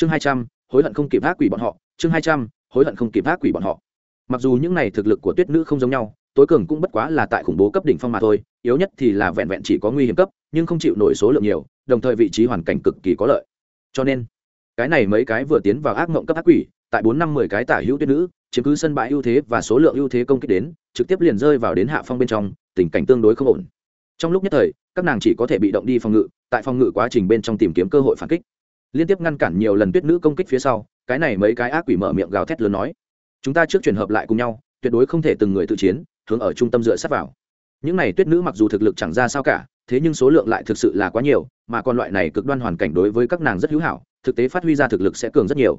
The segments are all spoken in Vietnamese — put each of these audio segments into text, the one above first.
chương hai trăm, hối hận không kịp ác quỷ bọn họ. Chương hai trăm, hối hận không kịp ác quỷ bọn họ. Mặc dù những này thực lực của tuyết nữ không giống nhau, tối cường cũng bất quá là tại khủng bố cấp đỉnh phong mà thôi, yếu nhất thì là vẹn vẹn chỉ có nguy hiểm cấp, nhưng không chịu nổi số lượng nhiều, đồng thời vị trí hoàn cảnh cực kỳ có lợi. Cho nên, cái này mấy cái vừa tiến vào ác mộng cấp ác quỷ, tại bốn năm mười cái tả hữu tuyết nữ, chiếm cứ sân bãi ưu thế và số lượng ưu thế công kích đến, trực tiếp liền rơi vào đến hạ phong bên trong, tình cảnh tương đối không ổn. Trong lúc nhất thời, các nàng chỉ có thể bị động đi phòng ngự, tại phòng ngự quá trình bên trong tìm kiếm cơ hội phản kích liên tiếp ngăn cản nhiều lần tuyết nữ công kích phía sau, cái này mấy cái ác quỷ mở miệng gào thét lớn nói, chúng ta trước chuyển hợp lại cùng nhau, tuyệt đối không thể từng người tự chiến, hướng ở trung tâm dựa sát vào. Những này tuyết nữ mặc dù thực lực chẳng ra sao cả, thế nhưng số lượng lại thực sự là quá nhiều, mà còn loại này cực đoan hoàn cảnh đối với các nàng rất hữu hảo, thực tế phát huy ra thực lực sẽ cường rất nhiều.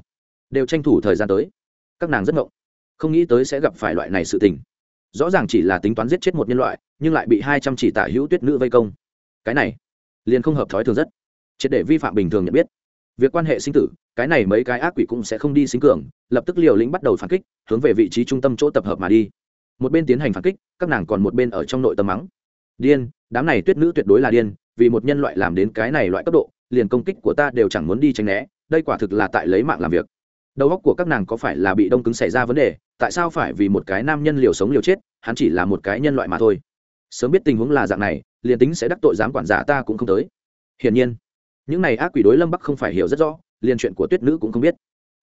Đều tranh thủ thời gian tới. Các nàng rất ngộng, không nghĩ tới sẽ gặp phải loại này sự tình. Rõ ràng chỉ là tính toán giết chết một nhân loại, nhưng lại bị hai trăm chỉ tả hữu tuyết nữ vây công. Cái này, liền không hợp thói thường rất. Triệt để vi phạm bình thường nhận biết việc quan hệ sinh tử, cái này mấy cái ác quỷ cũng sẽ không đi sinh cường, lập tức liều lĩnh bắt đầu phản kích, hướng về vị trí trung tâm chỗ tập hợp mà đi. Một bên tiến hành phản kích, các nàng còn một bên ở trong nội tâm mắng. Điên, đám này tuyết nữ tuyệt đối là điên, vì một nhân loại làm đến cái này loại cấp độ, liền công kích của ta đều chẳng muốn đi tránh né, đây quả thực là tại lấy mạng làm việc. Đầu óc của các nàng có phải là bị đông cứng xảy ra vấn đề, tại sao phải vì một cái nam nhân liều sống liều chết, hắn chỉ là một cái nhân loại mà thôi. Sớm biết tình huống là dạng này, liền tính sẽ đắc tội dám quản giả ta cũng không tới. Hiển nhiên những này ác quỷ đối lâm bắc không phải hiểu rất rõ, liền chuyện của tuyết nữ cũng không biết.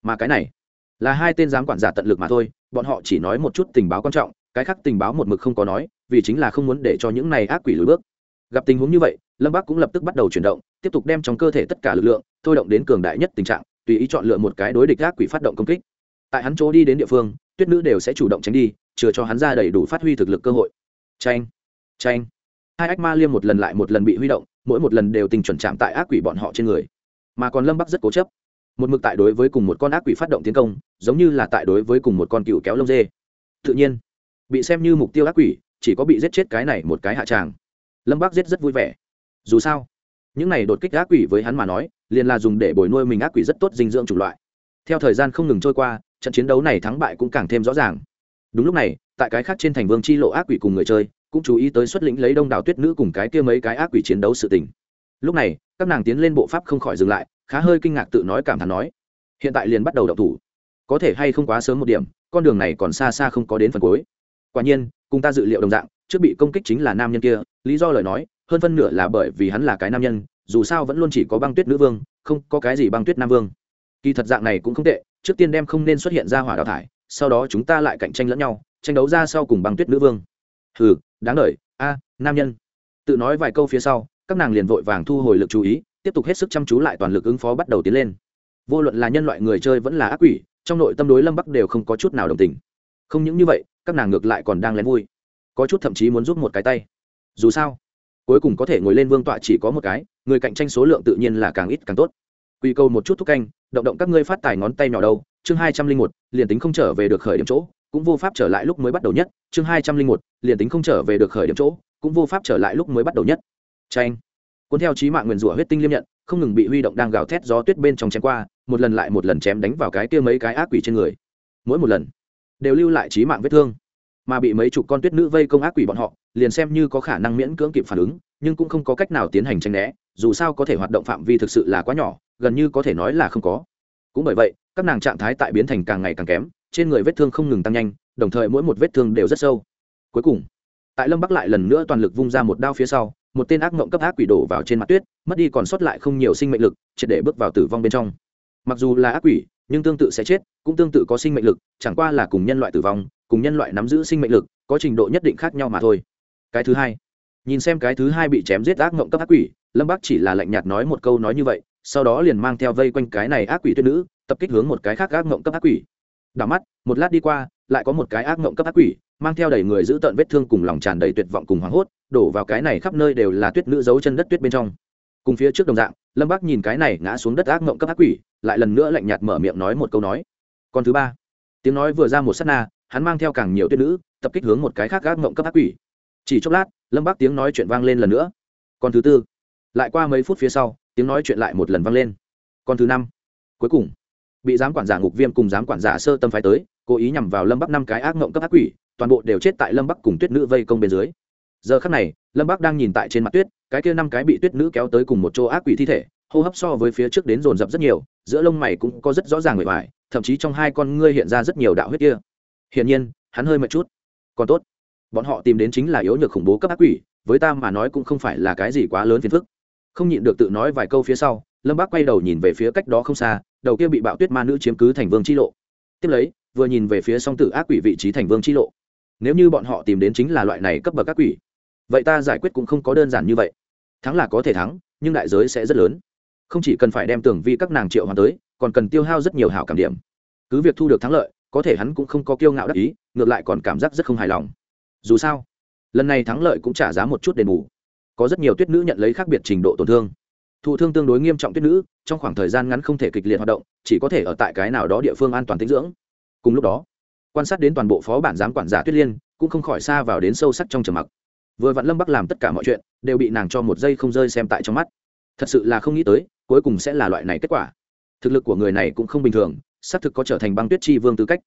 Mà cái này là hai tên giám quản giả tận lực mà thôi, bọn họ chỉ nói một chút tình báo quan trọng, cái khác tình báo một mực không có nói, vì chính là không muốn để cho những này ác quỷ lùi bước. Gặp tình huống như vậy, lâm bắc cũng lập tức bắt đầu chuyển động, tiếp tục đem trong cơ thể tất cả lực lượng thôi động đến cường đại nhất tình trạng, tùy ý chọn lựa một cái đối địch ác quỷ phát động công kích. Tại hắn chỗ đi đến địa phương, tuyết nữ đều sẽ chủ động tránh đi, chừa cho hắn ra đầy đủ phát huy thực lực cơ hội. Tranh tranh hai ác ma liêm một lần lại một lần bị huy động mỗi một lần đều tình chuẩn chạm tại ác quỷ bọn họ trên người. Mà còn lâm bắc rất cố chấp. Một mực tại đối với cùng một con ác quỷ phát động tiến công, giống như là tại đối với cùng một con cựu kéo lông dê. Tự nhiên, bị xem như mục tiêu ác quỷ, chỉ có bị giết chết cái này một cái hạ tràng. Lâm bắc giết rất vui vẻ. Dù sao, những này đột kích ác quỷ với hắn mà nói, liền là dùng để bồi nuôi mình ác quỷ rất tốt dinh dưỡng chủng loại. Theo thời gian không ngừng trôi qua, trận chiến đấu này thắng bại cũng càng thêm rõ ràng. Đúng lúc này, tại cái khác trên thành vương chi lộ ác quỷ cùng người chơi cũng chú ý tới xuất lĩnh lấy đông đảo tuyết nữ cùng cái kia mấy cái ác quỷ chiến đấu sự tình. Lúc này, các nàng tiến lên bộ pháp không khỏi dừng lại, khá hơi kinh ngạc tự nói cảm thán nói, hiện tại liền bắt đầu đậu thủ. Có thể hay không quá sớm một điểm, con đường này còn xa xa không có đến phần cuối. Quả nhiên, cùng ta dự liệu đồng dạng, trước bị công kích chính là nam nhân kia, lý do lời nói, hơn phân nửa là bởi vì hắn là cái nam nhân, dù sao vẫn luôn chỉ có băng tuyết nữ vương, không có cái gì băng tuyết nam vương. Kỳ thật dạng này cũng không tệ, trước tiên đem không nên xuất hiện ra hỏa đào thải, sau đó chúng ta lại cạnh tranh lẫn nhau, tranh đấu ra sau cùng băng tuyết nữ vương hừ, đáng đ a, nam nhân. Tự nói vài câu phía sau, các nàng liền vội vàng thu hồi lực chú ý, tiếp tục hết sức chăm chú lại toàn lực ứng phó bắt đầu tiến lên. Vô luận là nhân loại người chơi vẫn là ác quỷ, trong nội tâm đối lâm bắc đều không có chút nào đồng tình. Không những như vậy, các nàng ngược lại còn đang lén vui. Có chút thậm chí muốn giúp một cái tay. Dù sao, cuối cùng có thể ngồi lên vương tọa chỉ có một cái, người cạnh tranh số lượng tự nhiên là càng ít càng tốt. Quy câu một chút thúc canh, động động các ngươi phát tài ngón tay nhỏ đâu, chương hai trăm linh một, liền tính không trở về được khởi điểm chỗ cũng vô pháp trở lại lúc mới bắt đầu nhất. Chương hai trăm linh một, liền tính không trở về được khởi điểm chỗ, cũng vô pháp trở lại lúc mới bắt đầu nhất. Tranh cuốn theo trí mạng nguyền rủa huyết tinh liêm nhận, không ngừng bị huy động đang gào thét gió tuyết bên trong chém qua, một lần lại một lần chém đánh vào cái kia mấy cái ác quỷ trên người. Mỗi một lần, đều lưu lại trí mạng vết thương. Mà bị mấy chục con tuyết nữ vây công ác quỷ bọn họ, liền xem như có khả năng miễn cưỡng kịp phản ứng, nhưng cũng không có cách nào tiến hành tranh né, dù sao có thể hoạt động phạm vi thực sự là quá nhỏ, gần như có thể nói là không có. Cũng bởi vậy, các nàng trạng thái tại biến thành càng ngày càng kém trên người vết thương không ngừng tăng nhanh, đồng thời mỗi một vết thương đều rất sâu. Cuối cùng, tại lâm bắc lại lần nữa toàn lực vung ra một đao phía sau, một tên ác mộng cấp ác quỷ đổ vào trên mặt tuyết, mất đi còn sót lại không nhiều sinh mệnh lực, triệt để bước vào tử vong bên trong. Mặc dù là ác quỷ, nhưng tương tự sẽ chết, cũng tương tự có sinh mệnh lực, chẳng qua là cùng nhân loại tử vong, cùng nhân loại nắm giữ sinh mệnh lực, có trình độ nhất định khác nhau mà thôi. Cái thứ hai, nhìn xem cái thứ hai bị chém giết ác mộng cấp ác quỷ, lâm bắc chỉ là lạnh nhạt nói một câu nói như vậy, sau đó liền mang theo vây quanh cái này ác quỷ tuyết nữ, tập kích hướng một cái khác ác mộng cấp ác quỷ đảo mắt, một lát đi qua, lại có một cái ác mộng cấp ác quỷ, mang theo đầy người giữ tợn vết thương cùng lòng tràn đầy tuyệt vọng cùng hoảng hốt, đổ vào cái này khắp nơi đều là tuyết nữ giấu chân đất tuyết bên trong. Cùng phía trước đồng dạng, lâm bác nhìn cái này ngã xuống đất ác mộng cấp ác quỷ, lại lần nữa lạnh nhạt mở miệng nói một câu nói. Còn thứ ba. Tiếng nói vừa ra một s á t na, hắn mang theo càng nhiều tuyết nữ, tập kích hướng một cái khác ác mộng cấp ác quỷ. Chỉ chốc lát, lâm bác tiếng nói chuyện vang lên lần nữa. Còn thứ tư. Lại qua mấy phút phía sau, tiếng nói chuyện lại một lần vang lên. Còn thứ năm. Cuối cùng bị giám quản giả ngục viêm cùng giám quản giả sơ tâm phái tới, cố ý nhằm vào lâm bắc năm cái ác mộng cấp ác quỷ, toàn bộ đều chết tại lâm bắc cùng tuyết nữ vây công bên dưới. Giờ khắc này, lâm bắc đang nhìn tại trên mặt tuyết, cái kia năm cái bị tuyết nữ kéo tới cùng một chỗ ác quỷ thi thể, hô hấp so với phía trước đến dồn dập rất nhiều, giữa lông mày cũng có rất rõ ràng người ngoài thậm chí trong hai con ngươi hiện ra rất nhiều đạo huyết kia. Hiển nhiên, hắn hơi mệt chút. Còn tốt, bọn họ tìm đến chính là yếu nhược khủng bố cấp ác quỷ, với ta mà nói cũng không phải là cái gì quá lớn phiền phức. Không nhịn được tự nói vài câu phía sau, lâm bác quay đầu nhìn về phía cách đó không xa đầu kia bị bạo tuyết ma nữ chiếm cứ thành vương chi lộ. Tiếp lấy, vừa nhìn về phía song tử ác quỷ vị trí thành vương chi lộ. Nếu như bọn họ tìm đến chính là loại này cấp bậc ác quỷ, vậy ta giải quyết cũng không có đơn giản như vậy. Thắng là có thể thắng, nhưng đại giới sẽ rất lớn. Không chỉ cần phải đem tưởng vi các nàng triệu hoàn tới, còn cần tiêu hao rất nhiều hảo cảm điểm. Cứ việc thu được thắng lợi, có thể hắn cũng không có kiêu ngạo đắc ý, ngược lại còn cảm giác rất không hài lòng. Dù sao, lần này thắng lợi cũng trả giá một chút đền bù. Có rất nhiều tuyết nữ nhận lấy khác biệt trình độ tổn thương thụ thương tương đối nghiêm trọng tuyết nữ, trong khoảng thời gian ngắn không thể kịch liệt hoạt động, chỉ có thể ở tại cái nào đó địa phương an toàn tinh dưỡng. Cùng lúc đó, quan sát đến toàn bộ phó bản giám quản giả tuyết liên, cũng không khỏi xa vào đến sâu sắc trong trầm mặc. Vừa vạn lâm bắc làm tất cả mọi chuyện, đều bị nàng cho một giây không rơi xem tại trong mắt. Thật sự là không nghĩ tới, cuối cùng sẽ là loại này kết quả. Thực lực của người này cũng không bình thường, xác thực có trở thành băng tuyết chi vương tư cách.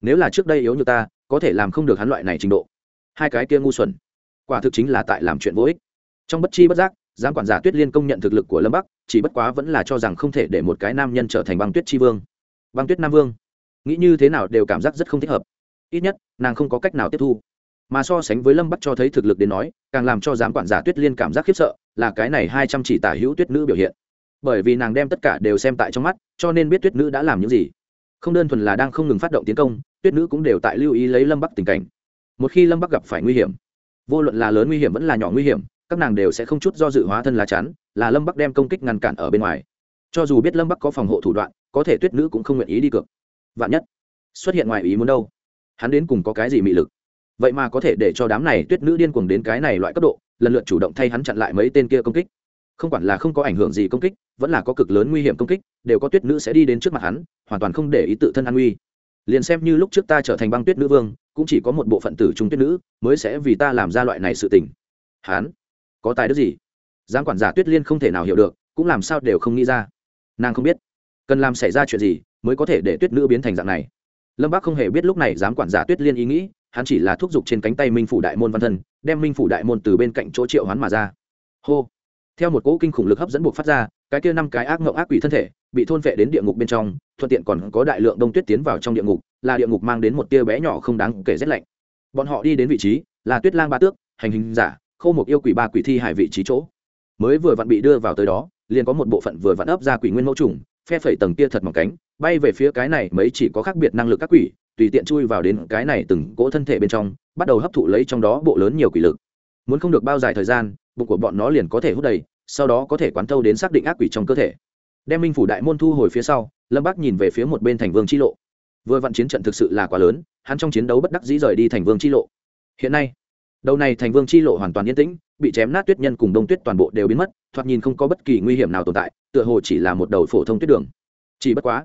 Nếu là trước đây yếu như ta, có thể làm không được hắn loại này trình độ. Hai cái kia ngu xuẩn, quả thực chính là tại làm chuyện vô ích. Trong bất chi bất giác giám quản giả tuyết liên công nhận thực lực của lâm bắc chỉ bất quá vẫn là cho rằng không thể để một cái nam nhân trở thành băng tuyết tri vương băng tuyết nam vương nghĩ như thế nào đều cảm giác rất không thích hợp ít nhất nàng không có cách nào tiếp thu mà so sánh với lâm bắc cho thấy thực lực đến nói càng làm cho giám quản giả tuyết liên cảm giác khiếp sợ là cái này hai trăm chỉ tả hữu tuyết nữ biểu hiện bởi vì nàng đem tất cả đều xem tại trong mắt cho nên biết tuyết nữ đã làm những gì không đơn thuần là đang không ngừng phát động tiến công tuyết nữ cũng đều tại lưu ý lấy lâm bắc tình cảnh một khi lâm bắc gặp phải nguy hiểm vô luận là lớn nguy hiểm vẫn là nhỏ nguy hiểm các nàng đều sẽ không chút do dự hóa thân lá chắn, là lâm bắc đem công kích ngăn cản ở bên ngoài. Cho dù biết lâm bắc có phòng hộ thủ đoạn, có thể tuyết nữ cũng không nguyện ý đi cược. Vạn nhất xuất hiện ngoài ý muốn đâu? Hắn đến cùng có cái gì mị lực? Vậy mà có thể để cho đám này tuyết nữ điên cuồng đến cái này loại cấp độ, lần lượt chủ động thay hắn chặn lại mấy tên kia công kích. Không quản là không có ảnh hưởng gì công kích, vẫn là có cực lớn nguy hiểm công kích, đều có tuyết nữ sẽ đi đến trước mặt hắn, hoàn toàn không để ý tự thân an nguy. Liền xem như lúc trước ta trở thành băng tuyết nữ vương, cũng chỉ có một bộ phận tử trung tuyết nữ mới sẽ vì ta làm ra loại này sự tình. Hắn có tài đức gì? Giám quản giả tuyết liên không thể nào hiểu được, cũng làm sao đều không nghĩ ra. Nàng không biết, cần làm xảy ra chuyện gì mới có thể để tuyết nữ biến thành dạng này. Lâm bác không hề biết lúc này giám quản giả tuyết liên ý nghĩ, hắn chỉ là thúc giục trên cánh tay minh phủ đại môn văn thân, đem minh phủ đại môn từ bên cạnh chỗ triệu hoán mà ra. Hô! Theo một cỗ kinh khủng lực hấp dẫn buộc phát ra, cái kia năm cái ác ngộng ác quỷ thân thể bị thôn vệ đến địa ngục bên trong, thuận tiện còn có đại lượng đông tuyết tiến vào trong địa ngục, là địa ngục mang đến một tia bé nhỏ không đáng kể rét lạnh. Bọn họ đi đến vị trí là tuyết lang ba tước, hành hình giả khâu một yêu quỷ ba quỷ thi hải vị trí chỗ. Mới vừa vặn bị đưa vào tới đó, liền có một bộ phận vừa vặn ấp ra quỷ nguyên mẫu trùng, phe phẩy tầng kia thật mỏng cánh, bay về phía cái này mấy chỉ có khác biệt năng lực các quỷ, tùy tiện chui vào đến cái này từng cỗ thân thể bên trong, bắt đầu hấp thụ lấy trong đó bộ lớn nhiều quỷ lực. Muốn không được bao dài thời gian, bụng của bọn nó liền có thể hút đầy, sau đó có thể quán thâu đến xác định ác quỷ trong cơ thể. Đem minh phủ đại môn thu hồi phía sau, lâm bác nhìn về phía một bên thành vương chi lộ. Vừa vặn chiến trận thực sự là quá lớn, hắn trong chiến đấu bất đắc dĩ rời đi thành vương chi lộ. Hiện nay đầu này thành vương chi lộ hoàn toàn yên tĩnh, bị chém nát tuyết nhân cùng đông tuyết toàn bộ đều biến mất, thoạt nhìn không có bất kỳ nguy hiểm nào tồn tại, tựa hồ chỉ là một đầu phổ thông tuyết đường. Chỉ bất quá,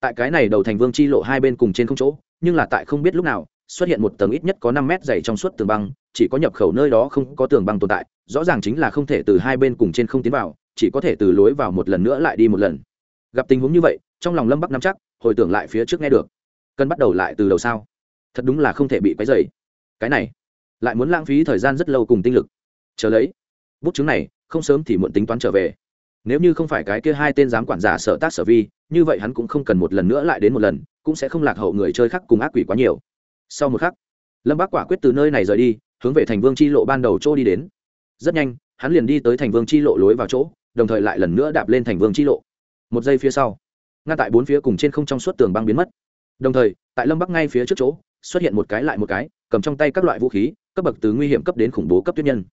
tại cái này đầu thành vương chi lộ hai bên cùng trên không chỗ, nhưng là tại không biết lúc nào, xuất hiện một tầng ít nhất có năm mét dày trong suốt tường băng, chỉ có nhập khẩu nơi đó không có tường băng tồn tại, rõ ràng chính là không thể từ hai bên cùng trên không tiến vào, chỉ có thể từ lối vào một lần nữa lại đi một lần. Gặp tình huống như vậy, trong lòng lâm bắc nắm chắc, hồi tưởng lại phía trước nghe được. Cần bắt đầu lại từ đầu sao? Thật đúng là không thể bị quấy dày cái này lại muốn lãng phí thời gian rất lâu cùng tinh lực. Chờ lấy, bút chứng này, không sớm thì muộn tính toán trở về. Nếu như không phải cái kia hai tên giám quản giả sở tác sở vi, như vậy hắn cũng không cần một lần nữa lại đến một lần, cũng sẽ không lạc hậu người chơi khác cùng ác quỷ quá nhiều. Sau một khắc, lâm bác quả quyết từ nơi này rời đi, hướng về thành vương chi lộ ban đầu chỗ đi đến. Rất nhanh, hắn liền đi tới thành vương chi lộ lối vào chỗ, đồng thời lại lần nữa đạp lên thành vương chi lộ. Một giây phía sau, ngăn tại bốn phía cùng trên không trong suốt tường băng biến mất. Đồng thời, tại lâm bắc ngay phía trước chỗ, xuất hiện một cái lại một cái, cầm trong tay các loại vũ khí cấp bậc từ nguy hiểm cấp đến khủng bố cấp tuyết nhân.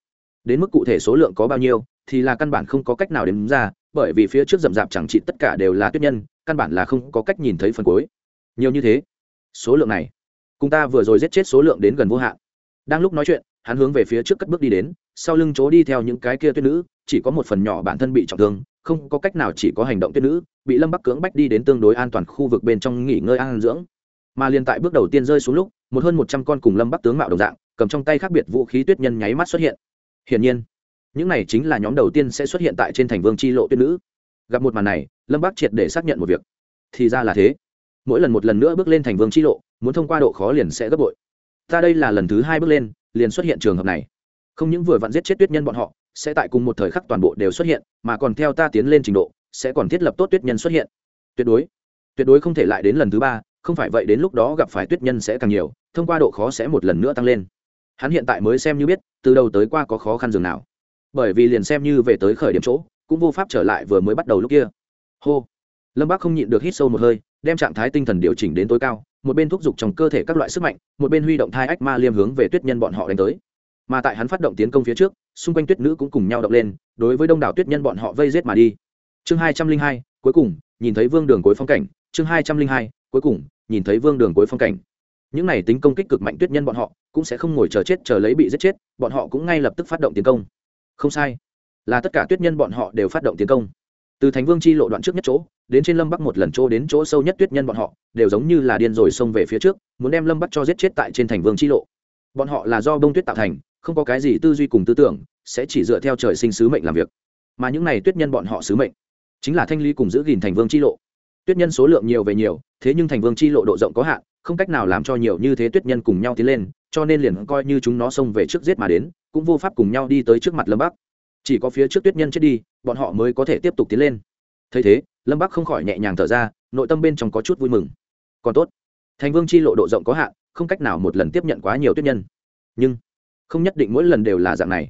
Đến mức cụ thể số lượng có bao nhiêu, thì là căn bản không có cách nào đếm ra, bởi vì phía trước rậm rạp chẳng trị tất cả đều là tuyết nhân, căn bản là không có cách nhìn thấy phần cuối. Nhiều như thế, số lượng này, cùng ta vừa rồi giết chết số lượng đến gần vô hạn. Đang lúc nói chuyện, hắn hướng về phía trước cất bước đi đến, sau lưng chỗ đi theo những cái kia tuyết nữ, chỉ có một phần nhỏ bản thân bị trọng thương, không có cách nào chỉ có hành động tuyết nữ, bị lâm bắc cưỡng bách đi đến tương đối an toàn khu vực bên trong nghỉ ngơi an dưỡng. Mà liền tại bước đầu tiên rơi xuống lúc, một hơn một trăm con cùng lâm bắc tướng mạo đồng dạng cầm trong tay khác biệt vũ khí tuyết nhân nháy mắt xuất hiện. Hiển nhiên, những này chính là nhóm đầu tiên sẽ xuất hiện tại trên thành vương c h i lộ tuyết nữ. Gặp một màn này, lâm bắc triệt để xác nhận một việc. Thì ra là thế. Mỗi lần một lần nữa bước lên thành vương c h i lộ, muốn thông qua độ khó liền sẽ gấp bội. Ta đây là lần thứ hai bước lên, liền xuất hiện trường hợp này. Không những vừa vặn giết chết tuyết nhân bọn họ, sẽ tại cùng một thời khắc toàn bộ đều xuất hiện, mà còn theo ta tiến lên trình độ, sẽ còn thiết lập tốt tuyết nhân xuất hiện. Tuyệt đối. Tuyệt đối không thể lại đến lần thứ ba, không phải vậy đến lúc đó gặp phải tuyết nhân sẽ càng nhiều, thông qua độ khó sẽ một lần nữa tăng lên hắn hiện tại mới xem như biết, từ đầu tới qua có khó khăn dường nào. Bởi vì liền xem như về tới khởi điểm chỗ, cũng vô pháp trở lại vừa mới bắt đầu lúc kia. Hô. Lâm bác không nhịn được hít sâu một hơi, đem trạng thái tinh thần điều chỉnh đến tối cao, một bên thúc giục trong cơ thể các loại sức mạnh, một bên huy động thai ách ma liêm hướng về tuyết nhân bọn họ đánh tới. Mà tại hắn phát động tiến công phía trước, xung quanh tuyết nữ cũng cùng nhau động lên, đối với đông đảo tuyết nhân bọn họ vây rết mà đi. Chương hai trăm linh hai, cuối cùng, nhìn thấy vương đường cuối phong cảnh. Chương hai trăm linh hai, cuối cùng, nhìn thấy vương đường cuối phong cảnh những này tính công kích cực mạnh tuyết nhân bọn họ, cũng sẽ không ngồi chờ chết chờ lấy bị giết chết, bọn họ cũng ngay lập tức phát động tiến công. Không sai. Là tất cả tuyết nhân bọn họ đều phát động tiến công. Từ thành vương chi lộ đoạn trước nhất chỗ, đến trên lâm bắc một lần chỗ đến chỗ sâu nhất tuyết nhân bọn họ, đều giống như là điên rồi xông về phía trước, muốn đem lâm bắc cho giết chết tại trên thành vương chi lộ. Bọn họ là do bông tuyết tạo thành, không có cái gì tư duy cùng tư tưởng, sẽ chỉ dựa theo trời sinh sứ mệnh làm việc. Mà những này tuyết nhân bọn họ sứ mệnh, chính là thanh lý cùng giữ gìn thành vương chi lộ. Tuyết nhân số lượng nhiều về nhiều, thế nhưng thành vương chi lộ độ rộng có hạn không cách nào làm cho nhiều như thế tuyết nhân cùng nhau tiến lên, cho nên liền coi như chúng nó xông về trước giết mà đến, cũng vô pháp cùng nhau đi tới trước mặt lâm bắc. Chỉ có phía trước tuyết nhân chết đi, bọn họ mới có thể tiếp tục tiến lên. Thấy thế, lâm bắc không khỏi nhẹ nhàng thở ra, nội tâm bên trong có chút vui mừng. Còn tốt, thành vương chi lộ độ rộng có hạn, không cách nào một lần tiếp nhận quá nhiều tuyết nhân. Nhưng, không nhất định mỗi lần đều là dạng này.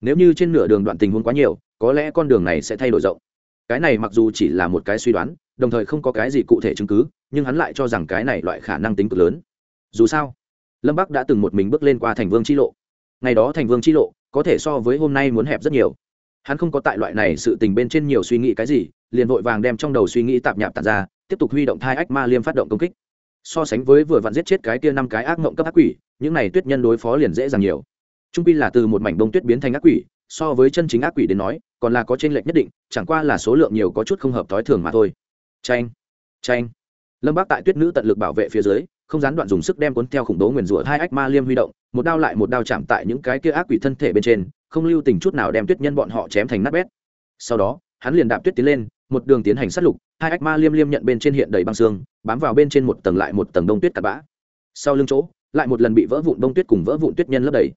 Nếu như trên nửa đường đoạn tình huống quá nhiều, có lẽ con đường này sẽ thay đổi rộng. Cái này mặc dù chỉ là một cái suy đoán đồng thời không có cái gì cụ thể chứng cứ, nhưng hắn lại cho rằng cái này loại khả năng tính cực lớn. Dù sao, lâm bắc đã từng một mình bước lên qua thành vương chi lộ. Ngày đó thành vương chi lộ có thể so với hôm nay muốn hẹp rất nhiều. Hắn không có tại loại này sự tình bên trên nhiều suy nghĩ cái gì, liền vội vàng đem trong đầu suy nghĩ tạp nhạp tạt ra, tiếp tục huy động thai ách ma liêm phát động công kích. So sánh với vừa vặn giết chết cái kia năm cái ác mộng cấp ác quỷ, những này tuyết nhân đối phó liền dễ dàng nhiều. Trung pi là từ một mảnh đông tuyết biến thành ác quỷ, so với chân chính ác quỷ đến nói, còn là có t r ê n lệch nhất định, chẳng qua là số lượng nhiều có chút không hợp t i thường mà thôi tranh tranh lâm bác tại tuyết nữ tận lực bảo vệ phía dưới, không gián đoạn dùng sức đem cuốn theo khủng bố nguyền rủa hai ách ma liêm huy động, một đao lại một đao chạm tại những cái kia ác quỷ thân thể bên trên, không lưu tình chút nào đem tuyết nhân bọn họ chém thành nát bét. Sau đó, hắn liền đạp tuyết tiến lên, một đường tiến hành sát lục, hai ách ma liêm liêm nhận bên trên hiện đầy băng xương, bám vào bên trên một tầng lại một tầng đông tuyết cặp bã. Sau lưng chỗ, lại một lần bị vỡ vụn đông tuyết cùng vỡ vụn tuyết nhân lấp đầy.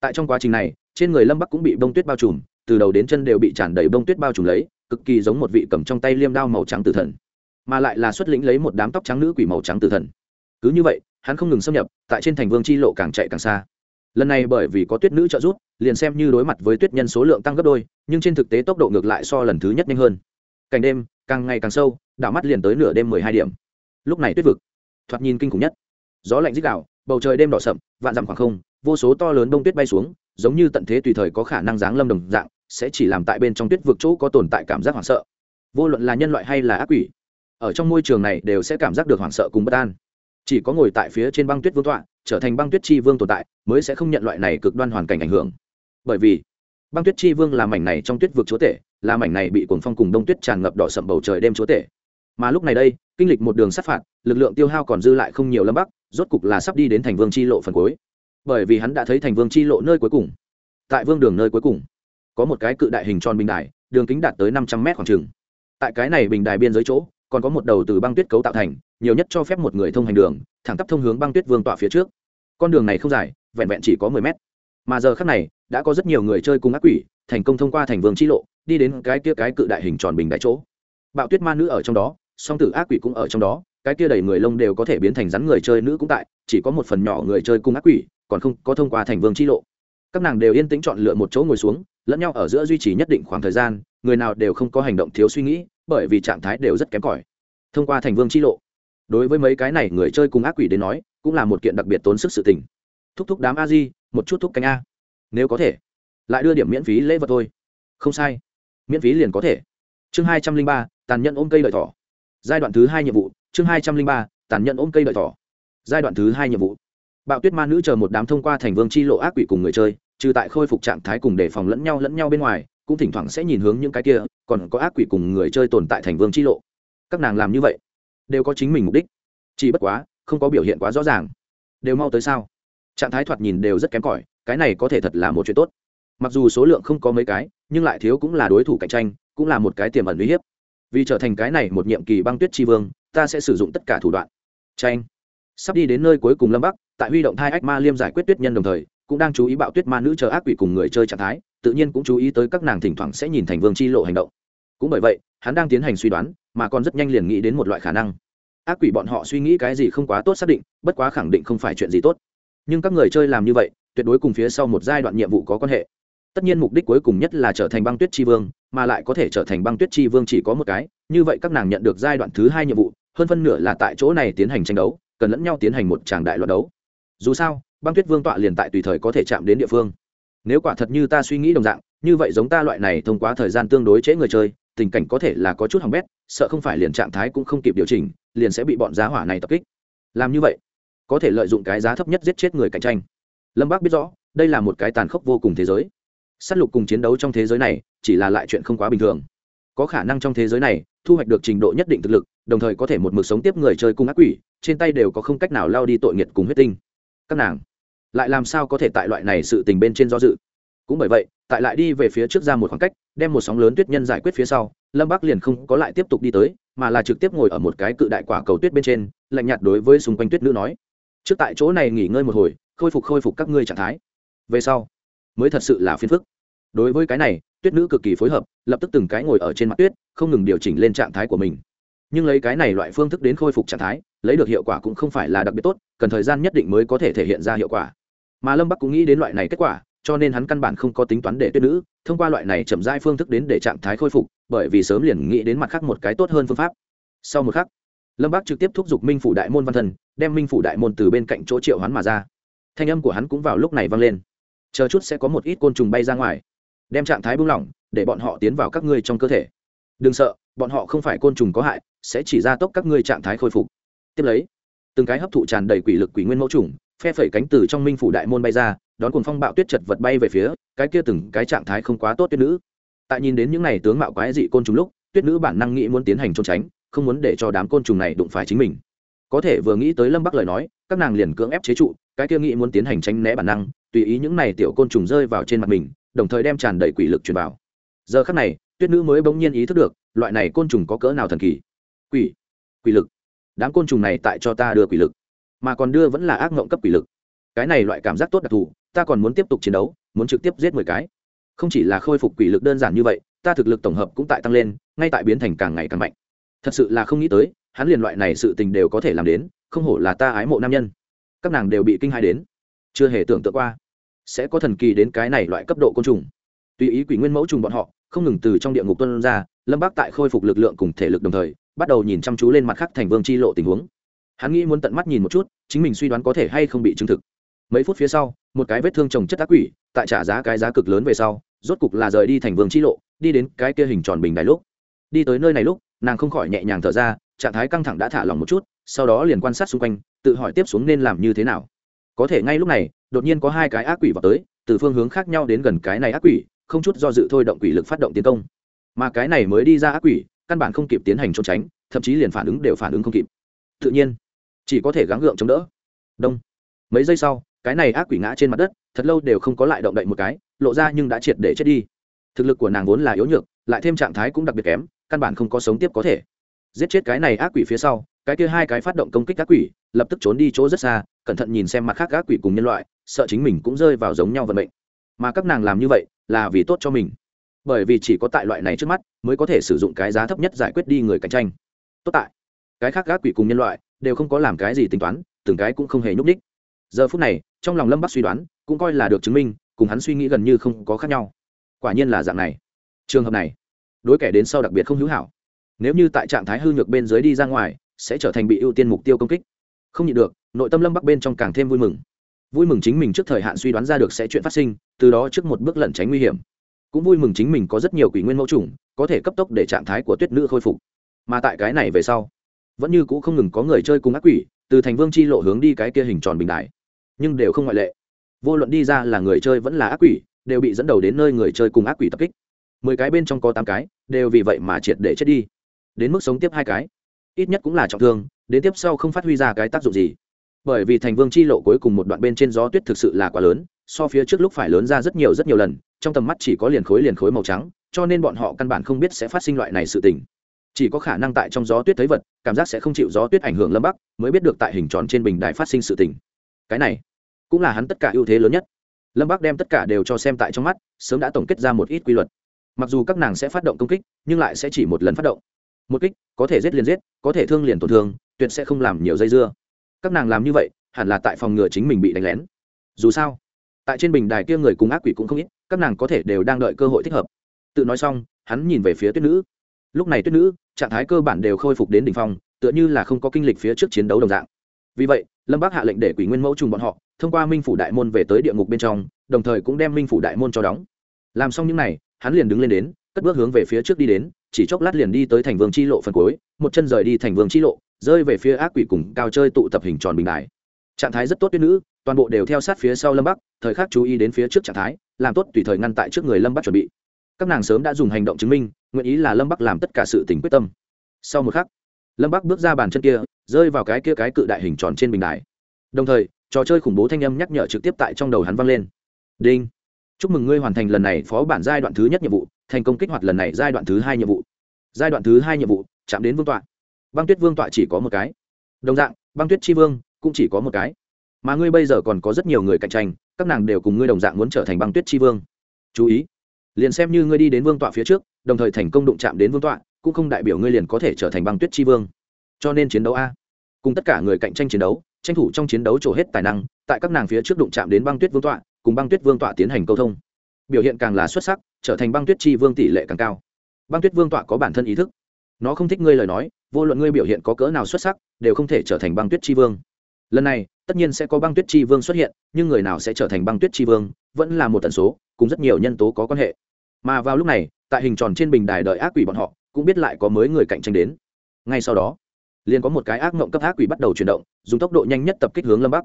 Tại trong quá trình này, trên người lâm bắc cũng bị bông tuyết bao trùm, từ đầu đến chân đều bị tràn đầy bông tuyết bao trùm lấy, cực kỳ giống một vị cầm trong tay liêm đao màu trắng tử thần mà lại là xuất lĩnh lấy một đám tóc trắng nữ quỷ màu trắng tử thần. Cứ như vậy, hắn không ngừng xâm nhập, tại trên thành vương chi lộ càng chạy càng xa. Lần này bởi vì có tuyết nữ trợ giúp, liền xem như đối mặt với tuyết nhân số lượng tăng gấp đôi, nhưng trên thực tế tốc độ ngược lại so lần thứ nhất nhanh hơn. Cảnh đêm, càng ngày càng sâu, đảo mắt liền tới nửa đêm mười hai điểm. Lúc này tuyết vực, thoạt nhìn kinh khủng nhất. Gió lạnh dích đạo bầu trời đêm đỏ sậm, vạn dặm khoảng không, vô số to lớn đông tuyết bay xuống, giống như tận thế tùy thời có khả năng giáng lâm đồng dạng, sẽ chỉ làm tại bên trong tuyết vực chỗ có tồn tại cảm giác hoảng sợ. Vô luận là nhân loại hay là ác quỷ ở trong môi trường này đều sẽ cảm giác được hoảng sợ cùng bất an. Chỉ có ngồi tại phía trên băng tuyết vương tọa, trở thành băng tuyết chi vương tồn tại, mới sẽ không nhận loại này cực đoan hoàn cảnh ảnh hưởng. Bởi vì, băng tuyết chi vương là mảnh này trong tuyết vực chúa tể, là mảnh này bị cuồng phong cùng đông tuyết tràn ngập đỏ sậm bầu trời đêm chúa tể. Mà lúc này đây, kinh lịch một đường sát phạt, lực lượng tiêu hao còn dư lại không nhiều lâm bắc, rốt cục là sắp đi đến thành vương chi lộ phần cuối. Bởi vì hắn đã thấy thành vương chi lộ nơi cuối cùng. Tại vương đường nơi cuối cùng, có một cái cự đại hình tròn bình đài, đường kính đạt tới năm trăm mét khoảng trừng tại cái này bình đài biên giới chỗ còn có một đầu từ băng tuyết cấu tạo thành, nhiều nhất cho phép một người thông hành đường, thẳng tắp thông hướng băng tuyết vương tọa phía trước. Con đường này không dài, vẹn vẹn chỉ có mười mét. Mà giờ khác này, đã có rất nhiều người chơi cùng ác quỷ, thành công thông qua thành vương chi lộ, đi đến cái kia cái cự đại hình tròn bình đại chỗ. Bạo tuyết ma nữ ở trong đó, song tử ác quỷ cũng ở trong đó, cái kia đầy người lông đều có thể biến thành rắn người chơi nữ cũng tại, chỉ có một phần nhỏ người chơi cung ác quỷ, còn không có thông qua thành vương chi lộ. Các nàng đều yên tĩnh chọn lựa một chỗ ngồi xuống, lẫn nhau ở giữa duy trì nhất định khoảng thời gian, người nào đều không có hành động thiếu suy nghĩ bởi vì trạng thái đều rất kém cỏi. Thông qua thành vương chi lộ, đối với mấy cái này người chơi cùng ác quỷ đến nói, cũng là một kiện đặc biệt tốn sức sự tình. Thúc thúc đám a di một chút thúc cánh a. Nếu có thể, lại đưa điểm miễn phí lễ vật thôi. Không sai. Miễn phí liền có thể. Chương hai trăm linh ba, tàn nhẫn ôm cây đợi thỏ. Giai đoạn thứ hai nhiệm vụ, chương hai trăm linh ba, tàn nhẫn ôm cây đợi thỏ. Giai đoạn thứ hai nhiệm vụ. Bạo tuyết ma nữ chờ một đám thông qua thành vương chi lộ ác quỷ cùng người chơi, trừ tại khôi phục trạng thái cùng đề phòng lẫn nhau lẫn nhau bên ngoài cũng thỉnh thoảng sẽ nhìn hướng những cái kia, còn có ác quỷ cùng người chơi tồn tại thành vương chi lộ. Các nàng làm như vậy, đều có chính mình mục đích. Chỉ bất quá, không có biểu hiện quá rõ ràng. Đều mau tới sao? Trạng thái thoạt nhìn đều rất kém cỏi, cái này có thể thật là một chuyện tốt. Mặc dù số lượng không có mấy cái, nhưng lại thiếu cũng là đối thủ cạnh tranh, cũng là một cái tiềm ẩn uy hiếp. Vì trở thành cái này một nhiệm kỳ băng tuyết tri vương, ta sẽ sử dụng tất cả thủ đoạn. Tranh. Sắp đi đến nơi cuối cùng lâm bắc, tại huy động thai ách ma liêm giải quyết tuyết nhân đồng thời, cũng đang chú ý bạo tuyết ma nữ chờ ác quỷ cùng người chơi trạng thái tự nhiên cũng chú ý tới các nàng thỉnh thoảng sẽ nhìn thành vương chi lộ hành động. Cũng bởi vậy, hắn đang tiến hành suy đoán, mà còn rất nhanh liền nghĩ đến một loại khả năng. Ác quỷ bọn họ suy nghĩ cái gì không quá tốt xác định, bất quá khẳng định không phải chuyện gì tốt. Nhưng các người chơi làm như vậy, tuyệt đối cùng phía sau một giai đoạn nhiệm vụ có quan hệ. Tất nhiên mục đích cuối cùng nhất là trở thành băng tuyết tri vương, mà lại có thể trở thành băng tuyết tri vương chỉ có một cái, như vậy các nàng nhận được giai đoạn thứ hai nhiệm vụ, hơn phân nửa là tại chỗ này tiến hành tranh đấu, cần lẫn nhau tiến hành một tràng đại loạt đấu. Dù sao, băng tuyết vương tọa liền tại tùy thời có thể chạm đến địa phương nếu quả thật như ta suy nghĩ đồng dạng, như vậy giống ta loại này thông qua thời gian tương đối trễ người chơi, tình cảnh có thể là có chút hỏng bét, sợ không phải liền trạng thái cũng không kịp điều chỉnh, liền sẽ bị bọn giá hỏa này tập kích. Làm như vậy, có thể lợi dụng cái giá thấp nhất giết chết người cạnh tranh. Lâm bác biết rõ, đây là một cái tàn khốc vô cùng thế giới. S á t lục cùng chiến đấu trong thế giới này, chỉ là lại chuyện không quá bình thường. Có khả năng trong thế giới này, thu hoạch được trình độ nhất định thực lực, đồng thời có thể một mực sống tiếp người chơi cung ác quỷ, trên tay đều có không cách nào lao đi tội nghiệt cùng huyết tinh. Các nàng lại làm sao có thể tại loại này sự tình bên trên do dự? Cũng bởi vậy, tại lại đi về phía trước ra một khoảng cách, đem một sóng lớn tuyết nhân giải quyết phía sau, lâm bắc liền không có lại tiếp tục đi tới, mà là trực tiếp ngồi ở một cái cự đại quả cầu tuyết bên trên, lạnh nhạt đối với xung quanh tuyết nữ nói, trước tại chỗ này nghỉ ngơi một hồi, khôi phục khôi phục các ngươi trạng thái. Về sau, mới thật sự là phiền phức. Đối với cái này, tuyết nữ cực kỳ phối hợp, lập tức từng cái ngồi ở trên mặt tuyết, không ngừng điều chỉnh lên trạng thái của mình. Nhưng lấy cái này loại phương thức đến khôi phục trạng thái, lấy được hiệu quả cũng không phải là đặc biệt tốt, cần thời gian nhất định mới có thể thể hiện ra hiệu quả mà lâm bắc cũng nghĩ đến loại này kết quả cho nên hắn căn bản không có tính toán để tuyết nữ thông qua loại này chậm rãi phương thức đến để trạng thái khôi phục bởi vì sớm liền nghĩ đến mặt khác một cái tốt hơn phương pháp sau một khắc lâm bắc trực tiếp thúc giục minh phủ đại môn văn thần đem minh phủ đại môn từ bên cạnh chỗ triệu hắn mà ra thanh âm của hắn cũng vào lúc này vang lên chờ chút sẽ có một ít côn trùng bay ra ngoài đem trạng thái buông lỏng để bọn họ tiến vào các ngươi trong cơ thể đừng sợ bọn họ không phải côn trùng có hại sẽ chỉ ra tốc các ngươi trạng thái khôi phục tiếp lấy từng cái hấp thụ tràn đầy quỷ lực quỷ nguyên mẫu trùng phe phẩy cánh từ trong minh phủ đại môn bay ra, đón cuồng phong bạo tuyết chật vật bay về phía, cái kia từng cái trạng thái không quá tốt tuyết nữ. Tại nhìn đến những này tướng mạo quái dị côn trùng lúc, tuyết nữ bản năng nghĩ muốn tiến hành trốn tránh, không muốn để cho đám côn trùng này đụng phải chính mình. Có thể vừa nghĩ tới lâm bắc lời nói, các nàng liền cưỡng ép chế trụ, cái kia nghĩ muốn tiến hành tránh né bản năng, tùy ý những này tiểu côn trùng rơi vào trên mặt mình, đồng thời đem tràn đầy quỷ lực truyền vào. Giờ khắc này, tuyết nữ mới bỗng nhiên ý thức được, loại này côn trùng có cỡ nào thần kỳ. Quỷ quỷ lực. Đám côn trùng này tại cho ta đưa quỷ lực mà còn đưa vẫn là ác ngộng cấp quỷ lực. Cái này loại cảm giác tốt đặc thù, ta còn muốn tiếp tục chiến đấu, muốn trực tiếp giết mười cái. Không chỉ là khôi phục quỷ lực đơn giản như vậy, ta thực lực tổng hợp cũng tại tăng lên, ngay tại biến thành càng ngày càng mạnh. Thật sự là không nghĩ tới, hắn liền loại này sự tình đều có thể làm đến, không hổ là ta ái mộ nam nhân. Các nàng đều bị kinh hãi đến. Chưa hề tưởng tượng qua, sẽ có thần kỳ đến cái này loại cấp độ côn trùng. Tùy ý quỷ nguyên mẫu trùng bọn họ, không ngừng từ trong địa ngục tuân ra, lâm bác tại khôi phục lực lượng cùng thể lực đồng thời, bắt đầu nhìn chăm chú lên mặt khác thành vương chi lộ tình huống hắn nghĩ muốn tận mắt nhìn một chút, chính mình suy đoán có thể hay không bị chứng thực. Mấy phút phía sau, một cái vết thương trồng chất ác quỷ, tại trả giá cái giá cực lớn về sau, rốt cục là rời đi thành vương chi lộ, đi đến cái kia hình tròn bình đài lúc. Đi tới nơi này lúc, nàng không khỏi nhẹ nhàng thở ra, trạng thái căng thẳng đã thả lỏng một chút, sau đó liền quan sát xung quanh, tự hỏi tiếp xuống nên làm như thế nào. Có thể ngay lúc này, đột nhiên có hai cái ác quỷ vào tới, từ phương hướng khác nhau đến gần cái này ác quỷ, không chút do dự thôi động quỷ lực phát động tiến công. Mà cái này mới đi ra ác quỷ, căn bản không kịp tiến hành trốn tránh, thậm chí liền phản ứng đều phản ứng không kịp. Tự nhiên chỉ có thể gắng gượng chống đỡ. Đông. Mấy giây sau, cái này ác quỷ ngã trên mặt đất, thật lâu đều không có lại động đậy một cái, lộ ra nhưng đã triệt để chết đi. Thực lực của nàng vốn là yếu nhược, lại thêm trạng thái cũng đặc biệt kém, căn bản không có sống tiếp có thể. Giết chết cái này ác quỷ phía sau, cái kia hai cái phát động công kích ác quỷ, lập tức trốn đi chỗ rất xa, cẩn thận nhìn xem mặt khác ác quỷ cùng nhân loại, sợ chính mình cũng rơi vào giống nhau vận mệnh. Mà các nàng làm như vậy, là vì tốt cho mình. Bởi vì chỉ có tại loại này trước mắt, mới có thể sử dụng cái giá thấp nhất giải quyết đi người cạnh tranh. Tốt tại, cái khác ác quỷ cùng nhân loại đều không có làm cái gì tính toán, từng cái cũng không hề nhúc đích giờ phút này, trong lòng lâm bắc suy đoán, cũng coi là được chứng minh, cùng hắn suy nghĩ gần như không có khác nhau. Quả nhiên là dạng này. Trường hợp này, đối kẻ đến sau đặc biệt không hữu hảo. Nếu như tại trạng thái hư nhược bên dưới đi ra ngoài, sẽ trở thành bị ưu tiên mục tiêu công kích. Không nhịn được, nội tâm lâm bắc bên trong càng thêm vui mừng. Vui mừng chính mình trước thời hạn suy đoán ra được sẽ chuyện phát sinh, từ đó trước một bước lẩn tránh nguy hiểm. Cũng vui mừng chính mình có rất nhiều quỷ nguyên mẫu trùng có thể cấp tốc để trạng thái của tuyết nữ khôi phục. Mà tại cái này về sau vẫn như c ũ không ngừng có người chơi cùng ác quỷ, từ thành vương chi lộ hướng đi cái kia hình tròn bình đại nhưng đều không ngoại lệ. Vô luận đi ra là người chơi vẫn là ác quỷ, đều bị dẫn đầu đến nơi người chơi cùng ác quỷ tập kích. Mười cái bên trong có tám cái, đều vì vậy mà triệt để chết đi. Đến mức sống tiếp hai cái. Ít nhất cũng là trọng thương, đến tiếp sau không phát huy ra cái tác dụng gì. Bởi vì thành vương chi lộ cuối cùng một đoạn bên trên gió tuyết thực sự là quá lớn, so phía trước lúc phải lớn ra rất nhiều rất nhiều lần, trong tầm mắt chỉ có liền khối liền khối màu trắng, cho nên bọn họ căn bản không biết sẽ phát sinh loại này sự tình chỉ có khả năng tại trong gió tuyết thấy vật, cảm giác sẽ không chịu gió tuyết ảnh hưởng lâm bắc, mới biết được tại hình tròn trên bình đài phát sinh sự tình. Cái này cũng là hắn tất cả ưu thế lớn nhất. Lâm bắc đem tất cả đều cho xem tại trong mắt, sớm đã tổng kết ra một ít quy luật. Mặc dù các nàng sẽ phát động công kích, nhưng lại sẽ chỉ một lần phát động. Một kích, có thể giết liền giết, có thể thương liền tổn thương, tuyệt sẽ không làm nhiều dây dưa. Các nàng làm như vậy, hẳn là tại phòng ngừa chính mình bị đánh lén. Dù sao, tại trên bình đài kia người cùng ác quỷ cũng không ít, các nàng có thể đều đang đợi cơ hội thích hợp. Tự nói xong, hắn nhìn về phía tuyết nữ lúc này tuyết nữ, trạng thái cơ bản đều khôi phục đến đ ỉ n h phong, tựa như là không có kinh lịch phía trước chiến đấu đồng dạng. Vì vậy, lâm bác hạ lệnh để quỷ nguyên mẫu trùng bọn họ, thông qua minh phủ đại môn về tới địa ngục bên trong, đồng thời cũng đem minh phủ đại môn cho đóng. Làm xong những n à y hắn liền đứng lên đến, cất bước hướng về phía trước đi đến, chỉ chốc lát liền đi tới thành vương chi lộ phần cuối, một chân rời đi thành vương chi lộ, rơi về phía ác quỷ cùng cao chơi tụ tập hình tròn bình đài. Trạng thái rất tốt tuyết nữ, toàn bộ đều theo sát phía sau lâm bắc, thời khắc chú ý đến phía trước trạng thái, làm tốt tùy thời ngăn tại trước người lâm bắc chuẩn bị các nàng sớm đã dùng hành động chứng minh, nguyện ý là lâm bắc làm tất cả sự tỉnh quyết tâm. Sau một khắc, lâm bắc bước ra bàn chân kia, rơi vào cái kia cái cự đại hình tròn trên bình đài. Đồng thời, trò chơi khủng bố thanh âm nhắc nhở trực tiếp tại trong đầu hắn vang lên. Đinh! Chúc mừng ngươi hoàn thành lần này phó bản giai đoạn thứ nhất nhiệm vụ, thành công kích hoạt lần này giai đoạn thứ hai nhiệm vụ. Giai đoạn thứ hai nhiệm vụ, chạm đến vương tọa. Băng tuyết vương tọa chỉ có một cái. Đồng dạng, băng tuyết tri vương cũng chỉ có một cái. Mà ngươi bây giờ còn có rất nhiều người cạnh tranh, các nàng đều cùng ngươi đồng dạng muốn trở thành băng tuyết tri vương. Chú ý! Liền xem như ngươi đi đến vương tọa phía trước, đồng thời thành công đụng chạm đến vương tọa, cũng không đại biểu ngươi liền có thể trở thành băng tuyết tri vương. Cho nên chiến đấu a. Cùng tất cả người cạnh tranh chiến đấu, tranh thủ trong chiến đấu trổ hết tài năng, tại các nàng phía trước đụng chạm đến băng tuyết vương tọa, cùng băng tuyết vương tọa tiến hành câu thông. Biểu hiện càng là xuất sắc, trở thành băng tuyết tri vương tỷ lệ càng cao. Băng tuyết vương tọa có bản thân ý thức. Nó không thích ngươi lời nói, vô luận ngươi biểu hiện có cỡ nào xuất sắc, đều không thể trở thành băng tuyết tri vương. Lần này, tất nhiên sẽ có băng tuyết tri vương xuất hiện, nhưng người nào sẽ trở thành băng tuyết tri vương, vẫn là một tần số, cùng rất nhiều nhân tố có quan hệ mà vào lúc này, tại hình tròn trên bình đài đợi ác quỷ bọn họ, cũng biết lại có mới người cạnh tranh đến. Ngay sau đó, liền có một cái ác mộng cấp ác quỷ bắt đầu chuyển động, dùng tốc độ nhanh nhất tập kích hướng lâm bắc.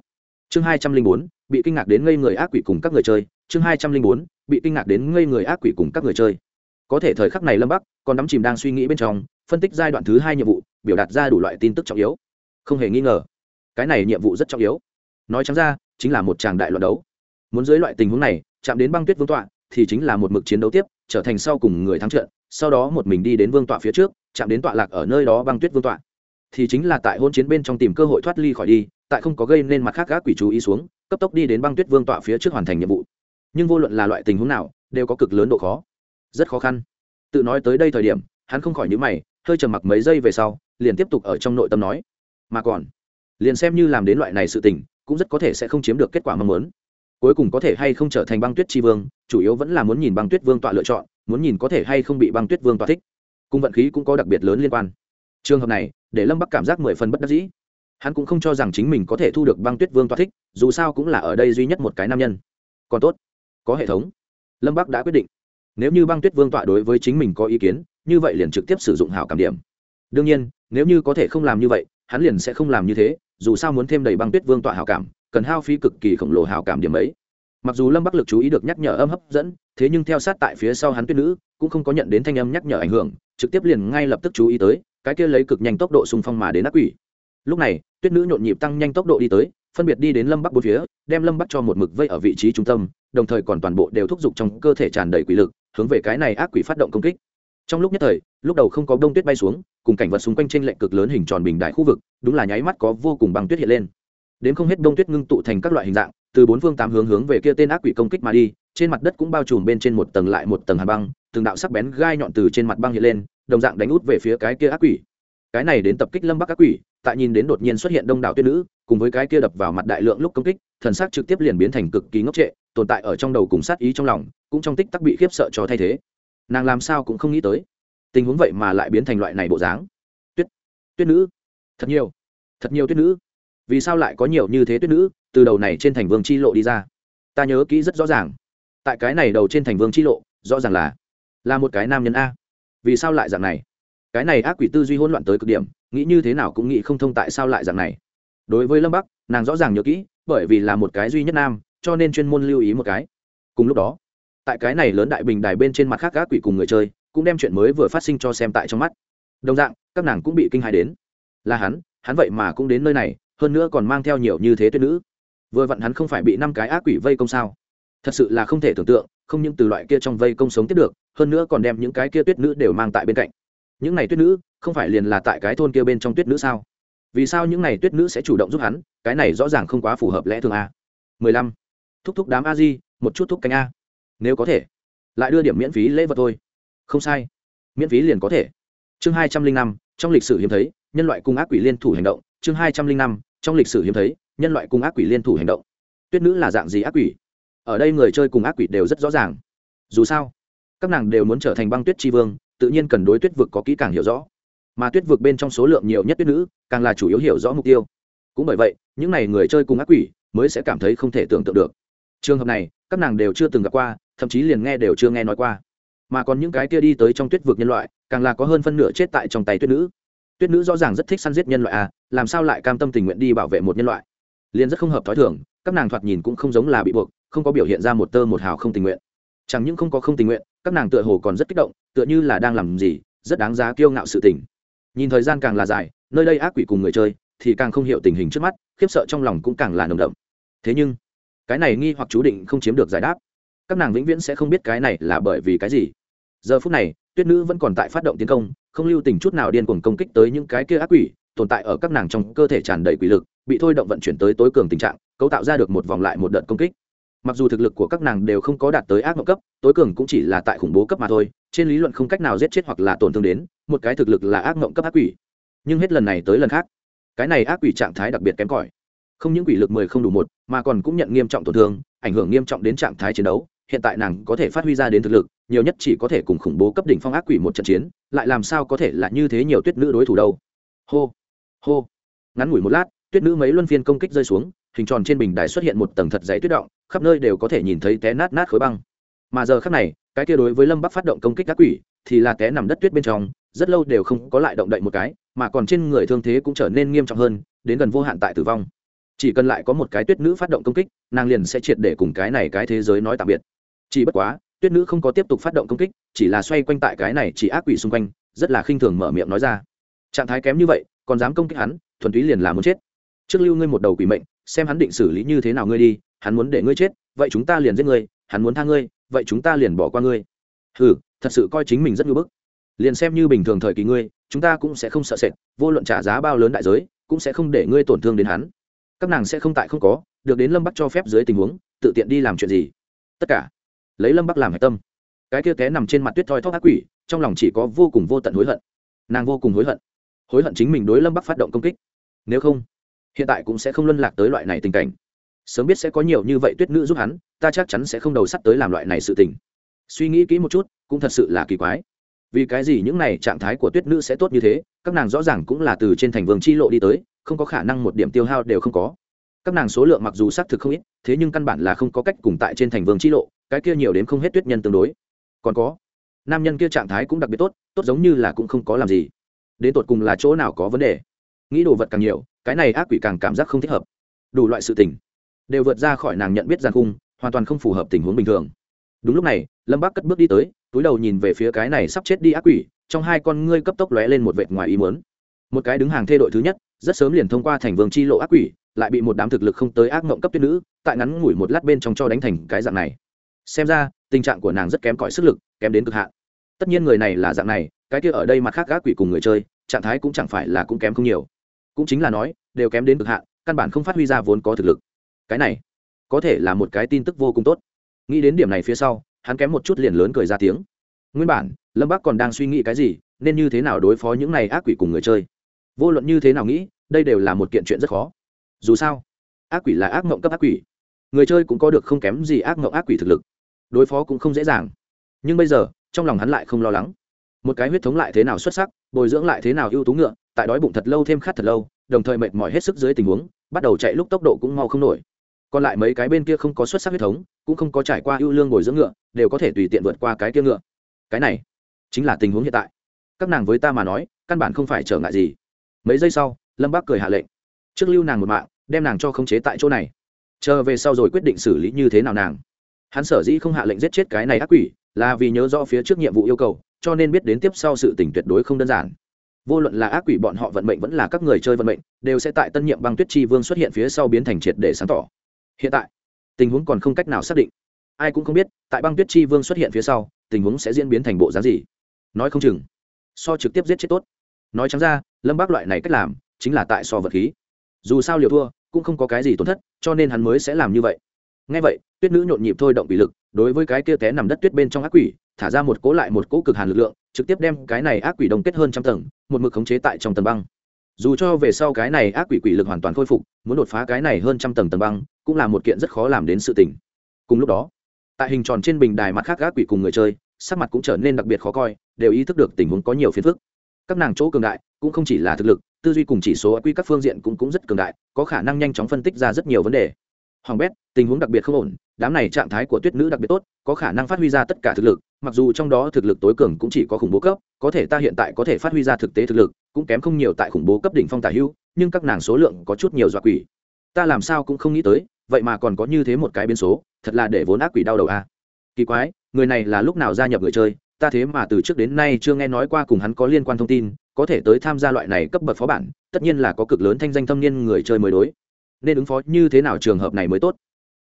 Chương hai trăm linh bốn, bị kinh ngạc đến ngây người ác quỷ cùng các người chơi. Chương hai trăm linh bốn, bị kinh ngạc đến ngây người ác quỷ cùng các người chơi. Có thể thời khắc này lâm bắc còn đắm chìm đang suy nghĩ bên trong, phân tích giai đoạn thứ hai nhiệm vụ, biểu đạt ra đủ loại tin tức trọng yếu. Không hề nghi ngờ, cái này nhiệm vụ rất trọng yếu. Nói chẳng ra, chính là một tràng đại loạn đấu. Muốn dưới loại tình huống này, chạm đến băng tuyết vương tọa thì chính là một mực chiến đấu tiếp, trở thành sau cùng người thắng trận, sau đó một mình đi đến vương tọa phía trước, chạm đến tọa lạc ở nơi đó băng tuyết vương tọa. Thì chính là tại hôn chiến bên trong tìm cơ hội thoát ly khỏi đi, tại không có gây nên mặt khác gác quỷ chú ý xuống, cấp tốc đi đến băng tuyết vương tọa phía trước hoàn thành nhiệm vụ. Nhưng vô luận là loại tình huống nào, đều có cực lớn độ khó. Rất khó khăn. Tự nói tới đây thời điểm, hắn không khỏi nhữ mày, hơi trầm mặc mấy giây về sau, liền tiếp tục ở trong nội tâm nói, mà còn, liền xem như làm đến loại này sự tình, cũng rất có thể sẽ không chiếm được kết quả mong muốn cuối cùng có thể hay không trở thành băng tuyết tri vương, chủ yếu vẫn là muốn nhìn băng tuyết vương tọa lựa chọn, muốn nhìn có thể hay không bị băng tuyết vương tọa thích. Cung vận khí cũng có đặc biệt lớn liên quan. Trường hợp này, để lâm bắc cảm giác mười phần bất đắc dĩ. Hắn cũng không cho rằng chính mình có thể thu được băng tuyết vương tọa thích, dù sao cũng là ở đây duy nhất một cái nam nhân. Còn tốt, có hệ thống. Lâm bắc đã quyết định. Nếu như băng tuyết vương tọa đối với chính mình có ý kiến, như vậy liền trực tiếp sử dụng hảo cảm điểm. Đương nhiên, nếu như có thể không làm như vậy, hắn liền sẽ không làm như thế, dù sao muốn thêm đầy băng tuyết vương tọa hảo cảm cần hao phí cực kỳ khổng lồ hào cảm điểm ấy. Mặc dù lâm bắc lực chú ý được nhắc nhở âm hấp dẫn, thế nhưng theo sát tại phía sau hắn tuyết nữ, cũng không có nhận đến thanh âm nhắc nhở ảnh hưởng, trực tiếp liền ngay lập tức chú ý tới, cái kia lấy cực nhanh tốc độ xung phong mà đến ác quỷ. Lúc này, tuyết nữ nhộn nhịp tăng nhanh tốc độ đi tới, phân biệt đi đến lâm bắc bốn phía, đem lâm bắc cho một mực vây ở vị trí trung tâm, đồng thời còn toàn bộ đều thúc giục trong cơ thể tràn đầy quỷ lực, hướng về cái này ác quỷ phát động công kích. Trong lúc nhất thời, lúc đầu không có đông tuyết bay xuống, cùng cảnh vật xung quanh trên lệch cực lớn hình tròn bình đại khu vực, đúng là nháy mắt có vô cùng băng tuyết hiện lên đến không hết đông tuyết ngưng tụ thành các loại hình dạng, từ bốn phương tám hướng hướng về kia tên ác quỷ công kích mà đi, trên mặt đất cũng bao trùm bên trên một tầng lại một tầng hà băng, từng đạo sắc bén gai nhọn từ trên mặt băng hiện lên, đồng dạng đánh út về phía cái kia ác quỷ. Cái này đến tập kích lâm bắc ác quỷ, tại nhìn đến đột nhiên xuất hiện đông đảo tuyết nữ, cùng với cái kia đập vào mặt đại lượng lúc công kích, thần sắc trực tiếp liền biến thành cực kỳ ngốc trệ, tồn tại ở trong đầu cùng sát ý trong lòng, cũng trong tích tắc bị khiếp sợ cho thay thế. Nàng làm sao cũng không nghĩ tới, tình huống vậy mà lại biến thành loại này bộ dáng. Tuyết tuyết nữ, thật nhiều thật nhiều tuyết nữ vì sao lại có nhiều như thế tuyết nữ từ đầu này trên thành vương chi lộ đi ra? Ta nhớ kỹ rất rõ ràng. Tại cái này đầu trên thành vương chi lộ, rõ ràng là là một cái nam nhân a. Vì sao lại dạng này? Cái này ác quỷ tư duy hỗn loạn tới cực điểm, nghĩ như thế nào cũng nghĩ không thông tại sao lại dạng này. Đối với lâm bắc, nàng rõ ràng nhớ kỹ, bởi vì là một cái duy nhất nam, cho nên chuyên môn lưu ý một cái. Cùng lúc đó, tại cái này lớn đại bình đài bên trên mặt khác ác quỷ cùng người chơi, cũng đem chuyện mới vừa phát sinh cho xem tại trong mắt. Đồng dạng, các nàng cũng bị kinh hài đến. Là hắn hắn vậy mà cũng đến nơi này hơn nữa còn mang theo nhiều như thế tuyết nữ. Vừa vặn hắn không phải bị năm cái ác quỷ vây công sao? Thật sự là không thể tưởng tượng, không những từ loại kia trong vây công sống tiếp được, hơn nữa còn đem những cái kia tuyết nữ đều mang tại bên cạnh. Những này tuyết nữ, không phải liền là tại cái thôn kia bên trong tuyết nữ sao? Vì sao những này tuyết nữ sẽ chủ động giúp hắn? Cái này rõ ràng không quá phù hợp lẽ thường a. Mười lăm. Thúc thúc đám a di, một chút thúc cánh a. Nếu có thể, lại đưa điểm miễn phí lễ vật thôi. Không sai. Miễn phí liền có thể. Chương hai trăm linh năm, trong lịch sử hiếm thấy, nhân loại cung ác quỷ liên thủ hành động chương hai trăm linh năm, trong lịch sử hiếm thấy, nhân loại cùng ác quỷ liên thủ hành động. Tuyết nữ là dạng gì ác quỷ? Ở đây người chơi cùng ác quỷ đều rất rõ ràng. Dù sao, các nàng đều muốn trở thành băng tuyết tri vương, tự nhiên cần đối tuyết vực có kỹ càng hiểu rõ. Mà tuyết vực bên trong số lượng nhiều nhất tuyết nữ, càng là chủ yếu hiểu rõ mục tiêu. Cũng bởi vậy, những n à y người chơi cùng ác quỷ mới sẽ cảm thấy không thể tưởng tượng được. Trường hợp này, các nàng đều chưa từng gặp qua, thậm chí liền nghe đều chưa nghe nói qua. Mà còn những cái kia đi tới trong tuyết vực nhân loại, càng là có hơn phân nửa chết tại trong tay tuyết nữ tuyết nữ rõ ràng rất thích săn giết nhân loại à làm sao lại cam tâm tình nguyện đi bảo vệ một nhân loại? Liền rất không hợp t h ó i thường, các nàng thoạt nhìn cũng không giống là bị buộc, không có biểu hiện ra một tơ một hào không tình nguyện. Chẳng những không có không tình nguyện, các nàng tựa hồ còn rất kích động, tựa như là đang làm gì, rất đáng giá kiêu ngạo sự tình. Nhìn thời gian càng là dài, nơi đây ác quỷ cùng người chơi thì càng không hiểu tình hình trước mắt, khiếp sợ trong lòng cũng càng là nồng đậm. Thế nhưng, cái này nghi hoặc chú định không chiếm được giải đáp. Các nàng vĩnh viễn sẽ không biết cái này là bởi vì cái gì. Giờ phút này tuyết nữ vẫn còn tại phát động tiến công, không lưu tình chút nào điên cuồng công kích tới những cái kia ác quỷ, tồn tại ở các nàng trong cơ thể tràn đầy quỷ lực, bị thôi động vận chuyển tới tối cường tình trạng, cấu tạo ra được một vòng lại một đợt công kích. Mặc dù thực lực của các nàng đều không có đạt tới ác mộng cấp, tối cường cũng chỉ là tại khủng bố cấp mà thôi, trên lý luận không cách nào giết chết hoặc là tổn thương đến, một cái thực lực là ác mộng cấp ác quỷ. Nhưng hết lần này tới lần khác, cái này ác quỷ trạng thái đặc biệt kém cỏi. Không những quỷ lực mười không đủ một, mà còn cũng nhận nghiêm trọng tổn thương, ảnh hưởng nghiêm trọng đến trạng thái chiến đấu, hiện tại nàng có thể phát huy ra đến thực lực nhiều nhất chỉ có thể cùng khủng bố cấp đỉnh phong ác quỷ một trận chiến, lại làm sao có thể là như thế nhiều tuyết nữ đối thủ đâu. Hô hô. Ngắn ngủi một lát, tuyết nữ mấy luân phiên công kích rơi xuống, hình tròn trên bình đài xuất hiện một tầng thật dày tuyết động, khắp nơi đều có thể nhìn thấy té nát nát khối băng. Mà giờ khác này, cái kia đối với lâm bắc phát động công kích ác quỷ, thì là té nằm đất tuyết bên trong, rất lâu đều không có lại động đậy một cái, mà còn trên người thương thế cũng trở nên nghiêm trọng hơn, đến gần vô hạn tại tử vong. Chỉ cần lại có một cái tuyết nữ phát động công kích, nàng liền sẽ triệt để cùng cái này cái thế giới nói tạm biệt. Chỉ bất quá tuyết nữ không có tiếp tục phát động công kích, chỉ là xoay quanh tại cái này chỉ ác quỷ xung quanh, rất là khinh thường mở miệng nói ra. Trạng thái kém như vậy, còn dám công kích hắn, thuần túy liền là muốn chết. Trước lưu ngươi một đầu quỷ mệnh, xem hắn định xử lý như thế nào ngươi đi, hắn muốn để ngươi chết, vậy chúng ta liền giết ngươi, hắn muốn tha ngươi, vậy chúng ta liền bỏ qua ngươi. Ừ thật sự coi chính mình rất ngưỡng bức. Liền xem như bình thường thời kỳ ngươi, chúng ta cũng sẽ không sợ sệt, vô luận trả giá bao lớn đại giới, cũng sẽ không để ngươi tổn thương đến hắn. Các nàng sẽ không tại không có, được đến lâm bắc cho phép dưới tình huống, tự tiện đi làm chuyện gì? Tất cả lấy lâm bắc làm hạch tâm cái kia té nằm trên mặt tuyết thoi thóp ác quỷ trong lòng chỉ có vô cùng vô tận hối hận nàng vô cùng hối hận hối hận chính mình đối lâm bắc phát động công kích nếu không hiện tại cũng sẽ không luân lạc tới loại này tình cảnh sớm biết sẽ có nhiều như vậy tuyết nữ giúp hắn ta chắc chắn sẽ không đầu sắt tới làm loại này sự tình suy nghĩ kỹ một chút cũng thật sự là kỳ quái vì cái gì những này trạng thái của tuyết nữ sẽ tốt như thế các nàng rõ ràng cũng là từ trên thành vương chi lộ đi tới không có khả năng một điểm tiêu hao đều không có các nàng số lượng mặc dù xác thực không ít, thế nhưng căn bản là không có cách cùng tại trên thành vương chi lộ, cái kia nhiều đến không hết tuyết nhân tương đối. Còn có, nam nhân kia trạng thái cũng đặc biệt tốt tốt giống như là cũng không có làm gì. Đến tột cùng là chỗ nào có vấn đề? Nghĩ đồ vật càng nhiều, cái này ác quỷ càng cảm giác không thích hợp. Đủ loại sự tình, đều vượt ra khỏi nàng nhận biết gian khung, hoàn toàn không phù hợp tình huống bình thường. Đúng lúc này, lâm bác cất bước đi tới, túi đầu nhìn về phía cái này sắp chết đi ác quỷ, trong hai con ngươi cấp tốc lóe lên một vệt ngoài ý muốn. Một cái đứng hàng thê đội thứ nhất rất sớm liền thông qua thành vương chi lộ ác quỷ, lại bị một đám thực lực không tới ác mộng cấp tuyết nữ, tại ngắn ngủi một lát bên trong cho đánh thành cái dạng này. Xem ra, tình trạng của nàng rất kém cỏi sức lực, kém đến cực hạn. Tất nhiên người này là dạng này, cái kia ở đây mặt khác ác quỷ cùng người chơi, trạng thái cũng chẳng phải là cũng kém không nhiều. Cũng chính là nói, đều kém đến cực hạn, căn bản không phát huy ra vốn có thực lực. Cái này, có thể là một cái tin tức vô cùng tốt. Nghĩ đến điểm này phía sau, hắn kém một chút liền lớn cười ra tiếng. Nguyên bản, lâm bắc còn đang suy nghĩ cái gì, nên như thế nào đối phó những này ác quỷ cùng người chơi? Vô luận như thế nào nghĩ đây đều là một kiện chuyện rất khó. Dù sao, ác quỷ là ác mộng cấp ác quỷ. Người chơi cũng có được không kém gì ác mộng ác quỷ thực lực. Đối phó cũng không dễ dàng. Nhưng bây giờ, trong lòng hắn lại không lo lắng. Một cái huyết thống lại thế nào xuất sắc, bồi dưỡng lại thế nào ưu tú ngựa, tại đói bụng thật lâu thêm khát thật lâu, đồng thời mệt mỏi hết sức dưới tình huống, bắt đầu chạy lúc tốc độ cũng mau không nổi. Còn lại mấy cái bên kia không có xuất sắc huyết thống, cũng không có trải qua ưu lương bồi dưỡng ngựa, đều có thể tùy tiện vượt qua cái kia ngựa. Cái này chính là tình huống hiện tại. Các nàng với ta mà nói, căn bản không phải trở ngại gì. Mấy giây sau lâm bác cười hạ lệnh trước lưu nàng một mạng đem nàng cho khống chế tại chỗ này chờ về sau rồi quyết định xử lý như thế nào nàng hắn sở dĩ không hạ lệnh giết chết cái này ác quỷ là vì nhớ rõ phía trước nhiệm vụ yêu cầu cho nên biết đến tiếp sau sự tỉnh tuyệt đối không đơn giản vô luận là ác quỷ bọn họ vận mệnh vẫn là các người chơi vận mệnh đều sẽ tại tân nhiệm băng tuyết chi vương xuất hiện phía sau biến thành triệt để sáng tỏ hiện tại tình huống còn không cách nào xác định ai cũng không biết tại băng tuyết chi vương xuất hiện phía sau tình huống sẽ diễn biến thành bộ dáng gì nói không chừng so trực tiếp giết chết tốt nói chẳng ra lâm bác loại này cách làm chính là tại so vật khí. Dù sao liều thua, cũng không có cái gì tổn thất, cho nên hắn mới sẽ làm như vậy. Ngay vậy, tuyết nữ nhộn nhịp thôi động bị lực, đối với cái kia té nằm đất tuyết bên trong ác quỷ, thả ra một cỗ lại một cỗ cực hàn lực lượng, trực tiếp đem cái này ác quỷ đông kết hơn trăm tầng, một mực khống chế tại trong tầng băng. Dù cho về sau cái này ác quỷ quỷ lực hoàn toàn khôi phục, muốn đột phá cái này hơn trăm tầng tầng băng, cũng là một kiện rất khó làm đến sự tỉnh cùng lúc đó, tại hình tròn trên bình đài mặt khác ác quỷ cùng người chơi, sắc mặt cũng trở nên đặc biệt khó coi, đều ý thức được tình huống có nhiều phiền phức. Các nàng chỗ cường đại, cũng không chỉ là thực lực tư duy cùng chỉ số quy các phương diện cũng cũng rất cường đại, có khả năng nhanh chóng phân tích ra rất nhiều vấn đề. Hoàng bét, tình huống đặc biệt không ổn, đám này trạng thái của tuyết nữ đặc biệt tốt, có khả năng phát huy ra tất cả thực lực, mặc dù trong đó thực lực tối cường cũng chỉ có khủng bố cấp, có thể ta hiện tại có thể phát huy ra thực tế thực lực, cũng kém không nhiều tại khủng bố cấp đỉnh phong tả hữu, nhưng các nàng số lượng có chút nhiều dọa quỷ. Ta làm sao cũng không nghĩ tới, vậy mà còn có như thế một cái biến số, thật là để vốn ác quỷ đau đầu a. Kỳ quái, người này là lúc nào gia nhập người chơi, ta thế mà từ trước đến nay chưa nghe nói qua cùng hắn có liên quan thông tin có thể tới tham gia loại này cấp bậc phó bản, tất nhiên là có cực lớn thanh danh thâm niên người chơi mới đối. Nên ứng phó như thế nào trường hợp này mới tốt?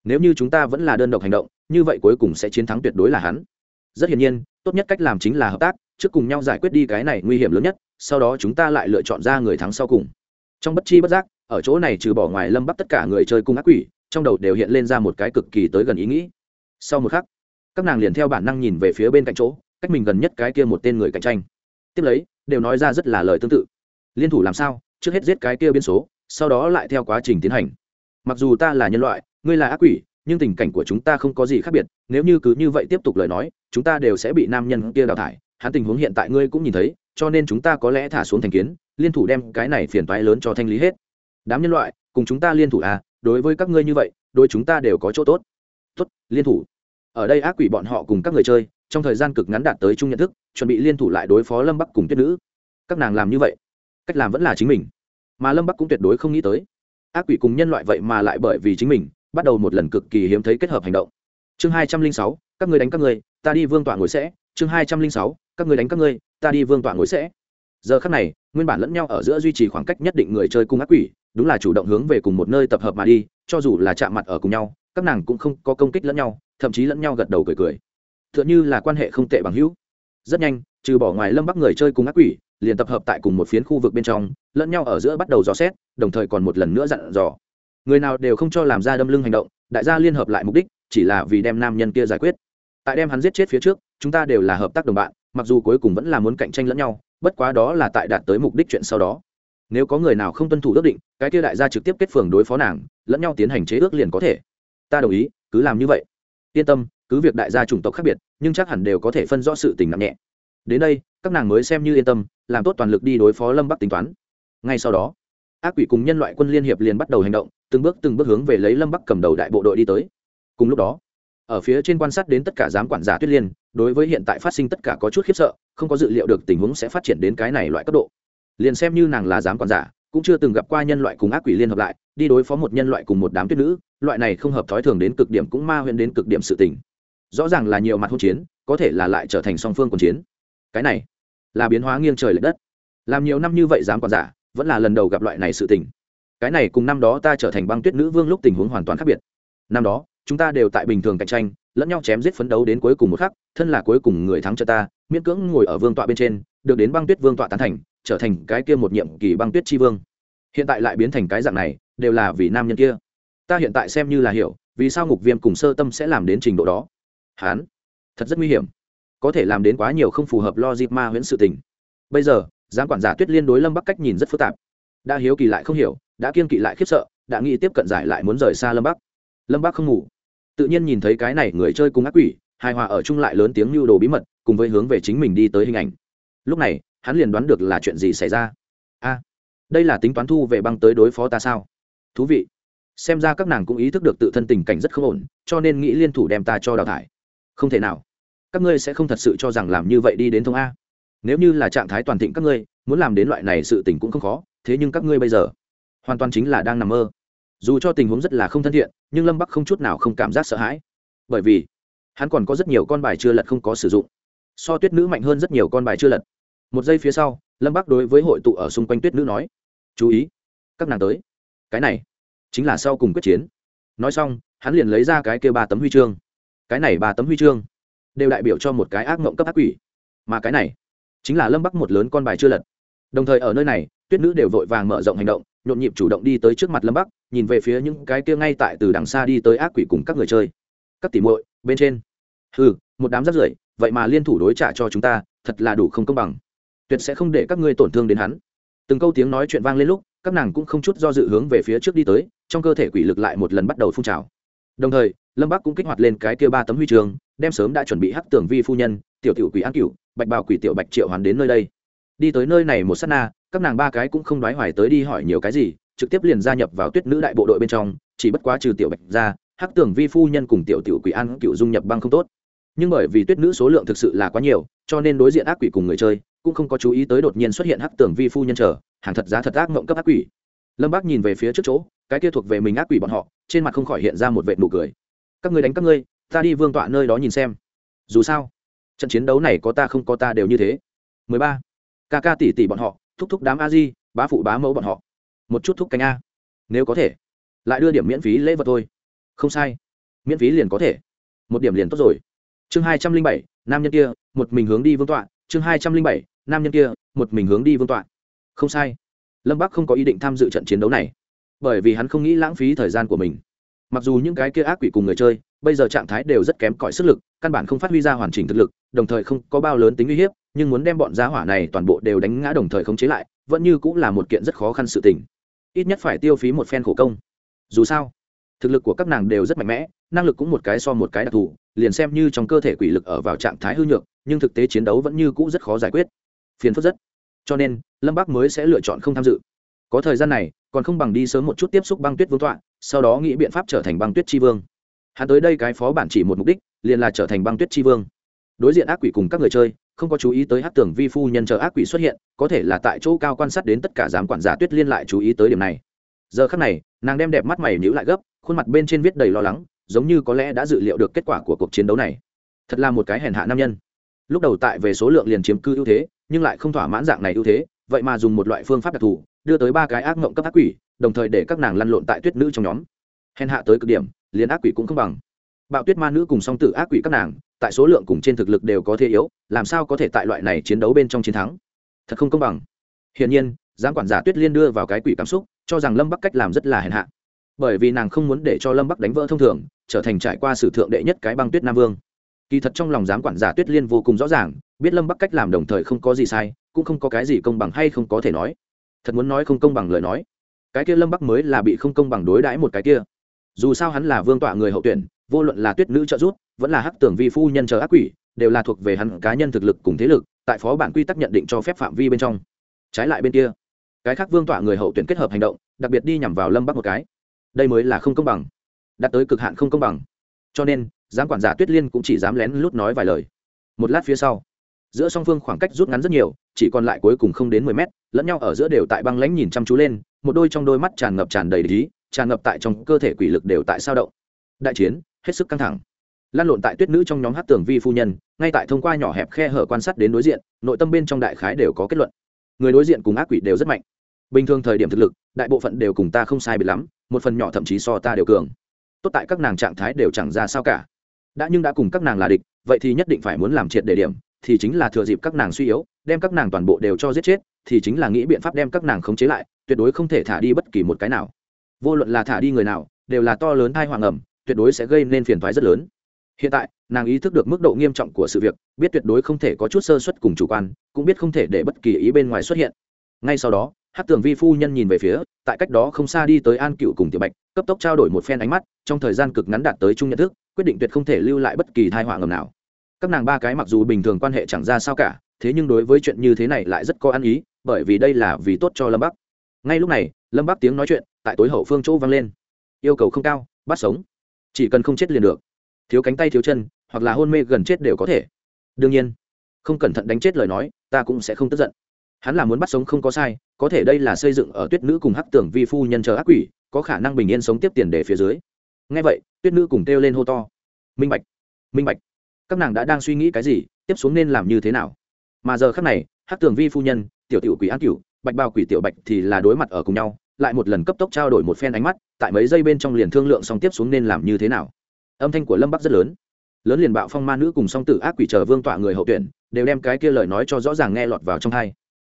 Nếu như chúng ta vẫn là đơn độc hành động, như vậy cuối cùng sẽ chiến thắng tuyệt đối là hắn. Rất hiển nhiên, tốt nhất cách làm chính là hợp tác, trước cùng nhau giải quyết đi cái này nguy hiểm lớn nhất, sau đó chúng ta lại lựa chọn ra người thắng sau cùng. Trong bất chi bất giác, ở chỗ này trừ bỏ ngoài lâm bắc tất cả người chơi cung ác quỷ, trong đầu đều hiện lên ra một cái cực kỳ tới gần ý nghĩ. Sau một khắc, các nàng liền theo bản năng nhìn về phía bên cạnh chỗ, cách mình gần nhất cái kia một tên người cạnh tranh. Tiếp lấy đều nói ra rất là lời tương tự. Liên thủ làm sao? Trước hết giết cái kia biến số, sau đó lại theo quá trình tiến hành. Mặc dù ta là nhân loại, ngươi là ác quỷ, nhưng tình cảnh của chúng ta không có gì khác biệt. Nếu như cứ như vậy tiếp tục lời nói, chúng ta đều sẽ bị nam nhân kia đào thải. Hắn tình huống hiện tại ngươi cũng nhìn thấy, cho nên chúng ta có lẽ thả xuống thành kiến, liên thủ đem cái này phiền toái lớn cho thanh lý hết. Đám nhân loại, cùng chúng ta liên thủ à? Đối với các ngươi như vậy, đối chúng ta đều có chỗ tốt. Tốt, liên thủ. Ở đây ác quỷ bọn họ cùng các người chơi trong thời gian cực ngắn đạt tới chung nhận thức, chuẩn bị liên thủ lại đối phó lâm bắc cùng tuyết nữ. Các nàng làm như vậy, cách làm vẫn là chính mình, mà lâm bắc cũng tuyệt đối không nghĩ tới. Ác quỷ cùng nhân loại vậy mà lại bởi vì chính mình, bắt đầu một lần cực kỳ hiếm thấy kết hợp hành động. Chương hai trăm linh sáu, các người đánh các người ta đi vương tọa ngồi sẽ. Chương hai trăm linh sáu, các người đánh các ngươi, ta đi vương tọa ngồi sẽ. Giờ khắc này, nguyên bản lẫn nhau ở giữa duy trì khoảng cách nhất định người chơi cung ác quỷ, đúng là chủ động hướng về cùng một nơi tập hợp mà đi, cho dù là chạm mặt ở cùng nhau, các nàng cũng không có công kích lẫn nhau, thậm chí lẫn nhau gật đầu cười cười tựa như là quan hệ không tệ bằng hữu. Rất nhanh, trừ bỏ ngoài lâm bắc người chơi cùng ác quỷ, liền tập hợp tại cùng một phiến khu vực bên trong, lẫn nhau ở giữa bắt đầu dò xét, đồng thời còn một lần nữa dặn dò. Người nào đều không cho làm ra đâm lưng hành động, đại gia liên hợp lại mục đích, chỉ là vì đem nam nhân kia giải quyết. Tại đem hắn giết chết phía trước, chúng ta đều là hợp tác đồng bạn, mặc dù cuối cùng vẫn là muốn cạnh tranh lẫn nhau, bất quá đó là tại đạt tới mục đích chuyện sau đó. Nếu có người nào không tuân thủ ước định, cái kia đại gia trực tiếp kết phường đối phó nàng, lẫn nhau tiến hành chế ước liền có thể. Ta đồng ý, cứ làm như vậy. Yên tâm cứ việc đại gia chủng tộc khác biệt, nhưng chắc hẳn đều có thể phân rõ sự tình nặng nhẹ. Đến đây, các nàng mới xem như yên tâm, làm tốt toàn lực đi đối phó lâm bắc tính toán. Ngay sau đó, ác quỷ cùng nhân loại quân liên hiệp liền bắt đầu hành động, từng bước từng bước hướng về lấy lâm bắc cầm đầu đại bộ đội đi tới. Cùng lúc đó, ở phía trên quan sát đến tất cả giám quản giả tuyết liên, đối với hiện tại phát sinh tất cả có chút khiếp sợ, không có dự liệu được tình huống sẽ phát triển đến cái này loại cấp độ. Liền xem như nàng là giám quản giả, cũng chưa từng gặp qua nhân loại cùng ác quỷ liên hợp lại, đi đối phó một nhân loại cùng một đám tuyết nữ, loại này không hợp thói thường đến cực điểm cũng ma huyện đến cực điểm sự tình rõ ràng là nhiều mặt hỗn chiến, có thể là lại trở thành song phương quân chiến. Cái này là biến hóa nghiêng trời l ệ đất. Làm nhiều năm như vậy dám còn giả, vẫn là lần đầu gặp loại này sự tình. Cái này cùng năm đó ta trở thành băng tuyết nữ vương lúc tình huống hoàn toàn khác biệt. Năm đó, chúng ta đều tại bình thường cạnh tranh, lẫn nhau chém giết phấn đấu đến cuối cùng một khắc, thân là cuối cùng người thắng cho ta, miễn cưỡng ngồi ở vương tọa bên trên, được đến băng tuyết vương tọa tán thành, trở thành cái kia một nhiệm kỳ băng tuyết tri vương. Hiện tại lại biến thành cái dạng này, đều là vì nam nhân kia. Ta hiện tại xem như là hiểu, vì sao ngục viêm cùng sơ tâm sẽ làm đến trình độ đó hán. Thật rất nguy hiểm. Có thể làm đến quá nhiều không phù hợp lo dịp ma huyễn sự tình. Bây giờ, giám quản giả tuyết liên đối lâm bắc cách nhìn rất phức tạp. Đã hiếu kỳ lại không hiểu, đã kiên kỵ lại khiếp sợ, đã nghĩ tiếp cận giải lại muốn rời xa lâm bắc. Lâm bắc không ngủ. Tự nhiên nhìn thấy cái này người chơi cùng ác quỷ, hài hòa ở chung lại lớn tiếng lưu đồ bí mật, cùng với hướng về chính mình đi tới hình ảnh. Lúc này, hắn liền đoán được là chuyện gì xảy ra. A, đây là tính toán thu về băng tới đối phó ta sao? Thú vị. Xem ra các nàng cũng ý thức được tự thân tình cảnh rất không ổn, cho nên nghĩ liên thủ đem ta cho đào thải không thể nào. Các ngươi sẽ không thật sự cho rằng làm như vậy đi đến thông a. Nếu như là trạng thái toàn thịnh các ngươi, muốn làm đến loại này sự tình cũng không khó, thế nhưng các ngươi bây giờ hoàn toàn chính là đang nằm mơ. Dù cho tình huống rất là không thân thiện, nhưng lâm bắc không chút nào không cảm giác sợ hãi. Bởi vì, hắn còn có rất nhiều con bài chưa lật không có sử dụng. So tuyết nữ mạnh hơn rất nhiều con bài chưa lật. Một giây phía sau, lâm bắc đối với hội tụ ở xung quanh tuyết nữ nói, chú ý, các nàng tới. Cái này chính là sau cùng quyết chiến. Nói xong, hắn liền lấy ra cái kêu ba tấm huy chương cái này ba tấm huy chương đều đại biểu cho một cái ác mộng cấp ác quỷ. Mà cái này chính là lâm bắc một lớn con bài chưa lật. Đồng thời ở nơi này, tuyết nữ đều vội vàng mở rộng hành động, nhộn nhịp chủ động đi tới trước mặt lâm bắc, nhìn về phía những cái kia ngay tại từ đằng xa đi tới ác quỷ cùng các người chơi. Các tỉ muội, bên trên. Ừ một đám rắt rưởi, vậy mà liên thủ đối trả cho chúng ta, thật là đủ không công bằng. Tuyệt sẽ không để các ngươi tổn thương đến hắn. Từng câu tiếng nói chuyện vang lên lúc, các nàng cũng không chút do dự hướng về phía trước đi tới, trong cơ thể quỷ lực lại một lần bắt đầu phun trào đồng thời, lâm bắc cũng kích hoạt lên cái kia ba tấm huy trường, đem sớm đã chuẩn bị hắc tường vi phu nhân, tiểu tiểu quỷ an cửu, bạch bào quỷ tiểu bạch triệu hoàn đến nơi đây. Đi tới nơi này một s á t na, các nàng ba cái cũng không đoái hoài tới đi hỏi nhiều cái gì, trực tiếp liền gia nhập vào tuyết nữ đại bộ đội bên trong, chỉ bất quá trừ tiểu bạch ra, hắc tường vi phu nhân cùng tiểu tiểu quỷ an cựu dung nhập băng không tốt. Nhưng bởi vì tuyết nữ số lượng thực sự là quá nhiều, cho nên đối diện ác quỷ cùng người chơi, cũng không có chú ý tới đột nhiên xuất hiện hắc tường vi phu nhân chờ, hàng thật giá thật ác mộng cấp ác quỷ. Lâm bác nhìn về phía trước chỗ cái kia thuộc về mình ác quỷ bọn họ, trên mặt không khỏi hiện ra một vệ nụ cười. Các ngươi đánh các ngươi, ta đi vương tọa nơi đó nhìn xem. Dù sao, trận chiến đấu này có ta không có ta đều như thế. 13. ca ca tỷ tỷ bọn họ, thúc thúc đám a di, bá phụ bá mẫu bọn họ. Một chút thúc cánh a. Nếu có thể, lại đưa điểm miễn phí lễ vật thôi. Không sai, miễn phí liền có thể. Một điểm liền tốt rồi. Chương hai trăm linh bảy, nam nhân kia, một mình hướng đi vương tọa. Chương hai trăm linh bảy, nam nhân kia, một mình hướng đi vương tọa. Không sai. Lâm bắc không có ý định tham dự trận chiến đấu này bởi vì hắn không nghĩ lãng phí thời gian của mình. Mặc dù những cái kia ác quỷ cùng người chơi, bây giờ trạng thái đều rất kém cỏi sức lực, căn bản không phát huy ra hoàn chỉnh thực lực, đồng thời không có bao lớn tính uy hiếp, nhưng muốn đem bọn giá hỏa này toàn bộ đều đánh ngã đồng thời khống chế lại, vẫn như cũng là một kiện rất khó khăn sự tình. Ít nhất phải tiêu phí một phen khổ công. Dù sao, thực lực của các nàng đều rất mạnh mẽ, năng lực cũng một cái so một cái đặc thù, liền xem như trong cơ thể quỷ lực ở vào trạng thái hư nhược, nhưng thực tế chiến đấu vẫn như cũ rất khó giải quyết. Phiền phức rất. Cho nên, lâm bắc mới sẽ lựa chọn không tham dự có thời gian này, còn không bằng đi sớm một chút tiếp xúc băng tuyết vương tọa, sau đó nghĩ biện pháp trở thành băng tuyết tri vương. Hắn tới đây cái phó bản chỉ một mục đích, liền là trở thành băng tuyết tri vương. Đối diện ác quỷ cùng các người chơi, không có chú ý tới hát tưởng vi phu nhân chờ ác quỷ xuất hiện, có thể là tại chỗ cao quan sát đến tất cả giám quản giả tuyết liên lại chú ý tới điểm này. Giờ khắc này, nàng đem đẹp mắt mày nhữ lại gấp, khuôn mặt bên trên viết đầy lo lắng, giống như có lẽ đã dự liệu được kết quả của cuộc chiến đấu này. Thật là một cái hèn hạ nam nhân. Lúc đầu tại về số lượng liền chiếm cư ưu thế, nhưng lại không thỏa mãn dạng này ưu thế, vậy mà dùng một loại phương pháp đặc thù đưa tới ba cái ác mộng cấp ác quỷ, đồng thời để các nàng lăn lộn tại tuyết nữ trong nhóm. Hèn hạ tới cực điểm, liền ác quỷ cũng không bằng. Bạo tuyết ma nữ cùng song tử ác quỷ các nàng, tại số lượng cùng trên thực lực đều có thế yếu, làm sao có thể tại loại này chiến đấu bên trong chiến thắng? Thật không công bằng. Hiển nhiên, giám quản giả tuyết liên đưa vào cái quỷ cảm xúc, cho rằng lâm bắc cách làm rất là hèn hạ. Bởi vì nàng không muốn để cho lâm bắc đánh vỡ thông thường, trở thành trải qua sử thượng đệ nhất cái băng tuyết nam vương. Kỳ thật trong lòng giám quản giả tuyết liên vô cùng rõ ràng, biết lâm bắc cách làm đồng thời không có gì sai, cũng không có cái gì công bằng hay không có thể nói thật muốn nói không công bằng lời nói. Cái kia lâm bắc mới là bị không công bằng đối đãi một cái kia. Dù sao hắn là vương tọa người hậu tuyển, vô luận là tuyết nữ trợ giúp, vẫn là hắc tưởng vi phu nhân chờ ác quỷ, đều là thuộc về hắn cá nhân thực lực cùng thế lực, tại phó bản quy tắc nhận định cho phép phạm vi bên trong. Trái lại bên kia, cái khác vương tọa người hậu tuyển kết hợp hành động, đặc biệt đi nhằm vào lâm bắc một cái. Đây mới là không công bằng. Đạt tới cực hạn không công bằng. Cho nên, giám quản giả tuyết liên cũng chỉ dám lén lút nói vài lời. Một lát phía sau giữa song phương khoảng cách rút ngắn rất nhiều, chỉ còn lại cuối cùng không đến mười mét, lẫn nhau ở giữa đều tại băng lãnh nhìn chăm chú lên, một đôi trong đôi mắt tràn ngập tràn đầy lý, tràn ngập tại trong cơ thể quỷ lực đều tại sao động. Đại chiến, hết sức căng thẳng. Lan lộn tại tuyết nữ trong nhóm hát tường vi phu nhân, ngay tại thông qua nhỏ hẹp khe hở quan sát đến đối diện, nội tâm bên trong đại khái đều có kết luận. Người đối diện cùng ác quỷ đều rất mạnh. Bình thường thời điểm thực lực, đại bộ phận đều cùng ta không sai bị lắm, một phần nhỏ thậm chí so ta đều cường. Tốt tại các nàng trạng thái đều chẳng ra sao cả. Đã nhưng đã cùng các nàng là địch, vậy thì nhất định phải muốn làm triệt đề điểm thì chính là thừa dịp các nàng suy yếu, đem các nàng toàn bộ đều cho giết chết, thì chính là nghĩ biện pháp đem các nàng khống chế lại, tuyệt đối không thể thả đi bất kỳ một cái nào. Vô luận là thả đi người nào, đều là to lớn thai hoàng ẩm tuyệt đối sẽ gây nên phiền thoái rất lớn. Hiện tại, nàng ý thức được mức độ nghiêm trọng của sự việc, biết tuyệt đối không thể có chút sơ xuất cùng chủ quan, cũng biết không thể để bất kỳ ý bên ngoài xuất hiện. Ngay sau đó hát tường vi phu nhân nhìn về phía, tại cách đó không xa đi tới an cựu cùng tiểu bạch, cấp tốc trao đổi một phen ánh mắt, trong thời gian cực ngắn đạt tới chung nhận thức, quyết định tuyệt không thể lưu lại bất kỳ thai hoàng ngầm nào các nàng ba cái mặc dù bình thường quan hệ chẳng ra sao cả, thế nhưng đối với chuyện như thế này lại rất có ăn ý, bởi vì đây là vì tốt cho lâm bắc. Ngay lúc này, lâm bắc tiếng nói chuyện tại tối hậu phương chỗ vang lên. Yêu cầu không cao, bắt sống. Chỉ cần không chết liền được. Thiếu cánh tay thiếu chân, hoặc là hôn mê gần chết đều có thể. Đương nhiên, không cẩn thận đánh chết lời nói, ta cũng sẽ không tức giận. Hắn là muốn bắt sống không có sai, có thể đây là xây dựng ở tuyết nữ cùng hắc tưởng vi phu nhân chờ ác quỷ, có khả năng bình yên sống tiếp tiền đề phía dưới. Ngay vậy, tuyết nữ cùng kêu lên hô to. Minh bạch minh bạch các nàng đã đang suy nghĩ cái gì, tiếp xuống nên làm như thế nào? Mà giờ khắc này, hắc tường vi phu nhân, tiểu tiểu quỷ an cửu, bạch bao quỷ tiểu bạch thì là đối mặt ở cùng nhau, lại một lần cấp tốc trao đổi một phen ánh mắt, tại mấy giây bên trong liền thương lượng xong tiếp xuống nên làm như thế nào. Âm thanh của lâm bắc rất lớn. Lớn liền bạo phong ma nữ cùng song tử ác quỷ chờ vương tọa người hậu tuyển, đều đem cái kia lời nói cho rõ ràng nghe lọt vào trong hai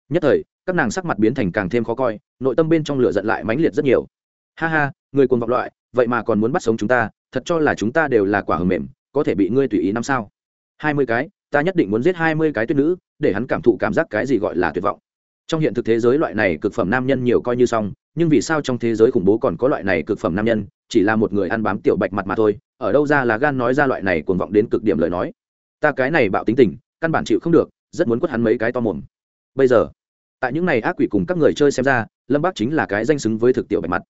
nhất thời, các nàng sắc mặt biến thành càng thêm khó coi, nội tâm bên trong lửa giận lại mãnh liệt rất nhiều. Ha ha, người cuồng vọng loại, vậy mà còn muốn bắt sống chúng ta, thật cho là chúng ta đều là quả hầm mềm có thể bị ngươi tùy ý năm sao? Hai mươi cái, ta nhất định muốn giết hai mươi cái tuyết nữ, để hắn cảm thụ cảm giác cái gì gọi là tuyệt vọng. Trong hiện thực thế giới loại này cực phẩm nam nhân nhiều coi như xong, nhưng vì sao trong thế giới khủng bố còn có loại này cực phẩm nam nhân, chỉ là một người ăn bám tiểu bạch mặt mà thôi, ở đâu ra là gan nói ra loại này cuồng vọng đến cực điểm lời nói. Ta cái này bạo tính tình, căn bản chịu không được, rất muốn quất hắn mấy cái to mồm. Bây giờ, tại những này ác quỷ cùng các người chơi xem ra, lâm bác chính là cái danh xứng với thực tiểu bạch mặt.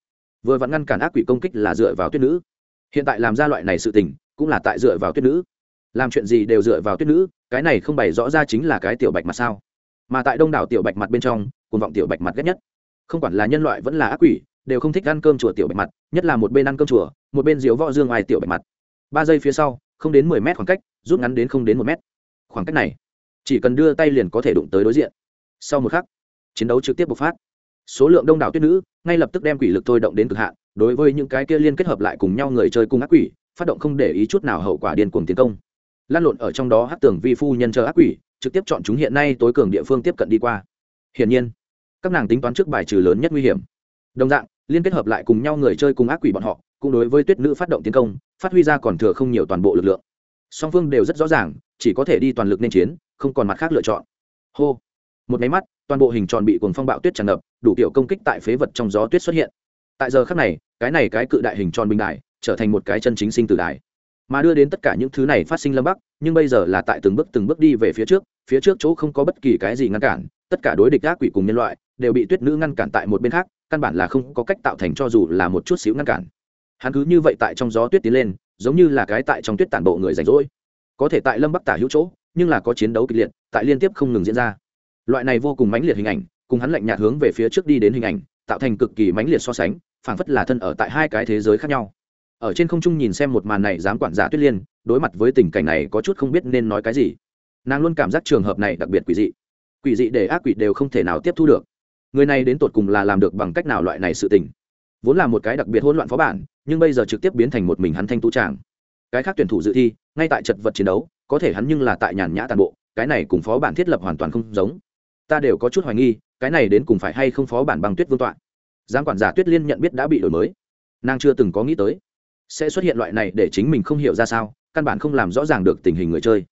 Vừa vặn ngăn cản ác quỷ công kích là dựa vào tuyết nữ. Hiện tại làm ra loại này sự tình cũng là tại dựa vào tuyết nữ. Làm chuyện gì đều dựa vào tuyết nữ, cái này không bày rõ ra chính là cái tiểu bạch mặt sao. Mà tại đông đảo tiểu bạch mặt bên trong, cuồng vọng tiểu bạch mặt ghét nhất. Không quản là nhân loại vẫn là ác quỷ, đều không thích ăn cơm chùa tiểu bạch mặt, nhất là một bên ăn cơm chùa, một bên diếu võ dương ai tiểu bạch mặt. Ba giây phía sau, không đến mười mét khoảng cách, rút ngắn đến không đến một mét. Khoảng cách này, chỉ cần đưa tay liền có thể đụng tới đối diện. Sau một khắc, chiến đấu trực tiếp bộc phát. Số lượng đông đảo tuyết nữ, ngay lập tức đem quỷ lực thôi động đến cực hạn, đối với những cái kia liên kết hợp lại cùng nhau người chơi cùng ác quỷ phát động không để ý chút nào hậu quả điên cuồng tiến công. Lan lộn ở trong đó hát tưởng vi phu nhân chờ ác quỷ, trực tiếp chọn chúng hiện nay tối cường địa phương tiếp cận đi qua. Hiển nhiên, các nàng tính toán trước bài trừ lớn nhất nguy hiểm. Đồng dạng, liên kết hợp lại cùng nhau người chơi cùng ác quỷ bọn họ, cũng đối với tuyết nữ phát động tiến công, phát huy ra còn thừa không nhiều toàn bộ lực lượng. Song phương đều rất rõ ràng, chỉ có thể đi toàn lực nên chiến, không còn mặt khác lựa chọn. Hô. Một máy mắt, toàn bộ hình tròn bị cuồng phong bạo tuyết tràn ngập, đủ kiểu công kích tại phế vật trong gió tuyết xuất hiện. Tại giờ khác này, cái này cái cự đại hình tròn bình đại trở thành một cái chân chính sinh từ đài. Mà đưa đến tất cả những thứ này phát sinh lâm bắc, nhưng bây giờ là tại từng bước từng bước đi về phía trước phía trước chỗ không có bất kỳ cái gì ngăn cản, tất cả đối địch ác quỷ cùng nhân loại đều bị tuyết nữ ngăn cản tại một bên khác, căn bản là không có cách tạo thành cho dù là một chút xíu ngăn cản. Hắn cứ như vậy tại trong gió tuyết tiến lên, giống như là cái tại trong tuyết tản bộ người rảnh rỗi. Có thể tại lâm bắc tả hữu chỗ, nhưng là có chiến đấu kịch liệt, tại liên tiếp không ngừng diễn ra. Loại này vô cùng mãnh liệt hình ảnh, cùng hắn lạnh nhạt hướng về phía trước đi đến hình ảnh, tạo thành cực kỳ mãnh liệt so sánh, phảng phất là thân ở tại hai cái thế giới khác nhau ở trên không trung nhìn xem một màn này, dám quản giả tuyết liên, đối mặt với tình cảnh này có chút không biết nên nói cái gì. Nàng luôn cảm giác trường hợp này đặc biệt quỷ dị. Quỷ dị để ác quỷ đều không thể nào tiếp thu được. Người này đến tột cùng là làm được bằng cách nào loại này sự tình? Vốn là một cái đặc biệt hỗn loạn phó bản, nhưng bây giờ trực tiếp biến thành một mình hắn thanh tú tràng cái khác tuyển thủ dự thi, ngay tại chật vật chiến đấu, có thể hắn nhưng là tại nhàn nhã toàn bộ, cái này cùng phó bản thiết lập hoàn toàn không giống. Ta đều có chút hoài nghi, cái này đến cùng phải hay không phó bản băng tuyết vương tọa? Giang quản giả tuyết liên nhận biết đã bị đổi mới. Nàng chưa từng có nghĩ tới sẽ xuất hiện loại này để chính mình không hiểu ra sao, căn bản không làm rõ ràng được tình hình người chơi.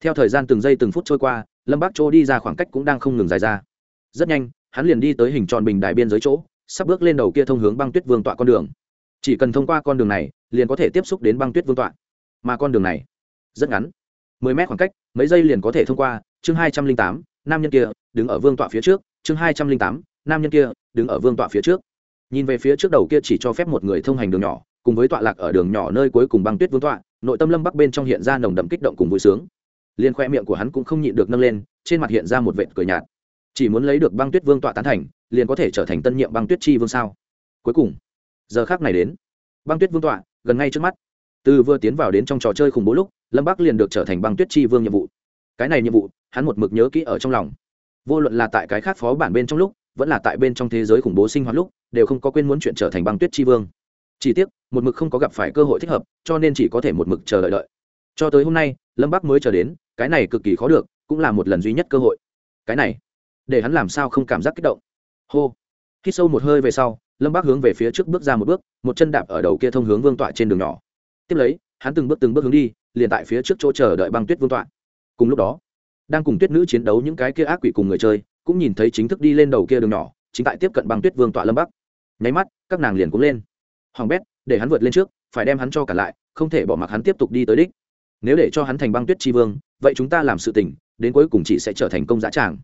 Theo thời gian từng giây từng phút trôi qua, lâm bác chỗ đi ra khoảng cách cũng đang không ngừng dài ra. Rất nhanh, hắn liền đi tới hình tròn bình đài biên giới chỗ, sắp bước lên đầu kia thông hướng băng tuyết vương tọa con đường. Chỉ cần thông qua con đường này, liền có thể tiếp xúc đến băng tuyết vương tọa. Mà con đường này, rất ngắn. Mười mét khoảng cách, mấy giây liền có thể thông qua, chương hai trăm linh tám, nam nhân kia, đứng ở vương tọa phía trước, chương hai trăm linh tám, nam nhân kia, đứng ở vương tọa phía trước. Nhìn về phía trước đầu kia chỉ cho phép một người thông hành đường nhỏ cùng với tọa lạc ở đường nhỏ nơi cuối cùng băng tuyết vương tọa, nội tâm lâm bắc bên trong hiện ra nồng đậm kích động cùng vui sướng. Liên khoe miệng của hắn cũng không nhịn được nâng lên, trên mặt hiện ra một vệt cười nhạt. Chỉ muốn lấy được băng tuyết vương tọa tán thành, liền có thể trở thành tân nhiệm băng tuyết chi vương sao? Cuối cùng, giờ khác này đến. Băng tuyết vương tọa, gần ngay trước mắt. Từ vừa tiến vào đến trong trò chơi khủng bố lúc, lâm bắc liền được trở thành băng tuyết chi vương nhiệm vụ. Cái này nhiệm vụ, hắn một mực nhớ kỹ ở trong lòng. Vô luận là tại cái khác phó bản bên trong lúc, vẫn là tại bên trong thế giới khủng bố sinh hoạt lúc, đều không có quên muốn chuyện trở thành băng tuyết chi vương chỉ tiếc, một mực không có gặp phải cơ hội thích hợp, cho nên chỉ có thể một mực chờ đợi đợi. Cho tới hôm nay, lâm bắc mới chờ đến, cái này cực kỳ khó được, cũng là một lần duy nhất cơ hội. Cái này, để hắn làm sao không cảm giác kích động? Hô. Khi sâu một hơi về sau, lâm bác hướng về phía trước bước ra một bước, một chân đạp ở đầu kia thông hướng vương tọa trên đường nhỏ. Tiếp lấy, hắn từng bước từng bước hướng đi, liền tại phía trước chỗ chờ đợi băng tuyết vương tọa. Cùng lúc đó, đang cùng tuyết nữ chiến đấu những cái kia ác quỷ cùng người chơi, cũng nhìn thấy chính thức đi lên đầu kia đường nhỏ, chính tại tiếp cận băng tuyết vương tọa lâm bắc. Nháy mắt, các nàng liền cũng lên hoàng bét, để hắn vượt lên trước, phải đem hắn cho cả lại, không thể bỏ mặc hắn tiếp tục đi tới đích. Nếu để cho hắn thành băng tuyết tri vương, vậy chúng ta làm sự tình, đến cuối cùng chị sẽ trở thành công giá tràng.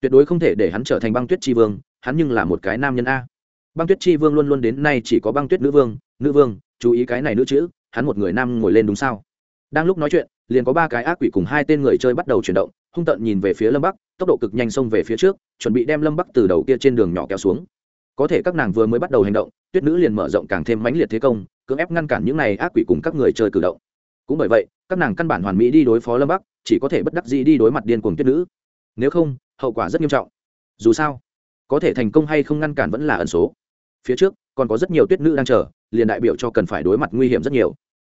Tuyệt đối không thể để hắn trở thành băng tuyết tri vương, hắn nhưng là một cái nam nhân a. Băng tuyết tri vương luôn luôn đến nay chỉ có băng tuyết nữ vương nữ vương, chú ý cái này nữ chữ, hắn một người nam ngồi lên đúng sao? Đang lúc nói chuyện, liền có ba cái ác quỷ cùng hai tên người chơi bắt đầu chuyển động, hung tận nhìn về phía lâm bắc, tốc độ cực nhanh xông về phía trước, chuẩn bị đem lâm bắc từ đầu kia trên đường nhỏ kéo xuống có thể các nàng vừa mới bắt đầu hành động, tuyết nữ liền mở rộng càng thêm mãnh liệt thế công, cưỡng ép ngăn cản những này ác quỷ cùng các người chơi cử động. Cũng bởi vậy, các nàng căn bản hoàn mỹ đi đối phó lâm bắc, chỉ có thể bất đắc dĩ đi đối mặt điên cuồng tuyết nữ. Nếu không, hậu quả rất nghiêm trọng. Dù sao, có thể thành công hay không ngăn cản vẫn là ẩn số. Phía trước, còn có rất nhiều tuyết nữ đang chờ, liền đại biểu cho cần phải đối mặt nguy hiểm rất nhiều.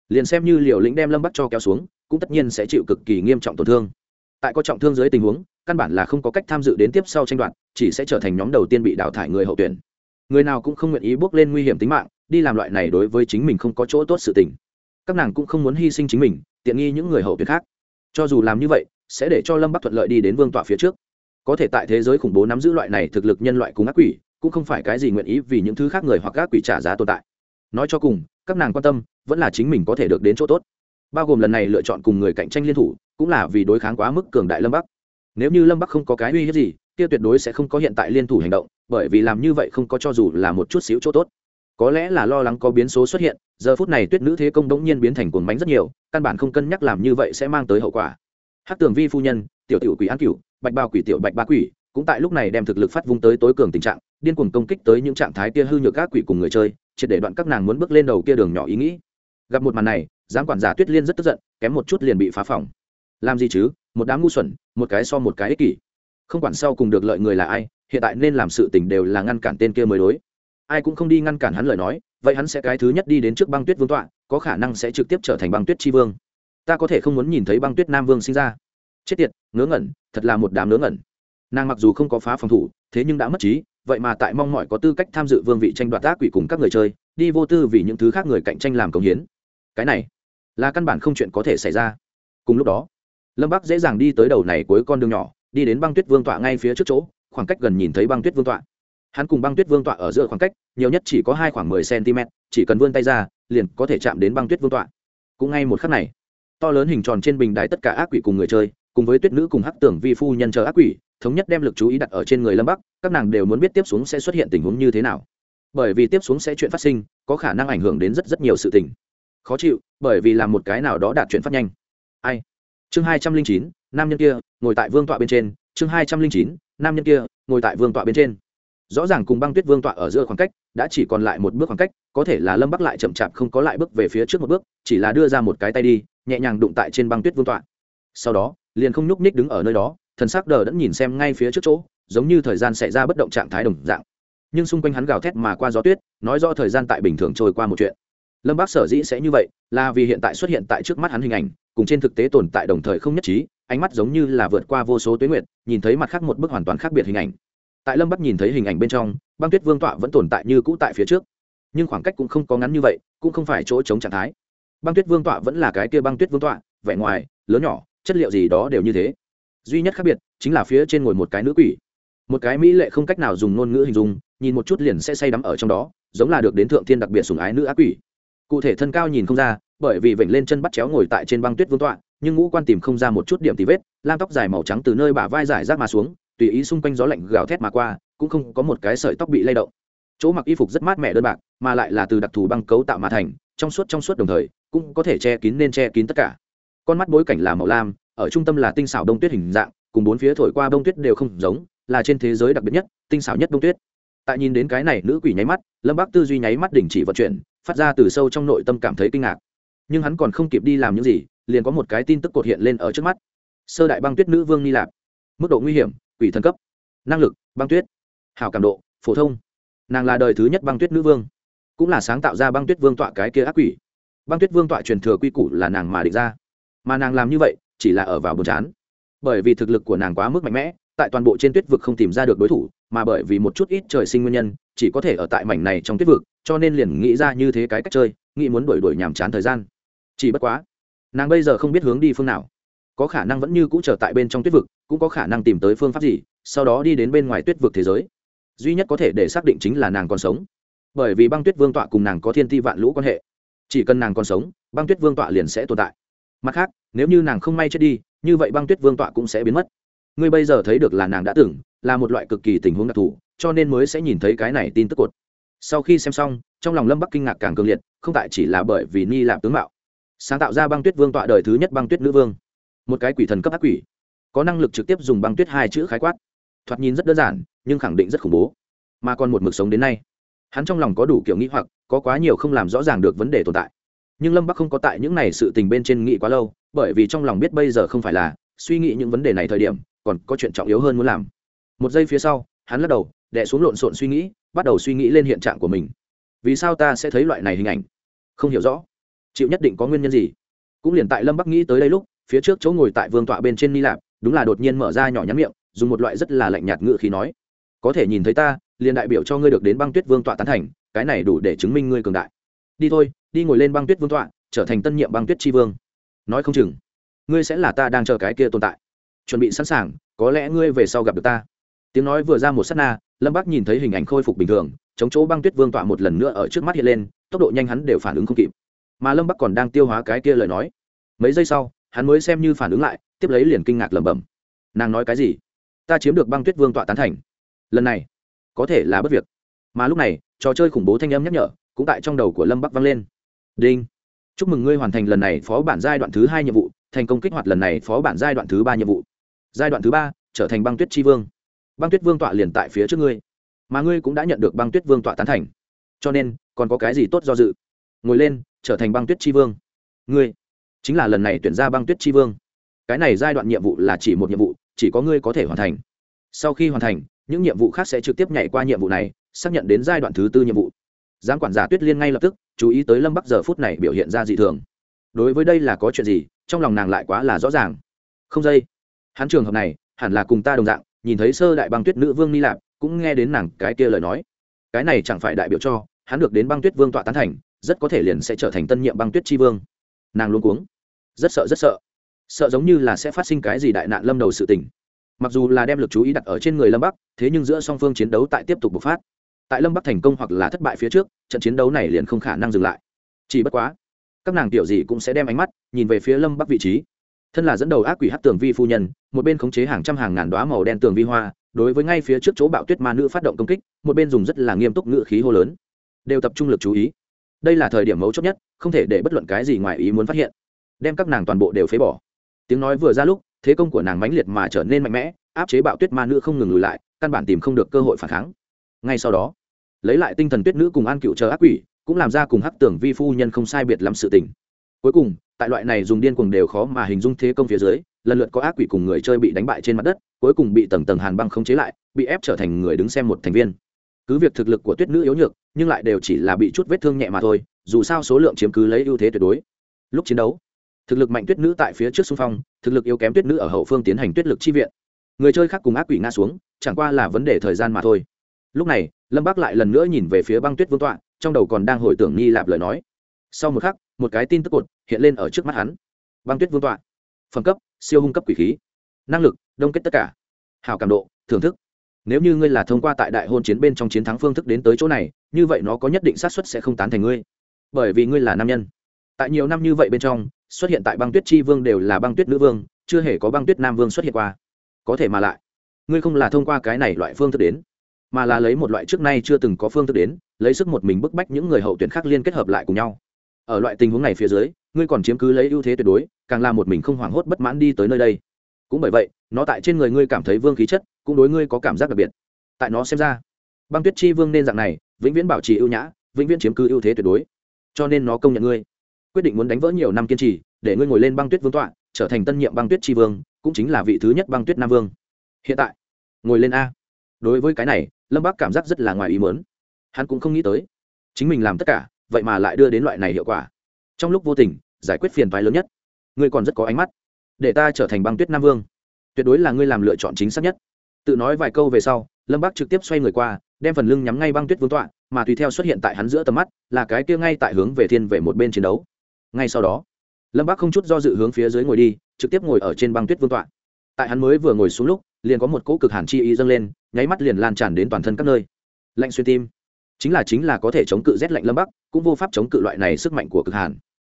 Liền xem như liều lĩnh đem lâm bắc cho kéo xuống, cũng tất nhiên sẽ chịu cực kỳ nghiêm trọng tổn thương. Tại có trọng thương dưới tình huống, căn bản là không có cách tham dự đến tiếp sau tranh đoạt, chỉ sẽ trở thành nhóm đầu tiên bị đào thải người hậu tuyển người nào cũng không nguyện ý bước lên nguy hiểm tính mạng, đi làm loại này đối với chính mình không có chỗ tốt sự tình. Các nàng cũng không muốn hy sinh chính mình, tiện nghi những người hậu tuyệt khác. Cho dù làm như vậy, sẽ để cho lâm bắc thuận lợi đi đến vương tọa phía trước. Có thể tại thế giới khủng bố nắm giữ loại này thực lực nhân loại cùng ác quỷ, cũng không phải cái gì nguyện ý vì những thứ khác người hoặc ác quỷ trả giá tồn tại. Nói cho cùng, các nàng quan tâm, vẫn là chính mình có thể được đến chỗ tốt. Bao gồm lần này lựa chọn cùng người cạnh tranh liên thủ, cũng là vì đối kháng quá mức cường đại lâm bắc. Nếu như lâm bắc không có cái uy hiếp gì kia tuyệt đối sẽ không có hiện tại liên thủ hành động, bởi vì làm như vậy không có cho dù là một chút xíu chỗ tốt. Có lẽ là lo lắng có biến số xuất hiện, giờ phút này tuyết nữ thế công đống nhiên biến thành cuồng bánh rất nhiều, căn bản không cân nhắc làm như vậy sẽ mang tới hậu quả. Hát tường vi phu nhân, tiểu tiểu quỷ an cửu, bạch bao quỷ tiểu bạch ba quỷ, cũng tại lúc này đem thực lực phát vung tới tối cường tình trạng, điên cuồng công kích tới những trạng thái kia hư nhược các quỷ cùng người chơi, triệt để đoạn các nàng muốn bước lên đầu kia đường nhỏ ý nghĩ. Gặp một màn này, giám quản giả tuyết liên rất tức giận, kém một chút liền bị phá phòng. Làm gì chứ? Một đám ngu xuẩn, một cái so một cái ích kỷ không quản sau cùng được lợi người là ai, hiện tại nên làm sự tình đều là ngăn cản tên kia mới đối. Ai cũng không đi ngăn cản hắn lời nói, vậy hắn sẽ cái thứ nhất đi đến trước băng tuyết vương tọa, có khả năng sẽ trực tiếp trở thành băng tuyết tri vương. Ta có thể không muốn nhìn thấy băng tuyết nam vương sinh ra. Chết tiệt, ngớ ngẩn, thật là một đám ngớ ngẩn. Nàng mặc dù không có phá phòng thủ, thế nhưng đã mất trí, vậy mà tại mong mỏi có tư cách tham dự vương vị tranh đoạt tác quỷ cùng các người chơi, đi vô tư vì những thứ khác người cạnh tranh làm công hiến. Cái này, là căn bản không chuyện có thể xảy ra. Cùng lúc đó, lâm bắc dễ dàng đi tới đầu này cuối con đường nhỏ đi đến băng tuyết vương tọa ngay phía trước chỗ, khoảng cách gần nhìn thấy băng tuyết vương tọa. Hắn cùng băng tuyết vương tọa ở giữa khoảng cách, nhiều nhất chỉ có hai khoảng mười cm, chỉ cần vươn tay ra, liền có thể chạm đến băng tuyết vương tọa. Cũng ngay một khắc này, to lớn hình tròn trên bình đài tất cả ác quỷ cùng người chơi, cùng với tuyết nữ cùng hắc tưởng vi phu nhân chờ ác quỷ, thống nhất đem lực chú ý đặt ở trên người lâm bắc, các nàng đều muốn biết tiếp xuống sẽ xuất hiện tình huống như thế nào. Bởi vì tiếp xuống sẽ chuyện phát sinh, có khả năng ảnh hưởng đến rất rất nhiều sự tình. Khó chịu, bởi vì làm một cái nào đó đạt chuyện phát nhanh. Ai? Chương hai trăm linh chín nam nhân kia ngồi tại vương tọa bên trên, chương hai trăm linh chín, nam nhân kia ngồi tại vương tọa bên trên. Rõ ràng cùng băng tuyết vương tọa ở giữa khoảng cách, đã chỉ còn lại một bước khoảng cách, có thể là lâm bắc lại chậm chạp không có lại bước về phía trước một bước, chỉ là đưa ra một cái tay đi, nhẹ nhàng đụng tại trên băng tuyết vương tọa. Sau đó, liền không nhúc ních đứng ở nơi đó, thần sắc đờ đẫn nhìn xem ngay phía trước chỗ, giống như thời gian xảy ra bất động trạng thái đồng dạng. Nhưng xung quanh hắn gào thét mà qua gió tuyết, nói rõ thời gian tại bình thường trôi qua một chuyện. Lâm bác sở dĩ sẽ như vậy, là vì hiện tại xuất hiện tại trước mắt hắn hình ảnh, cùng trên thực tế tồn tại đồng thời không nhất trí ánh mắt giống như là vượt qua vô số tuyến nguyệt, nhìn thấy mặt khác một bức hoàn toàn khác biệt hình ảnh. Tại lâm bắc nhìn thấy hình ảnh bên trong băng tuyết vương tọa vẫn tồn tại như cũ tại phía trước. Nhưng khoảng cách cũng không có ngắn như vậy cũng không phải chỗ chống trạng thái. Băng tuyết vương tọa vẫn là cái kia băng tuyết vương tọa vẻ ngoài lớn nhỏ chất liệu gì đó đều như thế. Duy nhất khác biệt chính là phía trên ngồi một cái nữ quỷ. Một cái mỹ lệ không cách nào dùng ngôn ngữ hình dung nhìn một chút liền sẽ say đắm ở trong đó giống là được đến thượng thiên đặc biệt sùng ái nữ ác quỷ. Cụ thể thân cao nhìn không ra bởi vì vểnh lên chân bắt chéo ngồi tại trên băng tuyết vương tọa nhưng ngũ quan tìm không ra một chút điểm tì vết, lam tóc dài màu trắng từ nơi bả vai dài rác mà xuống, tùy ý xung quanh gió lạnh gào thét mà qua, cũng không có một cái sợi tóc bị lay động. Chỗ mặc y phục rất mát mẻ đơn bạc, mà lại là từ đặc thù băng cấu tạo mà thành, trong suốt trong suốt đồng thời, cũng có thể che kín nên che kín tất cả. Con mắt bối cảnh là màu lam, ở trung tâm là tinh xảo đông tuyết hình dạng, cùng bốn phía thổi qua đông tuyết đều không giống, là trên thế giới đặc biệt nhất, tinh xảo nhất đông tuyết. Tại nhìn đến cái này, nữ quỷ nháy mắt, lâm bác tư duy nháy mắt đình chỉ vận chuyển, phát ra từ sâu trong nội tâm cảm thấy kinh ngạc nhưng hắn còn không kịp đi làm những gì, liền có một cái tin tức cột hiện lên ở trước mắt. Sơ đại băng tuyết nữ vương ni lạp. Mức độ nguy hiểm, quỷ thân cấp. Năng lực, băng tuyết. Hào cảm độ, phổ thông. Nàng là đời thứ nhất băng tuyết nữ vương. Cũng là sáng tạo ra băng tuyết vương tọa cái kia ác quỷ. Băng tuyết vương tọa truyền thừa quy củ là nàng mà định ra. Mà nàng làm như vậy, chỉ là ở vào buồn chán. Bởi vì thực lực của nàng quá mức mạnh mẽ, tại toàn bộ trên tuyết vực không tìm ra được đối thủ, mà bởi vì một chút ít trời sinh nguyên nhân, chỉ có thể ở tại mảnh này trong tuyết vực, cho nên liền nghĩ ra như thế cái cách chơi, nghĩ muốn đổi đổi nhàm chán thời gian chỉ bất quá, nàng bây giờ không biết hướng đi phương nào. Có khả năng vẫn như cũ trở tại bên trong tuyết vực, cũng có khả năng tìm tới phương pháp gì, sau đó đi đến bên ngoài tuyết vực thế giới. Duy nhất có thể để xác định chính là nàng còn sống. Bởi vì băng tuyết vương tọa cùng nàng có thiên ti vạn lũ quan hệ. Chỉ cần nàng còn sống, băng tuyết vương tọa liền sẽ tồn tại. Mặt khác, nếu như nàng không may chết đi, như vậy băng tuyết vương tọa cũng sẽ biến mất. Ngươi bây giờ thấy được là nàng đã tưởng là một loại cực kỳ tình huống đặc thù, cho nên mới sẽ nhìn thấy cái này tin tức cột. Sau khi xem xong, trong lòng lâm bắc kinh ngạc càng cường liệt, không tại chỉ là bởi vì ni lạp tướng mạo sáng tạo ra băng tuyết vương tọa đời thứ nhất băng tuyết nữ vương. Một cái quỷ thần cấp ác quỷ. Có năng lực trực tiếp dùng băng tuyết hai chữ khái quát. Thoạt nhìn rất đơn giản, nhưng khẳng định rất khủng bố. Mà còn một mực sống đến nay. Hắn trong lòng có đủ kiểu nghĩ hoặc, có quá nhiều không làm rõ ràng được vấn đề tồn tại. Nhưng lâm bắc không có tại những này sự tình bên trên nghĩ quá lâu, bởi vì trong lòng biết bây giờ không phải là suy nghĩ những vấn đề này thời điểm, còn có chuyện trọng yếu hơn muốn làm. Một giây phía sau, hắn lắc đầu đẻ xuống lộn xộn suy nghĩ, bắt đầu suy nghĩ lên hiện trạng của mình. Vì sao ta sẽ thấy loại này hình ảnh? Không hiểu rõ chịu nhất định có nguyên nhân gì? Cũng liền tại lâm bắc nghĩ tới đây lúc, phía trước chỗ ngồi tại vương tọa bên trên ni lạp, đúng là đột nhiên mở ra nhỏ nhắn miệng, dùng một loại rất là lạnh nhạt ngự khí nói, có thể nhìn thấy ta, liền đại biểu cho ngươi được đến băng tuyết vương tọa tán thành, cái này đủ để chứng minh ngươi cường đại. Đi thôi, đi ngồi lên băng tuyết vương tọa, trở thành tân nhiệm băng tuyết tri vương. Nói không chừng, ngươi sẽ là ta đang chờ cái kia tồn tại. Chuẩn bị sẵn sàng, có lẽ ngươi về sau gặp được ta. Tiếng nói vừa ra một s á t na, lâm bắc nhìn thấy hình ảnh khôi phục bình thường, chống chỗ băng tuyết vương tọa một lần nữa ở trước mắt hiện lên, tốc độ nhanh hắn đều phản ứng không kịp mà lâm bắc còn đang tiêu hóa cái kia lời nói mấy giây sau hắn mới xem như phản ứng lại tiếp lấy liền kinh ngạc lẩm bẩm nàng nói cái gì ta chiếm được băng tuyết vương tọa tán thành lần này có thể là bất việc mà lúc này trò chơi khủng bố thanh âm nhắc nhở cũng tại trong đầu của lâm bắc vang lên đinh chúc mừng ngươi hoàn thành lần này phó bản giai đoạn thứ hai nhiệm vụ thành công kích hoạt lần này phó bản giai đoạn thứ ba nhiệm vụ giai đoạn thứ ba trở thành băng tuyết tri vương băng tuyết vương tọa liền tại phía trước ngươi mà ngươi cũng đã nhận được băng tuyết vương tọa tán thành cho nên còn có cái gì tốt do dự ngồi lên trở thành băng tuyết tri vương. Ngươi, chính là lần này tuyển ra băng tuyết tri vương. Cái này giai đoạn nhiệm vụ là chỉ một nhiệm vụ, chỉ có ngươi có thể hoàn thành. Sau khi hoàn thành, những nhiệm vụ khác sẽ trực tiếp nhảy qua nhiệm vụ này, xác nhận đến giai đoạn thứ tư nhiệm vụ. Giám quản giả tuyết liên ngay lập tức, chú ý tới lâm bắc giờ phút này biểu hiện ra dị thường. Đối với đây là có chuyện gì, trong lòng nàng lại quá là rõ ràng. Không dây. Hắn trường hợp này, hẳn là cùng ta đồng dạng, nhìn thấy sơ đại băng tuyết nữ vương ni lạp, cũng nghe đến nàng cái kia lời nói. Cái này chẳng phải đại biểu cho, hắn được đến băng tuyết vương tọa tán thành rất có thể liền sẽ trở thành tân nhiệm băng tuyết tri vương. Nàng luôn cuống. Rất sợ rất sợ. Sợ giống như là sẽ phát sinh cái gì đại nạn lâm đầu sự tình. Mặc dù là đem lực chú ý đặt ở trên người lâm bắc, thế nhưng giữa song phương chiến đấu tại tiếp tục bộc phát. Tại lâm bắc thành công hoặc là thất bại phía trước, trận chiến đấu này liền không khả năng dừng lại. Chỉ bất quá, các nàng tiểu gì cũng sẽ đem ánh mắt nhìn về phía lâm bắc vị trí. Thân là dẫn đầu ác quỷ hát tường vi phu nhân, một bên khống chế hàng trăm hàng ngàn đoá màu đen tường vi hoa, đối với ngay phía trước chỗ bạo tuyết ma nữ phát động công kích, một bên dùng rất là nghiêm túc ngự khí hô lớn. Đều tập trung lực chú ý đây là thời điểm mấu chốt nhất, không thể để bất luận cái gì ngoài ý muốn phát hiện. Đem các nàng toàn bộ đều phế bỏ. Tiếng nói vừa ra lúc, thế công của nàng mãnh liệt mà trở nên mạnh mẽ, áp chế bạo tuyết ma nữ không ngừng lùi lại, căn bản tìm không được cơ hội phản kháng. Ngay sau đó, lấy lại tinh thần tuyết nữ cùng an cựu chờ ác quỷ, cũng làm ra cùng hắc tưởng vi phu nhân không sai biệt lắm sự tình. Cuối cùng, tại loại này dùng điên cuồng đều khó mà hình dung thế công phía dưới, lần lượt có ác quỷ cùng người chơi bị đánh bại trên mặt đất, cuối cùng bị tầng tầng hàn băng không chế lại, bị ép trở thành người đứng xem một thành viên cứ việc thực lực của tuyết nữ yếu nhược, nhưng lại đều chỉ là bị chút vết thương nhẹ mà thôi, dù sao số lượng chiếm cứ lấy ưu thế tuyệt đối. Lúc chiến đấu, thực lực mạnh tuyết nữ tại phía trước xung phong, thực lực yếu kém tuyết nữ ở hậu phương tiến hành tuyết lực chi viện. Người chơi khác cùng ác quỷ ngã xuống, chẳng qua là vấn đề thời gian mà thôi. Lúc này, lâm bác lại lần nữa nhìn về phía băng tuyết vương tọa, trong đầu còn đang hồi tưởng nghi lạp lời nói. Sau một khắc, một cái tin tức cột hiện lên ở trước mắt hắn. Băng tuyết vương tọa. Phẩm cấp, siêu hung cấp quỷ khí. Năng lực, đông kết tất cả. Hào cảm độ, thưởng thức nếu như ngươi là thông qua tại đại hôn chiến bên trong chiến thắng phương thức đến tới chỗ này, như vậy nó có nhất định xác suất sẽ không tán thành ngươi. Bởi vì ngươi là nam nhân. Tại nhiều năm như vậy bên trong, xuất hiện tại băng tuyết tri vương đều là băng tuyết nữ vương, chưa hề có băng tuyết nam vương xuất hiện qua. Có thể mà lại, ngươi không là thông qua cái này loại phương thức đến, mà là lấy một loại trước nay chưa từng có phương thức đến, lấy sức một mình bức bách những người hậu tuyển khác liên kết hợp lại cùng nhau. Ở loại tình huống này phía dưới, ngươi còn chiếm cứ lấy ưu thế tuyệt đối, càng là một mình không hoảng hốt bất mãn đi tới nơi đây. Cũng bởi vậy, nó tại trên người ngươi cảm thấy vương khí chất cũng đối ngươi có cảm giác đặc biệt. Tại nó xem ra, băng tuyết chi vương nên dạng này, vĩnh viễn bảo trì ưu nhã, vĩnh viễn chiếm cứ ưu thế tuyệt đối. Cho nên nó công nhận ngươi. Quyết định muốn đánh vỡ nhiều năm kiên trì, để ngươi ngồi lên băng tuyết vương tọa, trở thành tân nhiệm băng tuyết tri vương, cũng chính là vị thứ nhất băng tuyết nam vương. Hiện tại, ngồi lên a. Đối với cái này, lâm bác cảm giác rất là ngoài ý mớn hắn cũng không nghĩ tới, chính mình làm tất cả, vậy mà lại đưa đến loại này hiệu quả. Trong lúc vô tình, giải quyết phiền toái lớn nhất, ngươi còn rất có ánh mắt, để ta trở thành băng tuyết nam vương. Tuyệt đối là ngươi làm lựa chọn chính xác nhất tự nói vài câu về sau, lâm bác trực tiếp xoay người qua, đem phần lưng nhắm ngay băng tuyết vương tọa, mà tùy theo xuất hiện tại hắn giữa tầm mắt, là cái kia ngay tại hướng về thiên về một bên chiến đấu. Ngay sau đó, lâm bác không chút do dự hướng phía dưới ngồi đi, trực tiếp ngồi ở trên băng tuyết vương tọa. Tại hắn mới vừa ngồi xuống lúc, liền có một cỗ cực hàn chi ý dâng lên, nháy mắt liền lan tràn đến toàn thân các nơi. Lạnh xuyên tim. Chính là chính là có thể chống cự rét lạnh lâm bắc, cũng vô pháp chống cự loại này sức mạnh của cực hàn.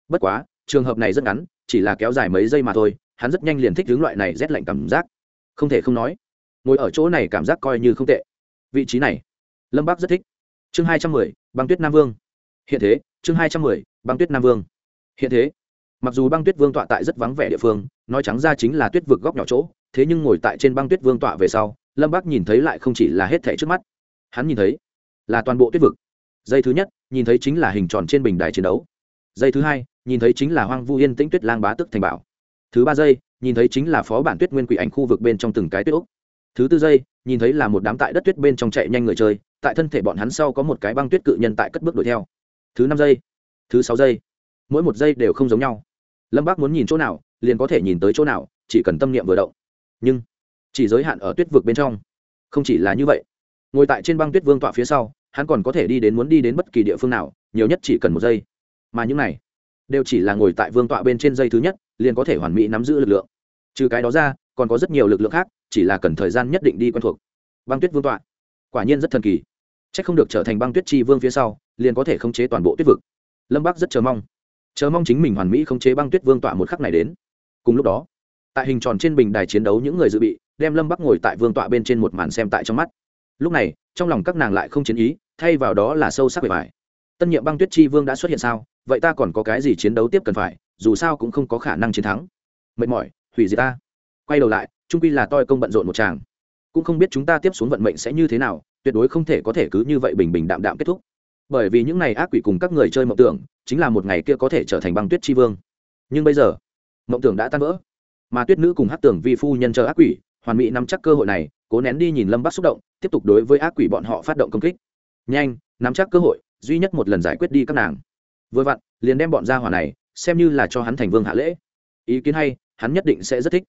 Bất quá, trường hợp này rất ngắn, chỉ là kéo dài mấy giây mà thôi, hắn rất nhanh liền thích hướng loại này rét lạnh cảm giác. Không thể không nói ngồi ở chỗ này cảm giác coi như không tệ. Vị trí này, lâm bác rất thích. Chương hai trăm mười, băng tuyết nam vương. Hiện thế, chương hai trăm mười, băng tuyết nam vương. Hiện thế, mặc dù băng tuyết vương tọa tại rất vắng vẻ địa phương, nói trắng ra chính là tuyết vực góc nhỏ chỗ, thế nhưng ngồi tại trên băng tuyết vương tọa về sau, lâm bác nhìn thấy lại không chỉ là hết thẻ trước mắt. Hắn nhìn thấy là toàn bộ tuyết vực. Dây thứ nhất, nhìn thấy chính là hình tròn trên bình đài chiến đấu. Dây thứ hai, nhìn thấy chính là hoang vu yên tĩnh tuyết lang bá tức thành bảo. Thứ ba giây, nhìn thấy chính là phó bản tuyết nguyên quỷ ảnh khu vực bên trong từng cái tuyết úc thứ tư giây, nhìn thấy là một đám tại đất tuyết bên trong chạy nhanh người chơi, tại thân thể bọn hắn sau có một cái băng tuyết cự nhân tại cất bước đuổi theo. Thứ năm giây, thứ sáu giây, mỗi một giây đều không giống nhau. Lâm bác muốn nhìn chỗ nào, liền có thể nhìn tới chỗ nào, chỉ cần tâm niệm vừa động. Nhưng, chỉ giới hạn ở tuyết vực bên trong. Không chỉ là như vậy, ngồi tại trên băng tuyết vương tọa phía sau, hắn còn có thể đi đến muốn đi đến bất kỳ địa phương nào, nhiều nhất chỉ cần một giây. Mà những này, đều chỉ là ngồi tại vương tọa bên trên dây thứ nhất, liền có thể hoàn mỹ nắm giữ lực lượng trừ cái đó ra, còn có rất nhiều lực lượng khác, chỉ là cần thời gian nhất định đi quen thuộc. Băng tuyết vương tọa. Quả nhiên rất thần kỳ. C h ắ c không được trở thành băng tuyết chi vương phía sau, liền có thể khống chế toàn bộ tuyết vực. Lâm bắc rất chờ mong. Chờ mong chính mình hoàn mỹ khống chế băng tuyết vương tọa một khắc này đến. Cùng lúc đó, tại hình tròn trên bình đài chiến đấu những người dự bị, đem lâm bắc ngồi tại vương tọa bên trên một màn xem tại trong mắt. Lúc này, trong lòng các nàng lại không chiến ý, thay vào đó là sâu sắc bề bài tân nhiệm băng tuyết chi vương đã xuất hiện sao? Vậy ta còn có cái gì chiến đấu tiếp cần phải? Dù sao cũng không có khả năng chiến thắng. Mệt mỏi hủy diệt ta. Quay đầu lại, trung quy là toi công bận rộn một chàng cũng không biết chúng ta tiếp xuống vận mệnh sẽ như thế nào, tuyệt đối không thể có thể cứ như vậy bình bình đạm đạm kết thúc. Bởi vì những ngày ác quỷ cùng các người chơi mộng tưởng, chính là một ngày kia có thể trở thành băng tuyết tri vương. Nhưng bây giờ, mộng tưởng đã tan vỡ. Mà tuyết nữ cùng hát tưởng vi phu nhân chờ ác quỷ, hoàn mỹ nắm chắc cơ hội này, cố nén đi nhìn lâm bắc xúc động, tiếp tục đối với ác quỷ bọn họ phát động công kích. Nhanh, nắm chắc cơ hội, duy nhất một lần giải quyết đi các nàng. Vừa vặn, liền đem bọn gia hỏa này, xem như là cho hắn thành vương hạ lễ. Ý kiến hay hắn nhất định sẽ rất thích.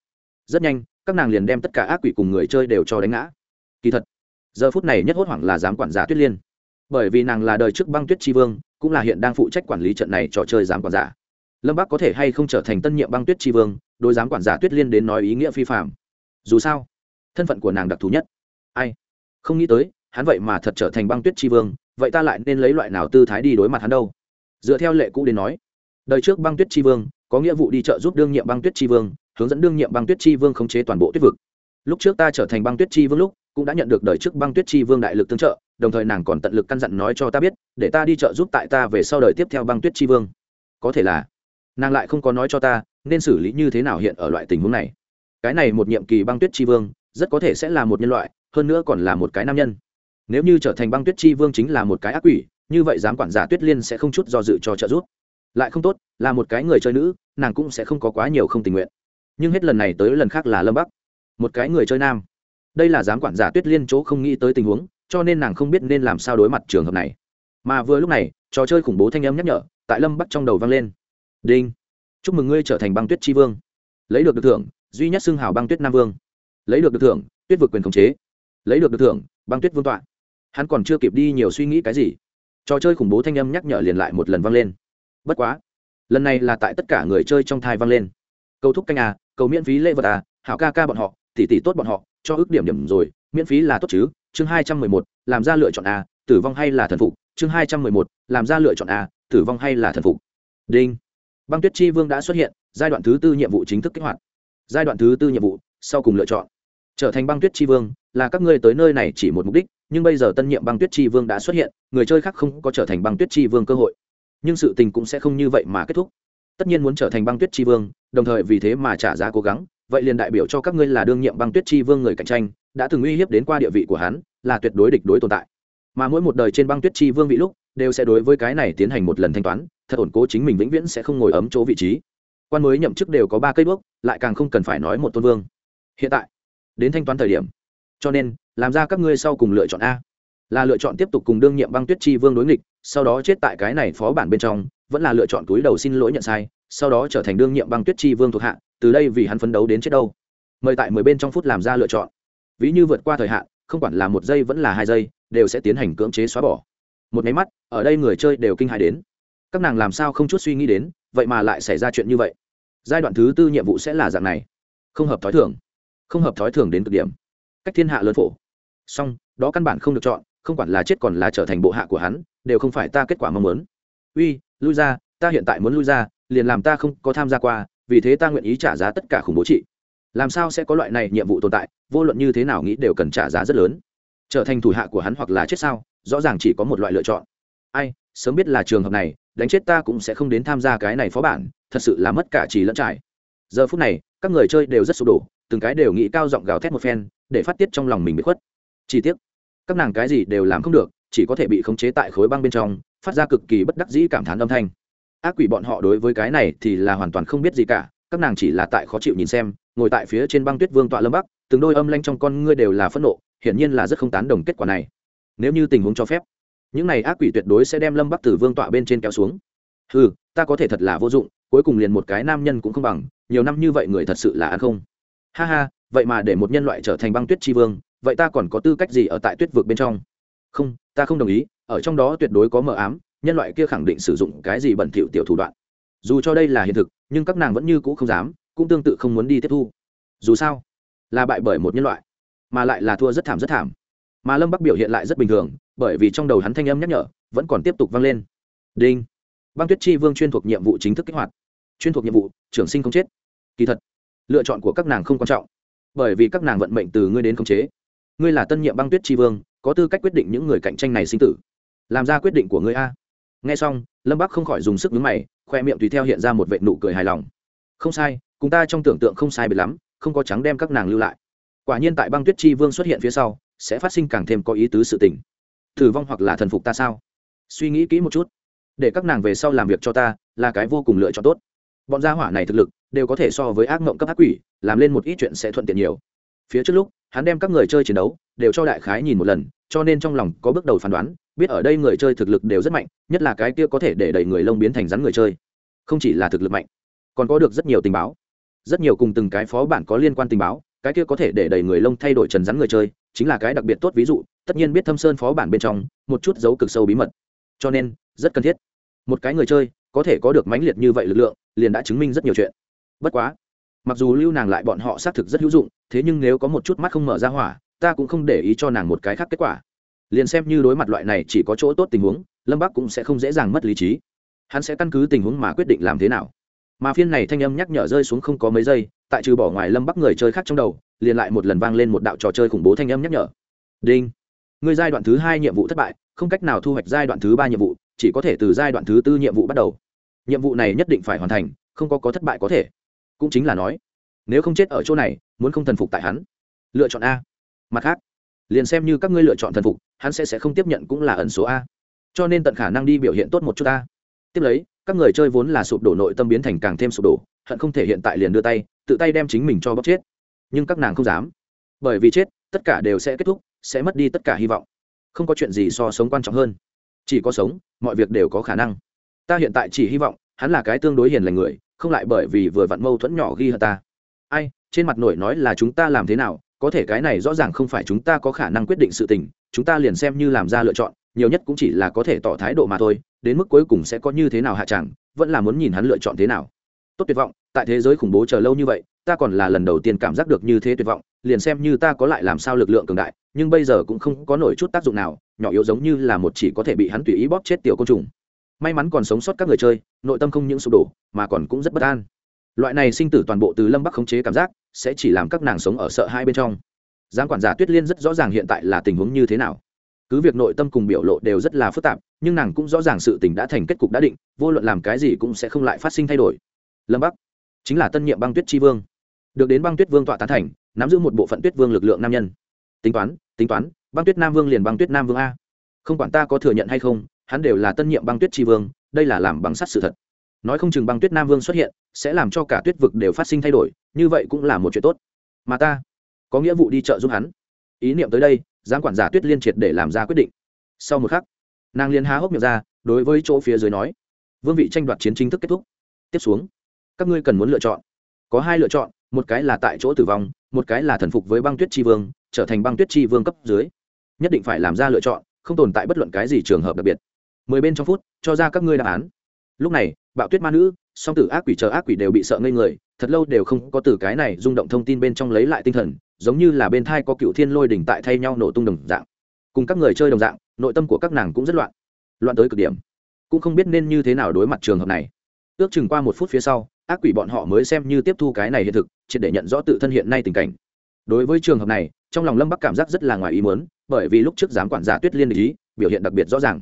Rất nhanh, các nàng liền đem tất cả ác quỷ cùng người chơi đều cho đánh ngã. Kỳ thật, giờ phút này nhất hốt hoảng là giám quản giả tuyết liên. Bởi vì nàng là đời trước băng tuyết tri vương, cũng là hiện đang phụ trách quản lý trận này trò chơi giám quản giả. Lâm bắc có thể hay không trở thành tân nhiệm băng tuyết tri vương đôi giám quản giả tuyết liên đến nói ý nghĩa phi phạm dù sao, thân phận của nàng đặc thù nhất. Ai? Không nghĩ tới, hắn vậy mà thật trở thành băng tuyết tri vương, vậy ta lại nên lấy loại nào tư thái đi đối mặt hắn đâu? Dựa theo lệ cũ đến nói đời trước băng tuyết tri vương, có nghĩa vụ đi trợ giúp đương nhiệm băng tuyết tri vương, hướng dẫn đương nhiệm băng tuyết chi vương khống chế toàn bộ tuyết vực. Lúc trước ta trở thành băng tuyết chi vương lúc, cũng đã nhận được đời trước băng tuyết chi vương đại lực tương trợ, đồng thời nàng còn tận lực căn dặn nói cho ta biết, để ta đi trợ giúp tại ta về sau đời tiếp theo băng tuyết chi vương. Có thể là, nàng lại không có nói cho ta, nên xử lý như thế nào hiện ở loại tình huống này. Cái này một nhiệm kỳ băng tuyết chi vương, rất có thể sẽ là một nhân loại, hơn nữa còn là một cái nam nhân. Nếu như trở thành băng tuyết chi vương chính là một cái ác quỷ, như vậy giám quản giả tuyết liên sẽ không chút do dự cho trợ giúp lại không tốt, là một cái người chơi nữ, nàng cũng sẽ không có quá nhiều không tình nguyện. Nhưng hết lần này tới lần khác là lâm bắc. Một cái người chơi nam. Đây là giám quản giả tuyết liên chỗ không nghĩ tới tình huống, cho nên nàng không biết nên làm sao đối mặt trường hợp này. Mà vừa lúc này, trò chơi khủng bố thanh âm nhắc nhở, tại lâm bắc trong đầu vang lên. Đinh. Chúc mừng ngươi trở thành băng tuyết tri vương. Lấy được được thưởng, duy nhất xưng hào băng tuyết nam vương. Lấy được được thưởng, tuyết vượt quyền khống chế. Lấy được được thưởng, băng tuyết vương tọa. Hắn còn chưa kịp đi nhiều suy nghĩ cái gì. Trò chơi khủng bố thanh âm nhắc nhở liền lại một lần vang lên bất quá, lần này là tại tất cả người chơi trong thai vang lên. Cầu thúc canh à cầu miễn phí lễ vật à hảo ca ca bọn họ, tỉ tỉ tốt bọn họ, cho ước điểm điểm rồi, miễn phí là tốt chứ, chương hai trăm mười một, làm ra lựa chọn à tử vong hay là thần phục, chương hai trăm mười một, làm ra lựa chọn à tử vong hay là thần phục. Đinh. Băng tuyết chi vương đã xuất hiện, giai đoạn thứ tư nhiệm vụ chính thức kích hoạt. Giai đoạn thứ tư nhiệm vụ, sau cùng lựa chọn. Trở thành băng tuyết chi vương, là các ngươi tới nơi này chỉ một mục đích, nhưng bây giờ tân nhiệm băng tuyết chi vương đã xuất hiện, người chơi khác không có trở thành băng tuyết chi vương cơ hội nhưng sự tình cũng sẽ không như vậy mà kết thúc. Tất nhiên muốn trở thành băng tuyết chi vương, đồng thời vì thế mà trả giá cố gắng, vậy liền đại biểu cho các ngươi là đương nhiệm băng tuyết chi vương người cạnh tranh, đã từng uy hiếp đến qua địa vị của hắn, là tuyệt đối địch đối tồn tại. Mà mỗi một đời trên băng tuyết chi vương vị lúc, đều sẽ đối với cái này tiến hành một lần thanh toán, thật ổn cố chính mình vĩnh viễn sẽ không ngồi ấm chỗ vị trí. Quan mới nhậm chức đều có ba cây bước lại càng không cần phải nói một tôn vương. Hiện tại, đến thanh toán thời điểm. Cho nên, làm ra các ngươi sau cùng lựa chọn a. Là lựa chọn tiếp tục cùng đương nhiệm băng tuyết chi vương đối nghịch sau đó chết tại cái này phó bản bên trong, vẫn là lựa chọn túi đầu xin lỗi nhận sai, sau đó trở thành đương nhiệm băng tuyết chi vương thuộc hạ, từ đây vì hắn phấn đấu đến chết đâu. Mời tại mười bên trong phút làm ra lựa chọn. Ví như vượt qua thời hạn, không quản là một giây vẫn là hai giây, đều sẽ tiến hành cưỡng chế xóa bỏ. Một máy mắt, ở đây người chơi đều kinh hại đến. Các nàng làm sao không chút suy nghĩ đến, vậy mà lại xảy ra chuyện như vậy? Giai đoạn thứ tư nhiệm vụ sẽ là dạng này. Không hợp thói thường. Không hợp thói thường đến cực điểm. Cách thiên hạ lớn phổ. Song đó căn bản không được chọn, không quản là chết còn là trở thành bộ hạ của hắn đều không phải ta kết quả mong muốn. Uy, lui ra, ta hiện tại muốn lui ra, liền làm ta không có tham gia qua, vì thế ta nguyện ý trả giá tất cả khủng bố trị. Làm sao sẽ có loại này nhiệm vụ tồn tại, vô luận như thế nào nghĩ đều cần trả giá rất lớn. Trở thành thủ hạ của hắn hoặc là chết sao, rõ ràng chỉ có một loại lựa chọn. Ai, sớm biết là trường hợp này, đánh chết ta cũng sẽ không đến tham gia cái này phó bản, thật sự là mất cả trì lẫn trải. Giờ phút này, các người chơi đều rất sụp đổ, từng cái đều nghĩ cao giọng gào thét một phen, để phát tiết trong lòng mình bị khuất. Chi tiết các nàng cái gì đều làm không được chỉ có thể bị khống chế tại khối băng bên trong, phát ra cực kỳ bất đắc dĩ cảm thán âm thanh. Ác quỷ bọn họ đối với cái này thì là hoàn toàn không biết gì cả, các nàng chỉ là tại khó chịu nhìn xem, ngồi tại phía trên băng tuyết vương tọa lâm bắc, từng đôi âm lanh trong con ngươi đều là phẫn nộ, hiển nhiên là rất không tán đồng kết quả này. Nếu như tình huống cho phép, những này ác quỷ tuyệt đối sẽ đem lâm bắc từ vương tọa bên trên kéo xuống. Ừ ta có thể thật là vô dụng, cuối cùng liền một cái nam nhân cũng không bằng, nhiều năm như vậy người thật sự là ăn không. Ha ha, vậy mà để một nhân loại trở thành băng tuyết tri vương, vậy ta còn có tư cách gì ở tại tuyết vực bên trong? Không, ta không đồng ý, ở trong đó tuyệt đối có mờ ám, nhân loại kia khẳng định sử dụng cái gì bẩn thỉu tiểu thủ đoạn. Dù cho đây là hiện thực, nhưng các nàng vẫn như cũ không dám, cũng tương tự không muốn đi tiếp thu. Dù sao, là bại bởi một nhân loại, mà lại là thua rất thảm rất thảm. Mà lâm bắc biểu hiện lại rất bình thường, bởi vì trong đầu hắn thanh âm nhắc nhở, vẫn còn tiếp tục vang lên. Đinh. Băng tuyết chi vương chuyên thuộc nhiệm vụ chính thức kích hoạt. Chuyên thuộc nhiệm vụ, trưởng sinh không chết. Kỳ thật, lựa chọn của các nàng không quan trọng, bởi vì các nàng vận mệnh từ ngươi đến khống chế. Ngươi là tân nhiệm băng tuyết tri vương có tư cách quyết định những người cạnh tranh này sinh tử. Làm ra quyết định của ngươi a. Nghe xong, lâm bắc không khỏi dùng sức nhướng mày, khoe miệng tùy theo hiện ra một vệ nụ cười hài lòng. Không sai, cùng ta trong tưởng tượng không sai biệt lắm, không có trắng đem các nàng lưu lại. Quả nhiên tại băng tuyết chi vương xuất hiện phía sau, sẽ phát sinh càng thêm có ý tứ sự tình. Thử vong hoặc là thần phục ta sao? Suy nghĩ kỹ một chút. Để các nàng về sau làm việc cho ta, là cái vô cùng lựa chọn tốt. Bọn gia hỏa này thực lực, đều có thể so với ác mộng cấp ác quỷ, làm lên một ít chuyện sẽ thuận tiện nhiều. Phía trước lúc, hắn đem các người chơi chiến đấu đều cho đại khái nhìn một lần, cho nên trong lòng có bước đầu phán đoán, biết ở đây người chơi thực lực đều rất mạnh, nhất là cái kia có thể để đẩy người lông biến thành rắn người chơi. Không chỉ là thực lực mạnh, còn có được rất nhiều tình báo. Rất nhiều cùng từng cái phó bản có liên quan tình báo, cái kia có thể để đẩy người lông thay đổi trần rắn người chơi, chính là cái đặc biệt tốt ví dụ, tất nhiên biết thâm sơn phó bản bên trong, một chút dấu cực sâu bí mật. Cho nên, rất cần thiết. Một cái người chơi, có thể có được mãnh liệt như vậy lực lượng, liền đã chứng minh rất nhiều chuyện. Bất quá, mặc dù lưu nàng lại bọn họ xác thực rất hữu dụng, thế nhưng nếu có một chút mắt không mở ra hỏa ta cũng không để ý cho nàng một cái khác kết quả. Liền xem như đối mặt loại này chỉ có chỗ tốt tình huống, lâm bắc cũng sẽ không dễ dàng mất lý trí. Hắn sẽ căn cứ tình huống mà quyết định làm thế nào. Mà phiên này thanh âm nhắc nhở rơi xuống không có mấy giây, tại trừ bỏ ngoài lâm bắc người chơi khác trong đầu, liền lại một lần vang lên một đạo trò chơi khủng bố thanh âm nhắc nhở. Đinh. Người giai đoạn thứ hai nhiệm vụ thất bại, không cách nào thu hoạch giai đoạn thứ ba nhiệm vụ, chỉ có thể từ giai đoạn thứ tư nhiệm vụ bắt đầu. Nhiệm vụ này nhất định phải hoàn thành, không có có thất bại có thể. Cũng chính là nói, nếu không chết ở chỗ này, muốn không thần phục tại hắn. Lựa chọn a mặt khác, liền xem như các ngươi lựa chọn thần phục, hắn sẽ sẽ không tiếp nhận cũng là ẩn số a. Cho nên tận khả năng đi biểu hiện tốt một chút a. Tiếp lấy, các người chơi vốn là sụp đổ nội tâm biến thành càng thêm sụp đổ, hận không thể hiện tại liền đưa tay, tự tay đem chính mình cho bóc chết. Nhưng các nàng không dám. Bởi vì chết, tất cả đều sẽ kết thúc, sẽ mất đi tất cả hy vọng. Không có chuyện gì so sống quan trọng hơn. Chỉ có sống, mọi việc đều có khả năng. Ta hiện tại chỉ hy vọng, hắn là cái tương đối hiền lành người, không lại bởi vì vừa vặn mâu thuẫn nhỏ ghi hận ta. Ai, trên mặt nổi nói là chúng ta làm thế nào có thể cái này rõ ràng không phải chúng ta có khả năng quyết định sự tình, chúng ta liền xem như làm ra lựa chọn, nhiều nhất cũng chỉ là có thể tỏ thái độ mà thôi, đến mức cuối cùng sẽ có như thế nào hạ chẳng, vẫn là muốn nhìn hắn lựa chọn thế nào. Tốt tuyệt vọng, tại thế giới khủng bố chờ lâu như vậy, ta còn là lần đầu tiên cảm giác được như thế tuyệt vọng, liền xem như ta có lại làm sao lực lượng cường đại, nhưng bây giờ cũng không có nổi chút tác dụng nào, nhỏ yếu giống như là một chỉ có thể bị hắn tùy ý bóp chết tiểu côn trùng. May mắn còn sống sót các người chơi, nội tâm không những sụp đổ, mà còn cũng rất bất an. Loại này sinh tử toàn bộ từ lâm bắc khống chế cảm giác sẽ chỉ làm các nàng sống ở sợ hai bên trong. Giám quản giả tuyết liên rất rõ ràng hiện tại là tình huống như thế nào. Cứ việc nội tâm cùng biểu lộ đều rất là phức tạp, nhưng nàng cũng rõ ràng sự tình đã thành kết cục đã định, vô luận làm cái gì cũng sẽ không lại phát sinh thay đổi. Lâm bắc, chính là tân nhiệm băng tuyết tri vương. Được đến băng tuyết vương tọa tán thành, nắm giữ một bộ phận tuyết vương lực lượng nam nhân. Tính toán tính toán, băng tuyết nam vương liền băng tuyết nam vương a. Không quản ta có thừa nhận hay không, hắn đều là tân nhiệm băng tuyết tri vương, đây là làm bằng sắt sự thật. Nói không chừng băng tuyết nam vương xuất hiện, sẽ làm cho cả tuyết vực đều phát sinh thay đổi như vậy cũng là một chuyện tốt. Mà ta, có nghĩa vụ đi chợ giúp hắn. Ý niệm tới đây, giám quản giả tuyết liên triệt để làm ra quyết định. Sau một khắc, nàng liên há hốc miệng ra, đối với chỗ phía dưới nói, vương vị tranh đoạt chiến chính thức kết thúc. Tiếp xuống, các ngươi cần muốn lựa chọn. Có hai lựa chọn, một cái là tại chỗ tử vong, một cái là thần phục với băng tuyết tri vương, trở thành băng tuyết tri vương cấp dưới. Nhất định phải làm ra lựa chọn, không tồn tại bất luận cái gì trường hợp đặc biệt. Mười bên trong phút, cho ra các ngươi đáp án. Lúc này, bạo tuyết ma nữ song tử ác quỷ chờ ác quỷ đều bị sợ ngây người, thật lâu đều không có từ cái này rung động thông tin bên trong lấy lại tinh thần, giống như là bên thai có cựu thiên lôi đỉnh tại thay nhau nổ tung đồng dạng. Cùng các người chơi đồng dạng, nội tâm của các nàng cũng rất loạn. Loạn tới cực điểm. Cũng không biết nên như thế nào đối mặt trường hợp này. Ước chừng qua một phút phía sau, ác quỷ bọn họ mới xem như tiếp thu cái này hiện thực, triệt để nhận rõ tự thân hiện nay tình cảnh. Đối với trường hợp này, trong lòng lâm bắc cảm giác rất là ngoài ý muốn, bởi vì lúc trước giám quản giả tuyết liên ý, biểu hiện đặc biệt rõ ràng.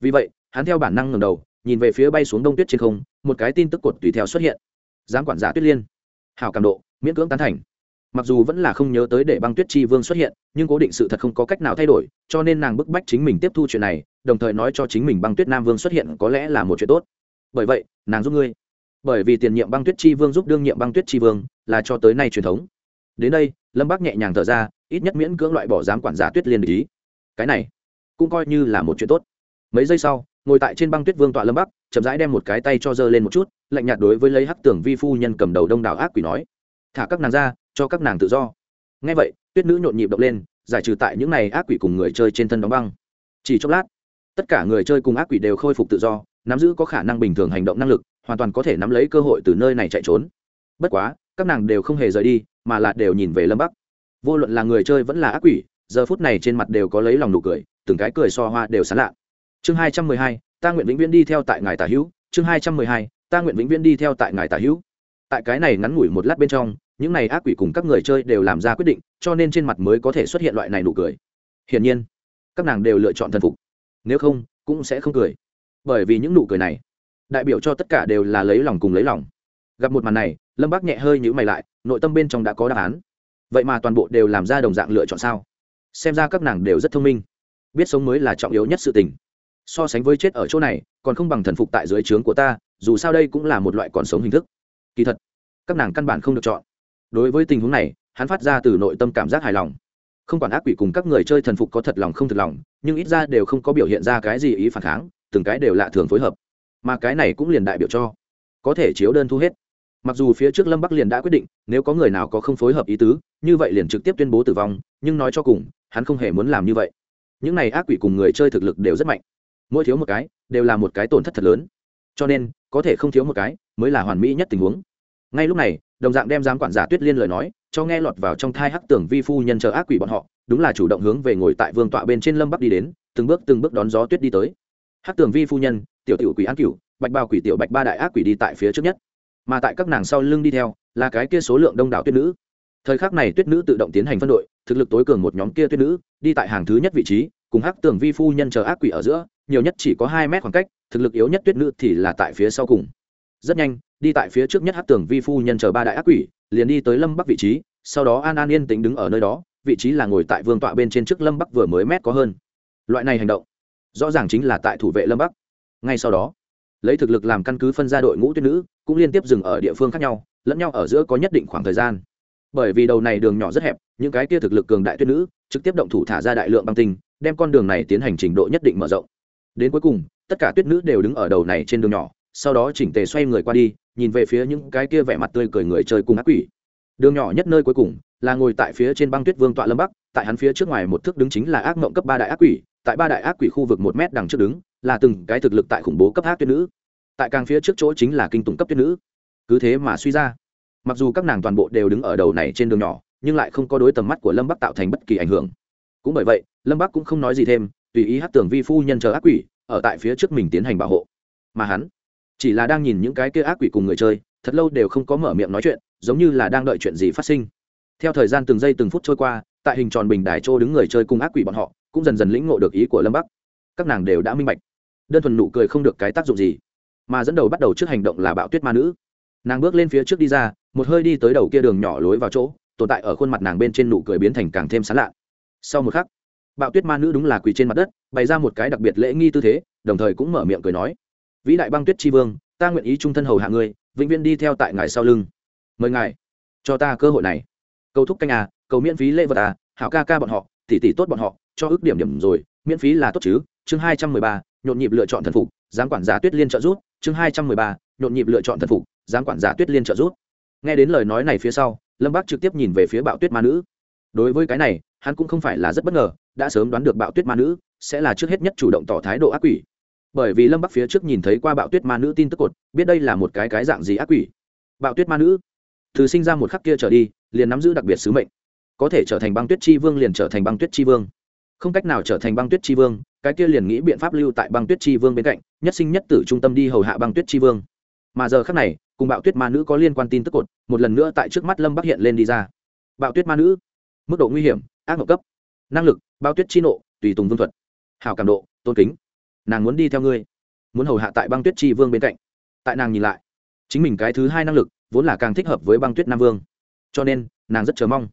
Vì vậy, hắn theo bản năng ngầm đầu nhìn về phía bay xuống đông tuyết trên không, một cái tin tức cột tùy theo xuất hiện. Giám quản giả tuyết liên. Hào cảm độ, miễn cưỡng tán thành. Mặc dù vẫn là không nhớ tới để băng tuyết chi vương xuất hiện, nhưng cố định sự thật không có cách nào thay đổi, cho nên nàng bức bách chính mình tiếp thu chuyện này, đồng thời nói cho chính mình băng tuyết nam vương xuất hiện có lẽ là một chuyện tốt. Bởi vậy, nàng giúp ngươi. Bởi vì tiền nhiệm băng tuyết chi vương giúp đương nhiệm băng tuyết chi vương, là cho tới nay truyền thống. Đến đây, lâm bác nhẹ nhàng thở ra, ít nhất miễn cưỡng loại bỏ giám quản giả tuyết liên ý. Cái này, cũng coi như là một chuyện tốt. Mấy giây sau ngồi tại trên băng tuyết vương tọa lâm bắc, chậm rãi đem một cái tay cho dơ lên một chút, lạnh nhạt đối với lấy hắc tưởng vi phu nhân cầm đầu đông đảo ác quỷ nói, thả các nàng ra, cho các nàng tự do. Ngay vậy, tuyết nữ nhộn nhịp động lên, giải trừ tại những này ác quỷ cùng người chơi trên thân đóng băng. Chỉ chốc lát, tất cả người chơi cùng ác quỷ đều khôi phục tự do, nắm giữ có khả năng bình thường hành động năng lực, hoàn toàn có thể nắm lấy cơ hội từ nơi này chạy trốn. Bất quá, các nàng đều không hề rời đi, mà là đều nhìn về lâm bắc. Vô luận là người chơi vẫn là ác quỷ, giờ phút này trên mặt đều có lấy lòng nụ cười, từng cái cười so hoa đều sán lạ chương hai trăm mười hai, ta nguyện vĩnh viễn đi theo tại ngài tả hữu. Chương hai trăm mười hai, ta nguyện vĩnh viễn đi theo tại ngài tả hữu. Tại cái này ngắn ngủi một lát bên trong, những này ác quỷ cùng các người chơi đều làm ra quyết định, cho nên trên mặt mới có thể xuất hiện loại này nụ cười. Hiển nhiên, các nàng đều lựa chọn thần phục. Nếu không, cũng sẽ không cười. Bởi vì những nụ cười này, đại biểu cho tất cả đều là lấy lòng cùng lấy lòng. Gặp một màn này, lâm bác nhẹ hơi nhữ mày lại, nội tâm bên trong đã có đáp án. Vậy mà toàn bộ đều làm ra đồng dạng lựa chọn sao? Xem ra các nàng đều rất thông minh. Biết sống mới là trọng yếu nhất sự tình so sánh với chết ở chỗ này, còn không bằng thần phục tại dưới trướng của ta, dù sao đây cũng là một loại còn sống hình thức. Kỳ thật, các nàng căn bản không được chọn. Đối với tình huống này, hắn phát ra từ nội tâm cảm giác hài lòng. Không quản ác quỷ cùng các người chơi thần phục có thật lòng không thật lòng, nhưng ít ra đều không có biểu hiện ra cái gì ý phản kháng, từng cái đều lạ thường phối hợp. Mà cái này cũng liền đại biểu cho, có thể chiếu đơn thu hết. Mặc dù phía trước lâm bắc liền đã quyết định, nếu có người nào có không phối hợp ý tứ, như vậy liền trực tiếp tuyên bố tử vong, nhưng nói cho cùng, hắn không hề muốn làm như vậy. Những này ác quỷ cùng người chơi thực lực đều rất mạnh mỗi thiếu một cái đều là một cái tổn thất thật lớn. Cho nên, có thể không thiếu một cái mới là hoàn mỹ nhất tình huống. Ngay lúc này, đồng dạng đem giám quản giả tuyết liên lời nói cho nghe lọt vào trong thai hắc tưởng vi phu nhân chờ ác quỷ bọn họ, đúng là chủ động hướng về ngồi tại vương tọa bên trên lâm bắc đi đến, từng bước từng bước đón gió tuyết đi tới. Hắc tưởng vi phu nhân, tiểu tiểu quỷ an cửu, bạch bao quỷ tiểu bạch ba đại ác quỷ đi tại phía trước nhất. Mà tại các nàng sau lưng đi theo, là cái kia số lượng đông đảo tuyết nữ. Thời khắc này tuyết nữ tự động tiến hành phân đội, thực lực tối cường một nhóm kia tuyết nữ, đi tại hàng thứ nhất vị trí cùng hắc tường vi phu nhân chờ ác quỷ ở giữa, nhiều nhất chỉ có hai mét khoảng cách, thực lực yếu nhất tuyết nữ thì là tại phía sau cùng. Rất nhanh, đi tại phía trước nhất hắc tường vi phu nhân chờ ba đại ác quỷ, liền đi tới lâm bắc vị trí, sau đó an an yên tĩnh đứng ở nơi đó, vị trí là ngồi tại vương tọa bên trên trước lâm bắc vừa mới mét có hơn. Loại này hành động, rõ ràng chính là tại thủ vệ lâm bắc. Ngay sau đó, lấy thực lực làm căn cứ phân ra đội ngũ tuyết nữ, cũng liên tiếp dừng ở địa phương khác nhau, lẫn nhau ở giữa có nhất định khoảng thời gian. Bởi vì đầu này đường nhỏ rất hẹp, những cái kia thực lực cường đại tuyết nữ trực tiếp động thủ thả ra đại lượng băng tinh đem con đường này tiến hành trình độ nhất định mở rộng. Đến cuối cùng, tất cả tuyết nữ đều đứng ở đầu này trên đường nhỏ, sau đó chỉnh tề xoay người qua đi, nhìn về phía những cái kia vẻ mặt tươi cười người chơi cùng ác quỷ. Đường nhỏ nhất nơi cuối cùng là ngồi tại phía trên băng tuyết vương tọa lâm bắc, tại hắn phía trước ngoài một thước đứng chính là ác mộng cấp ba đại ác quỷ, tại ba đại ác quỷ khu vực một mét đằng trước đứng, là từng cái thực lực tại khủng bố cấp ác tuyết nữ. Tại càng phía trước chỗ chính là kinh tùng cấp tuyết nữ. Cứ thế mà suy ra, mặc dù các nàng toàn bộ đều đứng ở đầu này trên đường nhỏ, nhưng lại không có đối tầm mắt của lâm bắc tạo thành bất kỳ ảnh hưởng. Cũng bởi vậy lâm bắc cũng không nói gì thêm, tùy ý hát tưởng vi phu nhân chờ ác quỷ, ở tại phía trước mình tiến hành bảo hộ. Mà hắn, chỉ là đang nhìn những cái kia ác quỷ cùng người chơi, thật lâu đều không có mở miệng nói chuyện, giống như là đang đợi chuyện gì phát sinh. Theo thời gian từng giây từng phút trôi qua, tại hình tròn bình đài trô đứng người chơi cùng ác quỷ bọn họ, cũng dần dần lĩnh ngộ được ý của lâm bắc. Các nàng đều đã minh bạch. Đơn thuần nụ cười không được cái tác dụng gì, mà dẫn đầu bắt đầu trước hành động là bạo tuyết ma nữ. Nàng bước lên phía trước đi ra, một hơi đi tới đầu kia đường nhỏ lối vào chỗ, tồn tại ở khuôn mặt nàng bên trên nụ cười biến thành càng thêm sán lạ. Sau một khắc bạo tuyết ma nữ đúng là quỳ trên mặt đất, bày ra một cái đặc biệt lễ nghi tư thế, đồng thời cũng mở miệng cười nói, vĩ đại băng tuyết tri vương, ta nguyện ý trung thân hầu hạ ngươi, vĩnh viễn đi theo tại ngài sau lưng. Mời ngài cho ta cơ hội này. Cầu thúc canh à cầu miễn phí lễ vật à hảo ca ca bọn họ tỉ tỉ tốt bọn họ, cho ước điểm điểm rồi, miễn phí là tốt chứ. Chương hai trăm mười ba, nhộn nhịp lựa chọn thần phục, giám quản giả tuyết liên trợ rút chương hai trăm mười ba, nhộn nhịp lựa chọn thần phục, giám quản giả tuyết liên trợ rút nghe đến lời nói này phía sau, lâm bác trực tiếp nhìn về phía bạo tuyết ma nữ. Đối với cái này hắn cũng không phải là rất bất ngờ, đã sớm đoán được bạo tuyết ma nữ sẽ là trước hết nhất chủ động tỏ thái độ ác quỷ. Bởi vì lâm bắc phía trước nhìn thấy qua bạo tuyết ma nữ tin tức cột, biết đây là một cái cái dạng gì ác quỷ. Bạo tuyết ma nữ? Từ sinh ra một khắc kia trở đi, liền nắm giữ đặc biệt sứ mệnh. Có thể trở thành băng tuyết tri vương liền trở thành băng tuyết tri vương. Không cách nào trở thành băng tuyết tri vương, cái kia liền nghĩ biện pháp lưu tại băng tuyết tri vương bên cạnh, nhất sinh nhất tử trung tâm đi hầu hạ băng tuyết tri vương. Mà giờ khắc này, cùng bạo tuyết ma nữ có liên quan tin tức cột, một lần nữa tại trước mắt lâm bắc hiện lên đi ra. Bạo tuyết ma nữ? Mức độ nguy hiểm ác mộng cấp. Năng lực, bao tuyết chi nộ, tùy tùng vương thuật. Hào cảm độ, tôn kính. Nàng muốn đi theo ngươi. Muốn hầu hạ tại băng tuyết chi vương bên cạnh. Tại nàng nhìn lại, chính mình cái thứ hai năng lực, vốn là càng thích hợp với băng tuyết nam vương. Cho nên, nàng rất chờ mong.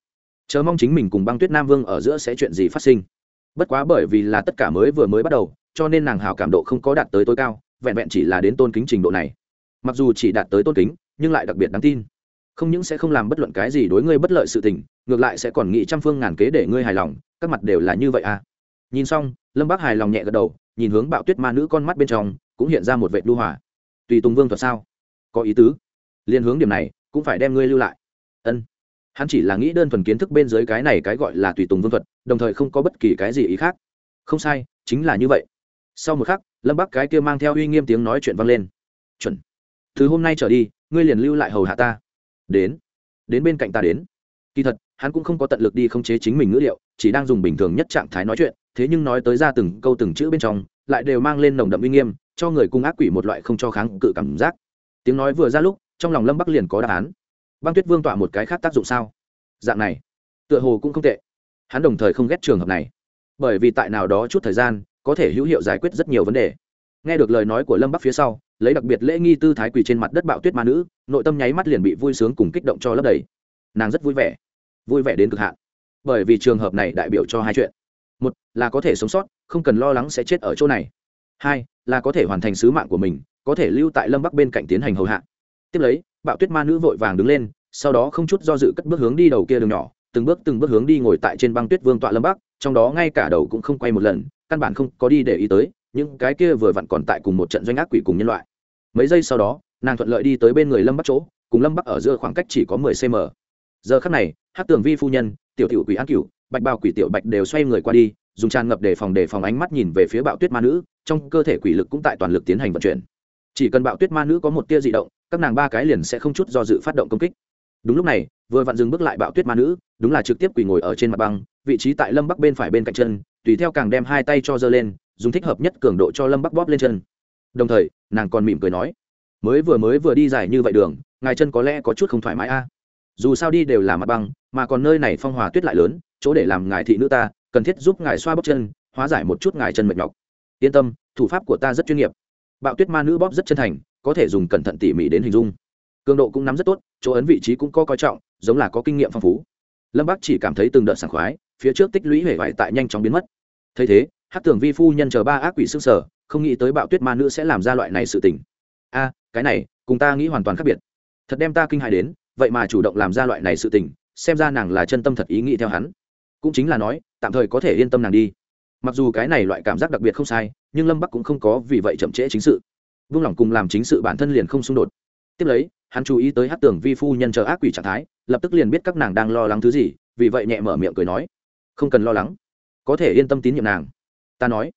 Chờ mong chính mình cùng băng tuyết nam vương ở giữa sẽ chuyện gì phát sinh. Bất quá bởi vì là tất cả mới vừa mới bắt đầu, cho nên nàng hào cảm độ không có đạt tới tối cao, vẹn vẹn chỉ là đến tôn kính trình độ này. Mặc dù chỉ đạt tới tôn kính, nhưng lại đặc biệt đáng tin không những sẽ không làm bất luận cái gì đối ngươi bất lợi sự tình, ngược lại sẽ còn nghĩ trăm phương ngàn kế để ngươi hài lòng, các mặt đều là như vậy à. Nhìn xong, lâm bác hài lòng nhẹ gật đầu, nhìn hướng bạo tuyết ma nữ con mắt bên trong, cũng hiện ra một vệ lưu hỏa tùy tùng vương thuật sao? Có ý tứ. Liên hướng điểm này, cũng phải đem ngươi lưu lại. Ân. Hắn chỉ là nghĩ đơn thuần kiến thức bên dưới cái này cái gọi là tùy tùng vương thuật, đồng thời không có bất kỳ cái gì ý khác. Không sai, chính là như vậy. Sau một khắc, lâm bắc cái kia mang theo uy nghiêm tiếng nói chuyện vang lên. Chuẩn. Từ hôm nay trở đi, ngươi liền lưu lại hầu hạ ta đến đến bên cạnh ta đến. Kỳ thật, hắn cũng không có tận lực đi khống chế chính mình ngữ liệu, chỉ đang dùng bình thường nhất trạng thái nói chuyện, thế nhưng nói tới ra từng câu từng chữ bên trong, lại đều mang lên nồng đậm uy nghiêm, cho người cung ác quỷ một loại không cho kháng cự cảm giác. Tiếng nói vừa ra lúc, trong lòng lâm bắc liền có đáp án. Băng tuyết vương tỏa một cái khác tác dụng sao? Dạng này, tựa hồ cũng không tệ. Hắn đồng thời không ghét trường hợp này. Bởi vì tại nào đó chút thời gian, có thể hữu hiệu giải quyết rất nhiều vấn đề. Nghe được lời nói của lâm bắc phía sau lấy đặc biệt lễ nghi tư thái quỳ trên mặt đất bạo tuyết ma nữ, nội tâm nháy mắt liền bị vui sướng cùng kích động cho lấp đầy. Nàng rất vui vẻ. Vui vẻ đến cực hạn. Bởi vì trường hợp này đại biểu cho hai chuyện. Một là có thể sống sót, không cần lo lắng sẽ chết ở chỗ này. Hai là có thể hoàn thành sứ mạng của mình, có thể lưu tại lâm bắc bên cạnh tiến hành hầu hạ. Tiếp lấy, bạo tuyết ma nữ vội vàng đứng lên, sau đó không chút do dự cất bước hướng đi đầu kia đường nhỏ, từng bước từng bước hướng đi ngồi tại trên băng tuyết vương tọa lâm bắc, trong đó ngay cả đầu cũng không quay một lần, căn bản không có đi để ý tới, những cái kia vừa vặn còn tại cùng một trận doanh ác quỷ cùng nhân loại mấy giây sau đó, nàng thuận lợi đi tới bên người lâm bắc chỗ, cùng lâm bắc ở giữa khoảng cách chỉ có mười cm giờ khắc này hát tường vi phu nhân, tiểu tiểu quỷ an cửu, bạch bào quỷ tiểu bạch đều xoay người qua đi, dùng tràn ngập để phòng để phòng ánh mắt nhìn về phía bạo tuyết ma nữ, trong cơ thể quỷ lực cũng tại toàn lực tiến hành vận chuyển. Chỉ cần bạo tuyết ma nữ có một tia dị động, các nàng ba cái liền sẽ không chút do dự phát động công kích. Đúng lúc này, vừa vặn dừng bước lại bạo tuyết ma nữ, đúng là trực tiếp quỳ ngồi ở trên mặt băng, vị trí tại lâm bắc bên phải bên cạnh chân, tùy theo càng đem hai tay cho giơ lên, dùng thích hợp nhất cường độ cho lâm bắc bóp lên chân đồng thời, nàng còn mỉm cười nói, mới vừa mới vừa đi dài như vậy đường, ngài chân có lẽ có chút không thoải mái a. Dù sao đi đều là mặt băng, mà còn nơi này phong hòa tuyết lại lớn, chỗ để làm ngài thị nữ ta, cần thiết giúp ngài xoa bóp chân, hóa giải một chút ngài chân mệt nhọc. Yên tâm, thủ pháp của ta rất chuyên nghiệp. Bạo tuyết ma nữ bóp rất chân thành, có thể dùng cẩn thận tỉ mỉ đến hình dung. Cường độ cũng nắm rất tốt, chỗ ấn vị trí cũng có coi trọng, giống là có kinh nghiệm phong phú. Lâm bắc chỉ cảm thấy từng đợt sảng khoái, phía trước tích lũy hể vải tại nhanh chóng biến mất. Thấy thế hát tưởng vi phu nhân chờ ba ác quỷ s ư sở không nghĩ tới bạo tuyết ma nữ sẽ làm ra loại này sự tình. A, cái này, cùng ta nghĩ hoàn toàn khác biệt. Thật đem ta kinh hại đến, vậy mà chủ động làm ra loại này sự tình, xem ra nàng là chân tâm thật ý nghĩ theo hắn. Cũng chính là nói, tạm thời có thể yên tâm nàng đi. Mặc dù cái này loại cảm giác đặc biệt không sai, nhưng lâm bắc cũng không có vì vậy chậm trễ chính sự. Vung lòng cùng làm chính sự bản thân liền không xung đột. Tiếp lấy, hắn chú ý tới hát tưởng vi phu nhân chờ ác quỷ trạng thái, lập tức liền biết các nàng đang lo lắng thứ gì, vì vậy nhẹ mở miệng cười nói, không cần lo lắng, có thể yên tâm tín nhiệm nàng. Ta nói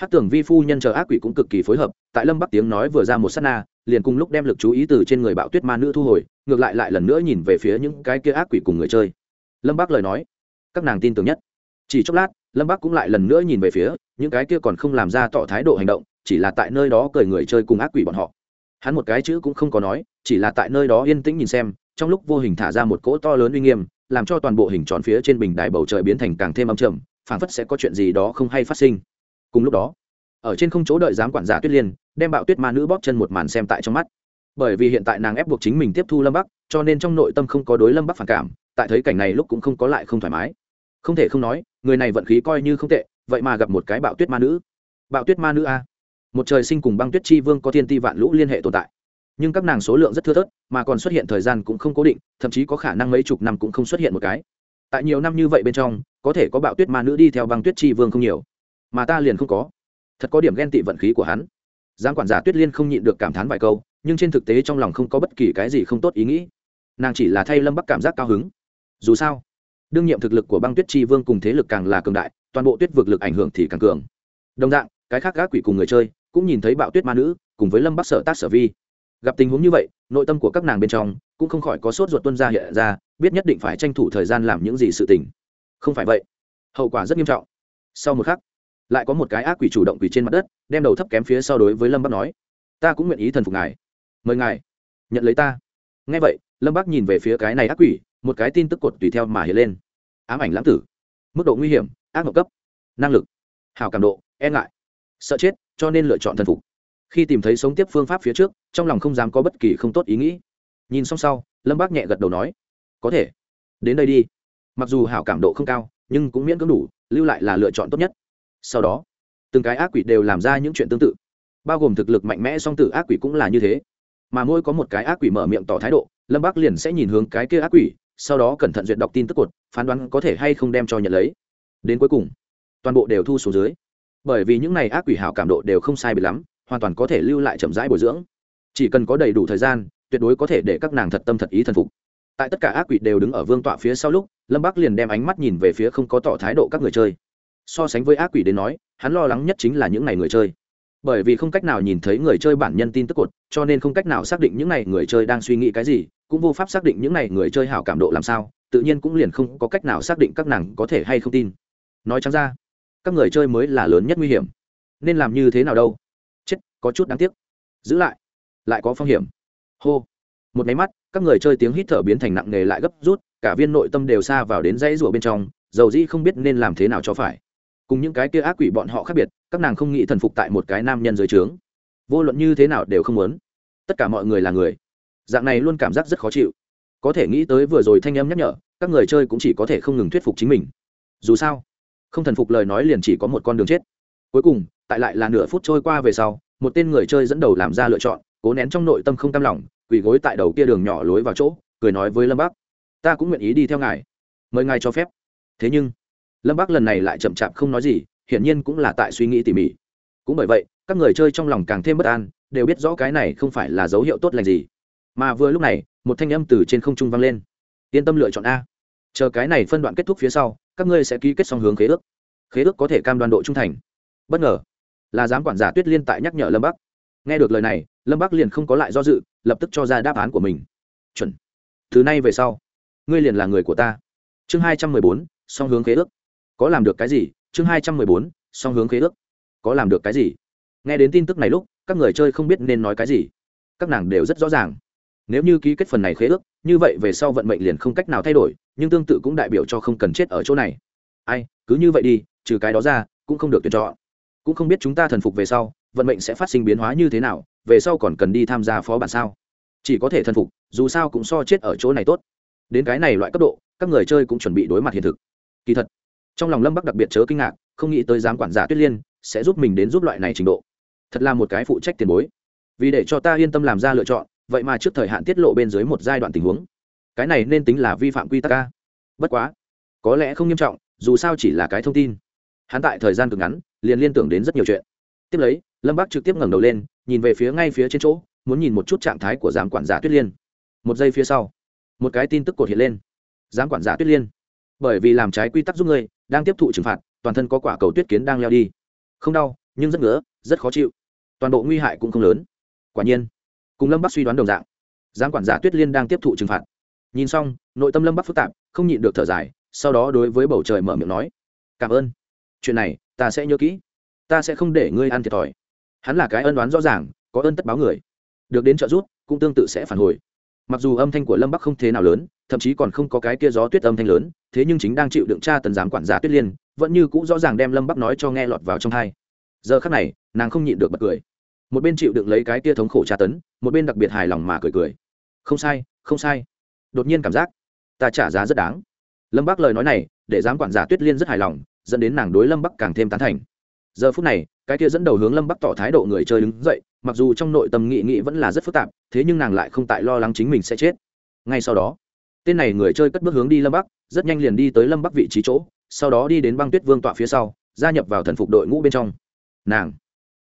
hát tưởng vi phu nhân chờ ác quỷ cũng cực kỳ phối hợp, tại lâm bắc tiếng nói vừa ra một s á t na, liền cùng lúc đem lực chú ý từ trên người bạo tuyết ma nữ thu hồi, ngược lại lại lần nữa nhìn về phía những cái kia ác quỷ cùng người chơi. Lâm bắc lời nói, các nàng tin tưởng nhất. Chỉ chốc lát, lâm bắc cũng lại lần nữa nhìn về phía, những cái kia còn không làm ra tỏ thái độ hành động, chỉ là tại nơi đó cười người chơi cùng ác quỷ bọn họ. Hắn một cái chữ cũng không có nói, chỉ là tại nơi đó yên tĩnh nhìn xem, trong lúc vô hình thả ra một cỗ to lớn uy nghiêm, làm cho toàn bộ hình tròn phía trên bình đài bầu trời biến thành càng thêm âm trầm, phảng phất sẽ có chuyện gì đó không hay phát sinh cùng lúc đó, ở trên không chỗ đợi giám quản giả tuyết liên, đem bạo tuyết ma nữ bóp chân một màn xem tại trong mắt. Bởi vì hiện tại nàng ép buộc chính mình tiếp thu lâm bắc, cho nên trong nội tâm không có đối lâm bắc phản cảm, tại thấy cảnh này lúc cũng không có lại không thoải mái. Không thể không nói, người này vận khí coi như không tệ, vậy mà gặp một cái bạo tuyết ma nữ. Bạo tuyết ma nữ a. Một trời sinh cùng băng tuyết chi vương có thiên ti vạn lũ liên hệ tồn tại. Nhưng các nàng số lượng rất thưa thớt, mà còn xuất hiện thời gian cũng không cố định, thậm chí có khả năng mấy chục năm cũng không xuất hiện một cái. Tại nhiều năm như vậy bên trong, có thể có bạo tuyết ma nữ đi theo băng tuyết chi vương không nhiều mà ta liền không có. Thật có điểm ghen tị vận khí của hắn. Giang quản giả tuyết liên không nhịn được cảm thán vài câu, nhưng trên thực tế trong lòng không có bất kỳ cái gì không tốt ý nghĩ. Nàng chỉ là thay lâm bắc cảm giác cao hứng. Dù sao, đương nhiệm thực lực của băng tuyết chi vương cùng thế lực càng là cường đại, toàn bộ tuyết vực lực ảnh hưởng thì càng cường. Đồng dạng, cái khác gác quỷ cùng người chơi cũng nhìn thấy bạo tuyết ma nữ cùng với lâm bắc sở tác sở vi. Gặp tình huống như vậy, nội tâm của các nàng bên trong cũng không khỏi có sốt ruột tuân ra hiện ra, biết nhất định phải tranh thủ thời gian làm những gì sự tình. Không phải vậy, hậu quả rất nghiêm trọng. Sau một khắc lại có một cái ác quỷ chủ động quỷ trên mặt đất, đem đầu thấp kém phía sau đối với lâm bắc nói, ta cũng nguyện ý thần phục ngài. Mời ngài nhận lấy ta. Ngay vậy, lâm bắc nhìn về phía cái này ác quỷ, một cái tin tức cột tùy theo mà hiện lên. Ám ảnh lãng tử. Mức độ nguy hiểm, ác mộng cấp. Năng lực hào cảm độ e ngại. Sợ chết, cho nên lựa chọn thần phục. Khi tìm thấy sống tiếp phương pháp phía trước, trong lòng không dám có bất kỳ không tốt ý nghĩ. Nhìn xong sau, lâm bác nhẹ gật đầu nói, có thể. Đến đây đi. Mặc dù hảo cảm độ không cao, nhưng cũng miễn cưỡng đủ, lưu lại là lựa chọn tốt nhất sau đó, từng cái ác quỷ đều làm ra những chuyện tương tự. Bao gồm thực lực mạnh mẽ song tử ác quỷ cũng là như thế. Mà mỗi có một cái ác quỷ mở miệng tỏ thái độ, lâm bác liền sẽ nhìn hướng cái kia ác quỷ, sau đó cẩn thận duyệt đọc tin tức cột, phán đoán có thể hay không đem cho nhận lấy. Đến cuối cùng, toàn bộ đều thu xuống dưới. Bởi vì những này ác quỷ hảo cảm độ đều không sai bị lắm, hoàn toàn có thể lưu lại chậm rãi bồi dưỡng. Chỉ cần có đầy đủ thời gian, tuyệt đối có thể để các nàng thật tâm thật ý thần phục. Tại tất cả ác quỷ đều đứng ở vương tọa phía sau lúc, lâm bắc liền đem ánh mắt nhìn về phía không có tỏ thái độ các người chơi so sánh với ác quỷ đến nói, hắn lo lắng nhất chính là những n à y người chơi. Bởi vì không cách nào nhìn thấy người chơi bản nhân tin tức cột, cho nên không cách nào xác định những n à y người chơi đang suy nghĩ cái gì, cũng vô pháp xác định những n à y người chơi hảo cảm độ làm sao, tự nhiên cũng liền không có cách nào xác định các nàng có thể hay không tin. Nói chăng ra, các người chơi mới là lớn nhất nguy hiểm. Nên làm như thế nào đâu? Chết, có chút đáng tiếc. Giữ lại lại có phong hiểm. Hô. Một máy mắt, các người chơi tiếng hít thở biến thành nặng nề lại gấp rút, cả viên nội tâm đều xa vào đến dãy rủa bên trong, dầu dĩ không biết nên làm thế nào cho phải cùng những cái kia ác quỷ bọn họ khác biệt các nàng không nghĩ thần phục tại một cái nam nhân dưới trướng. Vô luận như thế nào đều không muốn. Tất cả mọi người là người. Dạng này luôn cảm giác rất khó chịu. Có thể nghĩ tới vừa rồi thanh em nhắc nhở các người chơi cũng chỉ có thể không ngừng thuyết phục chính mình. Dù sao không thần phục lời nói liền chỉ có một con đường chết. Cuối cùng tại lại là nửa phút trôi qua về sau một tên người chơi dẫn đầu làm ra lựa chọn cố nén trong nội tâm không cam lòng quỳ gối tại đầu kia đường nhỏ lối vào chỗ cười nói với lâm bác, ta cũng nguyện ý đi theo ngài. Mời ngài cho phép. Thế nhưng lâm bắc lần này lại chậm chạp không nói gì, hiển nhiên cũng là tại suy nghĩ tỉ mỉ. Cũng bởi vậy, các người chơi trong lòng càng thêm bất an, đều biết rõ cái này không phải là dấu hiệu tốt lành gì. Mà vừa lúc này, một thanh âm từ trên không trung vang lên. Yên tâm lựa chọn a. Chờ cái này phân đoạn kết thúc phía sau, các ngươi sẽ ký kết song hướng khế ước. Khế ước có thể cam đoan độ trung thành. Bất ngờ, là giám quản giả tuyết liên tại nhắc nhở lâm bắc. Nghe được lời này, lâm bắc liền không có lại do dự, lập tức cho ra đáp án của mình. Chuẩn. Thứ này về sau, ngươi liền là người của ta. Chương hai trăm mười bốn song hướng khế ước có làm được cái gì? Chương hai trăm mười bốn, song hướng khế ước. Có làm được cái gì? Nghe đến tin tức này lúc, các người chơi không biết nên nói cái gì. Các nàng đều rất rõ ràng. Nếu như ký kết phần này khế ước, như vậy về sau vận mệnh liền không cách nào thay đổi, nhưng tương tự cũng đại biểu cho không cần chết ở chỗ này. Ai, cứ như vậy đi, trừ cái đó ra, cũng không được tuyển chọn. Cũng không biết chúng ta thần phục về sau, vận mệnh sẽ phát sinh biến hóa như thế nào, về sau còn cần đi tham gia phó bản sao? Chỉ có thể thần phục, dù sao cũng so chết ở chỗ này tốt. Đến cái này loại cấp độ, các người chơi cũng chuẩn bị đối mặt hiện thực. Kỳ thật trong lòng lâm bắc đặc biệt chớ kinh ngạc, không nghĩ tới giám quản giả tuyết liên sẽ giúp mình đến giúp loại này trình độ. Thật là một cái phụ trách tiền bối. Vì để cho ta yên tâm làm ra lựa chọn, vậy mà trước thời hạn tiết lộ bên dưới một giai đoạn tình huống. Cái này nên tính là vi phạm quy tắc ca bất quá, có lẽ không nghiêm trọng, dù sao chỉ là cái thông tin. Hắn tại thời gian cực ngắn, liền liên tưởng đến rất nhiều chuyện. Tiếp lấy, lâm bắc trực tiếp ngẩng đầu lên, nhìn về phía ngay phía trên chỗ, muốn nhìn một chút trạng thái của giám quản giả tuyết liên. Một giây phía sau, một cái tin tức cột hiện lên. Giám quản giả tuyết liên, bởi vì làm trái quy tắc giúp ngươi đang tiếp thụ trừng phạt, toàn thân có quả cầu tuyết kiến đang leo đi. Không đau, nhưng rất ngứa, rất khó chịu. Toàn bộ nguy hại cũng không lớn. Quả nhiên, cùng lâm bắc suy đoán đồng dạng, giám quản giả tuyết liên đang tiếp thụ trừng phạt. Nhìn xong, nội tâm lâm bắc phức tạp, không nhịn được thở dài, sau đó đối với bầu trời mở miệng nói, cảm ơn. Chuyện này, ta sẽ nhớ kỹ. Ta sẽ không để ngươi ăn thiệt thòi. Hắn là cái ân đoán rõ ràng, có ơn tất báo người. Được đến trợ giúp, cũng tương tự sẽ phản hồi mặc dù âm thanh của lâm bắc không thế nào lớn, thậm chí còn không có cái kia gió tuyết âm thanh lớn, thế nhưng chính đang chịu đựng tra tần giám quản giả tuyết liên, vẫn như cũng rõ ràng đem lâm bắc nói cho nghe lọt vào trong hai giờ khắc này, nàng không nhịn được bật cười. Một bên chịu đựng lấy cái kia thống khổ tra tấn, một bên đặc biệt hài lòng mà cười cười. Không sai không sai. Đột nhiên cảm giác, ta trả giá rất đáng. Lâm bắc lời nói này, để giám quản giả tuyết liên rất hài lòng, dẫn đến nàng đối lâm bắc càng thêm tán thành. Giờ phút này cái kia dẫn đầu hướng lâm bắc tỏ thái độ người chơi đứng dậy, mặc dù trong nội tâm nghị nghị vẫn là rất phức tạp, thế nhưng nàng lại không tại lo lắng chính mình sẽ chết. Ngay sau đó, tên này người chơi cất bước hướng đi lâm bắc, rất nhanh liền đi tới lâm bắc vị trí chỗ, sau đó đi đến băng tuyết vương tọa phía sau, gia nhập vào thần phục đội ngũ bên trong. Nàng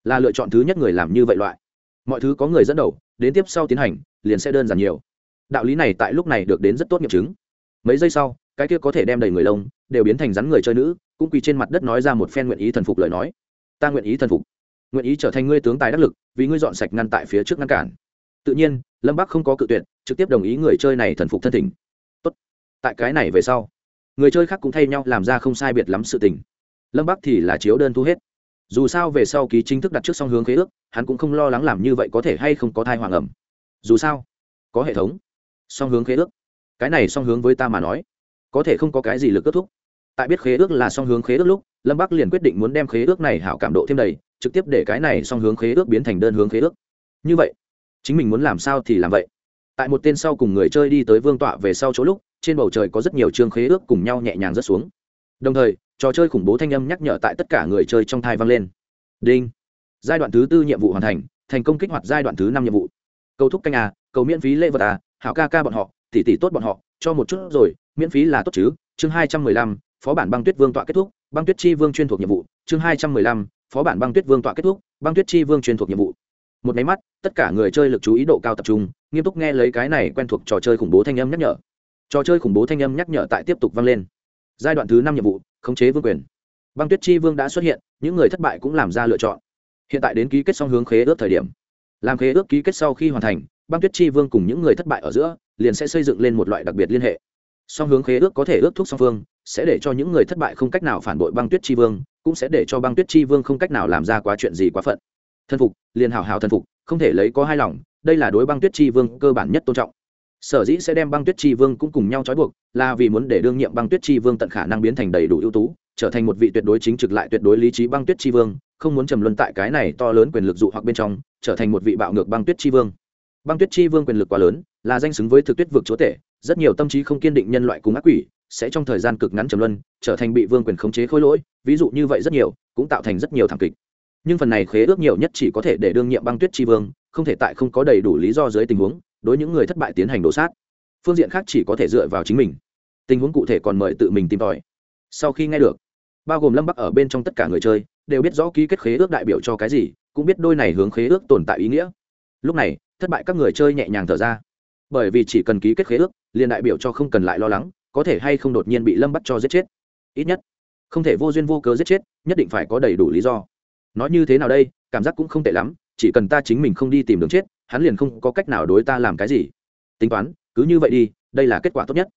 là lựa chọn thứ nhất người làm như vậy loại. Mọi thứ có người dẫn đầu, đến tiếp sau tiến hành, liền sẽ đơn giản nhiều. Đạo lý này tại lúc này được đến rất tốt nghiệm chứng. Mấy giây sau, cái kia có thể đem đầy người lông, đều biến thành rắn người chơi nữ, cũng quỳ trên mặt đất nói ra một phen nguyện ý thần phục lời nói ta nguyện ý thần phục. Nguyện ý trở thành ngươi tướng tài đắc lực, vì ngươi dọn sạch ngăn tại phía trước ngăn cản. Tự nhiên, lâm bắc không có cự tuyệt, trực tiếp đồng ý người chơi này thần phục thân thỉnh. Tốt. Tại cái này về sau, người chơi khác cũng thay nhau làm ra không sai biệt lắm sự tình. Lâm bắc thì là chiếu đơn thu hết. Dù sao về sau ký chính thức đặt trước song hướng khế ước, hắn cũng không lo lắng làm như vậy có thể hay không có thai hoàng ẩm. Dù sao, có hệ thống. Song hướng khế ước. Cái này song hướng với ta mà nói, có thể không có cái gì lực kết thúc. Tại biết khế ước là song hướng khế ước lúc lâm bắc liền quyết định muốn đem khế ước này hảo cảm độ thêm đầy, trực tiếp để cái này song hướng khế ước biến thành đơn hướng khế ước. Như vậy, chính mình muốn làm sao thì làm vậy. Tại một tên sau cùng người chơi đi tới vương tọa về sau chỗ lúc, trên bầu trời có rất nhiều chương khế ước cùng nhau nhẹ nhàng rớt xuống. Đồng thời, trò chơi khủng bố thanh âm nhắc nhở tại tất cả người chơi trong thai vang lên. Đinh. Giai đoạn thứ tư nhiệm vụ hoàn thành thành công kích hoạt giai đoạn thứ năm nhiệm vụ. Cầu thúc canh à cầu miễn phí lễ vật à hảo ca ca bọn họ, tỉ tỉ tốt bọn họ, cho một chút rồi, miễn phí là tốt chứ. Chương hai trăm mười lăm, phó bản băng tuyết vương tọa kết thúc băng tuyết chi vương chuyên thuộc nhiệm vụ, chương hai trăm mười lăm, phó bản băng tuyết vương tọa kết thúc, băng tuyết chi vương chuyên thuộc nhiệm vụ. Một máy mắt, tất cả người chơi lực chú ý độ cao tập trung, nghiêm túc nghe lấy cái này quen thuộc trò chơi khủng bố thanh âm nhắc nhở. Trò chơi khủng bố thanh âm nhắc nhở tại tiếp tục vang lên. Giai đoạn thứ năm nhiệm vụ, khống chế vương quyền. Băng tuyết chi vương đã xuất hiện, những người thất bại cũng làm ra lựa chọn. Hiện tại đến ký kết song hướng khế ước thời điểm. Làm khế ước ký kết sau khi hoàn thành, băng tuyết chi vương cùng những người thất bại ở giữa, liền sẽ xây dựng lên một loại đặc biệt liên hệ. Song hướng khế ước có thể ước thúc song phương sẽ để cho những người thất bại không cách nào phản bội băng tuyết chi vương, cũng sẽ để cho băng tuyết chi vương không cách nào làm ra quá chuyện gì quá phận. Thân phục, liền hào hào thân phục, không thể lấy có hai lòng, đây là đối băng tuyết chi vương cơ bản nhất tôn trọng. Sở dĩ sẽ đem băng tuyết chi vương cũng cùng nhau trói buộc, là vì muốn để đương nhiệm băng tuyết chi vương tận khả năng biến thành đầy đủ ưu tú, trở thành một vị tuyệt đối chính trực lại tuyệt đối lý trí băng tuyết chi vương, không muốn trầm luân tại cái này to lớn quyền lực dụ hoặc bên trong, trở thành một vị bạo ngược băng tuyết chi vương. Băng tuyết chi vương quyền lực quá lớn, là danh xứng với thực tuyết vực chúa tể, rất nhiều tâm trí không kiên định nhân loại cùng ác quỷ sẽ trong thời gian cực ngắn trầm luân, trở thành bị vương quyền khống chế khôi lỗi, ví dụ như vậy rất nhiều, cũng tạo thành rất nhiều thảm kịch. Nhưng phần này khế ước nhiều nhất chỉ có thể để đương nhiệm băng tuyết tri vương, không thể tại không có đầy đủ lý do dưới tình huống, đối những người thất bại tiến hành đổ sát. Phương diện khác chỉ có thể dựa vào chính mình. Tình huống cụ thể còn mời tự mình tìm tòi. Sau khi nghe được, bao gồm lâm bắc ở bên trong tất cả người chơi, đều biết rõ ký kết khế ước đại biểu cho cái gì, cũng biết đôi này hướng khế ước tồn tại ý nghĩa. Lúc này, thất bại các người chơi nhẹ nhàng thở ra. Bởi vì chỉ cần ký kết khế ước, liền đại biểu cho không cần lại lo lắng có thể hay không đột nhiên bị lâm bắt cho giết chết? Ít nhất, không thể vô duyên vô cớ giết chết, nhất định phải có đầy đủ lý do. Nói như thế nào đây, cảm giác cũng không tệ lắm, chỉ cần ta chính mình không đi tìm đường chết, hắn liền không có cách nào đối ta làm cái gì. Tính toán, cứ như vậy đi, đây là kết quả tốt nhất.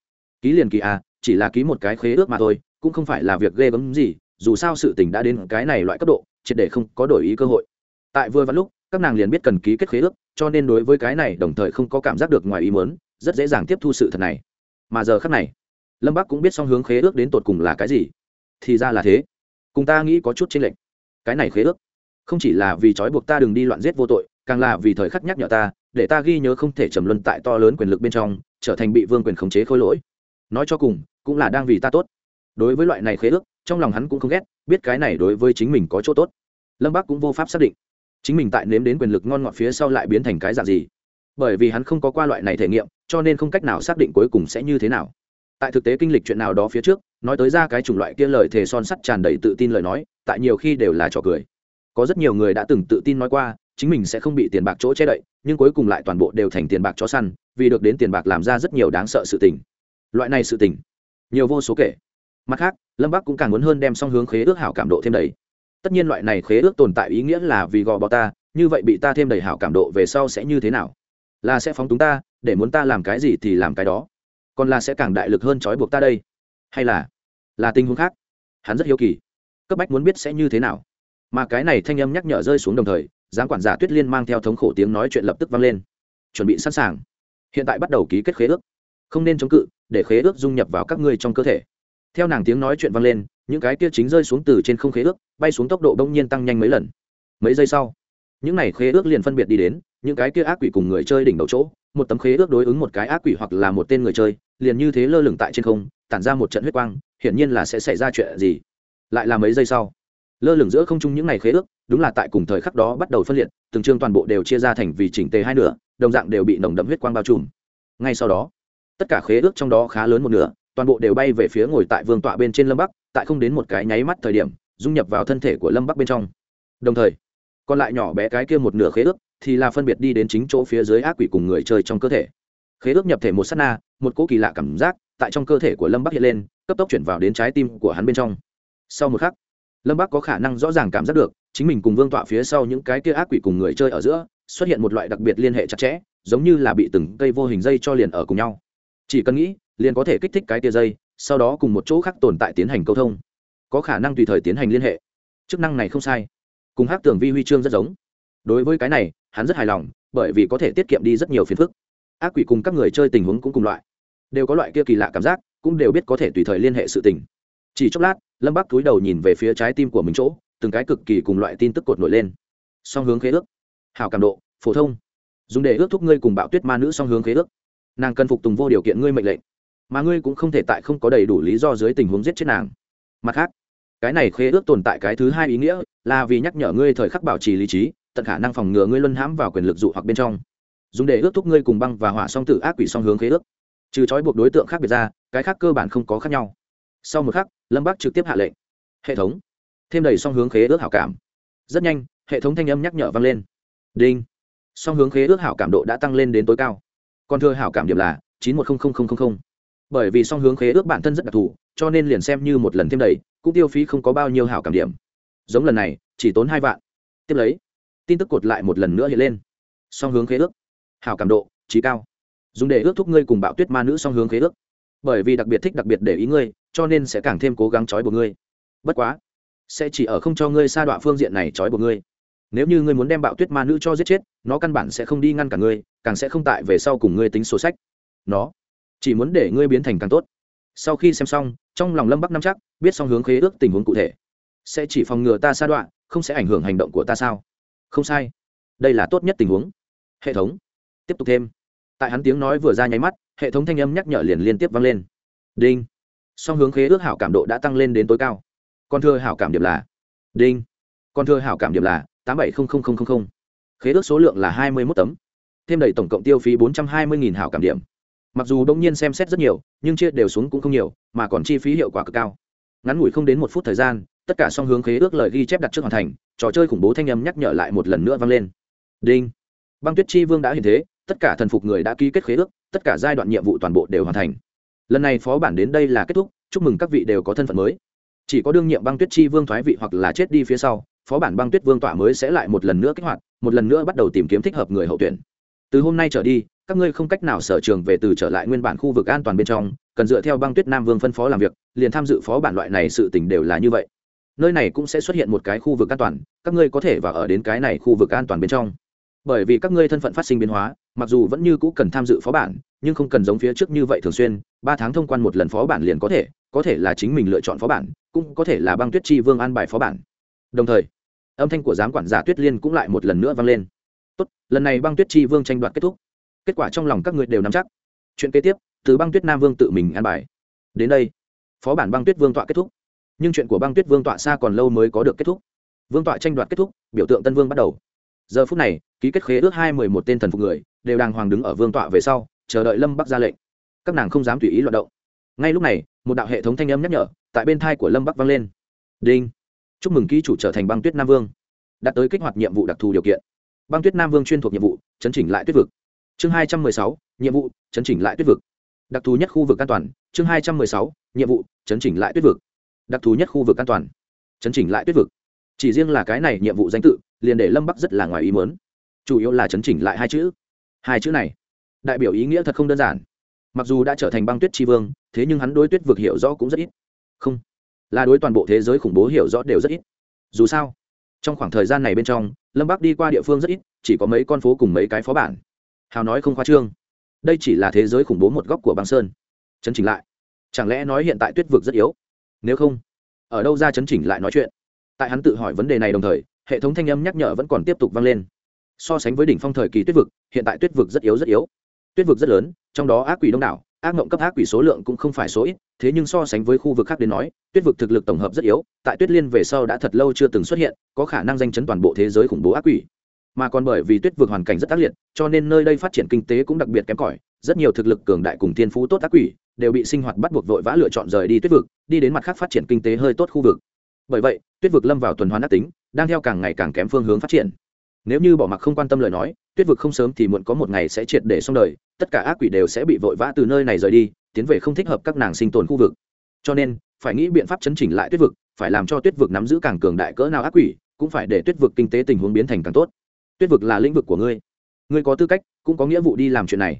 Ký liền kỳ à chỉ là ký một cái khế ước mà thôi, cũng không phải là việc ghê gớm gì, dù sao sự tình đã đến cái này loại cấp độ, triệt để không có đổi ý cơ hội. Tại vừa vặn lúc, các nàng liền biết cần ký kết khế ước, cho nên đối với cái này đồng thời không có cảm giác được ngoài ý muốn, rất dễ dàng tiếp thu sự thật này. Mà giờ khắc này lâm bắc cũng biết song hướng khế ước đến tột cùng là cái gì. Thì ra là thế. Cùng ta nghĩ có chút chênh lệch. Cái này khế ước, không chỉ là vì trói buộc ta đừng đi loạn giết vô tội, càng là vì thời khắc nhắc nhở ta, để ta ghi nhớ không thể trầm luân tại to lớn quyền lực bên trong, trở thành bị vương quyền khống chế khôi lỗi. Nói cho cùng, cũng là đang vì ta tốt. Đối với loại này khế ước, trong lòng hắn cũng không ghét, biết cái này đối với chính mình có chỗ tốt. Lâm bắc cũng vô pháp xác định, chính mình tại nếm đến quyền lực ngon ngọt phía sau lại biến thành cái dạng gì. Bởi vì hắn không có qua loại này thể nghiệm, cho nên không cách nào xác định cuối cùng sẽ như thế nào tại thực tế kinh lịch chuyện nào đó phía trước, nói tới ra cái chủng loại kia lời thề son sắt tràn đầy tự tin lời nói, tại nhiều khi đều là trò cười. Có rất nhiều người đã từng tự tin nói qua, chính mình sẽ không bị tiền bạc chỗ che đậy, nhưng cuối cùng lại toàn bộ đều thành tiền bạc chó săn, vì được đến tiền bạc làm ra rất nhiều đáng sợ sự tình. Loại này sự tình, nhiều vô số kể. Mặt khác, lâm bắc cũng càng muốn hơn đem song hướng khế ước hảo cảm độ thêm đầy. Tất nhiên loại này khế ước tồn tại ý nghĩa là vì gò bọ ta, như vậy bị ta thêm đầy hảo cảm độ về sau sẽ như thế nào? Là sẽ phóng túng ta, để muốn ta làm cái gì thì làm cái đó còn là sẽ càng đại lực hơn trói buộc ta đây. Hay là là tình huống khác. Hắn rất hiếu kỳ. Cấp bách muốn biết sẽ như thế nào. Mà cái này thanh âm nhắc nhở rơi xuống đồng thời, giám quản giả tuyết liên mang theo thống khổ tiếng nói chuyện lập tức vang lên. Chuẩn bị sẵn sàng. Hiện tại bắt đầu ký kết khế ước. Không nên chống cự, để khế ước dung nhập vào các ngươi trong cơ thể. Theo nàng tiếng nói chuyện vang lên, những cái kia chính rơi xuống từ trên không khế ước, bay xuống tốc độ bỗng nhiên tăng nhanh mấy lần. Mấy giây sau, những này khế ước liền phân biệt đi đến, những cái kia ác quỷ cùng người chơi đỉnh đầu chỗ một tấm khế ước đối ứng một cái ác quỷ hoặc là một tên người chơi, liền như thế lơ lửng tại trên không, tản ra một trận huyết quang, hiển nhiên là sẽ xảy ra chuyện gì. Lại là mấy giây sau, lơ lửng giữa không trung những ngày khế ước, đúng là tại cùng thời khắc đó bắt đầu phân liệt, từng chương toàn bộ đều chia ra thành vì chỉnh tề hai nửa, đồng dạng đều bị nồng đậm huyết quang bao trùm. Ngay sau đó, tất cả khế ước trong đó khá lớn một nửa, toàn bộ đều bay về phía ngồi tại vương tọa bên trên lâm bắc, tại không đến một cái nháy mắt thời điểm, dung nhập vào thân thể của lâm bắc bên trong. Đồng thời, còn lại nhỏ bé cái kia một nửa khế ước thì là phân biệt đi đến chính chỗ phía dưới ác quỷ cùng người chơi trong cơ thể. Khế ước nhập thể một s á t na, một cỗ kỳ lạ cảm giác tại trong cơ thể của lâm bắc hiện lên, cấp tốc chuyển vào đến trái tim của hắn bên trong. Sau một khắc, lâm bắc có khả năng rõ ràng cảm giác được, chính mình cùng vương tọa phía sau những cái kia ác quỷ cùng người chơi ở giữa xuất hiện một loại đặc biệt liên hệ chặt chẽ, giống như là bị từng cây vô hình dây cho liền ở cùng nhau. Chỉ cần nghĩ, liền có thể kích thích cái tia dây, sau đó cùng một chỗ khác tồn tại tiến hành câu thông. Có khả năng tùy thời tiến hành liên hệ. Chức năng này không sai. Cùng hát tưởng vi huy chương rất giống. Đối với cái này hắn rất hài lòng, bởi vì có thể tiết kiệm đi rất nhiều phiền phức. Ác quỷ cùng các người chơi tình huống cũng cùng loại. Đều có loại kia kỳ lạ cảm giác, cũng đều biết có thể tùy thời liên hệ sự tình. Chỉ chốc lát, lâm bắc túi đầu nhìn về phía trái tim của mình chỗ, từng cái cực kỳ cùng loại tin tức cột nổi lên. Song hướng khế ước. Hào cảm độ, phổ thông. Dùng để ước thúc ngươi cùng bạo tuyết ma nữ song hướng khế ước. Nàng cần phục tùng vô điều kiện ngươi mệnh lệnh. Mà ngươi cũng không thể tại không có đầy đủ lý do dưới tình huống giết chết nàng. Mặt khác, cái này khế ước tồn tại cái thứ hai ý nghĩa là vì nhắc nhở ngươi thời khắc bảo trì lý trí tận khả năng phòng ngừa ngươi luân hãm vào quyền lực dụ hoặc bên trong. Dùng để ước thúc ngươi cùng băng và hỏa song tử ác quỷ song hướng khế ước. Trừ trói buộc đối tượng khác biệt ra, cái khác cơ bản không có khác nhau. Sau một khắc, lâm bắc trực tiếp hạ lệnh. Hệ thống. Thêm đầy song hướng khế ước hảo cảm. Rất nhanh, hệ thống thanh âm nhắc nhở vang lên. Đinh. Song hướng khế ước hảo cảm độ đã tăng lên đến tối cao. Còn thưa hảo cảm điểm là chín một bởi vì song hướng khế ước bản thân rất đặc thù, cho nên liền xem như một lần thêm đầy, cũng tiêu phí không có bao nhiêu hảo cảm điểm. Giống lần này, chỉ tốn hai vạn. Tiếp lấy tin tức cột lại một lần nữa hiện lên. Song hướng khế ước. Hảo cảm độ, trí cao. Dùng để ước thúc ngươi cùng bạo tuyết ma nữ song hướng khế ước. Bởi vì đặc biệt thích đặc biệt để ý ngươi, cho nên sẽ càng thêm cố gắng trói buộc ngươi. Bất quá, sẽ chỉ ở không cho ngươi sa đọa phương diện này trói buộc ngươi. Nếu như ngươi muốn đem bạo tuyết ma nữ cho giết chết, nó căn bản sẽ không đi ngăn cả ngươi, càng sẽ không tại về sau cùng ngươi tính sổ sách. Nó chỉ muốn để ngươi biến thành càng tốt. Sau khi xem xong, trong lòng lâm bắc nắm chắc, biết song hướng khế ước tình huống cụ thể. Sẽ chỉ phòng ngừa ta sa đoạn không sẽ ảnh hưởng hành động của ta sao? Không sai. Đây là tốt nhất tình huống. Hệ thống. Tiếp tục thêm. Tại hắn tiếng nói vừa ra nháy mắt, hệ thống thanh âm nhắc nhở liền liên tiếp vang lên. Đinh. Song hướng khế ước hảo cảm độ đã tăng lên đến tối cao. Còn thưa hảo cảm điểm là? Đinh. Còn thưa hảo cảm điểm là tám bảy khế ước số lượng là hai mươi một tấm. Thêm đầy tổng cộng tiêu phí bốn trăm hai mươi hảo cảm điểm. Mặc dù đông nhiên xem xét rất nhiều, nhưng chia đều xuống cũng không nhiều, mà còn chi phí hiệu quả cực cao. Ngắn ngủi không đến một phút thời gian tất cả song hướng khế ước lời ghi chép đặt trước hoàn thành, trò chơi khủng bố thanh âm nhắc nhở lại một lần nữa vang lên. Đinh. Băng tuyết chi vương đã hiện thế, tất cả thần phục người đã ký kết khế ước, tất cả giai đoạn nhiệm vụ toàn bộ đều hoàn thành. Lần này phó bản đến đây là kết thúc, chúc mừng các vị đều có thân phận mới. Chỉ có đương nhiệm băng tuyết chi vương thoái vị hoặc là chết đi phía sau, phó bản băng tuyết vương tọa mới sẽ lại một lần nữa kích hoạt, một lần nữa bắt đầu tìm kiếm thích hợp người hậu tuyển. Từ hôm nay trở đi, các ngươi không cách nào sở trường về từ trở lại nguyên bản khu vực an toàn bên trong, cần dựa theo băng tuyết nam vương phân phó làm việc, liền tham dự phó bản loại này sự t ì n h đều là như vậy nơi này cũng sẽ xuất hiện một cái khu vực an toàn, các ngươi có thể vào ở đến cái này khu vực an toàn bên trong. Bởi vì các ngươi thân phận phát sinh biến hóa, mặc dù vẫn như cũ cần tham dự phó bản, nhưng không cần giống phía trước như vậy thường xuyên, ba tháng thông quan một lần phó bản liền có thể có thể là chính mình lựa chọn phó bản, cũng có thể là băng tuyết chi vương an bài phó bản. Đồng thời, âm thanh của giám quản giả tuyết liên cũng lại một lần nữa vang lên. Tốt, lần này băng tuyết chi vương tranh đoạt kết thúc. Kết quả trong lòng các người đều nắm chắc. Chuyện kế tiếp, từ băng tuyết nam vương tự mình an bài. Đến đây, phó bản băng tuyết vương tọa kết thúc nhưng chuyện của băng tuyết vương tọa xa còn lâu mới có được kết thúc. Vương tọa tranh đoạt kết thúc, biểu tượng tân vương bắt đầu. Giờ phút này, ký kết khế ước hai mười một tên thần phục người, đều đàng hoàng đứng ở vương tọa về sau, chờ đợi lâm bắc ra lệnh. Các nàng không dám tùy ý loạt động. Ngay lúc này, một đạo hệ thống thanh âm nhắc nhở, tại bên thai của lâm bắc vang lên. Đinh! Chúc mừng ký chủ trở thành băng tuyết nam vương. Đã tới kích hoạt nhiệm vụ đặc thù điều kiện. Băng tuyết nam vương chuyên thuộc nhiệm vụ, chấn chỉnh lại tuyết vực. Chương hai trăm mười sáu, nhiệm vụ, chấn chỉnh lại tuyết vực. Đặc thù nhất khu vực an toàn, chương hai trăm mười sáu, nhiệm vụ, chấn chỉnh lại tuyết vực đặc thù nhất khu vực an toàn. Chấn chỉnh lại tuyết vực. Chỉ riêng là cái này nhiệm vụ danh tự, liền để lâm bắc rất là ngoài ý mớn chủ yếu là chấn chỉnh lại hai chữ. Hai chữ này, đại biểu ý nghĩa thật không đơn giản. Mặc dù đã trở thành băng tuyết tri vương, thế nhưng hắn đối tuyết vực hiểu rõ cũng rất ít. Không, là đối toàn bộ thế giới khủng bố hiểu rõ đều rất ít. Dù sao, trong khoảng thời gian này bên trong, lâm bắc đi qua địa phương rất ít, chỉ có mấy con phố cùng mấy cái phó bản. Hào nói không khoa trương. Đây chỉ là thế giới khủng bố một góc của băng sơn. Chấn chỉnh lại. Chẳng lẽ nói hiện tại tuyết vực rất yếu? Nếu không, ở đâu ra chấn chỉnh lại nói chuyện? Tại hắn tự hỏi vấn đề này đồng thời, hệ thống thanh âm nhắc nhở vẫn còn tiếp tục vang lên. So sánh với đỉnh phong thời kỳ tuyết vực, hiện tại tuyết vực rất yếu rất yếu. Tuyết vực rất lớn, trong đó ác quỷ đông đảo, ác mộng cấp ác quỷ số lượng cũng không phải số ít, thế nhưng so sánh với khu vực khác đến nói, tuyết vực thực lực tổng hợp rất yếu, tại tuyết liên về sau đã thật lâu chưa từng xuất hiện, có khả năng danh chấn toàn bộ thế giới khủng bố ác quỷ. Mà còn bởi vì tuyết vực hoàn cảnh rất tác liệt, cho nên nơi đây phát triển kinh tế cũng đặc biệt kém cỏi, rất nhiều thực lực cường đại cùng thiên phú tốt ác quỷ đều bị sinh hoạt bắt buộc vội vã lựa chọn rời đi tuyết vực, đi đến mặt khác phát triển kinh tế hơi tốt khu vực. Bởi vậy, tuyết vực lâm vào tuần hoàn ác tính, đang theo càng ngày càng kém phương hướng phát triển. Nếu như bỏ mặc không quan tâm lời nói, tuyết vực không sớm thì muộn có một ngày sẽ triệt để xong đời, tất cả ác quỷ đều sẽ bị vội vã từ nơi này rời đi, tiến về không thích hợp các nàng sinh tồn khu vực. Cho nên, phải nghĩ biện pháp chấn chỉnh lại tuyết vực, phải làm cho tuyết vực nắm giữ càng cường đại cỡ nào ác quỷ, cũng phải để tuyết vực kinh tế tình huống biến thành càng tốt. Tuyết vực là lĩnh vực của ngươi. Ngươi có tư cách, cũng có nghĩa vụ đi làm chuyện này.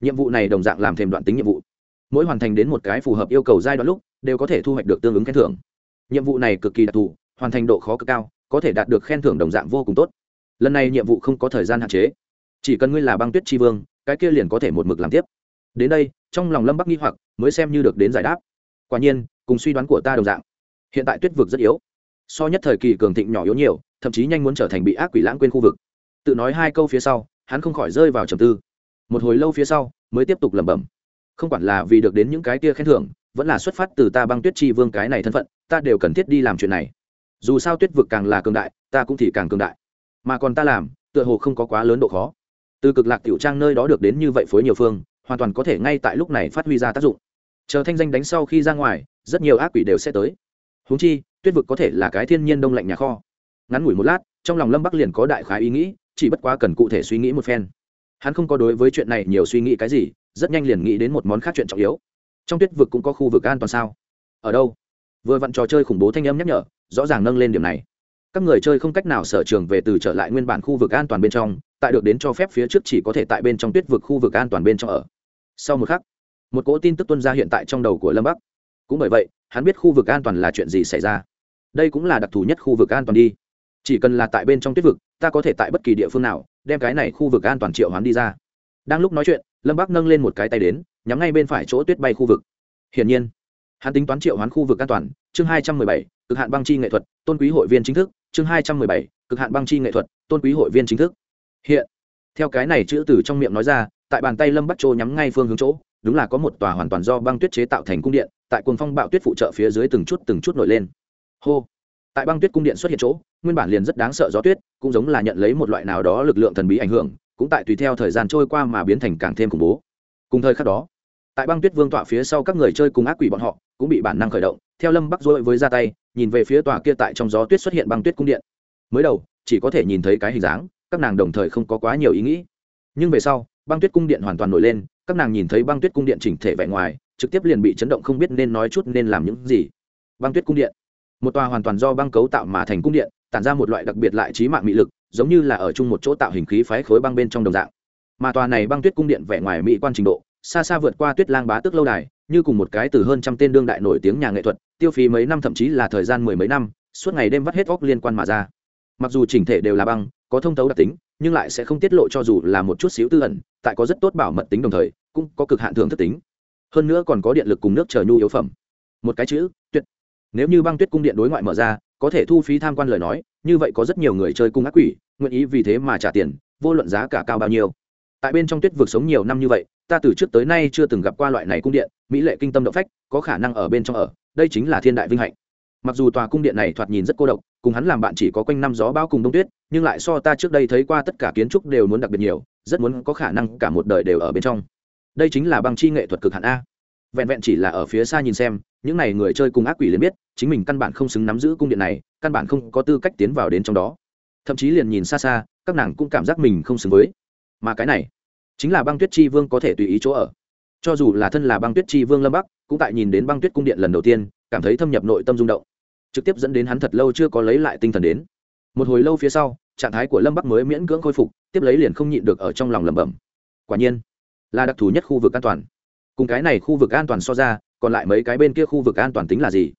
Nhiệm vụ này đồng dạng làm thêm đoạn tính nhiệm vụ mỗi hoàn thành đến một cái phù hợp yêu cầu giai đoạn lúc, đều có thể thu hoạch được tương ứng khen thưởng. Nhiệm vụ này cực kỳ đặc thù, hoàn thành độ khó cực cao, có thể đạt được khen thưởng đồng dạng vô cùng tốt. Lần này nhiệm vụ không có thời gian hạn chế. Chỉ cần ngươi là băng tuyết tri vương, cái kia liền có thể một mực làm tiếp. Đến đây, trong lòng lâm bắc nghi hoặc, mới xem như được đến giải đáp. Quả nhiên, cùng suy đoán của ta đồng dạng. Hiện tại tuyết vực rất yếu. So nhất thời kỳ cường thịnh nhỏ yếu nhiều, thậm chí nhanh muốn trở thành bị ác quỷ lãng quên khu vực. Tự nói hai câu phía sau, hắn không khỏi rơi vào trầm tư. Một hồi lâu phía sau, mới tiếp tục lẩm bẩm không quản là vì được đến những cái kia khen thưởng, vẫn là xuất phát từ ta băng tuyết chi vương cái này thân phận, ta đều cần thiết đi làm chuyện này. Dù sao tuyết vực càng là cường đại, ta cũng thì càng cường đại. Mà còn ta làm, tựa hồ không có quá lớn độ khó. Từ cực lạc tiểu trang nơi đó được đến như vậy phối nhiều phương, hoàn toàn có thể ngay tại lúc này phát huy ra tác dụng. Chờ thanh danh đánh sau khi ra ngoài, rất nhiều ác quỷ đều sẽ tới. Húng chi, tuyết vực có thể là cái thiên nhiên đông lạnh nhà kho. Ngắn ngủi một lát, trong lòng lâm bắc liền có đại khái ý nghĩ, chỉ bất quá cần cụ thể suy nghĩ một phen. Hắn không có đối với chuyện này nhiều suy nghĩ cái gì rất nhanh liền nghĩ đến một món khác chuyện trọng yếu. Trong tuyết vực cũng có khu vực an toàn sao? Ở đâu? Vừa vặn trò chơi khủng bố thanh âm nhắc nhở, rõ ràng nâng lên điểm này. Các người chơi không cách nào sở trường về từ trở lại nguyên bản khu vực an toàn bên trong, tại được đến cho phép phía trước chỉ có thể tại bên trong tuyết vực khu vực an toàn bên trong ở. Sau một khắc, một cỗ tin tức tuân ra hiện tại trong đầu của lâm bắc. Cũng bởi vậy, hắn biết khu vực an toàn là chuyện gì xảy ra. Đây cũng là đặc thù nhất khu vực an toàn đi. Chỉ cần là tại bên trong tuyết vực, ta có thể tại bất kỳ địa phương nào, đem cái này khu vực an toàn triệu hoán đi ra. Đang lúc nói chuyện lâm Bác nâng lên một cái tay đến, nhắm ngay bên phải chỗ tuyết bay khu vực. Hiển nhiên, hắn tính toán triệu hoán khu vực an toàn, chương hai trăm mười bảy, cực hạn băng chi nghệ thuật, tôn quý hội viên chính thức, chương hai trăm mười bảy, cực hạn băng chi nghệ thuật, tôn quý hội viên chính thức. Hiện, theo cái này chữ từ trong miệng nói ra, tại bàn tay lâm bắt chỗ nhắm ngay phương hướng chỗ, đúng là có một tòa hoàn toàn do băng tuyết chế tạo thành cung điện, tại cuồng phong bạo tuyết phụ trợ phía dưới từng chút từng chút nổi lên. Hô! Tại băng tuyết cung điện xuất hiện chỗ, nguyên bản liền rất đáng sợ gió tuyết, cũng giống là nhận lấy một loại nào đó lực lượng thần bí ảnh hưởng cũng tại tùy theo thời gian trôi qua mà biến thành càng thêm khủng bố. Cùng thời khắc đó, tại băng tuyết vương tọa phía sau các người chơi cùng ác quỷ bọn họ cũng bị bản năng khởi động, theo lâm bắc dối với ra tay, nhìn về phía tòa kia tại trong gió tuyết xuất hiện băng tuyết cung điện. Mới đầu, chỉ có thể nhìn thấy cái hình dáng, các nàng đồng thời không có quá nhiều ý nghĩ. Nhưng về sau, băng tuyết cung điện hoàn toàn nổi lên, các nàng nhìn thấy băng tuyết cung điện chỉnh thể vẻ ngoài, trực tiếp liền bị chấn động không biết nên nói chút nên làm những gì. Băng tuyết cung điện, một tòa hoàn toàn do băng cấu tạo mà thành cung điện, tản ra một loại đặc biệt lại trí mạng mị lực giống như là ở chung một chỗ tạo hình khí phái khối băng bên trong đồng dạng. Mà tòa này băng tuyết cung điện vẻ ngoài mỹ quan trình độ, xa xa vượt qua tuyết lang bá tước lâu đài, như cùng một cái từ hơn trăm tên đương đại nổi tiếng nhà nghệ thuật, tiêu phí mấy năm thậm chí là thời gian mười mấy năm, suốt ngày đêm vắt hết óc liên quan mà ra. Mặc dù chỉnh thể đều là băng, có thông tấu đặc tính, nhưng lại sẽ không tiết lộ cho dù là một chút xíu tư ẩn, tại có rất tốt bảo mật tính đồng thời, cũng có cực hạn thường thất tính. Hơn nữa còn có điện lực cùng nước chờ nhu yếu phẩm. Một cái chữ, tuyệt. Nếu như băng tuyết cung điện đối ngoại mở ra, có thể thu phí tham quan lời nói như vậy có rất nhiều người chơi cung ác quỷ, nguyện ý vì thế mà trả tiền, vô luận giá cả cao bao nhiêu. Tại bên trong tuyết vực sống nhiều năm như vậy, ta từ trước tới nay chưa từng gặp qua loại này cung điện, mỹ lệ kinh tâm động phách, có khả năng ở bên trong ở, đây chính là thiên đại vinh hạnh. Mặc dù tòa cung điện này thoạt nhìn rất cô độc, cùng hắn làm bạn chỉ có quanh năm gió bao cùng đông tuyết, nhưng lại so ta trước đây thấy qua tất cả kiến trúc đều muốn đặc biệt nhiều, rất muốn có khả năng cả một đời đều ở bên trong. Đây chính là băng chi nghệ thuật cực hạn a vẹn vẹn chỉ là ở phía xa nhìn xem, những n à y người chơi cùng ác quỷ liền biết, chính mình căn bản không xứng nắm giữ cung điện này, căn bản không có tư cách tiến vào đến trong đó. Thậm chí liền nhìn xa xa, các nàng cũng cảm giác mình không xứng với. Mà cái này, chính là băng tuyết chi vương có thể tùy ý chỗ ở. Cho dù là thân là băng tuyết chi vương lâm bắc, cũng tại nhìn đến băng tuyết cung điện lần đầu tiên, cảm thấy thâm nhập nội tâm rung động. Trực tiếp dẫn đến hắn thật lâu chưa có lấy lại tinh thần đến. Một hồi lâu phía sau, trạng thái của lâm bắc mới miễn cưỡng khôi phục, tiếp lấy liền không nhịn được ở trong lòng lẩm bẩm. Quả nhiên, là đặc thù nhất khu vực an toàn cùng cái này khu vực an toàn so ra, còn lại mấy cái bên kia khu vực an toàn tính là gì?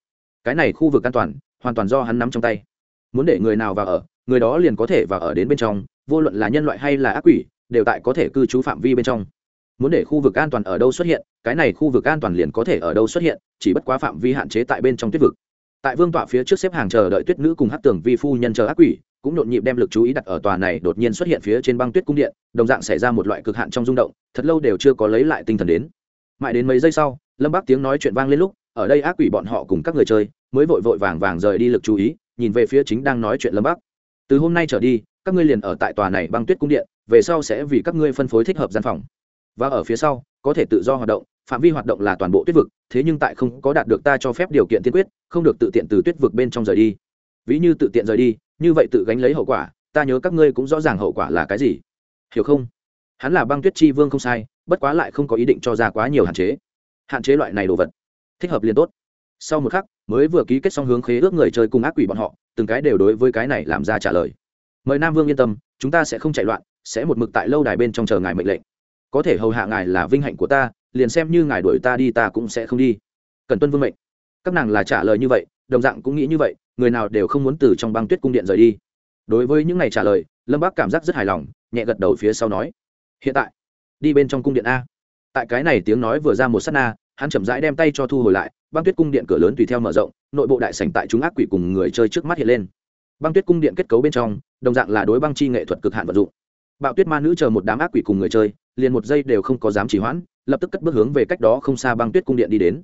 Cái này khu vực an toàn, hoàn toàn do hắn nắm trong tay. Muốn để người nào vào ở, người đó liền có thể vào ở đến bên trong, vô luận là nhân loại hay là ác quỷ, đều tại có thể cư trú phạm vi bên trong. Muốn để khu vực an toàn ở đâu xuất hiện, cái này khu vực an toàn liền có thể ở đâu xuất hiện, chỉ bất quá phạm vi hạn chế tại bên trong tuyết vực. Tại vương tọa phía trước xếp hàng chờ đợi tuyết nữ cùng hát tường vi phu nhân chờ ác quỷ, cũng nhộn nhịp đem lực chú ý đặt ở tòa này đột nhiên xuất hiện phía trên băng tuyết cung điện, đồng dạng xảy ra một loại cực hạn trong rung động, thật lâu đều chưa có lấy lại tinh thần đến mãi đến mấy giây sau, lâm bác tiếng nói chuyện vang lên lúc, ở đây ác quỷ bọn họ cùng các người chơi mới vội vội vàng vàng rời đi lực chú ý, nhìn về phía chính đang nói chuyện lâm bác. từ hôm nay trở đi, các ngươi liền ở tại tòa này băng tuyết cung điện, về sau sẽ vì các ngươi phân phối thích hợp gian phòng. Và ở phía sau, có thể tự do hoạt động, phạm vi hoạt động là toàn bộ tuyết vực, thế nhưng tại không có đạt được ta cho phép điều kiện tiên quyết, không được tự tiện từ tuyết vực bên trong rời đi. Ví như tự tiện rời đi, như vậy tự gánh lấy hậu quả, ta nhớ các ngươi cũng rõ ràng hậu quả là cái gì. Hiểu không? Hắn là băng tuyết chi vương không sai, bất quá lại không có ý định cho ra quá nhiều hạn chế. Hạn chế loại này đồ vật. Thích hợp liền tốt. Sau một khắc, mới vừa ký kết xong hướng khế ước người chơi cùng ác quỷ bọn họ, từng cái đều đối với cái này làm ra trả lời. Mời nam vương yên tâm, chúng ta sẽ không chạy loạn, sẽ một mực tại lâu đài bên trong chờ ngài mệnh lệnh. Có thể hầu hạ ngài là vinh hạnh của ta, liền xem như ngài đuổi ta đi ta cũng sẽ không đi. Cần tuân vương mệnh. Các nàng là trả lời như vậy, đồng dạng cũng nghĩ như vậy, người nào đều không muốn từ trong băng tuyết cung điện rời đi. Đối với những ngày trả lời, lâm bác cảm giác rất hài lòng, nhẹ gật đầu phía sau nói hiện tại, đi bên trong cung điện a. Tại cái này tiếng nói vừa ra một s á t na, hắn chậm rãi đem tay cho thu hồi lại, băng tuyết cung điện cửa lớn tùy theo mở rộng, nội bộ đại sảnh tại chúng ác quỷ cùng người chơi trước mắt hiện lên. Băng tuyết cung điện kết cấu bên trong, đồng dạng là đối băng chi nghệ thuật cực hạn vận dụng. Bạo tuyết ma nữ chờ một đám ác quỷ cùng người chơi, liền một giây đều không có dám chỉ hoãn, lập tức cất bước hướng về cách đó không xa băng tuyết cung điện đi đến.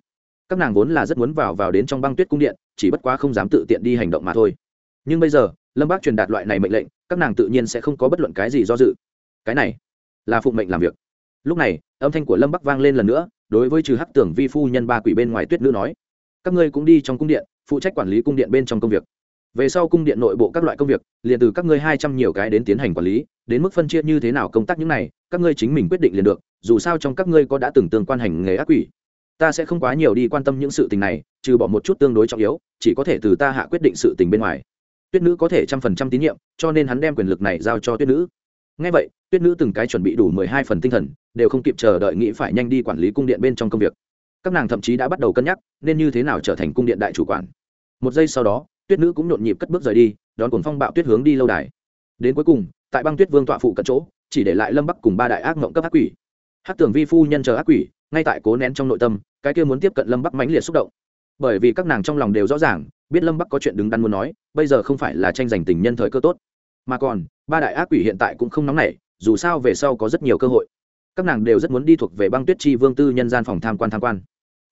Các nàng vốn là rất muốn vào vào đến trong băng tuyết cung điện, chỉ bất quá không dám tự tiện đi hành động mà thôi. Nhưng bây giờ, lâm bác truyền đạt loại này mệnh lệnh, các nàng tự nhiên sẽ không có bất luận cái gì do dự. Cái này là phụng mệnh làm việc. Lúc này, âm thanh của lâm bắc vang lên lần nữa, đối với trừ hắc tưởng vi phu nhân ba quỷ bên ngoài tuyết nữ nói, các ngươi cũng đi trong cung điện, phụ trách quản lý cung điện bên trong công việc. Về sau cung điện nội bộ các loại công việc, liền từ các ngươi hai trăm nhiều cái đến tiến hành quản lý, đến mức phân chia như thế nào công tác những này, các ngươi chính mình quyết định liền được, dù sao trong các ngươi có đã từng tương quan hành nghề ác quỷ, ta sẽ không quá nhiều đi quan tâm những sự tình này, trừ bỏ một chút tương đối trọng yếu, chỉ có thể từ ta hạ quyết định sự tình bên ngoài. Tuyết nữ có thể trăm phần trăm tín nhiệm, cho nên hắn đem quyền lực này giao cho tuyết nữ ngay vậy, tuyết nữ từng cái chuẩn bị đủ mười hai phần tinh thần, đều không kịp chờ đợi nghĩ phải nhanh đi quản lý cung điện bên trong công việc. Các nàng thậm chí đã bắt đầu cân nhắc, nên như thế nào trở thành cung điện đại chủ quản. Một giây sau đó, tuyết nữ cũng nhộn nhịp cất bước rời đi, đón cuồng phong bạo tuyết hướng đi lâu đài. Đến cuối cùng, tại băng tuyết vương tọa phụ cận chỗ, chỉ để lại lâm bắc cùng ba đại ác mộng cấp ác quỷ. Hát tường vi phu nhân chờ ác quỷ, ngay tại cố nén trong nội tâm, cái kia muốn tiếp cận lâm bắc mãnh liệt xúc động. Bởi vì các nàng trong lòng đều rõ ràng, biết lâm bắc có chuyện đứng đắn muốn nói, bây giờ không phải là tranh giành tình nhân thời cơ tốt mà còn, ba đại ác quỷ hiện tại cũng không nóng nảy, dù sao về sau có rất nhiều cơ hội. Các nàng đều rất muốn đi thuộc về băng tuyết chi vương tư nhân gian phòng tham quan tham quan.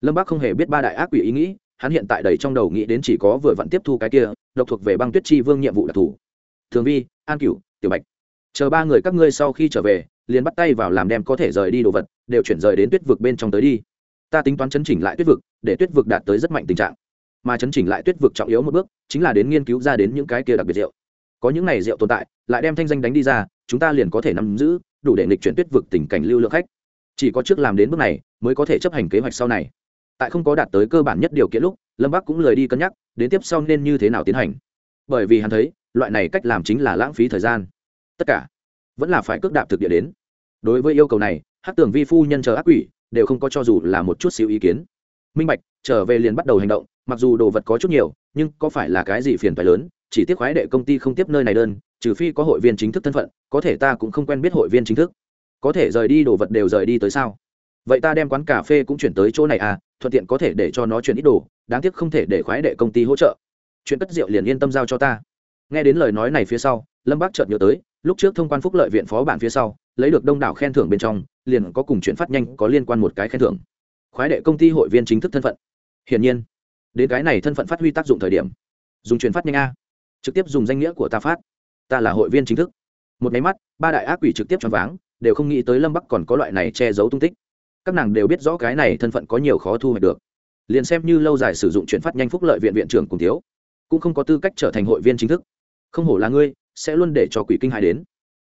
Lâm bác không hề biết ba đại ác quỷ ý nghĩ, hắn hiện tại đầy trong đầu nghĩ đến chỉ có vừa vặn tiếp thu cái kia, độc thuộc về băng tuyết chi vương nhiệm vụ đặc thù. Thường vi, an cửu, tiểu bạch. Chờ ba người các ngươi sau khi trở về, liền bắt tay vào làm đem có thể rời đi đồ vật, đều chuyển rời đến tuyết vực bên trong tới đi. Ta tính toán chấn chỉnh lại tuyết vực, để tuyết vực đạt tới rất mạnh tình trạng. Mà chấn chỉnh lại tuyết vực trọng yếu một bước, chính là đến nghiên cứu ra đến những cái kia đặc biệt rượu có những này rượu tồn tại, lại đem thanh danh đánh đi ra, chúng ta liền có thể nắm giữ, đủ để nghịch chuyển tuyết vực tình cảnh lưu lượng khách. Chỉ có trước làm đến bước này, mới có thể chấp hành kế hoạch sau này. Tại không có đạt tới cơ bản nhất điều kiện lúc, lâm bắc cũng lời đi cân nhắc, đến tiếp sau nên như thế nào tiến hành. Bởi vì hắn thấy, loại này cách làm chính là lãng phí thời gian. Tất cả vẫn là phải cước đạp thực địa đến. Đối với yêu cầu này hát tưởng vi phu nhân chờ ác quỷ, đều không có cho dù là một chút xíu ý kiến. Minh bạch, trở về liền bắt đầu hành động, mặc dù đồ vật có chút nhiều, nhưng có phải là cái gì phiền phải lớn chỉ tiếc khoái đệ công ty không tiếp nơi này đơn, trừ phi có hội viên chính thức thân phận, có thể ta cũng không quen biết hội viên chính thức. Có thể rời đi đồ vật đều rời đi tới sao? Vậy ta đem quán cà phê cũng chuyển tới chỗ này à thuận tiện có thể để cho nó chuyển ít đồ, đáng tiếc không thể để khoái đệ công ty hỗ trợ. Chuyện cất rượu liền yên tâm giao cho ta. Nghe đến lời nói này phía sau, lâm bác chợt nhớ tới, lúc trước thông quan phúc lợi viện phó bản phía sau, lấy được đông đảo khen thưởng bên trong, liền có cùng chuyện phát nhanh có liên quan một cái khen thưởng. Khoái đệ công ty hội viên chính thức thân phận. Hiển nhiên, đến cái này thân phận phát huy tác dụng thời điểm. Dùng chuyển phát nhanh a trực tiếp dùng danh nghĩa của ta phát. Ta là hội viên chính thức. Một máy mắt, ba đại ác quỷ trực tiếp choáng váng, đều không nghĩ tới lâm bắc còn có loại này che giấu tung tích. Các nàng đều biết rõ cái này thân phận có nhiều khó thu hoạch được. Liền xem như lâu dài sử dụng chuyển phát nhanh phúc lợi viện viện trưởng cùng thiếu, cũng không có tư cách trở thành hội viên chính thức. Không hổ là ngươi, sẽ luôn để cho quỷ kinh hài đến.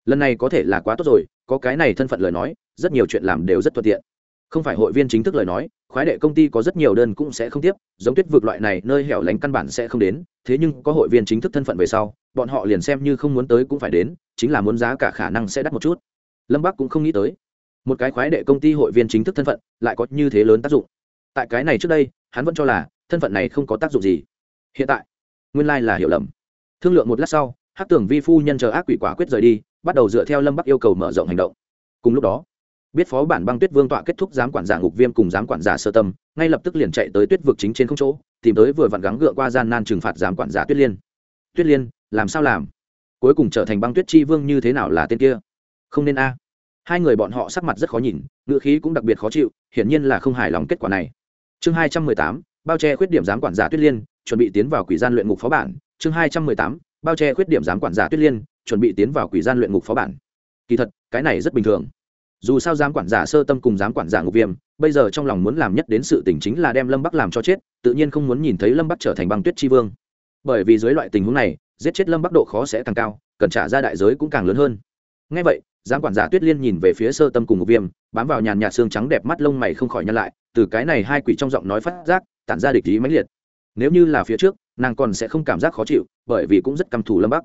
Lần này có thể là quá tốt rồi, có cái này thân phận lời nói, rất nhiều chuyện làm đều rất thuận tiện. Không phải hội viên chính thức lời nói, khoái đệ công ty có rất nhiều đơn cũng sẽ không tiếp, giống tuyết vực loại này, nơi hẻo lánh căn bản sẽ không đến thế nhưng có hội viên chính thức thân phận về sau, bọn họ liền xem như không muốn tới cũng phải đến, chính là muốn giá cả khả năng sẽ đắt một chút. Lâm bắc cũng không nghĩ tới. Một cái khoái đệ công ty hội viên chính thức thân phận, lại có như thế lớn tác dụng. Tại cái này trước đây, hắn vẫn cho là, thân phận này không có tác dụng gì. Hiện tại, nguyên lai là hiểu lầm. Thương lượng một lát sau hát tưởng vi phu nhân chờ ác quỷ quả quyết rời đi, bắt đầu dựa theo lâm bắc yêu cầu mở rộng hành động. Cùng lúc đó, biết phó bản băng tuyết vương tọa kết thúc giám quản giả ngục viêm cùng giám quản giả sơ tâm, ngay lập tức liền chạy tới tuyết vực chính trên không chỗ tìm tới vừa vặn gắng gượng qua gian nan trừng phạt giám quản giả tuyết liên. Tuyết liên, làm sao làm? Cuối cùng trở thành băng tuyết chi vương như thế nào là tên kia? Không nên a. Hai người bọn họ sắc mặt rất khó nhìn ngựa khí cũng đặc biệt khó chịu, hiển nhiên là không hài lòng kết quả này. Chương hai trăm mười tám, bao che khuyết điểm giám quản giả tuyết liên, chuẩn bị tiến vào quỷ gian luyện ngục phó bản. Chương hai trăm mười tám, bao che khuyết điểm giám quản giả tuyết liên, chuẩn bị tiến vào quỷ gian luyện ngục phó bản. Kỳ thật, cái này rất bình thường. Dù sao giám quản giả sơ tâm cùng giám quản giả ngục viêm bây giờ trong lòng muốn làm nhất đến sự tình chính là đem lâm bắc làm cho chết, tự nhiên không muốn nhìn thấy lâm bắc trở thành băng tuyết tri vương. Bởi vì dưới loại tình huống này, giết chết lâm bắc độ khó sẽ càng cao, cần trả ra đại giới cũng càng lớn hơn. Ngay vậy, giám quản giả tuyết liên nhìn về phía sơ tâm cùng một viêm, bám vào nhàn nhạt xương trắng đẹp mắt lông mày không khỏi nhăn lại, từ cái này hai quỷ trong giọng nói phát giác, tản ra địch ý mãnh liệt. Nếu như là phía trước, nàng còn sẽ không cảm giác khó chịu, bởi vì cũng rất căm thù lâm bắc.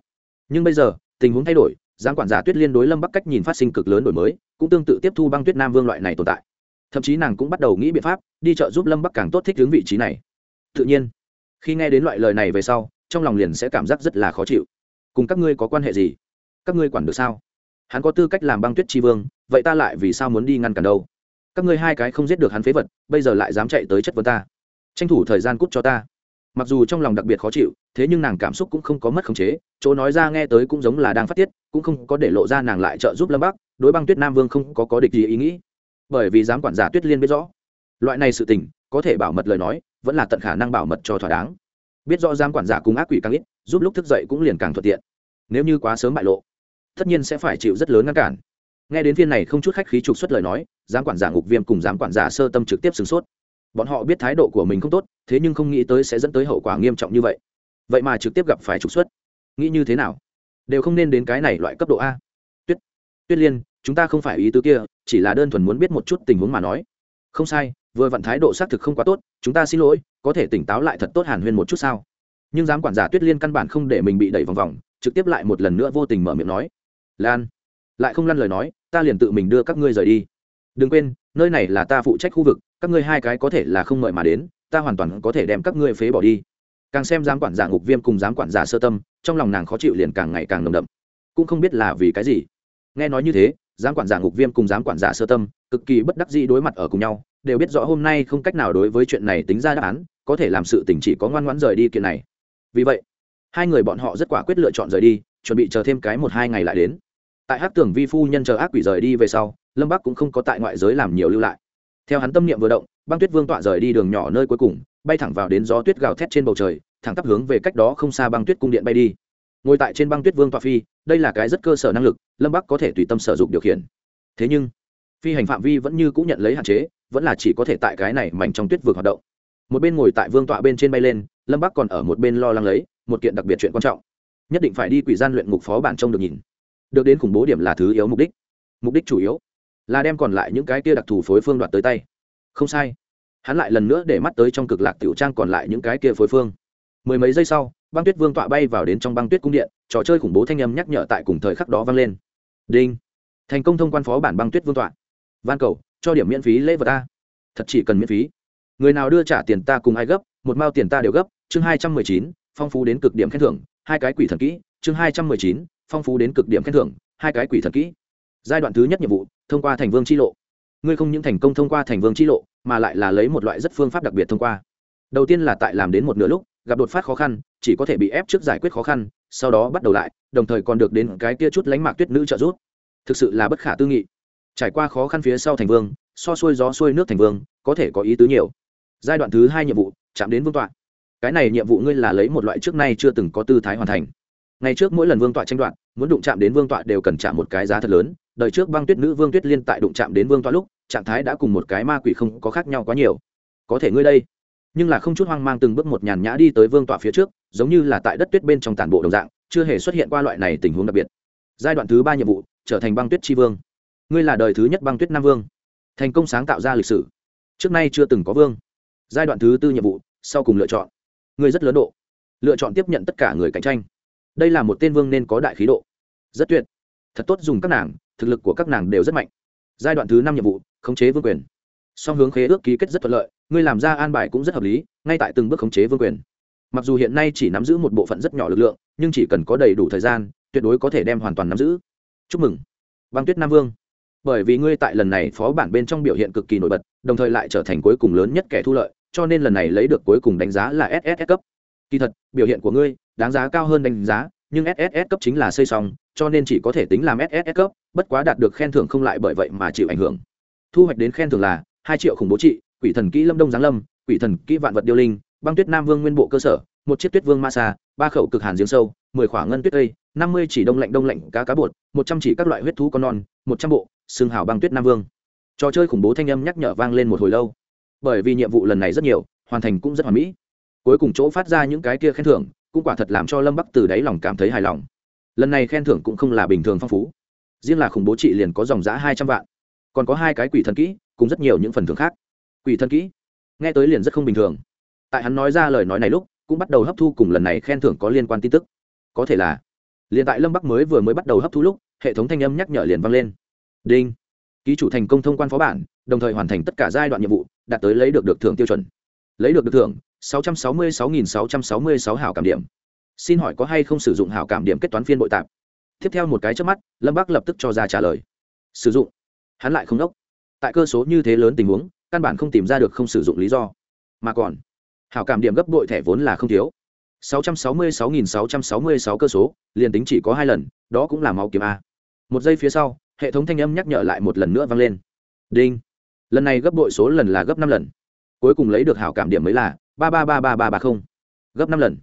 Nhưng bây giờ, tình huống thay đổi, giám quản giả tuyết liên đối lâm bắc cách nhìn phát sinh cực lớn đổi mới, cũng tương tự tiếp thu băng tuyết nam vương loại này tồn tại thậm chí nàng cũng bắt đầu nghĩ biện pháp đi chợ giúp lâm bắc càng tốt thích hướng vị trí này tự nhiên khi nghe đến loại lời này về sau trong lòng liền sẽ cảm giác rất là khó chịu cùng các ngươi có quan hệ gì các ngươi quản được sao hắn có tư cách làm băng tuyết tri vương vậy ta lại vì sao muốn đi ngăn cản đâu các ngươi hai cái không giết được hắn phế vật bây giờ lại dám chạy tới chất vấn ta tranh thủ thời gian cút cho ta mặc dù trong lòng đặc biệt khó chịu thế nhưng nàng cảm xúc cũng không có mất khống chế chỗ nói ra nghe tới cũng giống là đang phát tiết cũng không có để lộ ra nàng lại trợ giúp lâm bắc đối băng tuyết nam vương không có có địch gì ý nghĩ bởi vì giám quản giả tuyết liên biết rõ. Loại này sự tình, có thể bảo mật lời nói, vẫn là tận khả năng bảo mật cho thỏa đáng. Biết rõ giám quản giả cùng ác quỷ càng ít, giúp lúc thức dậy cũng liền càng thuận tiện. Nếu như quá sớm bại lộ, tất nhiên sẽ phải chịu rất lớn ngăn cản. Nghe đến phiên này không chút khách khí trục xuất lời nói, giám quản giả ngục viêm cùng giám quản giả sơ tâm trực tiếp sửng sốt. Bọn họ biết thái độ của mình không tốt, thế nhưng không nghĩ tới sẽ dẫn tới hậu quả nghiêm trọng như vậy. Vậy mà trực tiếp gặp phải trục xuất. Nghĩ như thế nào? Đều không nên đến cái này loại cấp độ a. Tuyết tuyết liên chúng ta không phải ý tứ kia, chỉ là đơn thuần muốn biết một chút tình huống mà nói. Không sai, vừa vặn thái độ xác thực không quá tốt, chúng ta xin lỗi, có thể tỉnh táo lại thật tốt hàn huyên một chút sao? Nhưng giám quản giả tuyết liên căn bản không để mình bị đẩy vòng vòng, trực tiếp lại một lần nữa vô tình mở miệng nói. Lan, lại không lăn lời nói, ta liền tự mình đưa các ngươi rời đi. Đừng quên, nơi này là ta phụ trách khu vực, các ngươi hai cái có thể là không mời mà đến, ta hoàn toàn có thể đem các ngươi phế bỏ đi. Càng xem giám quản giả ngục viêm cùng giám quản giả sơ tâm, trong lòng nàng khó chịu liền càng ngày càng nồng đậm. Cũng không biết là vì cái gì. Nghe nói như thế giám quản giả ngục viêm cùng giám quản giả sơ tâm, cực kỳ bất đắc dĩ đối mặt ở cùng nhau, đều biết rõ hôm nay không cách nào đối với chuyện này tính ra đáp án, có thể làm sự tình chỉ có ngoan ngoãn rời đi kiện này. Vì vậy, hai người bọn họ rất quả quyết lựa chọn rời đi, chuẩn bị chờ thêm cái một hai ngày lại đến. Tại hát tưởng vi phu nhân chờ ác quỷ rời đi về sau, lâm bắc cũng không có tại ngoại giới làm nhiều lưu lại. Theo hắn tâm niệm vừa động, băng tuyết vương tọa rời đi đường nhỏ nơi cuối cùng, bay thẳng vào đến gió tuyết gào thét trên bầu trời, thẳng tắp hướng về cách đó không xa băng tuyết cung điện bay đi ngồi tại trên băng tuyết vương tọa phi, đây là cái rất cơ sở năng lực, lâm bắc có thể tùy tâm sử dụng điều khiển. Thế nhưng, phi hành phạm vi vẫn như cũng nhận lấy hạn chế, vẫn là chỉ có thể tại cái này mảnh trong tuyết vực hoạt động. Một bên ngồi tại vương tọa bên trên bay lên, lâm bắc còn ở một bên lo lắng lấy, một kiện đặc biệt chuyện quan trọng. Nhất định phải đi quỷ gian luyện ngục phó bản trông được nhìn. Được đến khủng bố điểm là thứ yếu mục đích. Mục đích chủ yếu là đem còn lại những cái kia đặc thù phối phương đoạt tới tay. Không sai. Hắn lại lần nữa để mắt tới trong cực lạc tiểu trang còn lại những cái kia phối phương mười mấy giây sau, băng tuyết vương tọa bay vào đến trong băng tuyết cung điện, trò chơi khủng bố thanh âm nhắc nhở tại cùng thời khắc đó vang lên. Đinh! Thành công thông quan phó bản băng tuyết vương tọa. Van cầu, cho điểm miễn phí lễ vật ta. Thật chỉ cần miễn phí. Người nào đưa trả tiền ta cùng ai gấp, một mao tiền ta đều gấp. Chương hai trăm mười chín, phong phú đến cực điểm khen thưởng. Hai cái quỷ thần kỹ. Chương hai trăm mười chín, phong phú đến cực điểm khen thưởng. Hai cái quỷ thần kỹ. Giai đoạn thứ nhất nhiệm vụ, thông qua thành vương chi lộ. Ngươi không những thành công thông qua thành vương chi lộ, mà lại là lấy một loại rất phương pháp đặc biệt thông qua. Đầu tiên là tại làm đến một nửa lúc gặp đột phát khó khăn, chỉ có thể bị ép trước giải quyết khó khăn, sau đó bắt đầu lại, đồng thời còn được đến cái kia chút lánh mạc tuyết nữ trợ giúp. Thực sự là bất khả tư nghị. Trải qua khó khăn phía sau thành vương, so xuôi gió xuôi nước thành vương, có thể có ý tứ nhiều. Giai đoạn thứ hai nhiệm vụ, chạm đến vương tọa. Cái này nhiệm vụ ngươi là lấy một loại trước nay chưa từng có tư thái hoàn thành. Ngày trước mỗi lần vương tọa tranh đoạt, muốn đụng chạm đến vương tọa đều cần trả một cái giá thật lớn. Đời trước băng tuyết nữ vương tuyết liên tại đụng chạm đến vương tọa lúc, trạng thái đã cùng một cái ma quỷ không có khác nhau quá nhiều. Có thể ngươi đây nhưng là không chút hoang mang từng bước một nhàn nhã đi tới vương tọa phía trước, giống như là tại đất tuyết bên trong tản bộ đồng dạng, chưa hề xuất hiện qua loại này tình huống đặc biệt. Giai đoạn thứ ba nhiệm vụ, trở thành băng tuyết tri vương. Ngươi là đời thứ nhất băng tuyết nam vương. Thành công sáng tạo ra lịch sử. Trước nay chưa từng có vương. Giai đoạn thứ tư nhiệm vụ, sau cùng lựa chọn. Ngươi rất lớn độ. Lựa chọn tiếp nhận tất cả người cạnh tranh. Đây là một tên vương nên có đại khí độ. Rất tuyệt. Thật tốt dùng các nàng, thực lực của các nàng đều rất mạnh. Giai đoạn thứ năm nhiệm vụ, khống chế vương quyền song hướng khế ước ký kết rất thuận lợi, ngươi làm ra an bài cũng rất hợp lý, ngay tại từng bước khống chế vương quyền. Mặc dù hiện nay chỉ nắm giữ một bộ phận rất nhỏ lực lượng, nhưng chỉ cần có đầy đủ thời gian, tuyệt đối có thể đem hoàn toàn nắm giữ. Chúc mừng, băng tuyết nam vương. Bởi vì ngươi tại lần này phó bản bên trong biểu hiện cực kỳ nổi bật, đồng thời lại trở thành cuối cùng lớn nhất kẻ thu lợi, cho nên lần này lấy được cuối cùng đánh giá là sss cấp. Kỳ thật, biểu hiện của ngươi, đáng giá cao hơn đánh giá, nhưng sss cấp chính là xây xong, cho nên chỉ có thể tính làm sss cấp, bất quá đạt được khen thưởng không lại bởi vậy mà chịu ảnh hưởng. Thu hoạch đến khen thưởng là hai triệu khủng bố trị, quỷ thần kỹ lâm đông giáng lâm, quỷ thần kỹ vạn vật điêu linh, băng tuyết nam vương nguyên bộ cơ sở, một chiếc tuyết vương ma sa, ba khẩu cực hàn giếng sâu, mười khỏa ngân tuyết tây, năm mươi chỉ đông lạnh đông lạnh cá cá bột, một trăm chỉ các loại huyết thú con non, một trăm bộ, xương hào băng tuyết nam vương. Trò chơi khủng bố thanh âm nhắc nhở vang lên một hồi lâu. Bởi vì nhiệm vụ lần này rất nhiều, hoàn thành cũng rất hoàn mỹ. Cuối cùng chỗ phát ra những cái kia khen thưởng, cũng quả thật làm cho lâm bắc từ đáy lòng cảm thấy hài lòng. Lần này khen thưởng cũng không là bình thường phong phú. Riêng là khủng bố trị liền có dòng giã hai trăm vạn còn có hai cái quỷ thần kỹ, cùng rất nhiều những phần thưởng khác. Quỷ thần kỹ? Nghe tới liền rất không bình thường. Tại hắn nói ra lời nói này lúc, cũng bắt đầu hấp thu cùng lần này khen thưởng có liên quan tin tức. Có thể là, liền tại lâm bắc mới vừa mới bắt đầu hấp thu lúc, hệ thống thanh âm nhắc nhở liền vang lên. Đinh. Ký chủ thành công thông quan phó bản, đồng thời hoàn thành tất cả giai đoạn nhiệm vụ, đạt tới lấy được được thưởng tiêu chuẩn. Lấy được được thưởng 666.666 hảo cảm điểm. Xin hỏi có hay không sử dụng hảo cảm điểm kết toán phiên bội tạp? Tiếp theo một cái trước mắt, lâm bắc lập tức cho ra trả lời. Sử dụng hắn lại không đốc. Tại cơ số như thế lớn tình huống, căn bản không tìm ra được không sử dụng lý do. Mà còn, hảo cảm điểm gấp bội thẻ vốn là không thiếu. 666.666 cơ số, liền tính chỉ có hai lần, đó cũng là máu kiếm a. Một giây phía sau, hệ thống thanh âm nhắc nhở lại một lần nữa vang lên. Đinh. Lần này gấp bội số lần là gấp năm lần. Cuối cùng lấy được hảo cảm điểm mới là ba ba ba ba ba ba không. Gấp năm lần.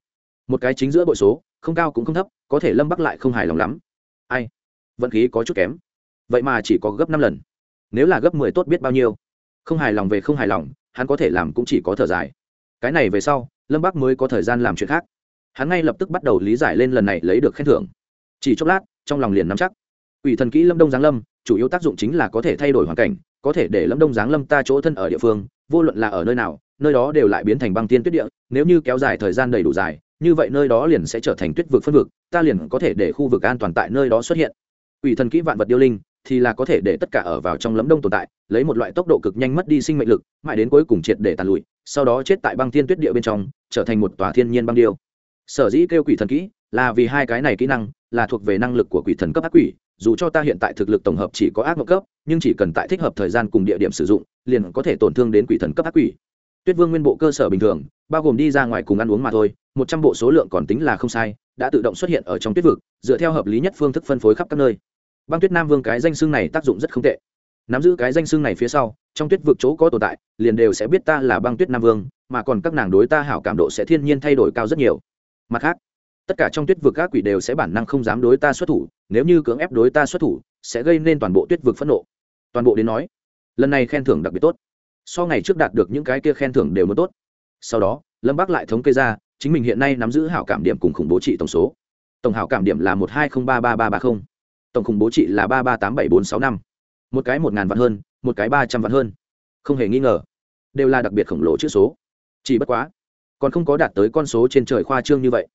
Một cái chính giữa bội số, không cao cũng không thấp, có thể lâm bắc lại không hài lòng lắm. Ai? Vận khí có chút kém vậy mà chỉ có gấp năm lần. Nếu là gấp mười tốt biết bao nhiêu. Không hài lòng về không hài lòng, hắn có thể làm cũng chỉ có thở dài. Cái này về sau, lâm bắc mới có thời gian làm chuyện khác. Hắn ngay lập tức bắt đầu lý giải lên lần này lấy được khen thưởng. Chỉ chốc lát, trong lòng liền nắm chắc. Ủy thần kỹ lâm đông giáng lâm, chủ yếu tác dụng chính là có thể thay đổi hoàn cảnh, có thể để lâm đông giáng lâm ta chỗ thân ở địa phương, vô luận là ở nơi nào, nơi đó đều lại biến thành băng tiên tuyết địa, nếu như kéo dài thời gian đầy đủ dài, như vậy nơi đó liền sẽ trở thành tuyết vực phân vực, ta liền có thể để khu vực an toàn tại nơi đó xuất hiện. Quỷ thần kỹ vạn vật điêu linh thì là có thể để tất cả ở vào trong lấm đông tồn tại, lấy một loại tốc độ cực nhanh mất đi sinh mệnh lực, mãi đến cuối cùng triệt để tàn lụi, sau đó chết tại băng thiên tuyết địa bên trong, trở thành một tòa thiên nhiên băng điêu. Sở dĩ kêu quỷ thần kỹ là vì hai cái này kỹ năng, là thuộc về năng lực của quỷ thần cấp ác quỷ, dù cho ta hiện tại thực lực tổng hợp chỉ có ác mộng cấp, nhưng chỉ cần tại thích hợp thời gian cùng địa điểm sử dụng, liền có thể tổn thương đến quỷ thần cấp ác quỷ. Tuyết vương nguyên bộ cơ sở bình thường, bao gồm đi ra ngoài cùng ăn uống mà thôi, một trăm bộ số lượng còn tính là không sai, đã tự động xuất hiện ở trong tuyết vực, dựa theo hợp lý nhất phương thức phân phối khắp các nơi băng tuyết nam vương cái danh xưng này tác dụng rất không tệ. Nắm giữ cái danh xưng này phía sau, trong tuyết vực chỗ có tồn tại, liền đều sẽ biết ta là băng tuyết nam vương, mà còn các nàng đối ta hảo cảm độ sẽ thiên nhiên thay đổi cao rất nhiều. Mặt khác, tất cả trong tuyết vực các quỷ đều sẽ bản năng không dám đối ta xuất thủ, nếu như cưỡng ép đối ta xuất thủ, sẽ gây nên toàn bộ tuyết vực phẫn nộ. Toàn bộ đến nói, lần này khen thưởng đặc biệt tốt. So ngày trước đạt được những cái kia khen thưởng đều muốn tốt. Sau đó, lâm bác lại thống kê ra, chính mình hiện nay nắm giữ hảo cảm điểm cùng khủng bố trị tổng số. Tổng hảo cảm điểm là một hai không ba ba ba ba không tổng khủng bố trị là ba ba tám bảy bốn sáu năm. Một cái một ngàn vạn hơn, một cái ba trăm vạn hơn. Không hề nghi ngờ, đều là đặc biệt khổng lồ chữ số. Chỉ bất quá, còn không có đạt tới con số trên trời khoa trương như vậy.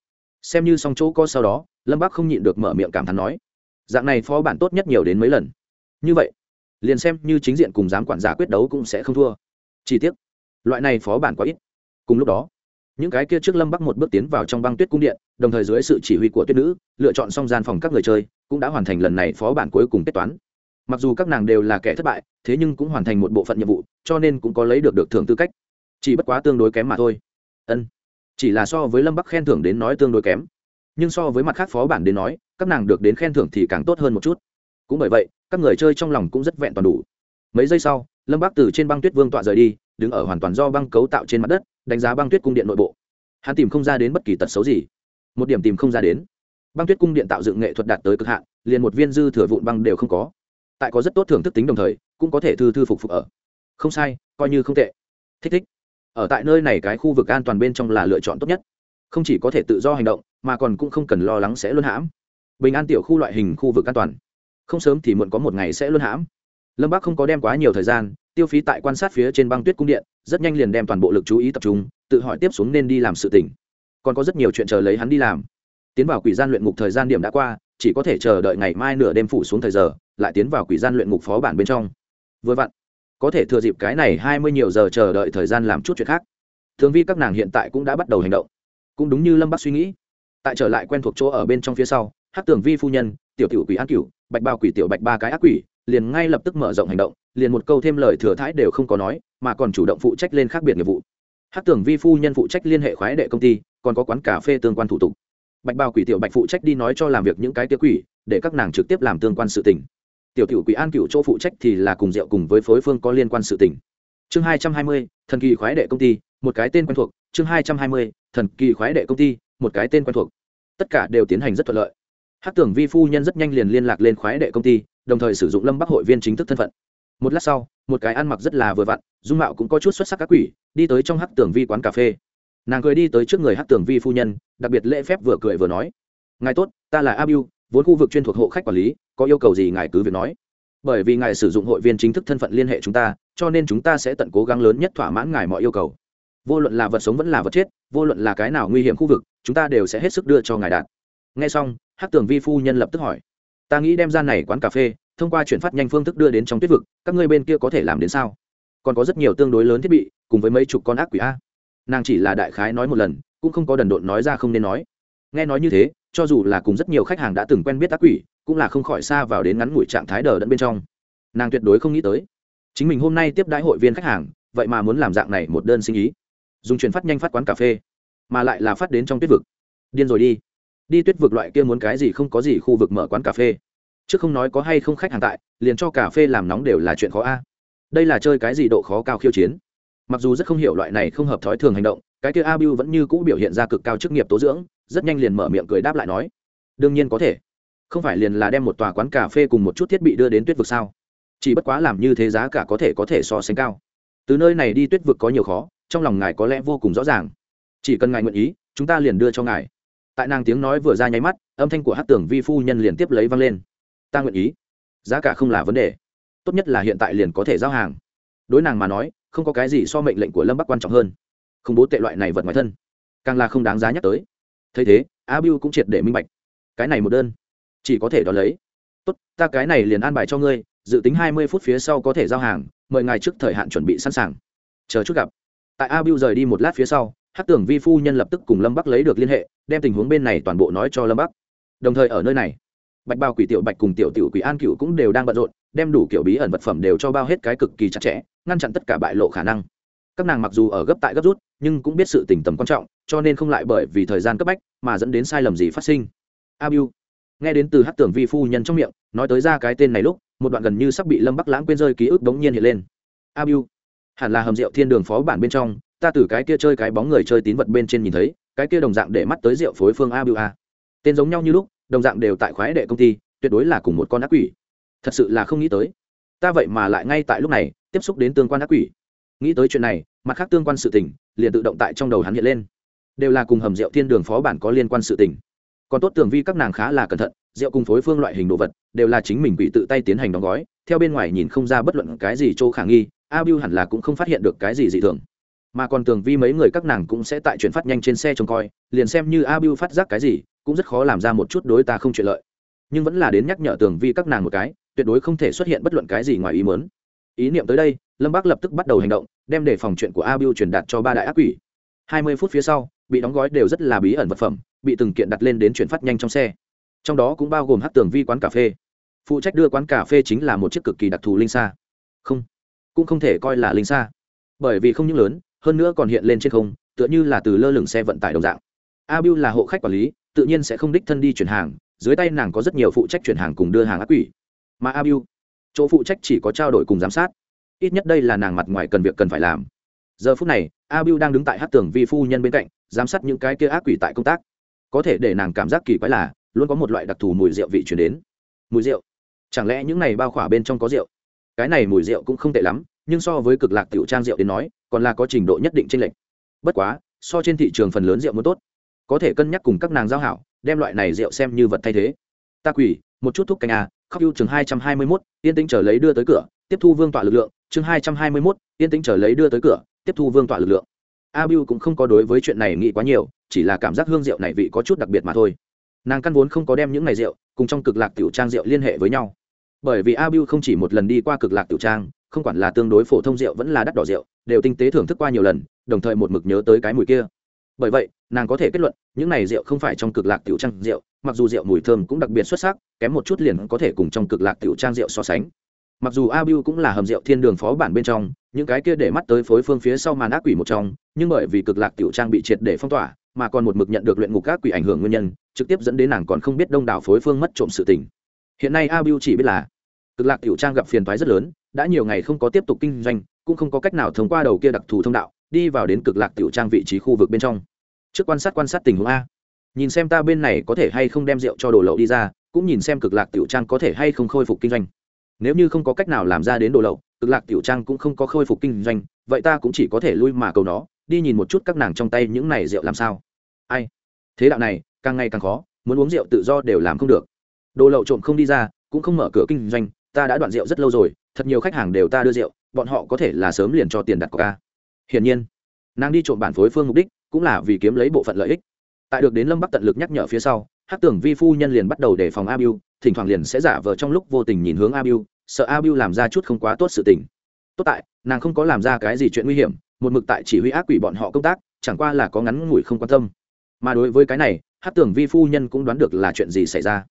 Xem như xong chỗ có sau đó, lâm bác không nhịn được mở miệng cảm thán nói, dạng này phó bản tốt nhất nhiều đến mấy lần. Như vậy, liền xem như chính diện cùng giám quản giả quyết đấu cũng sẽ không thua. Chi tiết loại này phó bản quá ít. Cùng lúc đó những cái kia trước lâm bắc một bước tiến vào trong băng tuyết cung điện, đồng thời dưới sự chỉ huy của tuyết nữ, lựa chọn xong gian phòng các người chơi, cũng đã hoàn thành lần này phó bản cuối cùng kết toán. Mặc dù các nàng đều là kẻ thất bại, thế nhưng cũng hoàn thành một bộ phận nhiệm vụ, cho nên cũng có lấy được được thưởng tư cách. Chỉ bất quá tương đối kém mà thôi. Ân. Chỉ là so với lâm bắc khen thưởng đến nói tương đối kém. Nhưng so với mặt khác phó bản đến nói, các nàng được đến khen thưởng thì càng tốt hơn một chút. Cũng bởi vậy, các người chơi trong lòng cũng rất vẹn toàn đủ. Mấy giây sau, lâm bắc từ trên băng tuyết vương tọa rời đi, đứng ở hoàn toàn do băng cấu tạo trên mặt đất đánh giá băng tuyết cung điện nội bộ. Hắn tìm không ra đến bất kỳ tật xấu gì. Một điểm tìm không ra đến. Băng tuyết cung điện tạo dựng nghệ thuật đạt tới cực hạn, liền một viên dư thừa vụn băng đều không có. Tại có rất tốt thưởng thức tính đồng thời, cũng có thể thư thư phục phục ở. Không sai, coi như không tệ. Thích thích. Ở tại nơi này cái khu vực an toàn bên trong là lựa chọn tốt nhất. Không chỉ có thể tự do hành động, mà còn cũng không cần lo lắng sẽ luân hãm. Bình an tiểu khu loại hình khu vực an toàn. Không sớm thì muộn có một ngày sẽ luân hãm. Lâm bác không có đem quá nhiều thời gian tiêu phí tại quan sát phía trên băng tuyết cung điện, rất nhanh liền đem toàn bộ lực chú ý tập trung, tự hỏi tiếp xuống nên đi làm sự tỉnh còn có rất nhiều chuyện chờ lấy hắn đi làm. Tiến vào quỷ gian luyện ngục thời gian điểm đã qua, chỉ có thể chờ đợi ngày mai nửa đêm phủ xuống thời giờ, lại tiến vào quỷ gian luyện ngục phó bản bên trong. Vừa vặn, có thể thừa dịp cái này hai mươi nhiều giờ chờ đợi thời gian làm chút chuyện khác. Thường vi các nàng hiện tại cũng đã bắt đầu hành động. Cũng đúng như lâm bắc suy nghĩ. Tại trở lại quen thuộc chỗ ở bên trong phía sau hát tường vi phu nhân, tiểu tiểu quỷ an cửu, bạch bao quỷ tiểu bạch ba cái ác quỷ, liền ngay lập tức mở rộng hành động liền một câu thêm lời thừa thãi đều không có nói, mà còn chủ động phụ trách lên khác biệt nghiệp vụ. Hát tưởng vi phu nhân phụ trách liên hệ khoái đệ công ty, còn có quán cà phê tương quan thủ tục. Bạch bao quỷ tiểu bạch phụ trách đi nói cho làm việc những cái tiêu quỷ, để các nàng trực tiếp làm tương quan sự tình. Tiểu tiểu quỷ an cựu chỗ phụ trách thì là cùng rượu cùng với phối phương có liên quan sự tình. Chương hai trăm hai mươi, thần kỳ khoái đệ công ty, một cái tên quen thuộc. Chương hai trăm hai mươi, thần kỳ khoái đệ công ty, một cái tên quen thuộc. Tất cả đều tiến hành rất thuận lợi. Hát tưởng vi phu nhân rất nhanh liền liên lạc lên khoái đệ công ty, đồng thời sử dụng lâm bắc hội viên chính thức thân phận một lát sau, một cái ăn mặc rất là vừa vặn, dung mạo cũng có chút xuất sắc các quỷ, đi tới trong hát tưởng vi quán cà phê. Nàng cười đi tới trước người hát tưởng vi phu nhân, đặc biệt lễ phép vừa cười vừa nói, ngài tốt, ta là abiu, vốn khu vực chuyên thuộc hộ khách quản lý, có yêu cầu gì ngài cứ việc nói. Bởi vì ngài sử dụng hội viên chính thức thân phận liên hệ chúng ta, cho nên chúng ta sẽ tận cố gắng lớn nhất thỏa mãn ngài mọi yêu cầu. Vô luận là vật sống vẫn là vật chết, vô luận là cái nào nguy hiểm khu vực, chúng ta đều sẽ hết sức đưa cho ngài đạt. Ngay xong hát tường vi phu nhân lập tức hỏi, ta nghĩ đem ra này quán cà phê thông qua chuyển phát nhanh phương thức đưa đến trong tuyết vực, các ngươi bên kia có thể làm đến sao? Còn có rất nhiều tương đối lớn thiết bị, cùng với mấy chục con ác quỷ a. Nàng chỉ là đại khái nói một lần, cũng không có đần độn nói ra không nên nói. Nghe nói như thế, cho dù là cùng rất nhiều khách hàng đã từng quen biết ác quỷ, cũng là không khỏi xa vào đến ngắn ngủi trạng thái đờ đẫn bên trong. Nàng tuyệt đối không nghĩ tới. Chính mình hôm nay tiếp đãi hội viên khách hàng, vậy mà muốn làm dạng này một đơn sinh ý. Dùng chuyển phát nhanh phát quán cà phê, mà lại là phát đến trong tuyết vực. Điên rồi đi. Đi tuyết vực loại kia muốn cái gì không có gì, khu vực mở quán cà phê chứ không nói có hay không khách hàng tại, liền cho cà phê làm nóng đều là chuyện khó a. Đây là chơi cái gì độ khó cao khiêu chiến? Mặc dù rất không hiểu loại này không hợp thói thường hành động, cái kia a vẫn như cũ biểu hiện ra cực cao chức nghiệp tố dưỡng, rất nhanh liền mở miệng cười đáp lại nói. Đương nhiên có thể. Không phải liền là đem một tòa quán cà phê cùng một chút thiết bị đưa đến tuyết vực sao? Chỉ bất quá làm như thế giá cả có thể có thể so sánh cao. Từ nơi này đi tuyết vực có nhiều khó, trong lòng ngài có lẽ vô cùng rõ ràng. Chỉ cần ngài nguyện ý, chúng ta liền đưa cho ngài. Tại nàng tiếng nói vừa ra nháy mắt, âm thanh của hát tưởng vi phu nhân liền tiếp lấy vang lên ta nguyện ý. Giá cả không là vấn đề. Tốt nhất là hiện tại liền có thể giao hàng. Đối nàng mà nói, không có cái gì so mệnh lệnh của lâm bắc quan trọng hơn. Không bố tệ loại này vật ngoài thân, càng là không đáng giá nhắc tới. Thấy thế, a bưu cũng triệt để minh bạch. Cái này một đơn, chỉ có thể đo lấy. Tốt, ta cái này liền an bài cho ngươi, dự tính hai mươi phút phía sau có thể giao hàng, mời ngài trước thời hạn chuẩn bị sẵn sàng. Chờ chút gặp. Tại a bưu rời đi một lát phía sau hát tưởng vi phu nhân lập tức cùng lâm bắc lấy được liên hệ, đem tình huống bên này toàn bộ nói cho lâm bắc. Đồng thời ở nơi này bạch bao quỷ tiểu bạch cùng tiểu tiểu quỷ an cựu cũng đều đang bận rộn đem đủ kiểu bí ẩn vật phẩm đều cho bao hết cái cực kỳ chặt chẽ ngăn chặn tất cả bại lộ khả năng. Các nàng mặc dù ở gấp tại gấp rút nhưng cũng biết sự tình tầm quan trọng cho nên không lại bởi vì thời gian cấp bách mà dẫn đến sai lầm gì phát sinh. Abu, nghe đến từ hát tưởng vi phu nhân trong miệng nói tới ra cái tên này lúc một đoạn gần như sắp bị lâm bắc lãng quên rơi ký ức đống nhiên hiện lên. Abu, hẳn là hầm rượu thiên đường phó bản bên trong ta từ cái kia chơi cái bóng người chơi tín vật bên trên nhìn thấy cái kia đồng dạng để mắt tới rượu phối phương Abu a. Tên giống nhau như lúc đồng dạng đều tại khoái đệ công ty, tuyệt đối là cùng một con ác quỷ. Thật sự là không nghĩ tới. Ta vậy mà lại ngay tại lúc này, tiếp xúc đến tương quan ác quỷ. Nghĩ tới chuyện này, mặt khác tương quan sự tình, liền tự động tại trong đầu hắn hiện lên. Đều là cùng hầm rượu thiên đường phó bản có liên quan sự tình. Còn tốt tường vi các nàng khá là cẩn thận rượu cùng phối phương loại hình đồ vật, đều là chính mình bị tự tay tiến hành đóng gói, theo bên ngoài nhìn không ra bất luận cái gì chỗ khả nghi, a b hẳn là cũng không phát hiện được cái gì dị thường. Mà còn tường vi mấy người các nàng cũng sẽ tại chuyển phát nhanh trên xe trông coi, liền xem như a b phát giác cái gì cũng rất khó làm ra một chút đối ta không chuyện lợi. Nhưng vẫn là đến nhắc nhở tường vi các nàng một cái, tuyệt đối không thể xuất hiện bất luận cái gì ngoài ý mớn ý niệm tới đây, lâm bác lập tức bắt đầu hành động, đem để phòng chuyện của a biu truyền đạt cho ba đại ác quỷ. Hai mươi phút phía sau, bị đóng gói đều rất là bí ẩn vật phẩm, bị từng kiện đặt lên đến chuyển phát nhanh trong xe. Trong đó cũng bao gồm hát tường vi quán cà phê. Phụ trách đưa quán cà phê chính là một chiếc cực kỳ đặc thù linh xa không, cũng không thể coi là linh xa bởi vì không những lớn, hơn nữa còn hiện lên trên không, tựa như là từ lơ lửng xe vận tải đồng dạng. A biu là hộ khách quản lý tự nhiên sẽ không đích thân đi chuyển hàng, dưới tay nàng có rất nhiều phụ trách chuyển hàng cùng đưa hàng ác quỷ. Mà a biu chỗ phụ trách chỉ có trao đổi cùng giám sát. Ít nhất đây là nàng mặt ngoài cần việc cần phải làm. Giờ phút này a biu đang đứng tại hát tường vi phu nhân bên cạnh, giám sát những cái kia ác quỷ tại công tác. Có thể để nàng cảm giác kỳ quái là, luôn có một loại đặc thù mùi rượu vị chuyển đến. Mùi rượu? Chẳng lẽ những này bao khỏa bên trong có rượu? Cái này mùi rượu cũng không tệ lắm, nhưng so với cực lạc tiểu trang rượu đến nói, còn là có trình độ nhất định trên lệch. Bất quá, so trên thị trường phần lớn rượu muốn tốt có thể cân nhắc cùng các nàng giao hảo, đem loại này rượu xem như vật thay thế. Ta quỷ một chút thuốc canh a khóc ưu chừng hai trăm hai mươi mốt, yên tĩnh trở lấy đưa tới cửa, tiếp thu vương tọa lực lượng, chương hai trăm hai mươi mốt, yên tĩnh trở lấy đưa tới cửa, tiếp thu vương tọa lực lượng. A biu cũng không có đối với chuyện này nghĩ quá nhiều, chỉ là cảm giác hương rượu này vị có chút đặc biệt mà thôi. Nàng căn vốn không có đem những ngày rượu, cùng trong cực lạc tiểu trang rượu liên hệ với nhau. Bởi vì a biu không chỉ một lần đi qua cực lạc tiểu trang, không quản là tương đối phổ thông rượu vẫn là đắt đỏ rượu, đều tinh tế thưởng thức qua nhiều lần, đồng thời một mực nhớ tới cái mùi kia bởi vậy, nàng có thể kết luận, những này rượu không phải trong cực lạc tiểu trang rượu, mặc dù rượu mùi thơm cũng đặc biệt xuất sắc, kém một chút liền có thể cùng trong cực lạc tiểu trang rượu so sánh. Mặc dù a biu cũng là hầm rượu thiên đường phó bản bên trong, những cái kia để mắt tới phối phương phía sau màn ác quỷ một trong, nhưng bởi vì cực lạc tiểu trang bị triệt để phong tỏa, mà còn một mực nhận được luyện ngục ác quỷ ảnh hưởng nguyên nhân, trực tiếp dẫn đến nàng còn không biết đông đảo phối phương mất trộm sự tình. Hiện nay a biu chỉ biết là, cực lạc tiểu trang gặp phiền toái rất lớn, đã nhiều ngày không có tiếp tục kinh doanh, cũng không có cách nào thông qua đầu kia đặc thù thông đạo đi vào đến cực lạc tiểu trang vị trí khu vực bên trong. Trước quan sát quan sát tình huống a. Nhìn xem ta bên này có thể hay không đem rượu cho đồ lậu đi ra, cũng nhìn xem cực lạc tiểu trang có thể hay không khôi phục kinh doanh. Nếu như không có cách nào làm ra đến đồ lậu, cực lạc tiểu trang cũng không có khôi phục kinh doanh, vậy ta cũng chỉ có thể lui mà cầu nó, đi nhìn một chút các nàng trong tay những này rượu làm sao. Ai? Thế đạo này, càng ngày càng khó, muốn uống rượu tự do đều làm không được. Đồ lậu trộm không đi ra, cũng không mở cửa kinh doanh, ta đã đoạn rượu rất lâu rồi, thật nhiều khách hàng đều ta đưa rượu, bọn họ có thể là sớm liền cho tiền đặt cọc ca hiển nhiên, nàng đi trộm bản phối phương mục đích cũng là vì kiếm lấy bộ phận lợi ích. Tại được đến lâm bắc tận lực nhắc nhở phía sau hát tưởng vi phu nhân liền bắt đầu đề phòng a biu thỉnh thoảng liền sẽ giả vờ trong lúc vô tình nhìn hướng a biu sợ a biu làm ra chút không quá tốt sự tình. Tốt tại, nàng không có làm ra cái gì chuyện nguy hiểm, một mực tại chỉ huy ác quỷ bọn họ công tác, chẳng qua là có ngắn ngủi không quan tâm. Mà đối với cái này hát tưởng vi phu nhân cũng đoán được là chuyện gì xảy ra.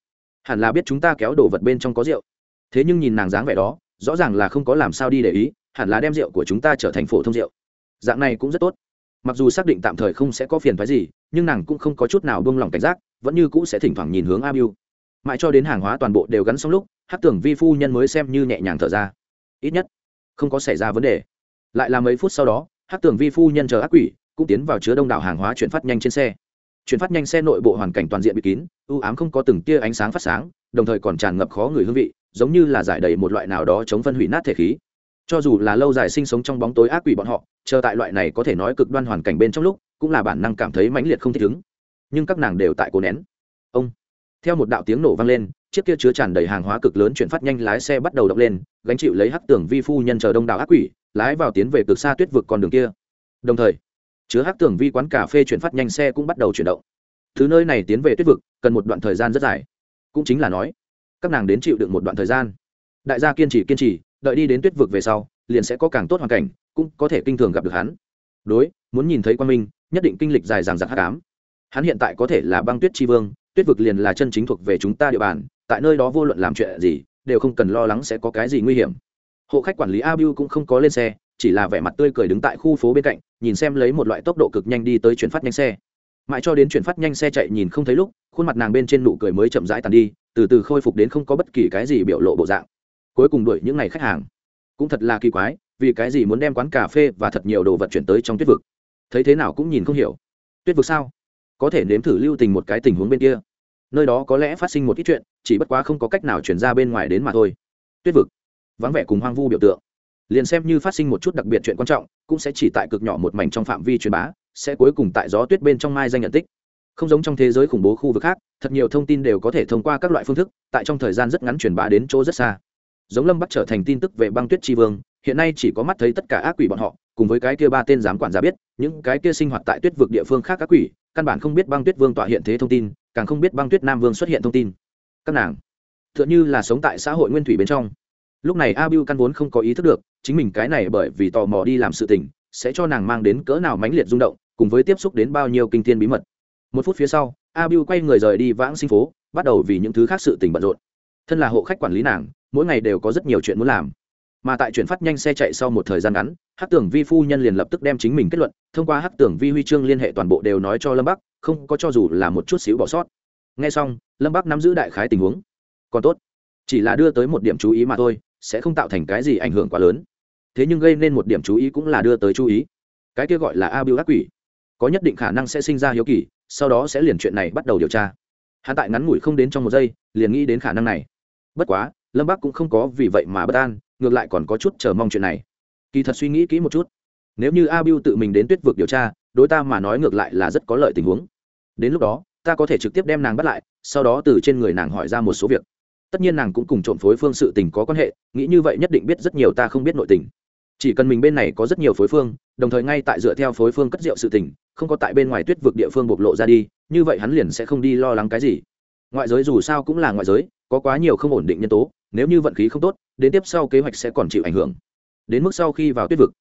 Hẳn là biết chúng ta kéo đồ vật bên trong có rượu. Thế nhưng nhìn nàng dáng vẻ đó, rõ ràng là không có làm sao đi để ý, hẳn là đem rượu của chúng ta trở thành phổ thông rượu dạng này cũng rất tốt. Mặc dù xác định tạm thời không sẽ có phiền phái gì, nhưng nàng cũng không có chút nào buông lỏng cảnh giác, vẫn như cũ sẽ thỉnh thoảng nhìn hướng a biu mãi cho đến hàng hóa toàn bộ đều gắn xong lúc hát tưởng vi phu nhân mới xem như nhẹ nhàng thở ra. Ít nhất, không có xảy ra vấn đề. Lại là mấy phút sau đó hát tưởng vi phu nhân chờ ác quỷ, cũng tiến vào chứa đông đảo hàng hóa chuyển phát nhanh trên xe. Chuyển phát nhanh xe nội bộ hoàn cảnh toàn diện bị kín ưu ám không có từng tia ánh sáng phát sáng, đồng thời còn tràn ngập khó người hương vị, giống như là giải đầy một loại nào đó chống phân hủy nát thể khí. Cho dù là lâu dài sinh sống trong bóng tối ác quỷ bọn họ chờ tại loại này có thể nói cực đoan hoàn cảnh bên trong lúc, cũng là bản năng cảm thấy mãnh liệt không thích ứng. Nhưng các nàng đều tại cố nén. Ông! Theo một đạo tiếng nổ vang lên, chiếc kia chứa tràn đầy hàng hóa cực lớn chuyển phát nhanh lái xe bắt đầu động lên, gánh chịu lấy hắc tưởng vi phu nhân chờ đông đảo ác quỷ, lái vào tiến về cực xa tuyết vực con đường kia. Đồng thời, chứa hắc tưởng vi quán cà phê chuyển phát nhanh xe cũng bắt đầu chuyển động. Thứ nơi này tiến về tuyết vực, cần một đoạn thời gian rất dài. Cũng chính là nói, các nàng đến chịu được một đoạn thời gian. Đại gia kiên trì kiên trì, đợi đi đến tuyết vực về sau liền sẽ có càng tốt hoàn cảnh, cũng có thể kinh thường gặp được hắn. Đối, muốn nhìn thấy quan minh, nhất định kinh lịch dài dằng dặc hát cám hắn hiện tại có thể là băng tuyết tri vương, tuyết vực liền là chân chính thuộc về chúng ta địa bàn, tại nơi đó vô luận làm chuyện gì, đều không cần lo lắng sẽ có cái gì nguy hiểm. Hộ khách quản lý a biu cũng không có lên xe, chỉ là vẻ mặt tươi cười đứng tại khu phố bên cạnh, nhìn xem lấy một loại tốc độ cực nhanh đi tới chuyển phát nhanh xe. Mãi cho đến chuyển phát nhanh xe chạy nhìn không thấy lúc, khuôn mặt nàng bên trên nụ cười mới chậm rãi tàn đi, từ từ khôi phục đến không có bất kỳ cái gì biểu lộ bộ dạng. Cuối cùng đuổi những ngày khách hàng cũng thật là kỳ quái, vì cái gì muốn đem quán cà phê và thật nhiều đồ vật chuyển tới trong tuyết vực? Thấy thế nào cũng nhìn không hiểu. Tuyết vực sao? Có thể nếm thử lưu tình một cái tình huống bên kia. Nơi đó có lẽ phát sinh một ít chuyện, chỉ bất quá không có cách nào chuyển ra bên ngoài đến mà thôi. Tuyết vực. Vắng vẻ cùng hoang vu biểu tượng. Liền xem như phát sinh một chút đặc biệt chuyện quan trọng, cũng sẽ chỉ tại cực nhỏ một mảnh trong phạm vi truyền bá, sẽ cuối cùng tại gió tuyết bên trong mai danh nhận tích. Không giống trong thế giới khủng bố khu vực khác, thật nhiều thông tin đều có thể thông qua các loại phương thức, tại trong thời gian rất ngắn truyền bá đến chỗ rất xa giống lâm bắc trở thành tin tức về băng tuyết tri vương, hiện nay chỉ có mắt thấy tất cả ác quỷ bọn họ, cùng với cái kia ba tên giám quản gia biết, những cái kia sinh hoạt tại tuyết vực địa phương khác ác quỷ, căn bản không biết băng tuyết vương tọa hiện thế thông tin, càng không biết băng tuyết nam vương xuất hiện thông tin. Các nàng t h ư ợ n h ư là sống tại xã hội nguyên thủy bên trong. Lúc này a b căn vốn không có ý thức được, chính mình cái này bởi vì tò mò đi làm sự tình, sẽ cho nàng mang đến cỡ nào mãnh liệt rung động, cùng với tiếp xúc đến bao nhiêu kinh thiên bí mật. Một phút phía sau, a b quay người rời đi vãng sinh phố, bắt đầu vì những thứ khác sự tình bận rộn thân là hộ khách quản lý nàng, mỗi ngày đều có rất nhiều chuyện muốn làm. Mà tại chuyển phát nhanh xe chạy sau một thời gian ngắn hát tưởng vi phu nhân liền lập tức đem chính mình kết luận, thông qua hát tưởng vi huy chương liên hệ toàn bộ đều nói cho lâm bắc, không có cho dù là một chút xíu bỏ sót. Ngay xong, lâm bắc nắm giữ đại khái tình huống. Còn tốt, chỉ là đưa tới một điểm chú ý mà thôi, sẽ không tạo thành cái gì ảnh hưởng quá lớn. Thế nhưng gây nên một điểm chú ý cũng là đưa tới chú ý. Cái kia gọi là a biu ác quỷ. Có nhất định khả năng sẽ sinh ra hiếu kỳ, sau đó sẽ liền chuyện này bắt đầu điều tra. Hắn tại ngắn ngủi không đến trong một giây, liền nghĩ đến khả năng này bất quá, lâm bắc cũng không có vì vậy mà bất an, ngược lại còn có chút chờ mong chuyện này. Kỳ thật suy nghĩ kỹ một chút. Nếu như a biu tự mình đến tuyết vực điều tra, đối ta mà nói ngược lại là rất có lợi tình huống. Đến lúc đó, ta có thể trực tiếp đem nàng bắt lại, sau đó từ trên người nàng hỏi ra một số việc. Tất nhiên nàng cũng cùng trộm phối phương sự tình có quan hệ, nghĩ như vậy nhất định biết rất nhiều ta không biết nội tình. Chỉ cần mình bên này có rất nhiều phối phương, đồng thời ngay tại dựa theo phối phương cất rượu sự tình, không có tại bên ngoài tuyết vực địa phương bộc lộ ra đi, như vậy hắn liền sẽ không đi lo lắng cái gì ngoại giới dù sao cũng là ngoại giới, có quá nhiều không ổn định nhân tố, nếu như vận khí không tốt, đến tiếp sau kế hoạch sẽ còn chịu ảnh hưởng. Đến mức sau khi vào tuyết vực,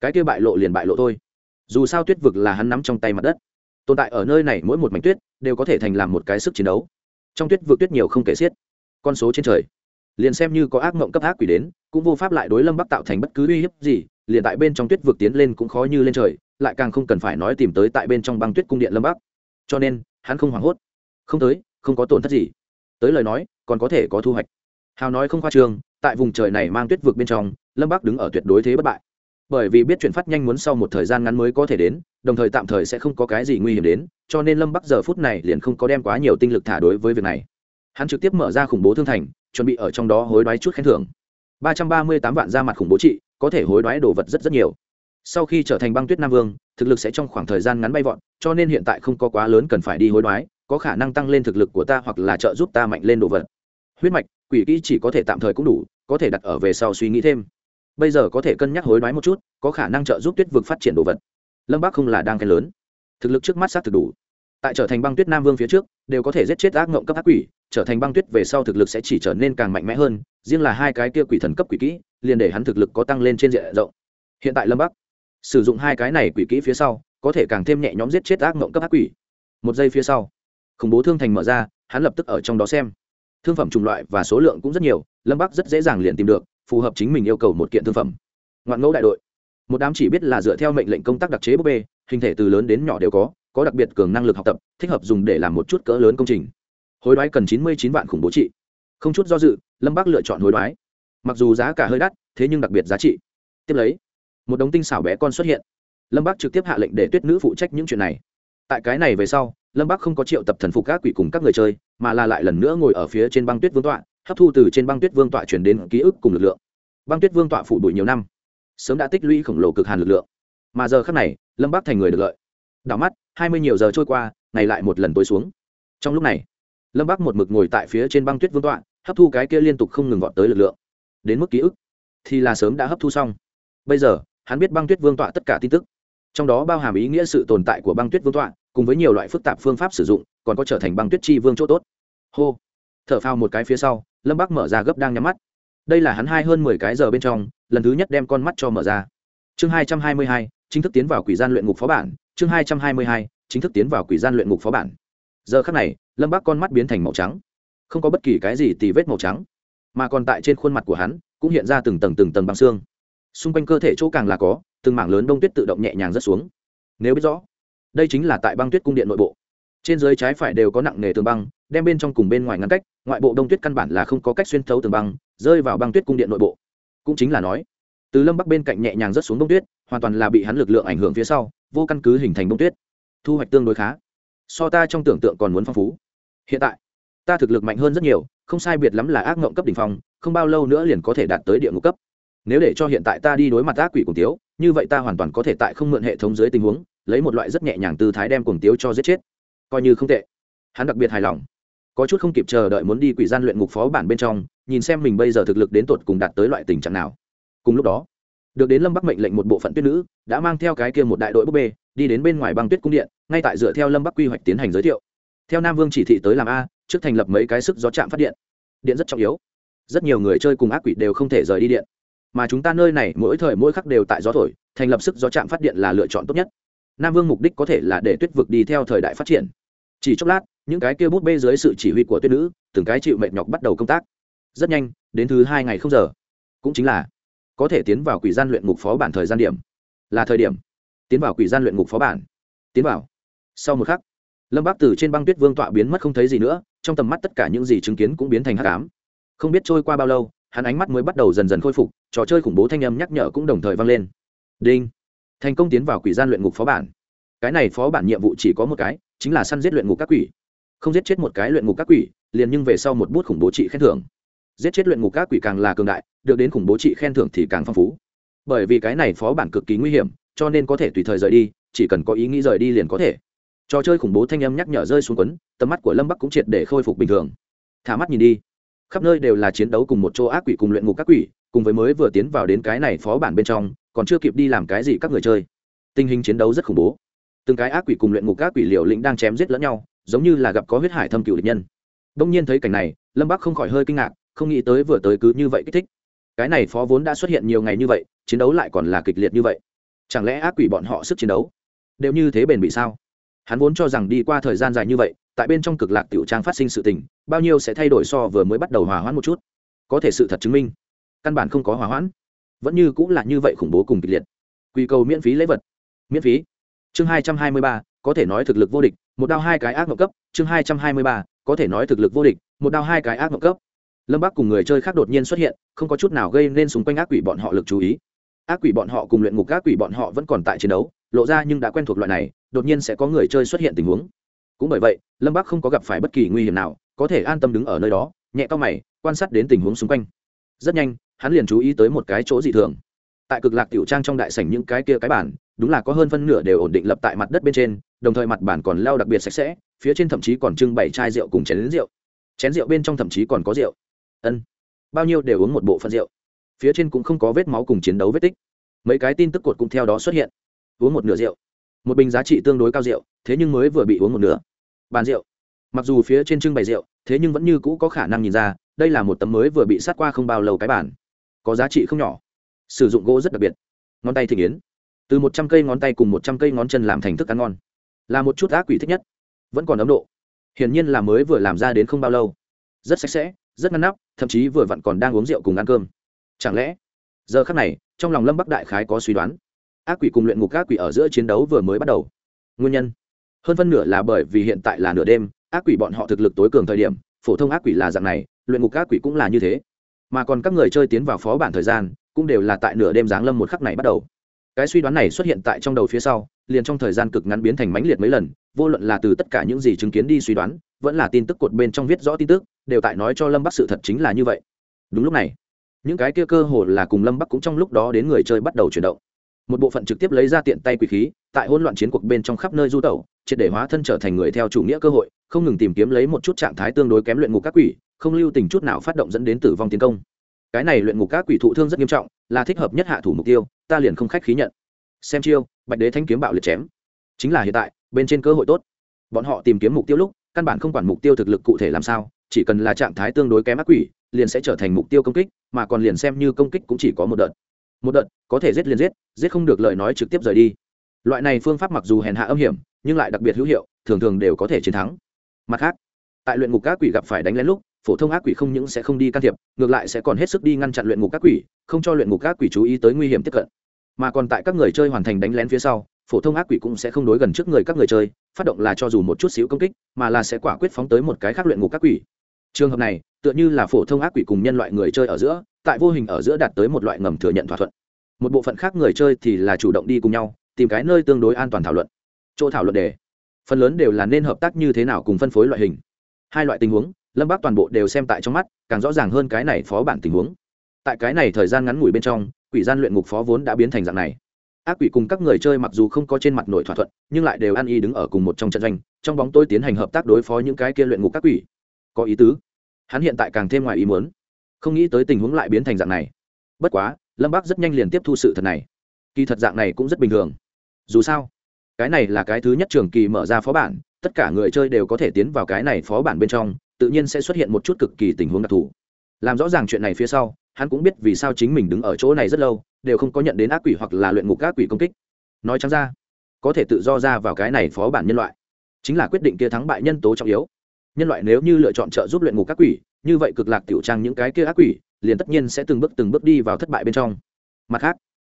cái kia bại lộ liền bại lộ thôi. Dù sao tuyết vực là hắn nắm trong tay mặt đất. Tồn tại ở nơi này mỗi một mảnh tuyết đều có thể thành làm một cái sức chiến đấu. Trong tuyết vực tuyết nhiều không kể xiết. Con số trên trời, liền xem như có ác mộng cấp ác quỷ đến, cũng vô pháp lại đối lâm bắc tạo thành bất cứ uy hiếp gì, liền tại bên trong tuyết vực tiến lên cũng khó như lên trời, lại càng không cần phải nói tìm tới tại bên trong băng tuyết cung điện lâm bắc. Cho nên, hắn không hoảng hốt. Không tới không có tổn thất gì. Tới lời nói, còn có thể có thu hoạch. Hào nói không khoa trương, tại vùng trời này mang tuyết vực bên trong, lâm bắc đứng ở tuyệt đối thế bất bại. Bởi vì biết chuyển phát nhanh muốn sau một thời gian ngắn mới có thể đến, đồng thời tạm thời sẽ không có cái gì nguy hiểm đến, cho nên lâm bắc giờ phút này liền không có đem quá nhiều tinh lực thả đối với việc này. Hắn trực tiếp mở ra khủng bố thương thành, chuẩn bị ở trong đó hối đoái chút khen thưởng. Ba trăm ba mươi tám vạn ra mặt khủng bố trị, có thể hối đoái đồ vật rất rất nhiều. Sau khi trở thành băng tuyết nam vương, thực lực sẽ trong khoảng thời gian ngắn bay vọt, cho nên hiện tại không có quá lớn cần phải đi hối đoái có khả năng tăng lên thực lực của ta hoặc là trợ giúp ta mạnh lên đồ vật. Huyết mạch, quỷ kỹ chỉ có thể tạm thời cũng đủ, có thể đặt ở về sau suy nghĩ thêm. Bây giờ có thể cân nhắc hối đoái một chút, có khả năng trợ giúp tuyết vực phát triển đồ vật. Lâm bác không là đang khen lớn. Thực lực trước mắt xác thực đủ. Tại trở thành băng tuyết nam vương phía trước, đều có thể giết chết ác ngộng cấp ác quỷ, trở thành băng tuyết về sau thực lực sẽ chỉ trở nên càng mạnh mẽ hơn, riêng là hai cái kia quỷ thần cấp quỷ kỹ, liền để hắn thực lực có tăng lên trên diện rộng. Hiện tại lâm bắc sử dụng hai cái này quỷ kỹ phía sau, có thể càng thêm nhẹ nhõm giết chết ác ngộng cấp ác quỷ. Một giây phía sau khủng bố thương thành mở ra, hắn lập tức ở trong đó xem. Thương phẩm chủng loại và số lượng cũng rất nhiều, lâm bắc rất dễ dàng liền tìm được, phù hợp chính mình yêu cầu một kiện thương phẩm. Ngoạn ngẫu đại đội. Một đám chỉ biết là dựa theo mệnh lệnh công tác đặc chế búp bê, hình thể từ lớn đến nhỏ đều có có đặc biệt cường năng lực học tập, thích hợp dùng để làm một chút cỡ lớn công trình. Hối đoái cần chín mươi chín vạn khủng bố trị. Không chút do dự, lâm bắc lựa chọn hối đoái. Mặc dù giá cả hơi đắt, thế nhưng đặc biệt giá trị. Tiếp lấy, một đống tinh xảo bé con xuất hiện. Lâm bắc trực tiếp hạ lệnh để tuyết nữ phụ trách những chuyện này. Tại cái này về sau lâm bắc không có triệu tập thần phục các quỷ cùng các người chơi, mà là lại lần nữa ngồi ở phía trên băng tuyết vương tọa, hấp thu từ trên băng tuyết vương tọa chuyển đến ký ức cùng lực lượng. Băng tuyết vương tọa phủ đuổi nhiều năm, sớm đã tích lũy khổng lồ cực hàn lực lượng. Mà giờ khác này, lâm bắc thành người được lợi. Đảo mắt, hai mươi nhiều giờ trôi qua, ngày lại một lần tối xuống. Trong lúc này, lâm bắc một mực ngồi tại phía trên băng tuyết vương tọa, hấp thu cái kia liên tục không ngừng vọt tới lực lượng. Đến mức ký ức, thì là sớm đã hấp thu xong. Bây giờ, hắn biết băng tuyết vương tọa tất cả tin tức. Trong đó bao hàm ý nghĩa sự tồn tại của băng tuyết vương tọa cùng với nhiều loại phức tạp phương pháp sử dụng, còn có trở thành băng tuyết chi vương chỗ tốt. Hô. T h ở phao một cái phía sau, lâm bắc mở ra gấp đang nhắm mắt. Đây là hắn hai hơn mười cái giờ bên trong, lần thứ nhất đem con mắt cho mở ra. Chương hai trăm hai mươi hai, chính thức tiến vào quỷ gian luyện ngục phó bản. Chương hai trăm hai mươi hai, chính thức tiến vào quỷ gian luyện ngục phó bản. Giờ khắc này, lâm bắc con mắt biến thành màu trắng. Không có bất kỳ cái gì tì vết màu trắng, mà còn tại trên khuôn mặt của hắn, cũng hiện ra từng tầng từng tầng băng xương. Xung quanh cơ thể chỗ càng là có, từng mảng lớn đông tuyết tự động nhẹ nhàng rớt xuống. Nếu biết rõ đây chính là tại băng tuyết cung điện nội bộ. Trên dưới trái phải đều có nặng nề tường băng, đem bên trong cùng bên ngoài ngăn cách, ngoại bộ đông tuyết căn bản là không có cách xuyên thấu tường băng, rơi vào băng tuyết cung điện nội bộ. Cũng chính là nói, từ lâm bắc bên cạnh nhẹ nhàng rớt xuống đông tuyết, hoàn toàn là bị hắn lực lượng ảnh hưởng phía sau, vô căn cứ hình thành đông tuyết. Thu hoạch tương đối khá. So ta trong tưởng tượng còn muốn phong phú. Hiện tại, ta thực lực mạnh hơn rất nhiều, không sai biệt lắm là ác ngộng cấp đ ỉ n h phòng không bao lâu nữa liền có thể đạt tới địa ngục cấp. Nếu để cho hiện tại ta đi đối mặt ác quỷ cùng tiếu như vậy ta hoàn toàn có thể tại không mượn hệ thống dưới tình huống lấy một loại rất nhẹ nhàng tư thái đem Cuồng tiếu cho giết chết. Coi như không tệ. Hắn đặc biệt hài lòng. Có chút không kịp chờ đợi muốn đi quỷ gian luyện ngục phó bản bên trong, nhìn xem mình bây giờ thực lực đến tột cùng đạt tới loại tình trạng nào. Cùng lúc đó, được đến lâm bắc mệnh lệnh một bộ phận tuyết nữ, đã mang theo cái kia một đại đội búp bê, đi đến bên ngoài băng tuyết cung điện, ngay tại dựa theo lâm bắc quy hoạch tiến hành giới thiệu. Theo nam vương chỉ thị tới làm a, trước thành lập mấy cái sức gió chạm phát điện. Điện rất trọng yếu. Rất nhiều người chơi cùng ác quỷ đều không thể rời đi điện. Mà chúng ta nơi này mỗi thời mỗi khắc đều tại gió thổi, thành lập sức gió chạm phát điện là lựa chọn tốt nhất nam vương mục đích có thể là để tuyết vực đi theo thời đại phát triển. Chỉ chốc lát, những cái kia bút bê dưới sự chỉ huy của tuyết nữ, từng cái chịu mệt nhọc bắt đầu công tác. Rất nhanh, đến thứ hai ngày không giờ, cũng chính là có thể tiến vào quỷ gian luyện ngục phó bản thời gian điểm. Là thời điểm tiến vào quỷ gian luyện ngục phó bản. Tiến vào. Sau một khắc, lâm bác từ trên băng tuyết vương tọa biến mất không thấy gì nữa, trong tầm mắt tất cả những gì chứng kiến cũng biến thành hát cám không biết trôi qua bao lâu, hắn ánh mắt mới bắt đầu dần dần khôi phục, trò chơi khủng bố thanh âm nhắc nhở cũng đồng thời vang lên. Đinh thành công tiến vào quỷ gian luyện ngục phó bản. Cái này phó bản nhiệm vụ chỉ có một cái, chính là săn giết luyện ngục các quỷ. Không giết chết một cái luyện ngục các quỷ, liền nhưng về sau một bút khủng bố trị khen thưởng. Giết chết luyện ngục các quỷ càng là cường đại, được đến khủng bố trị khen thưởng thì càng phong phú. Bởi vì cái này phó bản cực kỳ nguy hiểm, cho nên có thể tùy thời rời đi, chỉ cần có ý nghĩ rời đi liền có thể. Trò chơi khủng bố thanh âm nhắc nhở rơi xuống quấn, tầm mắt của lâm bắc cũng triệt để khôi phục bình thường. Thả mắt nhìn đi. Khắp nơi đều là chiến đấu cùng một chỗ ác quỷ cùng luyện ngục các quỷ, cùng với mới vừa tiến vào đến cái này phó bản bên trong còn chưa kịp đi làm cái gì các người chơi. Tình hình chiến đấu rất khủng bố. Từng cái ác quỷ cùng luyện ngục các quỷ liều lĩnh đang chém giết lẫn nhau, giống như là gặp có huyết hải thâm cựu địch nhân. Đông nhiên thấy cảnh này, lâm bắc không khỏi hơi kinh ngạc, không nghĩ tới vừa tới cứ như vậy kích thích. Cái này phó vốn đã xuất hiện nhiều ngày như vậy, chiến đấu lại còn là kịch liệt như vậy. Chẳng lẽ ác quỷ bọn họ sức chiến đấu đều như thế bền bị sao? Hắn vốn cho rằng đi qua thời gian dài như vậy, tại bên trong cực lạc tiểu trang phát sinh sự tình, bao nhiêu sẽ thay đổi so vừa mới bắt đầu hòa hoãn một chút. Có thể sự thật chứng minh, căn bản không có hòa hoãn vẫn như cũng là như vậy khủng bố cùng kịch liệt. Quy cầu miễn phí lấy vật. Miễn phí. Chương hai trăm hai mươi ba, có thể nói thực lực vô địch, một đao hai cái ác mộng cấp. Chương hai trăm hai mươi ba, có thể nói thực lực vô địch, một đao hai cái ác mộng cấp. Lâm bắc cùng người chơi khác đột nhiên xuất hiện, không có chút nào gây nên xung quanh ác quỷ bọn họ lực chú ý. Ác quỷ bọn họ cùng luyện ngục ác quỷ bọn họ vẫn còn tại chiến đấu, lộ ra nhưng đã quen thuộc loại này, đột nhiên sẽ có người chơi xuất hiện tình huống. Cũng bởi vậy, lâm bắc không có gặp phải bất kỳ nguy hiểm nào, có thể an tâm đứng ở nơi đó, nhẹ to mày, quan sát đến tình huống xung quanh. Rất nhanh hắn liền chú ý tới một cái chỗ dị thường. Tại cực lạc tiểu trang trong đại sảnh những cái kia cái bản đúng là có hơn phân nửa đều ổn định lập tại mặt đất bên trên, đồng thời mặt bản còn leo đặc biệt sạch sẽ, phía trên thậm chí còn trưng bày chai rượu cùng chén rượu. Chén rượu bên trong thậm chí còn có rượu. Ân, bao nhiêu đều uống một bộ phận rượu. Phía trên cũng không có vết máu cùng chiến đấu vết tích. Mấy cái tin tức cột cũng theo đó xuất hiện. Uống một nửa rượu. Một bình giá trị tương đối cao rượu, thế nhưng mới vừa bị uống một nửa. Bàn rượu. Mặc dù phía trên trưng bày rượu, thế nhưng vẫn như cũ có khả năng nhìn ra, đây là một tấm mới vừa bị sát qua không bao lâu cái bản có giá trị không nhỏ. Sử dụng gỗ rất đặc biệt. Ngón tay thị yến từ một trăm cây ngón tay cùng một trăm cây ngón chân làm thành thức ăn ngon. Là một chút ác quỷ thích nhất. Vẫn còn ấm độ. Hiển nhiên là mới vừa làm ra đến không bao lâu. Rất sạch sẽ, rất ngăn nắp, thậm chí vừa vặn còn đang uống rượu cùng ăn cơm. Chẳng lẽ, giờ khắc này, trong lòng lâm bắc đại khái có suy đoán? Ác quỷ cùng luyện ngục ác quỷ ở giữa chiến đấu vừa mới bắt đầu. Nguyên nhân? Hơn phân nửa là bởi vì hiện tại là nửa đêm, ác quỷ bọn họ thực lực tối cường thời điểm, phổ thông ác quỷ là dạng này, luyện ngục ác quỷ cũng là như thế mà còn các người chơi tiến vào phó bản thời gian cũng đều là tại nửa đêm giáng lâm một khắc này bắt đầu. Cái suy đoán này xuất hiện tại trong đầu phía sau, liền trong thời gian cực ngắn biến thành mãnh liệt mấy lần, vô luận là từ tất cả những gì chứng kiến đi suy đoán, vẫn là tin tức cột bên trong viết rõ tin tức, đều tại nói cho lâm bắc sự thật chính là như vậy. Đúng lúc này, những cái kia cơ hồ là cùng lâm bắc cũng trong lúc đó đến người chơi bắt đầu chuyển động. Một bộ phận trực tiếp lấy ra tiện tay quỷ khí, tại hỗn loạn chiến cuộc bên trong khắp nơi du tẩu, triệt để hóa thân trở thành người theo chủ nghĩa cơ hội, không ngừng tìm kiếm lấy một chút trạng thái tương đối kém luyện ngục các quỷ không lưu tình chút nào phát động dẫn đến tử vong tiến công. Cái này luyện ngục các quỷ thụ thương rất nghiêm trọng, là thích hợp nhất hạ thủ mục tiêu, ta liền không khách khí nhận. Xem chiêu, bạch đế thanh kiếm bạo liệt chém. Chính là hiện tại, bên trên cơ hội tốt. Bọn họ tìm kiếm mục tiêu lúc, căn bản không quản mục tiêu thực lực cụ thể làm sao, chỉ cần là trạng thái tương đối kém ác quỷ, liền sẽ trở thành mục tiêu công kích, mà còn liền xem như công kích cũng chỉ có một đợt. Một đợt, có thể giết liền giết giết không được lời nói trực tiếp rời đi. Loại này phương pháp mặc dù hèn hạ âm hiểm, nhưng lại đặc biệt hữu hiệu, thường thường đều có thể chiến thắng. Mặt khác, tại luyện ngục các quỷ gặp phải đánh lén lúc phổ thông ác quỷ không những sẽ không đi can thiệp, ngược lại sẽ còn hết sức đi ngăn chặn luyện ngục các quỷ, không cho luyện ngục các quỷ chú ý tới nguy hiểm tiếp cận. Mà còn tại các người chơi hoàn thành đánh lén phía sau, phổ thông ác quỷ cũng sẽ không đối gần trước người các người chơi, phát động là cho dù một chút xíu công kích, mà là sẽ quả quyết phóng tới một cái khác luyện ngục các quỷ. Trường hợp này, tựa như là phổ thông ác quỷ cùng nhân loại người chơi ở giữa, tại vô hình ở giữa đạt tới một loại ngầm thừa nhận thỏa thuận. Một bộ phận khác người chơi thì là chủ động đi cùng nhau, tìm cái nơi tương đối an toàn thảo luận. Chỗ thảo luận đề, phần lớn đều là nên hợp tác như thế nào cùng phân phối loại hình. Hai loại tình huống lâm bác toàn bộ đều xem tại trong mắt, càng rõ ràng hơn cái này phó bản tình huống. Tại cái này thời gian ngắn ngủi bên trong, quỷ gian luyện ngục phó vốn đã biến thành dạng này. Ác quỷ cùng các người chơi mặc dù không có trên mặt nội thỏa thuận, nhưng lại đều ăn y đứng ở cùng một trong trận doanh, trong bóng tôi tiến hành hợp tác đối phó những cái kia luyện ngục các quỷ. Có ý tứ. Hắn hiện tại càng thêm ngoài ý muốn. Không nghĩ tới tình huống lại biến thành dạng này. Bất quá, lâm bác rất nhanh liền tiếp thu sự thật này. Kỳ thật dạng này cũng rất bình thường. Dù sao, cái này là cái thứ nhất trường kỳ mở ra phó bản, tất cả người chơi đều có thể tiến vào cái này phó bản bên trong tự nhiên sẽ xuất hiện một chút cực kỳ tình huống đặc thù. Làm rõ ràng chuyện này phía sau, hắn cũng biết vì sao chính mình đứng ở chỗ này rất lâu, đều không có nhận đến ác quỷ hoặc là luyện ngục ác quỷ công kích. Nói chăng ra, có thể tự do ra vào cái này phó bản nhân loại, chính là quyết định kia thắng bại nhân tố trọng yếu. Nhân loại nếu như lựa chọn trợ giúp luyện ngục các quỷ, như vậy cực lạc tiểu trang những cái kia ác quỷ, liền tất nhiên sẽ từng bước từng bước đi vào thất bại bên trong. Mặt khác,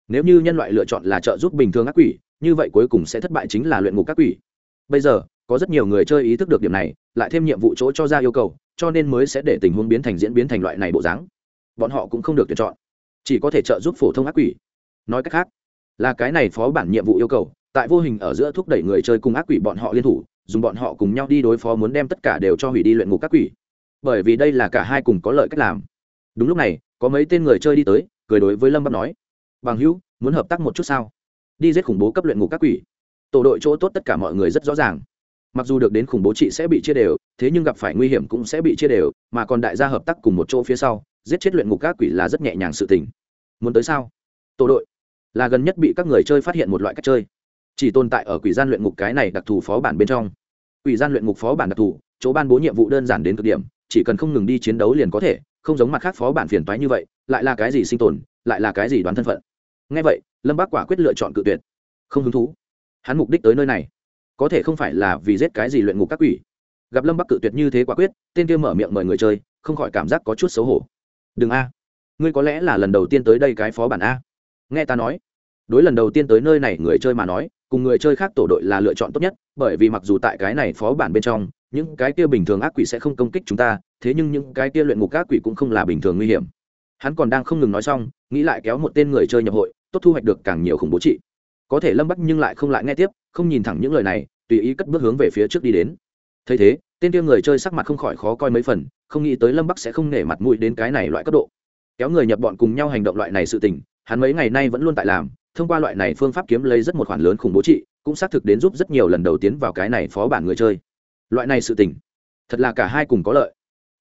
nếu như nhân loại lựa chọn là trợ giúp bình thường ác quỷ, như vậy cuối cùng sẽ thất bại chính là luyện ngục các quỷ. Bây giờ có rất nhiều người chơi ý thức được điểm này, lại thêm nhiệm vụ chỗ cho ra yêu cầu, cho nên mới sẽ để tình huống biến thành diễn biến thành loại này bộ dáng. Bọn họ cũng không được tuyển chọn, chỉ có thể trợ giúp phổ thông ác quỷ. Nói cách khác, là cái này phó bản nhiệm vụ yêu cầu, tại vô hình ở giữa thúc đẩy người chơi cùng ác quỷ bọn họ liên thủ, dùng bọn họ cùng nhau đi đối phó muốn đem tất cả đều cho hủy đi luyện ngục các quỷ. Bởi vì đây là cả hai cùng có lợi cách làm. Đúng lúc này, có mấy tên người chơi đi tới, cười đối với lâm bắc nói, bằng hữu, muốn hợp tác một chút sao? Đi giết khủng bố cấp luyện ngục các quỷ. Tổ đội chỗ tốt tất cả mọi người rất rõ ràng mặc dù được đến khủng bố trị sẽ bị chia đều, thế nhưng gặp phải nguy hiểm cũng sẽ bị chia đều, mà còn đại gia hợp tác cùng một chỗ phía sau, giết chết luyện ngục các quỷ là rất nhẹ nhàng sự tình. Muốn tới sao? Tổ đội. Là gần nhất bị các người chơi phát hiện một loại cách chơi. Chỉ tồn tại ở quỷ gian luyện ngục cái này đặc thù phó bản bên trong. Quỷ gian luyện ngục phó bản đặc thù, chỗ ban bố nhiệm vụ đơn giản đến cực điểm, chỉ cần không ngừng đi chiến đấu liền có thể, không giống mặt khác phó bản phiền toái như vậy, lại là cái gì sinh tồn, lại là cái gì đoán thân phận. Ngay vậy, lâm bác quả quyết lựa chọn cự tuyệt. Không hứng thú. Hắn mục đích tới nơi này có thể không phải là vì giết cái gì luyện ngục các quỷ. Gặp lâm bắc cự tuyệt như thế quả quyết, tên kia mở miệng mời người chơi, không khỏi cảm giác có chút xấu hổ. Đừng a, ngươi có lẽ là lần đầu tiên tới đây cái phó bản a. Nghe ta nói, đối lần đầu tiên tới nơi này người chơi mà nói, cùng người chơi khác tổ đội là lựa chọn tốt nhất, bởi vì mặc dù tại cái này phó bản bên trong, những cái kia bình thường ác quỷ sẽ không công kích chúng ta, thế nhưng những cái kia luyện ngục ác quỷ cũng không là bình thường nguy hiểm. Hắn còn đang không ngừng nói xong, nghĩ lại kéo một tên người chơi nhập hội, tốt thu hoạch được càng nhiều khủng bố trị. Có thể lâm bắc nhưng lại không lại nghe tiếp không nhìn thẳng những lời này, tùy ý cất bước hướng về phía trước đi đến. Thấy thế, tên kia người chơi sắc mặt không khỏi khó coi mấy phần, không nghĩ tới lâm bắc sẽ không nể mặt mũi đến cái này loại cấp độ. Kéo người nhập bọn cùng nhau hành động loại này sự tình, hắn mấy ngày nay vẫn luôn tại làm, thông qua loại này phương pháp kiếm lấy rất một khoản lớn khủng bố trị, cũng xác thực đến giúp rất nhiều lần đầu tiến vào cái này phó bản người chơi. Loại này sự tình, thật là cả hai cùng có lợi.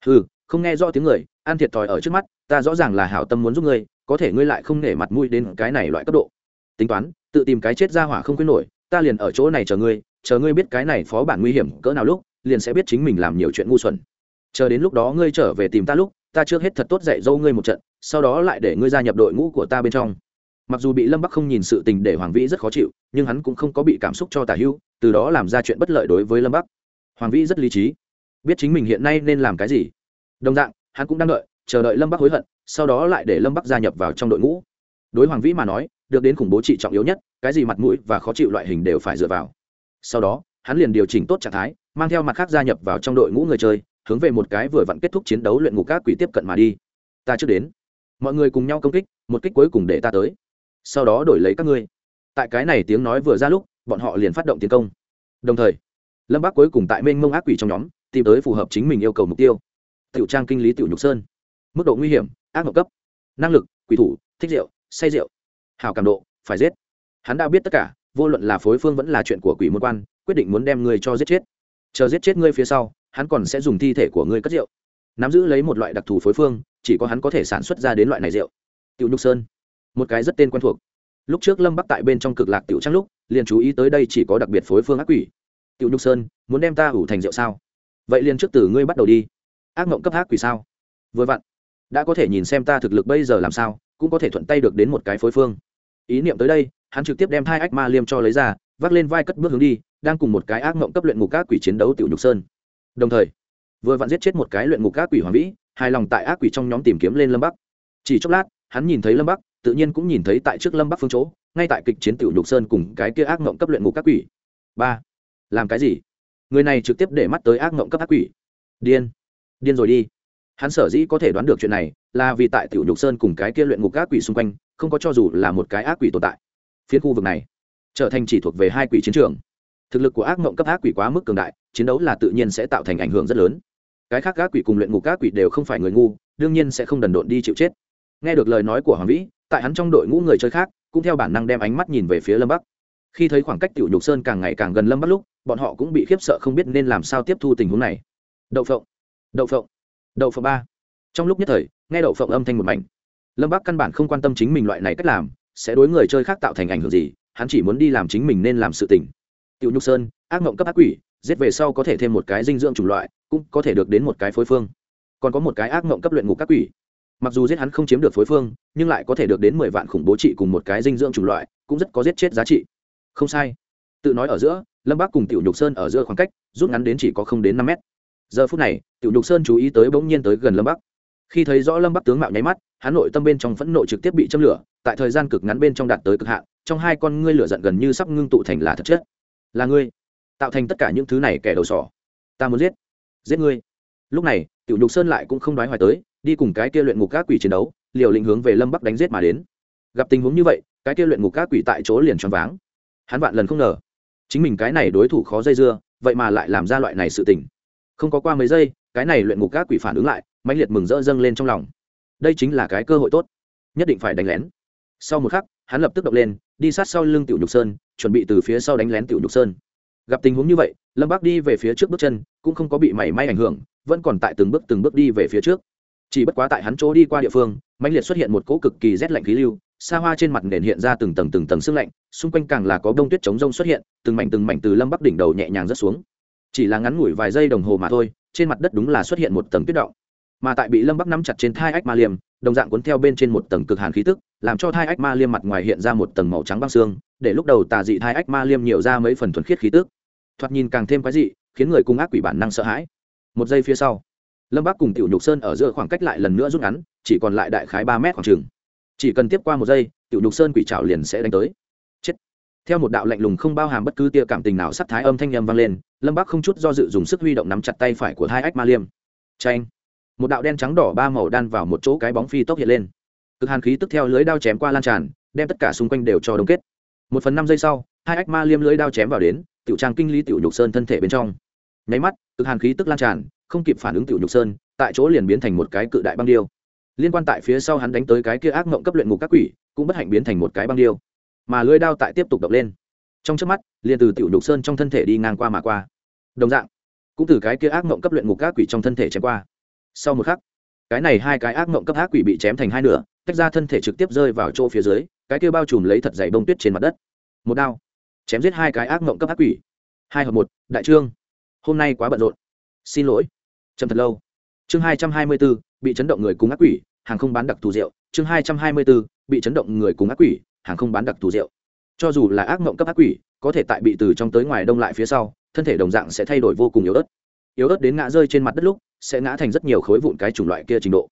Ừ không nghe rõ tiếng người an thiệt thòi ở trước mắt, ta rõ ràng là hảo tâm muốn giúp ngươi, có thể ngươi lại không nể mặt mũi đến cái này loại cấp độ. Tính toán, tự tìm cái chết ra hỏa không quyết nổi ta liền ở chỗ này chờ ngươi chờ ngươi biết cái này phó bản nguy hiểm cỡ nào lúc liền sẽ biết chính mình làm nhiều chuyện ngu xuẩn. Chờ đến lúc đó ngươi trở về tìm ta lúc ta trước hết thật tốt dạy dâu ngươi một trận sau đó lại để ngươi gia nhập đội ngũ của ta bên trong. Mặc dù bị lâm bắc không nhìn sự tình để hoàng vĩ rất khó chịu nhưng hắn cũng không có bị cảm xúc cho tả hưu, từ đó làm ra chuyện bất lợi đối với lâm bắc. Hoàng vĩ rất lý trí biết chính mình hiện nay nên làm cái gì. Đồng dạng hắn cũng đang đợi chờ đợi lâm bắc hối hận sau đó lại để lâm bắc gia nhập vào trong đội ngũ. Đối hoàng vĩ mà nói được đến khủng bố trị trọng yếu nhất, cái gì mặt mũi và khó chịu loại hình đều phải dựa vào. Sau đó, hắn liền điều chỉnh tốt trạng thái, mang theo mặt khác gia nhập vào trong đội ngũ người chơi, hướng về một cái vừa vặn kết thúc chiến đấu luyện ngục các quỷ tiếp cận mà đi. Ta chưa đến. Mọi người cùng nhau công kích, một kích cuối cùng để ta tới. Sau đó đổi lấy các ngươi. Tại cái này tiếng nói vừa ra lúc, bọn họ liền phát động tiến công. Đồng thời, lâm bác cuối cùng tại mênh mông ác quỷ trong nhóm, tìm tới phù hợp chính mình yêu cầu mục tiêu. Tiểu trang kinh lý tiểu nhục sơn. Mức độ nguy hiểm, ác mộng cấp. Năng lực, quỷ thủ, thích rượu, say rượu hào cảm độ, phải giết. Hắn đã biết tất cả, vô luận là phối phương vẫn là chuyện của quỷ môn quan, quyết định muốn đem ngươi cho giết chết. Chờ giết chết ngươi phía sau, hắn còn sẽ dùng thi thể của ngươi cất rượu. Nắm giữ lấy một loại đặc thù phối phương, chỉ có hắn có thể sản xuất ra đến loại này rượu. Tiểu nhục sơn, một cái rất tên quen thuộc. Lúc trước lâm bắc tại bên trong cực lạc tiểu trang lúc, liền chú ý tới đây chỉ có đặc biệt phối phương ác quỷ. Tiểu nhục sơn, muốn đem ta ủ thành rượu sao? Vậy liền trước từ ngươi bắt đầu đi. Ác mộng cấp ác quỷ sao? Vừa vặn, đã có thể nhìn xem ta thực lực bây giờ làm sao? Cũng có thể thuận tay được đến một cái phối phương. Ý niệm tới đây, hắn trực tiếp đem hai ách ma liêm cho lấy ra, vác lên vai cất bước hướng đi, đang cùng một cái ác mộng cấp luyện ngục các quỷ chiến đấu tiểu nhục sơn. Đồng thời, vừa vặn giết chết một cái luyện ngục các quỷ hoàng vĩ, hài lòng tại ác quỷ trong nhóm tìm kiếm lên lâm bắc. Chỉ chốc lát, hắn nhìn thấy lâm bắc, tự nhiên cũng nhìn thấy tại trước lâm bắc phương chỗ, ngay tại kịch chiến tiểu nhục sơn cùng cái kia ác mộng cấp luyện ngục các quỷ. Ba, làm cái gì? Người này trực tiếp để mắt tới ác mộng cấp ác quỷ. Điên. Điên rồi đi hắn sở dĩ có thể đoán được chuyện này là vì tại tiểu nhục sơn cùng cái kia luyện ngục ác quỷ xung quanh, không có cho dù là một cái ác quỷ tồn tại. Phiến khu vực này trở thành chỉ thuộc về hai quỷ chiến trường. Thực lực của ác mộng cấp ác quỷ quá mức cường đại, chiến đấu là tự nhiên sẽ tạo thành ảnh hưởng rất lớn. Cái khác ác quỷ cùng luyện ngục ác quỷ đều không phải người ngu, đương nhiên sẽ không đần độn đi chịu chết. Nghe được lời nói của hoàng vĩ, tại hắn trong đội ngũ người chơi khác, cũng theo bản năng đem ánh mắt nhìn về phía lâm bắc. Khi thấy khoảng cách tiểu nhục sơn càng ngày càng gần lâm bắc lúc, bọn họ cũng bị khiếp sợ không biết nên làm sao tiếp thu tình huống này. Đậu phộng đậu phộng đậu phộng ba. Trong lúc nhất thời, nghe đậu phộng âm thanh một mảnh. Lâm bắc căn bản không quan tâm chính mình loại này cách làm, sẽ đối người chơi khác tạo thành ảnh hưởng gì, hắn chỉ muốn đi làm chính mình nên làm sự tình. Tiểu nhục sơn, ác mộng cấp ác quỷ, giết về sau có thể thêm một cái dinh dưỡng chủng loại, cũng có thể được đến một cái phối phương. Còn có một cái ác mộng cấp luyện ngục các quỷ. Mặc dù giết hắn không chiếm được phối phương, nhưng lại có thể được đến mười vạn khủng bố trị cùng một cái dinh dưỡng chủng loại, cũng rất có giết chết giá trị. Không sai. Tự nói ở giữa, lâm bác cùng tiểu nhục sơn ở giữa khoảng cách, rút ngắn đến chỉ có không đến năm mét giờ phút này, tiểu nhục sơn chú ý tới bỗng nhiên tới gần lâm bắc. Khi thấy rõ lâm bắc tướng mạo nháy mắt, hắn nội tâm bên trong phẫn nộ trực tiếp bị châm lửa, tại thời gian cực ngắn bên trong đạt tới cực hạn, trong hai con ngươi lửa giận gần như sắp ngưng tụ thành là thật chất là ngươi, tạo thành tất cả những thứ này kẻ đầu sỏ. Ta muốn giết giết ngươi. Lúc này, tiểu nhục sơn lại cũng không nói hoài tới, đi cùng cái kia luyện ngục các quỷ chiến đấu, liều lĩnh hướng về lâm bắc đánh giết mà đến. Gặp tình huống như vậy, cái kia luyện ngục các quỷ tại chỗ liền choáng váng. Hắn vạn lần không ngờ, chính mình cái này đối thủ khó dây dưa, vậy mà lại làm ra loại này sự tình không có qua mấy giây, cái này luyện ngục các quỷ phản ứng lại, mãnh liệt mừng rỡ dâng lên trong lòng. Đây chính là cái cơ hội tốt. Nhất định phải đánh lén. Sau một khắc, hắn lập tức động lên, đi sát sau lưng tiểu nhục sơn, chuẩn bị từ phía sau đánh lén tiểu nhục sơn. Gặp tình huống như vậy, lâm bác đi về phía trước bước chân, cũng không có bị mảy may ảnh hưởng, vẫn còn tại từng bước từng bước đi về phía trước. Chỉ bất quá tại hắn chỗ đi qua địa phương, mãnh liệt xuất hiện một cỗ cực kỳ rét lạnh khí lưu, xa hoa trên mặt nền hiện ra từng tầng từng tầng sương lạnh, xung quanh càng là có bông tuyết chống rông xuất hiện, từng mảnh từng mảnh từ lâm bắc đỉnh đầu nhẹ nhàng rớt xuống chỉ là ngắn ngủi vài giây đồng hồ mà thôi, trên mặt đất đúng là xuất hiện một tầng tuyết động. Mà tại bị lâm bắc nắm chặt trên thai ách ma liêm đồng dạng cuốn theo bên trên một tầng cực hàn khí tức, làm cho thai ách ma liêm mặt ngoài hiện ra một tầng màu trắng băng xương, để lúc đầu tà dị thai ách ma liêm nhiều ra mấy phần thuần khiết khí tức. Thoạt nhìn càng thêm quái dị, khiến người cung ác quỷ bản năng sợ hãi. Một giây phía sau, lâm bắc cùng tiểu nhục sơn ở giữa khoảng cách lại lần nữa rút ngắn, chỉ còn lại đại khái ba mét khoảng trường chỉ cần tiếp qua một giây, tiểu nhục sơn quỷ trào liền sẽ đánh tới. Chết. Theo một đạo lạnh lùng không bao hàm bất cứ tia cảm tình nào, sắc thái âm thanh nhầm vang lên lâm bắc không chút do dự dùng sức huy động nắm chặt tay phải của hai ách ma liêm. Tranh một đạo đen trắng đỏ ba màu đan vào một chỗ cái bóng phi tốc hiện lên. Cực hàn khí tức theo lưới đao chém qua lan tràn, đem tất cả xung quanh đều cho đông kết. Một phần năm giây sau, hai ách ma liêm lưới đao chém vào đến, tiểu trang kinh lý tiểu nhục sơn thân thể bên trong. Nháy mắt, cực hàn khí tức lan tràn, không kịp phản ứng tiểu nhục sơn, tại chỗ liền biến thành một cái cự đại băng điêu. Liên quan tại phía sau hắn đánh tới cái kia ác mộng cấp luyện ngục các quỷ, cũng bất hạnh biến thành một cái băng điêu. Mà lưới đao tại tiếp tục đập lên. Trong trước mắt, liền từ tiểu nhục sơn trong thân thể đi ngang qua mà qua đồng dạng, cũng từ cái kia ác mộng cấp luyện ngục ác quỷ trong thân thể chém qua. Sau một khắc, cái này hai cái ác mộng cấp ác quỷ bị chém thành hai nửa, tách ra thân thể trực tiếp rơi vào chỗ phía dưới, cái kia bao trùm lấy thật dày bông tuyết trên mặt đất. Một đao, chém giết hai cái ác mộng cấp ác quỷ. Hai hợp một, đại trương. Hôm nay quá bận rộn. Xin lỗi. Chậm thật lâu. Chương hai trăm hai mươi bốn, bị chấn động người cùng ác quỷ, hàng không bán đặc thù rượu. Chương hai trăm hai mươi bốn, bị chấn động người cùng ác quỷ, hàng không bán đặc thù rượu. Cho dù là ác mộng cấp ác quỷ, có thể tại bị từ trong tới ngoài đông lại phía sau thân thể đồng dạng sẽ thay đổi vô cùng yếu ớt. Yếu ớt đến ngã rơi trên mặt đất lúc, sẽ ngã thành rất nhiều khối vụn cái chủng loại kia trình độ.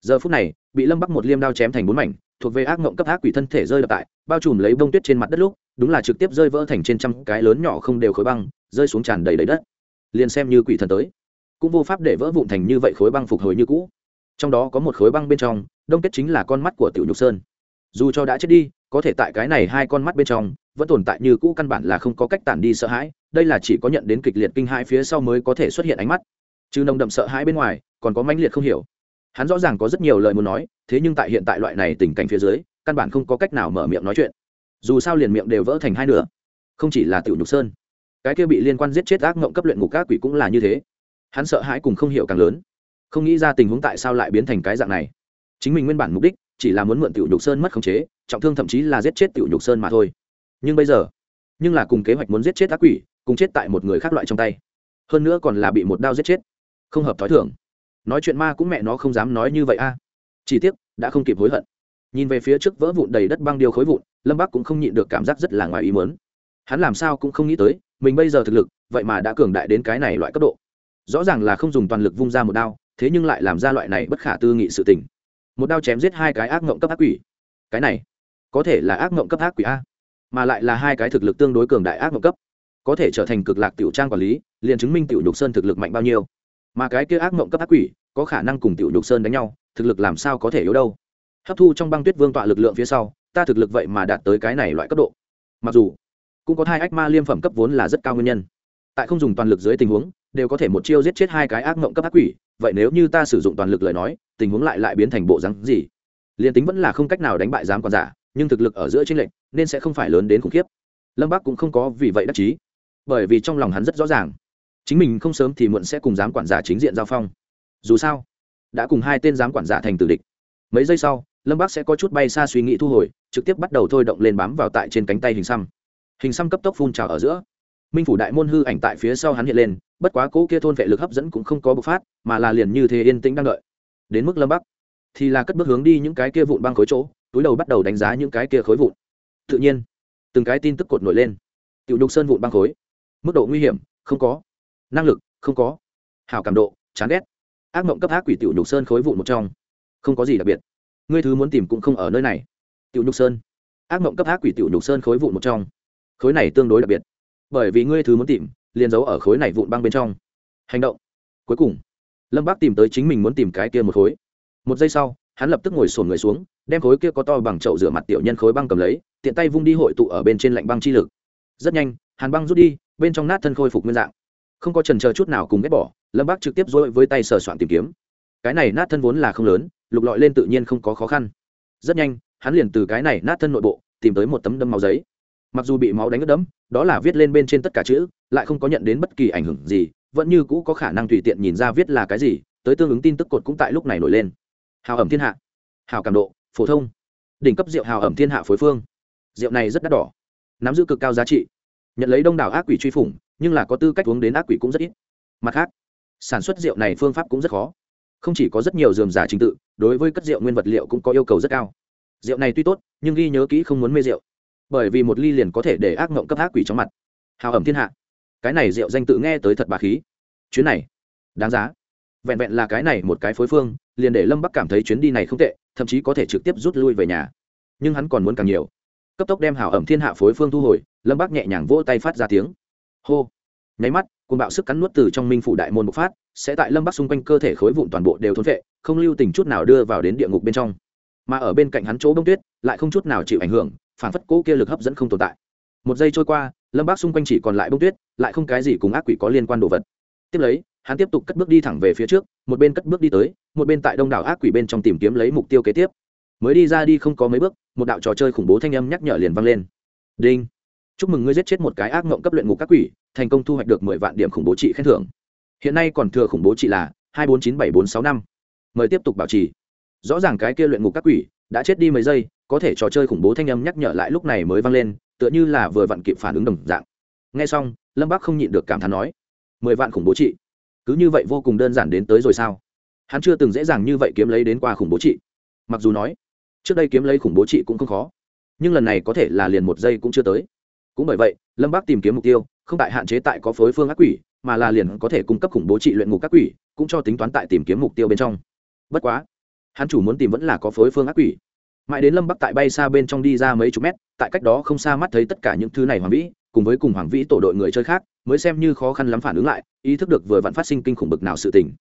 Giờ phút này, bị lâm bắc một liêm đao chém thành bốn mảnh, thuộc về ác mộng cấp ác quỷ thân thể rơi đập tại, bao trùm lấy bông tuyết trên mặt đất lúc, đúng là trực tiếp rơi vỡ thành trên trăm cái lớn nhỏ không đều khối băng, rơi xuống tràn đầy đầy đất. Liền xem như quỷ thần tới, cũng vô pháp để vỡ vụn thành như vậy khối băng phục hồi như cũ. Trong đó có một khối băng bên trong, đông kết chính là con mắt của tiểu nhục sơn. Dù cho đã chết đi, có thể tại cái này hai con mắt bên trong, vẫn tồn tại như cũ căn bản là không có cách tản đi sợ hãi đây là chỉ có nhận đến kịch liệt kinh hãi phía sau mới có thể xuất hiện ánh mắt. Chứ nồng đậm sợ hãi bên ngoài, còn có mãnh liệt không hiểu. Hắn rõ ràng có rất nhiều lời muốn nói, thế nhưng tại hiện tại loại này tình cảnh phía dưới, căn bản không có cách nào mở miệng nói chuyện. Dù sao liền miệng đều vỡ thành hai nửa. Không chỉ là tiểu nhục sơn, cái kia bị liên quan giết chết ác ngộng cấp luyện ngục các quỷ cũng là như thế. Hắn sợ hãi cùng không hiểu càng lớn. Không nghĩ ra tình huống tại sao lại biến thành cái dạng này. Chính mình nguyên bản mục đích chỉ là muốn mượn tiểu nhục sơn mất khống chế, trọng thương thậm chí là giết chết tiểu nhục sơn mà thôi. Nhưng bây giờ, nhưng là cùng kế hoạch muốn giết chết ác quỷ cùng chết tại một người khác loại trong tay. Hơn nữa còn là bị một đao giết chết. Không hợp t h ó i thưởng nói chuyện ma cũng mẹ nó không dám nói như vậy a. Chỉ tiếc, đã không kịp hối hận. Nhìn về phía trước vỡ vụn đầy đất băng điêu khối vụn, lâm bắc cũng không nhịn được cảm giác rất là ngoài ý mớn hắn làm sao cũng không nghĩ tới, mình bây giờ thực lực, vậy mà đã cường đại đến cái này loại cấp độ. Rõ ràng là không dùng toàn lực vung ra một đao, thế nhưng lại làm ra loại này bất khả tư nghị sự tình. Một đao chém giết hai cái ác ngộng cấp ác quỷ. Cái này, có thể là ác ngộng cấp ác quỷ a, mà lại là hai cái thực lực tương đối cường đại ác ngộng cấp có thể trở thành cực lạc tiểu trang quản lý, liền chứng minh tiểu nhục sơn thực lực mạnh bao nhiêu. Mà cái kia ác mộng cấp ác quỷ, có khả năng cùng tiểu nhục sơn đánh nhau, thực lực làm sao có thể yếu đâu? Hấp thu trong băng tuyết vương tọa lực lượng phía sau, ta thực lực vậy mà đạt tới cái này loại cấp độ. Mặc dù cũng có hai ách ma liêm phẩm cấp vốn là rất cao nguyên nhân, tại không dùng toàn lực dưới tình huống, đều có thể một chiêu giết chết hai cái ác mộng cấp ác quỷ, vậy nếu như ta sử dụng toàn lực lời nói, tình huống lại lại biến thành bộ rắn gì? Liền tính vẫn là không cách nào đánh bại giám còn giả, nhưng thực lực ở giữa tranh lệch, nên sẽ không phải lớn đến khủng khiếp. Lâm bắc cũng không có vì vậy đắc chí bởi vì trong lòng hắn rất rõ ràng. Chính mình không sớm thì muộn sẽ cùng giám quản giả chính diện giao phong. Dù sao, đã cùng hai tên giám quản giả thành tử địch. Mấy giây sau, lâm bắc sẽ có chút bay xa suy nghĩ thu hồi, trực tiếp bắt đầu thôi động lên bám vào tại trên cánh tay hình xăm. Hình xăm cấp tốc phun trào ở giữa. Minh phủ đại môn hư ảnh tại phía sau hắn hiện lên, bất quá cỗ kia thôn vệ lực hấp dẫn cũng không có bộc phát, mà là liền như thế yên tĩnh đang đợi. Đến mức lâm bắc, thì là cất bước hướng đi những cái kia vụn băng khối chỗ, túi đầu bắt đầu đánh giá những cái kia khối vụn. Tự nhiên, từng cái tin tức cột nổi lên. Tiểu đục sơn vụn băng khối mức độ nguy hiểm, không có. Năng lực, không có. Hảo cảm độ, chán ghét. Ác mộng cấp ác quỷ tiểu nhục sơn khối vụn một trong. Không có gì đặc biệt. Ngươi thứ muốn tìm cũng không ở nơi này. Tiểu nhục sơn. Ác mộng cấp ác quỷ tiểu nhục sơn khối vụn một trong. Khối này tương đối đặc biệt. Bởi vì ngươi thứ muốn tìm, liền giấu ở khối này vụn băng bên trong. Hành động. Cuối cùng, lâm bác tìm tới chính mình muốn tìm cái kia một khối. Một giây sau, hắn lập tức ngồi sổn người xuống, đem khối kia có to bằng chậu rửa mặt tiểu nhân khối băng cầm lấy, tiện tay vung đi hội tụ ở bên trên lạnh băng chi lực. Rất nhanh hàn băng rút đi, bên trong nát thân khôi phục nguyên dạng. Không có trần chờ chút nào cùng ghét bỏ, lâm bác trực tiếp dối với tay sờ soạn tìm kiếm. Cái này nát thân vốn là không lớn, lục lọi lên tự nhiên không có khó khăn. Rất nhanh, hắn liền từ cái này nát thân nội bộ, tìm tới một tấm đâm máu giấy. Mặc dù bị máu đánh ướt đẫm, đó là viết lên bên trên tất cả chữ, lại không có nhận đến bất kỳ ảnh hưởng gì, vẫn như cũ có khả năng tùy tiện nhìn ra viết là cái gì, tới tương ứng tin tức cột cũng tại lúc này nổi lên. Hào ẩm thiên hạ. Hào cảm độ, phổ thông. Đỉnh cấp rượu hào ẩm thiên hạ phối phương. Rượu này rất đắt đỏ. Nắm giữ cực cao giá trị nhận lấy đông đảo ác quỷ truy phủng, nhưng là có tư cách uống đến ác quỷ cũng rất ít. Mặt khác, sản xuất rượu này phương pháp cũng rất khó. Không chỉ có rất nhiều dườm giả trình tự, đối với cất rượu nguyên vật liệu cũng có yêu cầu rất cao. Rượu này tuy tốt, nhưng ghi nhớ kỹ không muốn mê rượu. Bởi vì một ly liền có thể để ác mộng cấp ác quỷ trong mặt. Hào ẩm thiên hạ. Cái này rượu danh tự nghe tới thật bà khí. Chuyến này, đáng giá. Vẹn vẹn là cái này một cái phối phương, liền để lâm bắc cảm thấy chuyến đi này không tệ, thậm chí có thể trực tiếp rút lui về nhà. Nhưng hắn còn muốn càng nhiều. Cấp tốc đem hào ẩm thiên hạ phối phương thu hồi lâm Bác nhẹ nhàng vỗ tay phát ra tiếng. Hô. Nháy mắt côn bạo sức cắn nuốt từ trong minh phủ đại môn bộc phát, sẽ tại lâm bắc xung quanh cơ thể khối vụn toàn bộ đều thốn vệ, không lưu tình chút nào đưa vào đến địa ngục bên trong. Mà ở bên cạnh hắn chỗ bông tuyết, lại không chút nào chịu ảnh hưởng phản phất cỗ kia lực hấp dẫn không tồn tại. Một giây trôi qua, lâm bác xung quanh chỉ còn lại bông tuyết, lại không cái gì cùng ác quỷ có liên quan đồ vật. Tiếp lấy, hắn tiếp tục cất bước đi thẳng về phía trước, một bên cất bước đi tới, một bên tại đông đảo ác quỷ bên trong tìm kiếm lấy mục tiêu kế tiếp. Mới đi ra đi không có mấy bước, một đạo trò chơi khủng bố thanh âm nhắc nhở liền vang lên. Đinh chúc mừng ngươi giết chết một cái ác mộng cấp luyện ngục các quỷ, thành công thu hoạch được mười vạn điểm khủng bố trị khen thưởng. Hiện nay còn thừa khủng bố trị là hai bốn chín bảy bốn sáu năm. Mời tiếp tục bảo trì. Rõ ràng cái kia luyện ngục các quỷ đã chết đi mấy giây, có thể trò chơi khủng bố thanh âm nhắc nhở lại lúc này mới vang lên, tựa như là vừa vặn kịp phản ứng đồng dạng. Nghe xong, lâm bắc không nhịn được cảm thán nói, mười vạn khủng bố trị? Cứ như vậy vô cùng đơn giản đến tới rồi sao? Hắn chưa từng dễ dàng như vậy kiếm lấy đến qua khủng bố trị. Mặc dù nói, trước đây kiếm lấy khủng bố trị cũng không khó, nhưng lần này có thể là liền một giây cũng chưa tới cũng bởi vậy, lâm bác tìm kiếm mục tiêu, không tại hạn chế tại có phối phương ác quỷ, mà là liền có thể cung cấp khủng bố trị luyện ngục các quỷ, cũng cho tính toán tại tìm kiếm mục tiêu bên trong. Bất quá, hắn chủ muốn tìm vẫn là có phối phương ác quỷ. Mãi đến lâm bắc tại bay xa bên trong đi ra mấy chục mét, tại cách đó không xa mắt thấy tất cả những thứ này hoàng vĩ, cùng với cùng hoàng vĩ tổ đội người chơi khác, mới xem như khó khăn lắm phản ứng lại, ý thức được vừa vặn phát sinh kinh khủng bực nào sự tình.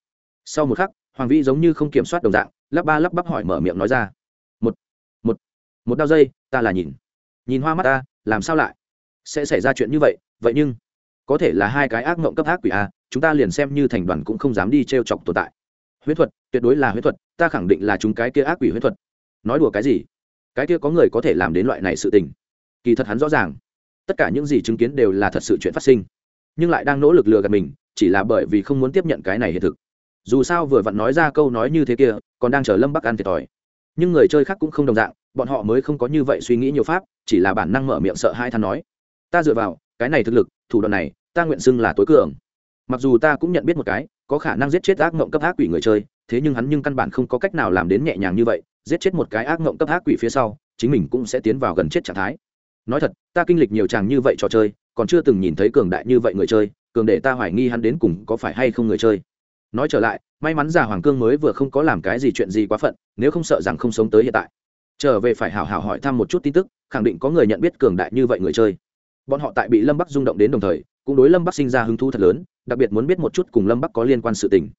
Sau một khắc, hoàng vĩ giống như không kiểm soát đồng dạng, lắp ba lắp bắp hỏi mở miệng nói ra. Một một một đao dây, ta là nhìn. Nhìn hoa mắt ta, làm sao lại? Sẽ xảy ra chuyện như vậy vậy nhưng, có thể là hai cái ác mộng cấp ác quỷ a chúng ta liền xem như thành đoàn cũng không dám đi t r e o chọc tồn tại. Huyết thuật, tuyệt đối là huyết thuật, ta khẳng định là chúng cái kia ác quỷ huyết thuật. Nói đùa cái gì? Cái kia có người có thể làm đến loại này sự tình. Kỳ thật hắn rõ ràng, tất cả những gì chứng kiến đều là thật sự chuyện phát sinh, nhưng lại đang nỗ lực lừa gạt mình, chỉ là bởi vì không muốn tiếp nhận cái này hiện thực. Dù sao vừa vặn nói ra câu nói như thế kia, còn đang chờ lâm bắc ăn thiệt thòi. Nhưng người chơi khác cũng không đồng dạng, bọn họ mới không có như vậy suy nghĩ nhiều pháp, chỉ là bản năng mở miệng sợ hai than nói ta dựa vào, cái này thực lực, thủ đoạn này, ta nguyện xưng là tối cường. Mặc dù ta cũng nhận biết một cái, có khả năng giết chết ác mộng cấp ác quỷ người chơi, thế nhưng hắn nhưng căn bản không có cách nào làm đến nhẹ nhàng như vậy, giết chết một cái ác mộng cấp ác quỷ phía sau, chính mình cũng sẽ tiến vào gần chết trạng thái. Nói thật, ta kinh lịch nhiều chàng như vậy trò chơi, còn chưa từng nhìn thấy cường đại như vậy người chơi, cường để ta hoài nghi hắn đến cùng có phải hay không người chơi. Nói trở lại, may mắn già hoàng cương mới vừa không có làm cái gì chuyện gì quá phận, nếu không sợ rằng không sống tới hiện tại. Trở về phải hào hào hỏi thăm một chút tin tức, khẳng định có người nhận biết cường đại như vậy người chơi bọn họ tại bị lâm bắc rung động đến đồng thời, cũng đối lâm bắc sinh ra hứng thú thật lớn, đặc biệt muốn biết một chút cùng lâm bắc có liên quan sự tình.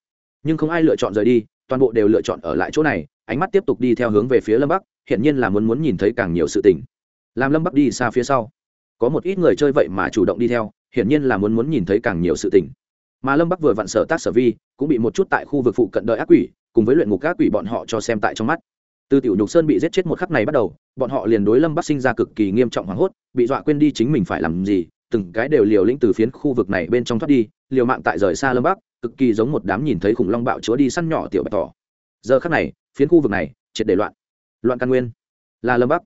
Nhưng không ai lựa chọn rời đi, toàn bộ đều lựa chọn ở lại chỗ này, ánh mắt tiếp tục đi theo hướng về phía lâm bắc hiện nhiên là muốn muốn nhìn thấy càng nhiều sự tình. Làm lâm bắc đi xa phía sau. Có một ít người chơi vậy mà chủ động đi theo, hiển nhiên là muốn muốn nhìn thấy càng nhiều sự tình. Mà lâm bắc vừa vặn sở tác sở vi, cũng bị một chút tại khu vực phụ cận đợi ác quỷ, cùng với luyện ngục ác quỷ bọn họ cho xem tại trong mắt từ tiểu nhục sơn bị giết chết một khắc này bắt đầu, bọn họ liền đối lâm bắc sinh ra cực kỳ nghiêm trọng hoảng hốt, bị dọa quên đi chính mình phải làm gì, từng cái đều liều lĩnh từ phiến khu vực này bên trong thoát đi, liều mạng tại rời xa lâm bắc, cực kỳ giống một đám nhìn thấy khủng long bạo chúa đi săn nhỏ tiểu bạch tỏ giờ khắc này, phiến khu vực này, triệt để loạn. Loạn căn nguyên. Là lâm bắc.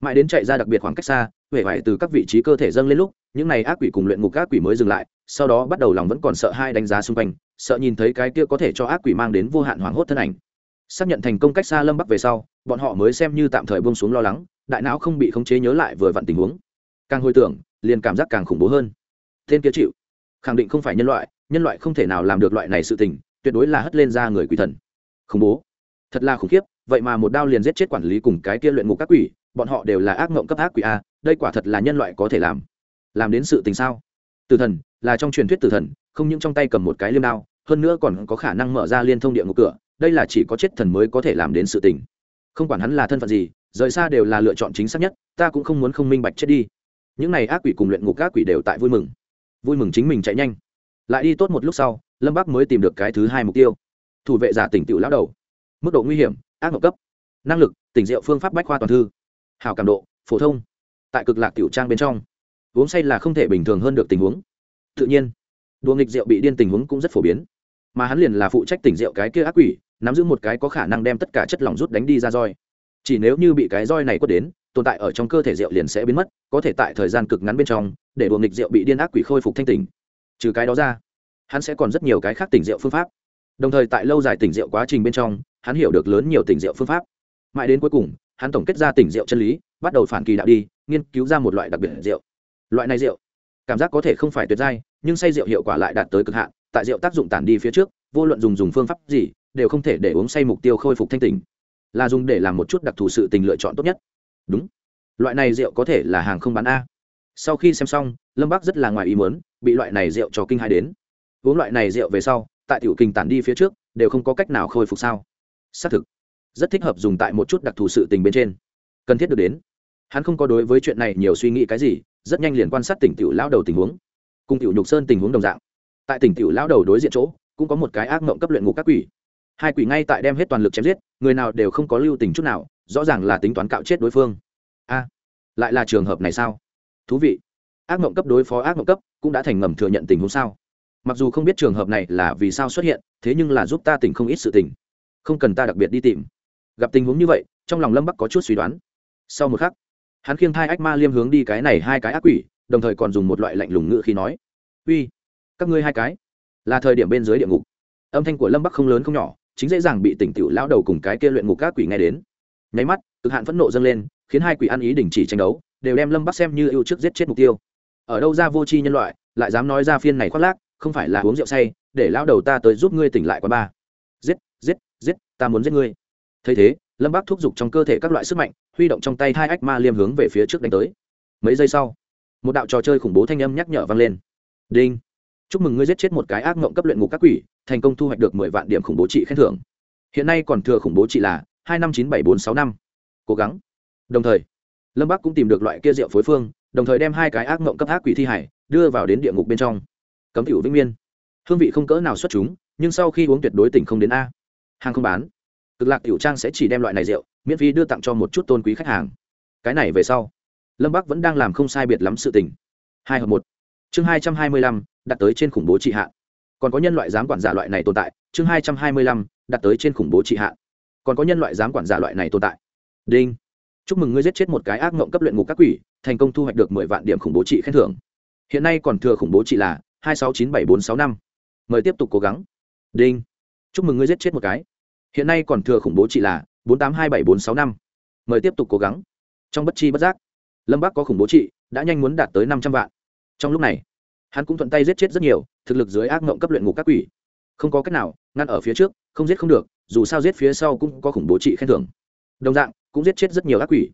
Mãi đến chạy ra đặc biệt khoảng cách xa huệ vải từ các vị trí cơ thể dâng lên lúc, những này ác quỷ cùng luyện ngục ác quỷ mới dừng lại, sau đó bắt đầu lòng vẫn còn sợ hai đánh giá xung quanh, sợ nhìn thấy cái kia có thể cho ác quỷ mang đến vô hạn hoảng hốt thân ảnh xác nhận thành công cách xa lâm bắc về sau, bọn họ mới xem như tạm thời bông xuống lo lắng, đại não không bị khống chế nhớ lại vừa vặn tình huống. Càng hồi tưởng, liền cảm giác càng khủng bố hơn. Tên kia chịu. Khẳng định không phải nhân loại nhân loại không thể nào làm được loại này sự tình, tuyệt đối là hất lên ra người quỷ thần. Khủng bố. Thật là khủng khiếp, vậy mà một đao liền giết chết quản lý cùng cái kia luyện ngục các quỷ, bọn họ đều là ác mộng cấp ác quỷ a, đây quả thật là nhân loại có thể làm. Làm đến sự tình sao? Tử thần, là trong truyền thuyết tử thần, không những trong tay cầm một cái liêm đao, hơn nữa còn có khả năng mở ra liên thông địa ngục cửa đây là chỉ có chết thần mới có thể làm đến sự tình. Không quản hắn là thân phận gì, rời xa đều là lựa chọn chính xác nhất, ta cũng không muốn không minh bạch chết đi. Những này ác quỷ cùng luyện ngục ác quỷ đều tại vui mừng. Vui mừng chính mình chạy nhanh. Lại đi tốt một lúc sau, lâm bắc mới tìm được cái thứ hai mục tiêu. Thủ vệ giả tỉnh tựu lão đầu. Mức độ nguy hiểm, ác mộng cấp. Năng lực, tỉnh rượu phương pháp bách khoa toàn thư. Hào cảm độ, phổ thông. Tại cực lạc tiểu trang bên trong. Uống say là không thể bình thường hơn được tình huống. Tự nhiên, đùa nghịch rượu bị điên tình huống cũng rất phổ biến. Mà hắn liền là phụ trách tỉnh rượu cái kia ác quỷ nắm giữ một cái có khả năng đem tất cả chất lỏng rút đánh đi ra roi. Chỉ nếu như bị cái roi này quất đến, tồn tại ở trong cơ thể rượu liền sẽ biến mất, có thể tại thời gian cực ngắn bên trong, để buồng nghịch rượu bị điên ác quỷ khôi phục thanh tỉnh. Trừ cái đó ra, hắn sẽ còn rất nhiều cái khác tỉnh rượu phương pháp. Đồng thời tại lâu dài tỉnh rượu quá trình bên trong, hắn hiểu được lớn nhiều tỉnh rượu phương pháp. Mãi đến cuối cùng, hắn tổng kết ra tỉnh rượu chân lý, bắt đầu phản kỳ đạo đi, nghiên cứu ra một loại đặc biệt rượu. Loại này rượu, cảm giác có thể không phải tuyệt giai, nhưng say rượu hiệu quả lại đạt tới cực hạn, tại rượu tác dụng tản đi phía trước, vô luận dùng dùng phương pháp gì đều không thể để uống say mục tiêu khôi phục thanh tỉnh. Là dùng để làm một chút đặc thù sự tình lựa chọn tốt nhất. Đúng. Loại này rượu có thể là hàng không bán a. Sau khi xem xong, lâm bắc rất là ngoài ý muốn, bị loại này rượu cho kinh hai đến. Uống loại này rượu về sau, tại tiểu kinh tản đi phía trước, đều không có cách nào khôi phục sao. Xác thực, rất thích hợp dùng tại một chút đặc thù sự tình bên trên. Cần thiết được đến. Hắn không có đối với chuyện này nhiều suy nghĩ cái gì, rất nhanh liền quan sát tỉnh tiểu lão đầu tình huống. Cùng tiểu nhục sơn tình huống đồng dạng. Tại tỉnh tiểu lão đầu đối diện chỗ, cũng có một cái ác mộng cấp luyện ngục các quỷ hai quỷ ngay tại đem hết toàn lực chém giết, người nào đều không có lưu tình chút nào, rõ ràng là tính toán cạo chết đối phương. A, lại là trường hợp này sao? Thú vị. Ác mộng cấp đối phó ác mộng cấp cũng đã thành ngầm thừa nhận tình huống sao? Mặc dù không biết trường hợp này là vì sao xuất hiện, thế nhưng là giúp ta tỉnh không ít sự tình. Không cần ta đặc biệt đi tìm. Gặp tình huống như vậy, trong lòng lâm bắc có chút suy đoán. Sau một khắc, hắn khiêng thai ách ma liêm hướng đi cái này hai cái ác quỷ, đồng thời còn dùng một loại lạnh lùng ngự khi nói. Uy, các ngươi hai cái, là thời điểm bên dưới địa ngục. Âm thanh của lâm bắc không lớn không nhỏ chính dễ dàng bị tỉnh tiểu lão đầu cùng cái kia luyện ngục các quỷ nghe đến. Nháy mắt, cực hạn phẫn nộ dâng lên, khiến hai quỷ ăn ý đình chỉ tranh đấu, đều đem lâm bắc xem như ưu trước giết chết mục tiêu. Ở đâu ra vô tri nhân loại, lại dám nói ra phiên này khoác lác, không phải là uống rượu say, để lão đầu ta tới giúp ngươi tỉnh lại quá ba. Giết giết giết, ta muốn giết ngươi. Thấy thế, lâm bắc thúc giục trong cơ thể các loại sức mạnh, huy động trong tay hai ách ma liêm hướng về phía trước đánh tới. Mấy giây sau, một đạo trò chơi khủng bố thanh âm nhắc nhở vang lên. Đinh. Chúc mừng ngươi giết chết một cái ác mộng cấp luyện ngục các quỷ thành công thu hoạch được mười vạn điểm khủng bố trị khen thưởng. Hiện nay còn thừa khủng bố trị là hai năm chín bảy bốn sáu năm. Cố gắng. Đồng thời, lâm bắc cũng tìm được loại kia rượu phối phương, đồng thời đem hai cái ác mộng cấp ác quỷ thi hải đưa vào đến địa ngục bên trong. Cấm cựu vĩnh miên. Hương vị không cỡ nào xuất chúng, nhưng sau khi uống tuyệt đối tỉnh không đến a. Hàng không bán. Cực lạc tiểu trang sẽ chỉ đem loại này rượu, miễn phí đưa tặng cho một chút tôn quý khách hàng. Cái này về sau, lâm bắc vẫn đang làm không sai biệt lắm sự tình. Hai hợp một. Chương hai trăm hai mươi lăm, đặt tới trên khủng bố trị hạn còn có nhân loại giám quản giả loại này tồn tại, chương hai trăm hai mươi lăm, đặt tới trên khủng bố trị hạn. Còn có nhân loại giám quản giả loại này tồn tại. Đinh. Chúc mừng ngươi giết chết một cái ác mộng cấp luyện ngục các quỷ, thành công thu hoạch được mười vạn điểm khủng bố trị khen thưởng. Hiện nay còn thừa khủng bố trị là hai sáu chín bảy bốn sáu năm. Mời tiếp tục cố gắng. Đinh. Chúc mừng ngươi giết chết một cái. Hiện nay còn thừa khủng bố trị là bốn tám hai bảy bốn sáu năm. Mời tiếp tục cố gắng. Trong bất chi bất giác, lâm bắc có khủng bố trị, đã nhanh muốn đạt tới năm trăm vạn. Trong lúc này hắn cũng thuận tay giết chết rất nhiều, thực lực dưới ác mộng cấp luyện ngục các quỷ. Không có cách nào, ngăn ở phía trước, không giết không được, dù sao giết phía sau cũng có khủng bố trị khen thưởng. Đồng dạng, cũng giết chết rất nhiều ác quỷ.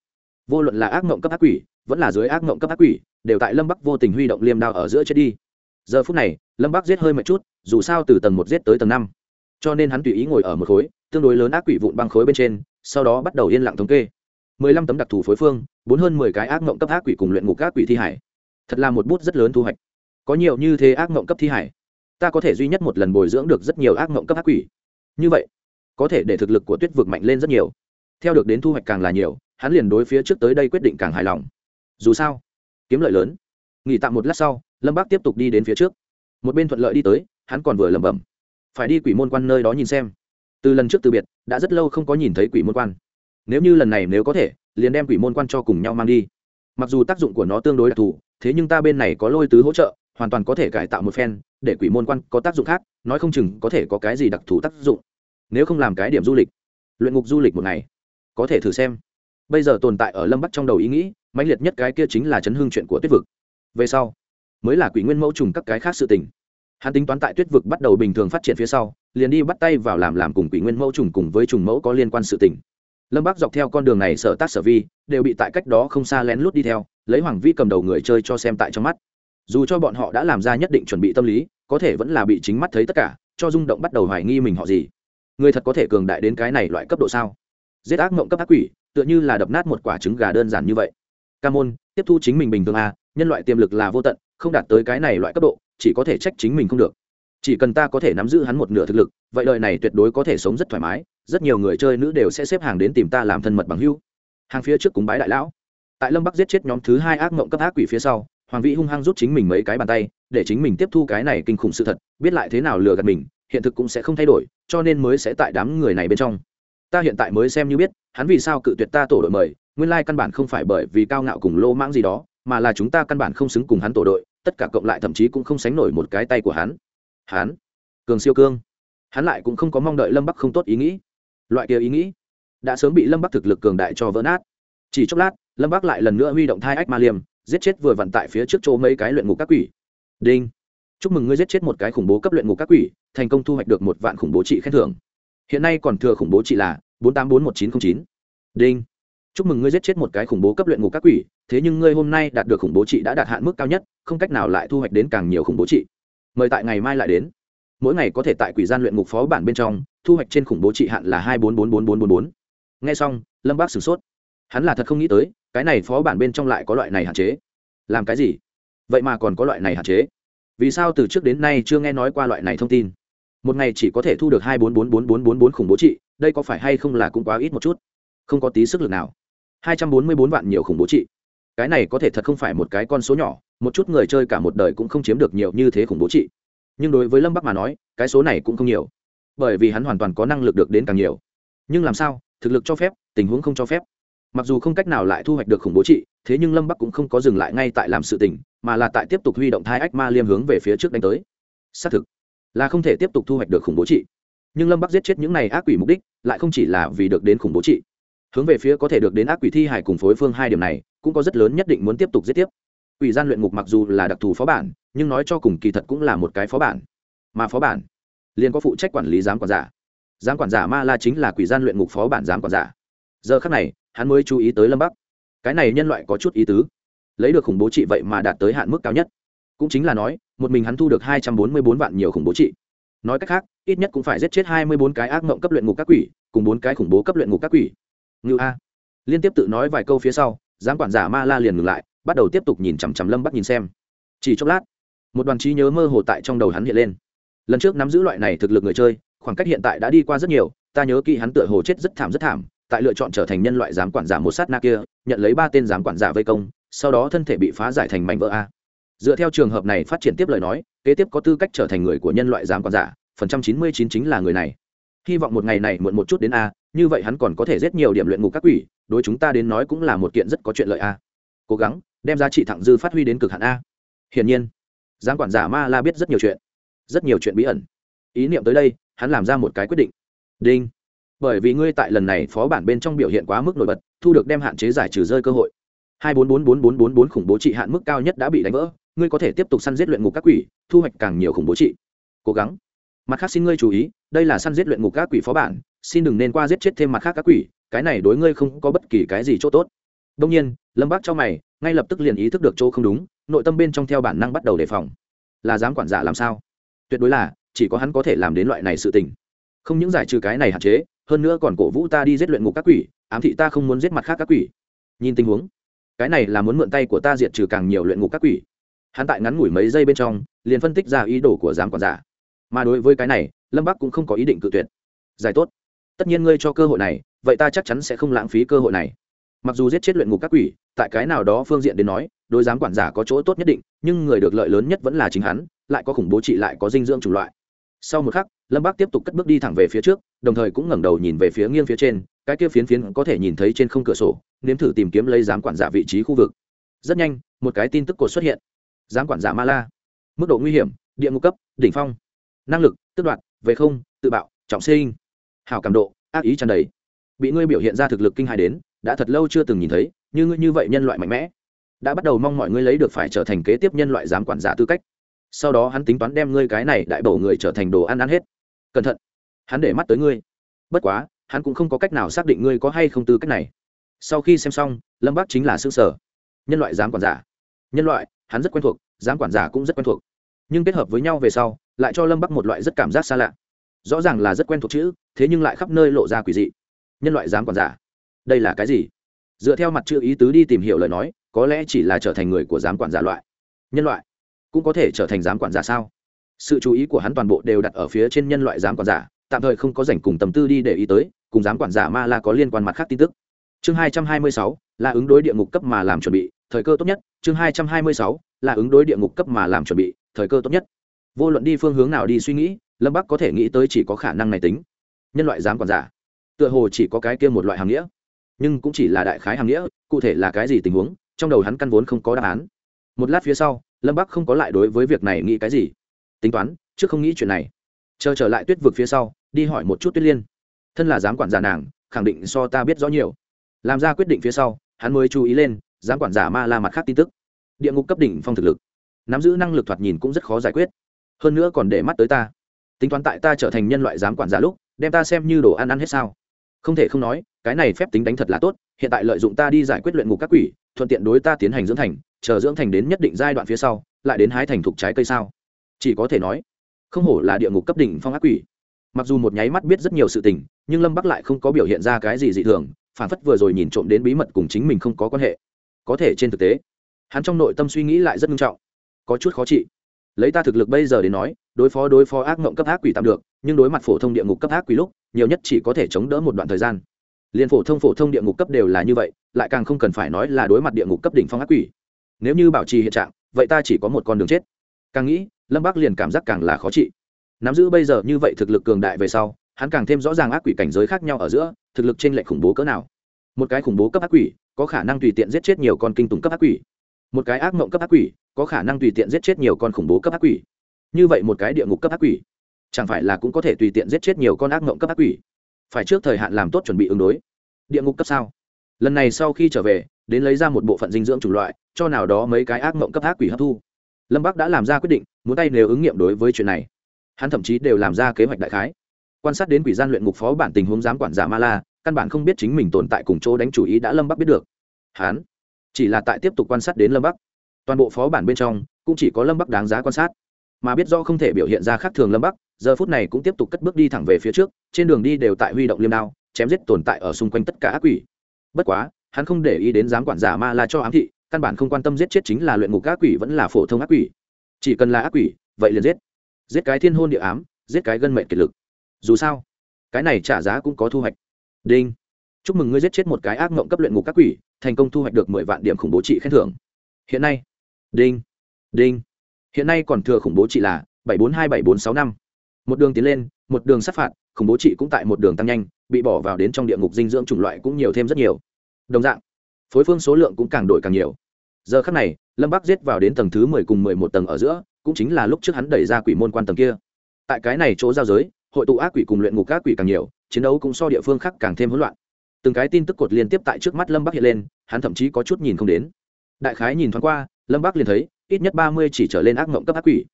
Vô luận là ác mộng cấp ác quỷ, vẫn là dưới ác mộng cấp ác quỷ, đều tại lâm bắc vô tình huy động liêm đao ở giữa chết đi. Giờ phút này, lâm bắc giết hơi một chút, dù sao từ tầng một giết tới tầng năm. Cho nên hắn tùy ý ngồi ở một khối, tương đối lớn ác quỷ vụn băng khối bên trên, sau đó bắt đầu yên lặng thống kê. Mười lăm tấm đặc thù phối phương, bốn hơn mười cái ác mộng cấp ác quỷ cùng luyện ngục ác quỷ thi hải. Thật là một bút rất lớn thu hoạch có nhiều như thế ác mộng cấp thi hải ta có thể duy nhất một lần bồi dưỡng được rất nhiều ác mộng cấp ác quỷ. Như vậy, có thể để thực lực của tuyết vực mạnh lên rất nhiều. Theo được đến thu hoạch càng là nhiều, hắn liền đối phía trước tới đây quyết định càng hài lòng. Dù sao, kiếm lợi lớn. Nghỉ tạm một lát sau, lâm bác tiếp tục đi đến phía trước. Một bên thuận lợi đi tới, hắn còn vừa lẩm bẩm. Phải đi quỷ môn quan nơi đó nhìn xem. Từ lần trước từ biệt, đã rất lâu không có nhìn thấy quỷ môn quan. Nếu như lần này nếu có thể, liền đem quỷ môn quan cho cùng nhau mang đi. Mặc dù tác dụng của nó tương đối đặc thù, thế nhưng ta bên này có lôi tứ hỗ trợ hoàn toàn có thể cải tạo một phen, để quỷ môn quan có tác dụng khác, nói không chừng có thể có cái gì đặc thù tác dụng. Nếu không làm cái điểm du lịch, luyện ngục du lịch một ngày, có thể thử xem. Bây giờ tồn tại ở lâm bắc trong đầu ý nghĩ, mãnh liệt nhất cái kia chính là chấn hương chuyện của tuyết vực. Về sau, mới là quỷ nguyên mẫu trùng các cái khác sự tình. Hắn tính toán tại tuyết vực bắt đầu bình thường phát triển phía sau, liền đi bắt tay vào làm làm cùng quỷ nguyên mẫu trùng cùng với trùng mẫu có liên quan sự tình. Lâm bắc dọc theo con đường này sở tác sở vi, đều bị tại cách đó không xa lén lút đi theo, lấy hoàng vi cầm đầu người chơi cho xem tại trong mắt dù cho bọn họ đã làm ra nhất định chuẩn bị tâm lý, có thể vẫn là bị chính mắt thấy tất cả, cho rung động bắt đầu hoài nghi mình họ gì. Người thật có thể cường đại đến cái này loại cấp độ sao? Giết ác mộng cấp ác quỷ, tựa như là đập nát một quả trứng gà đơn giản như vậy. Ca môn, tiếp thu chính mình bình thường à nhân loại tiềm lực là vô tận, không đạt tới cái này loại cấp độ, chỉ có thể trách chính mình không được. Chỉ cần ta có thể nắm giữ hắn một nửa thực lực, vậy đời này tuyệt đối có thể sống rất thoải mái, rất nhiều người chơi nữ đều sẽ xếp hàng đến tìm ta làm thân mật bằng hưu hàng phía trước cúng bái đại lão. Tại lâm bắc giết chết nhóm thứ hai ác mộng cấp ác quỷ phía sau hoàng vĩ hung hăng rút chính mình mấy cái bàn tay, để chính mình tiếp thu cái này kinh khủng sự thật, biết lại thế nào lừa gạt mình, hiện thực cũng sẽ không thay đổi, cho nên mới sẽ tại đám người này bên trong. Ta hiện tại mới xem như biết, hắn vì sao cự tuyệt ta tổ đội mời, nguyên lai căn bản không phải bởi vì cao ngạo cùng lô mãng gì đó, mà là chúng ta căn bản không xứng cùng hắn tổ đội, tất cả cộng lại thậm chí cũng không sánh nổi một cái tay của hắn. Hắn? Cường siêu cương. Hắn lại cũng không có mong đợi lâm bắc không tốt ý nghĩ. Loại kia ý nghĩ đã sớm bị lâm bắc thực lực cường đại cho vỡ nát. Chỉ chốc lát, lâm bắc lại lần nữa huy động thai ách ma liêm giết chết vừa vặn tại phía trước chỗ mấy cái luyện ngục các quỷ. Đinh. Chúc mừng ngươi giết chết một cái khủng bố cấp luyện ngục các quỷ, thành công thu hoạch được một vạn khủng bố trị khen thưởng. Hiện nay còn thừa khủng bố trị là bốn tám bốn một chín t r ă n h chín. Đinh. Chúc mừng ngươi giết chết một cái khủng bố cấp luyện ngục các quỷ, thế nhưng ngươi hôm nay đạt được khủng bố trị đã đạt hạn mức cao nhất, không cách nào lại thu hoạch đến càng nhiều khủng bố trị. Mời tại ngày mai lại đến. Mỗi ngày có thể tại quỷ gian luyện ngục phó bản bên trong, thu hoạch trên khủng bố trị hạn là hai bốn bốn bốn bốn bốn bốn. Nghe xong, lâm bác sửng sốt. Hắn là thật không nghĩ tới cái này phó bản bên trong lại có loại này hạn chế. Làm cái gì? Vậy mà còn có loại này hạn chế. Vì sao từ trước đến nay chưa nghe nói qua loại này thông tin? Một ngày chỉ có thể thu được hai bốn bốn bốn bốn bốn bốn khủng bố trị, đây có phải hay không là cũng quá ít một chút? Không có tí sức lực nào. hai trăm bốn mươi bốn vạn nhiều khủng bố trị. Cái này có thể thật không phải một cái con số nhỏ, một chút người chơi cả một đời cũng không chiếm được nhiều như thế khủng bố trị. Nhưng đối với lâm bắc mà nói, cái số này cũng không nhiều. Bởi vì hắn hoàn toàn có năng lực được đến càng nhiều. Nhưng làm sao? Thực lực cho phép, tình huống không cho phép mặc dù không cách nào lại thu hoạch được khủng bố trị, thế nhưng lâm bắc cũng không có dừng lại ngay tại làm sự tình, mà là tại tiếp tục huy động thai ách ma liêm hướng về phía trước đánh tới. Xác thực, là không thể tiếp tục thu hoạch được khủng bố trị. Nhưng lâm bắc giết chết những này ác quỷ mục đích, lại không chỉ là vì được đến khủng bố trị. Hướng về phía có thể được đến ác quỷ thi hải cùng phối phương hai điểm này, cũng có rất lớn nhất định muốn tiếp tục giết tiếp. Quỷ gian luyện ngục mặc dù là đặc thù phó bản, nhưng nói cho cùng kỳ thật cũng là một cái phó bản. Mà phó bản, liền có phụ trách quản lý giám quản giả. Giám quản giả ma la chính là quỷ gian luyện ngục phó bản giám quản giả giờ khắc này, hắn mới chú ý tới lâm bắc. Cái này nhân loại có chút ý tứ. Lấy được khủng bố trị vậy mà đạt tới hạn mức cao nhất. Cũng chính là nói, một mình hắn thu được hai trăm bốn mươi bốn vạn nhiều khủng bố trị. Nói cách khác, ít nhất cũng phải giết chết hai mươi bốn cái ác mộng cấp luyện ngục các quỷ, cùng bốn cái khủng bố cấp luyện ngục các quỷ. Ngự a. Liên tiếp tự nói vài câu phía sau, giám quản giả ma la liền ngừng lại, bắt đầu tiếp tục nhìn chằm chằm lâm bắc nhìn xem. Chỉ chốc lát, một đoàn trí nhớ mơ hồ tại trong đầu hắn hiện lên. Lần trước nắm giữ loại này thực lực người chơi, khoảng cách hiện tại đã đi qua rất nhiều, ta nhớ kỹ hắn tựa hồ chết rất thảm rất thảm tại lựa chọn trở thành nhân loại giám quản giả một sát na kia, nhận lấy ba tên giám quản giả vây công, sau đó thân thể bị phá giải thành mảnh vỡ a. Dựa theo trường hợp này phát triển tiếp lời nói, kế tiếp có tư cách trở thành người của nhân loại giám quản giả, phần trăm chín mươi chín chính là người này. Hy vọng một ngày này muộn một chút đến a, như vậy hắn còn có thể rất nhiều điểm luyện ngục các quỷ, đối chúng ta đến nói cũng là một kiện rất có chuyện lợi a. Cố gắng, đem giá trị thẳng dư phát huy đến cực hạn a. Hiển nhiên, giám quản giả ma la biết rất nhiều chuyện, rất nhiều chuyện bí ẩn. Ý niệm tới đây, hắn làm ra một cái quyết định. Đinh bởi vì ngươi tại lần này phó bản bên trong biểu hiện quá mức nổi bật, thu được đem hạn chế giải trừ rơi cơ hội. Hai bốn bốn bốn bốn bốn bốn khủng bố trị hạn mức cao nhất đã bị đánh vỡ, ngươi có thể tiếp tục săn giết luyện ngục các quỷ, thu hoạch càng nhiều khủng bố trị. Cố gắng. Mặt khác xin ngươi chú ý, đây là săn giết luyện ngục các quỷ phó bản, xin đừng nên qua giết chết thêm mặt khác các quỷ, cái này đối ngươi không có bất kỳ cái gì chỗ tốt. Đông nhiên, lâm bác cho mày, ngay lập tức liền ý thức được chỗ không đúng, nội tâm bên trong theo bản năng bắt đầu đề phòng. Là dám quản giả làm sao? Tuyệt đối là, chỉ có hắn có thể làm đến loại này sự tình. Không những giải trừ cái này hạn chế hơn nữa còn cổ vũ ta đi giết luyện ngục các quỷ, ám thị ta không muốn giết mặt khác các quỷ. Nhìn tình huống, cái này là muốn mượn tay của ta diệt trừ càng nhiều luyện ngục các quỷ. Hắn tại ngắn ngủi mấy giây bên trong, liền phân tích ra ý đồ của giám quản giả. Mà đối với cái này, lâm bắc cũng không có ý định cự tuyệt. Giải tốt. Tất nhiên ngươi cho cơ hội này, vậy ta chắc chắn sẽ không lãng phí cơ hội này. Mặc dù giết chết luyện ngục các quỷ, tại cái nào đó phương diện đến nói, đối giám quản giả có chỗ tốt nhất định, nhưng người được lợi lớn nhất vẫn là chính hắn, lại có khủng bố trị lại có dinh dưỡng chủng loại. Sau một khắc lâm bác tiếp tục cất bước đi thẳng về phía trước, đồng thời cũng ngẩng đầu nhìn về phía nghiêng phía trên, cái kia phiến phiến có thể nhìn thấy trên không cửa sổ, nếm thử tìm kiếm lấy giám quản giả vị trí khu vực. Rất nhanh, một cái tin tức cột xuất hiện. Giám quản giả ma la mức độ nguy hiểm, địa ngục cấp, đỉnh phong. Năng lực, tức đoạn về không, tự bạo, trọng sinh. Hào cảm độ, ác ý tràn đầy. Bị ngươi biểu hiện ra thực lực kinh hài đến, đã thật lâu chưa từng nhìn thấy, như ngươi như vậy nhân loại mạnh mẽ, đã bắt đầu mong mọi ngươi lấy được phải trở thành kế tiếp nhân loại giám quản giả tư cách. Sau đó hắn tính toán đem ngươi cái này đại bổ người trở thành đồ ăn ăn hết cẩn thận. Hắn để mắt tới ngươi. Bất quá, hắn cũng không có cách nào xác định ngươi có hay không tư cách này. Sau khi xem xong, lâm bác chính là xương sở. Nhân loại dám quản giả. Nhân loại, hắn rất quen thuộc dám quản giả cũng rất quen thuộc. Nhưng kết hợp với nhau về sau, lại cho lâm bắc một loại rất cảm giác xa lạ. Rõ ràng là rất quen thuộc chữ, thế nhưng lại khắp nơi lộ ra quỷ dị. Nhân loại dám quản giả. Đây là cái gì? Dựa theo mặt chữ ý tứ đi tìm hiểu lời nói, có lẽ chỉ là trở thành người của giám quản giả loại. Nhân loại, cũng có thể trở thành giám quản giả sao? Sự chú ý của hắn toàn bộ đều đặt ở phía trên nhân loại giám quản giả, tạm thời không có rảnh cùng tầm tư đi để ý tới, cùng giám quản giả ma la có liên quan mặt khác tin tức. Chương hai trăm hai mươi sáu, là ứng đối địa ngục cấp mà làm chuẩn bị, thời cơ tốt nhất. Chương hai trăm hai mươi sáu, là ứng đối địa ngục cấp mà làm chuẩn bị, thời cơ tốt nhất. Vô luận đi phương hướng nào đi suy nghĩ, lâm bắc có thể nghĩ tới chỉ có khả năng này tính. Nhân loại giám quản giả, tựa hồ chỉ có cái kia một loại hàng nghĩa, nhưng cũng chỉ là đại khái hàng nghĩa, cụ thể là cái gì tình huống, trong đầu hắn căn vốn không có đáp án. Một lát phía sau, lâm bắc không có lại đối với việc này nghĩ cái gì tính toán, trước không nghĩ chuyện này. Chờ trở lại tuyết vực phía sau, đi hỏi một chút tuyết liên. Thân là giám quản giả nàng, khẳng định so ta biết rõ nhiều. Làm ra quyết định phía sau, hắn mới chú ý lên, giám quản giả ma la mặt khác tin tức. Địa ngục cấp đỉnh phong thực lực. Nắm giữ năng lực thoạt nhìn cũng rất khó giải quyết. Hơn nữa còn để mắt tới ta. Tính toán tại ta trở thành nhân loại giám quản giả lúc, đem ta xem như đồ ăn ăn hết sao? Không thể không nói, cái này phép tính đánh thật là tốt, hiện tại lợi dụng ta đi giải quyết luyện ngục các quỷ, thuận tiện đối ta tiến hành dưỡng thành, chờ dưỡng thành đến nhất định giai đoạn phía sau, lại đến hái thành thục trái cây sao? Chỉ có thể nói, không hổ là địa ngục cấp đỉnh phong ác quỷ. Mặc dù một nháy mắt biết rất nhiều sự tình, nhưng lâm bắc lại không có biểu hiện ra cái gì dị thường, phản phất vừa rồi nhìn trộm đến bí mật cùng chính mình không có quan hệ. Có thể trên thực tế, hắn trong nội tâm suy nghĩ lại rất nghiêm trọng, có chút khó trị. Lấy ta thực lực bây giờ để nói, đối phó đối phó ác mộng cấp ác quỷ tạm được, nhưng đối mặt phổ thông địa ngục cấp ác quỷ lúc, nhiều nhất chỉ có thể chống đỡ một đoạn thời gian. Liên phổ thông phổ thông địa ngục cấp đều là như vậy, lại càng không cần phải nói là đối mặt địa ngục cấp đỉnh phong ác quỷ. Nếu như bảo trì hiện trạng, vậy ta chỉ có một con đường chết càng nghĩ, lâm bắc liền cảm giác càng là khó trị nắm giữ bây giờ như vậy thực lực cường đại về sau, hắn càng thêm rõ ràng ác quỷ cảnh giới khác nhau ở giữa, thực lực trên lệch khủng bố cỡ nào. Một cái khủng bố cấp ác quỷ, có khả năng tùy tiện giết chết nhiều con kinh tùng cấp ác quỷ. Một cái ác mộng cấp ác quỷ, có khả năng tùy tiện giết chết nhiều con khủng bố cấp ác quỷ. Như vậy một cái địa ngục cấp ác quỷ, chẳng phải là cũng có thể tùy tiện giết chết nhiều con ác mộng cấp ác quỷ? Phải trước thời hạn làm tốt chuẩn bị ứng đối. Địa ngục cấp sao? Lần này sau khi trở về, đến lấy ra một bộ phận dinh dưỡng chủng loại, cho nào đó mấy cái ác mộng cấp ác quỷ hấp thu lâm bắc đã làm ra quyết định, muốn tay nếu ứng nghiệm đối với chuyện này. Hắn thậm chí đều làm ra kế hoạch đại khái. Quan sát đến quỷ gian luyện ngục phó bản tình huống giám quản giả ma la căn bản không biết chính mình tồn tại cùng chỗ đánh chủ ý đã lâm bắc biết được. Hắn chỉ là tại tiếp tục quan sát đến lâm bắc. Toàn bộ phó bản bên trong cũng chỉ có lâm bắc đáng giá quan sát. Mà biết do không thể biểu hiện ra khác thường lâm bắc, giờ phút này cũng tiếp tục cất bước đi thẳng về phía trước, trên đường đi đều tại huy động liêm đao, chém giết tồn tại ở xung quanh tất cả ác quỷ. Bất quá, hắn không để ý đến giám quản giả ma la cho ám thị căn bản không quan tâm giết chết chính là luyện ngục ác quỷ vẫn là phổ thông ác quỷ. Chỉ cần là ác quỷ, vậy liền giết. Giết cái thiên hôn địa ám, giết cái gân mệnh kiệt lực. Dù sao, cái này trả giá cũng có thu hoạch. Đinh. Chúc mừng ngươi giết chết một cái ác mộng cấp luyện ngục các quỷ, thành công thu hoạch được mười vạn điểm khủng bố trị khen thưởng. Hiện nay, đinh. Đinh. Hiện nay còn thừa khủng bố trị là bảy bốn hai bảy bốn sáu năm. Một đường tiến lên, một đường sát phạt, khủng bố trị cũng tại một đường tăng nhanh, bị bỏ vào đến trong địa ngục dinh dưỡng chủng loại cũng nhiều thêm rất nhiều. Đồng dạng phối phương số lượng cũng càng đổi càng nhiều. Giờ khắc này, lâm bắc giết vào đến tầng thứ mười cùng mười một tầng ở giữa, cũng chính là lúc trước hắn đẩy ra quỷ môn quan tầng kia. Tại cái này chỗ giao giới, hội tụ ác quỷ cùng luyện ngục ác quỷ càng nhiều, chiến đấu cũng so địa phương khác càng thêm hỗn loạn. Từng cái tin tức cột liên tiếp tại trước mắt lâm bắc hiện lên, hắn thậm chí có chút nhìn không đến. Đại khái nhìn thoáng qua, lâm bắc liền thấy, ít nhất ba mươi chỉ trở lên ác mộng cấp ác quỷ.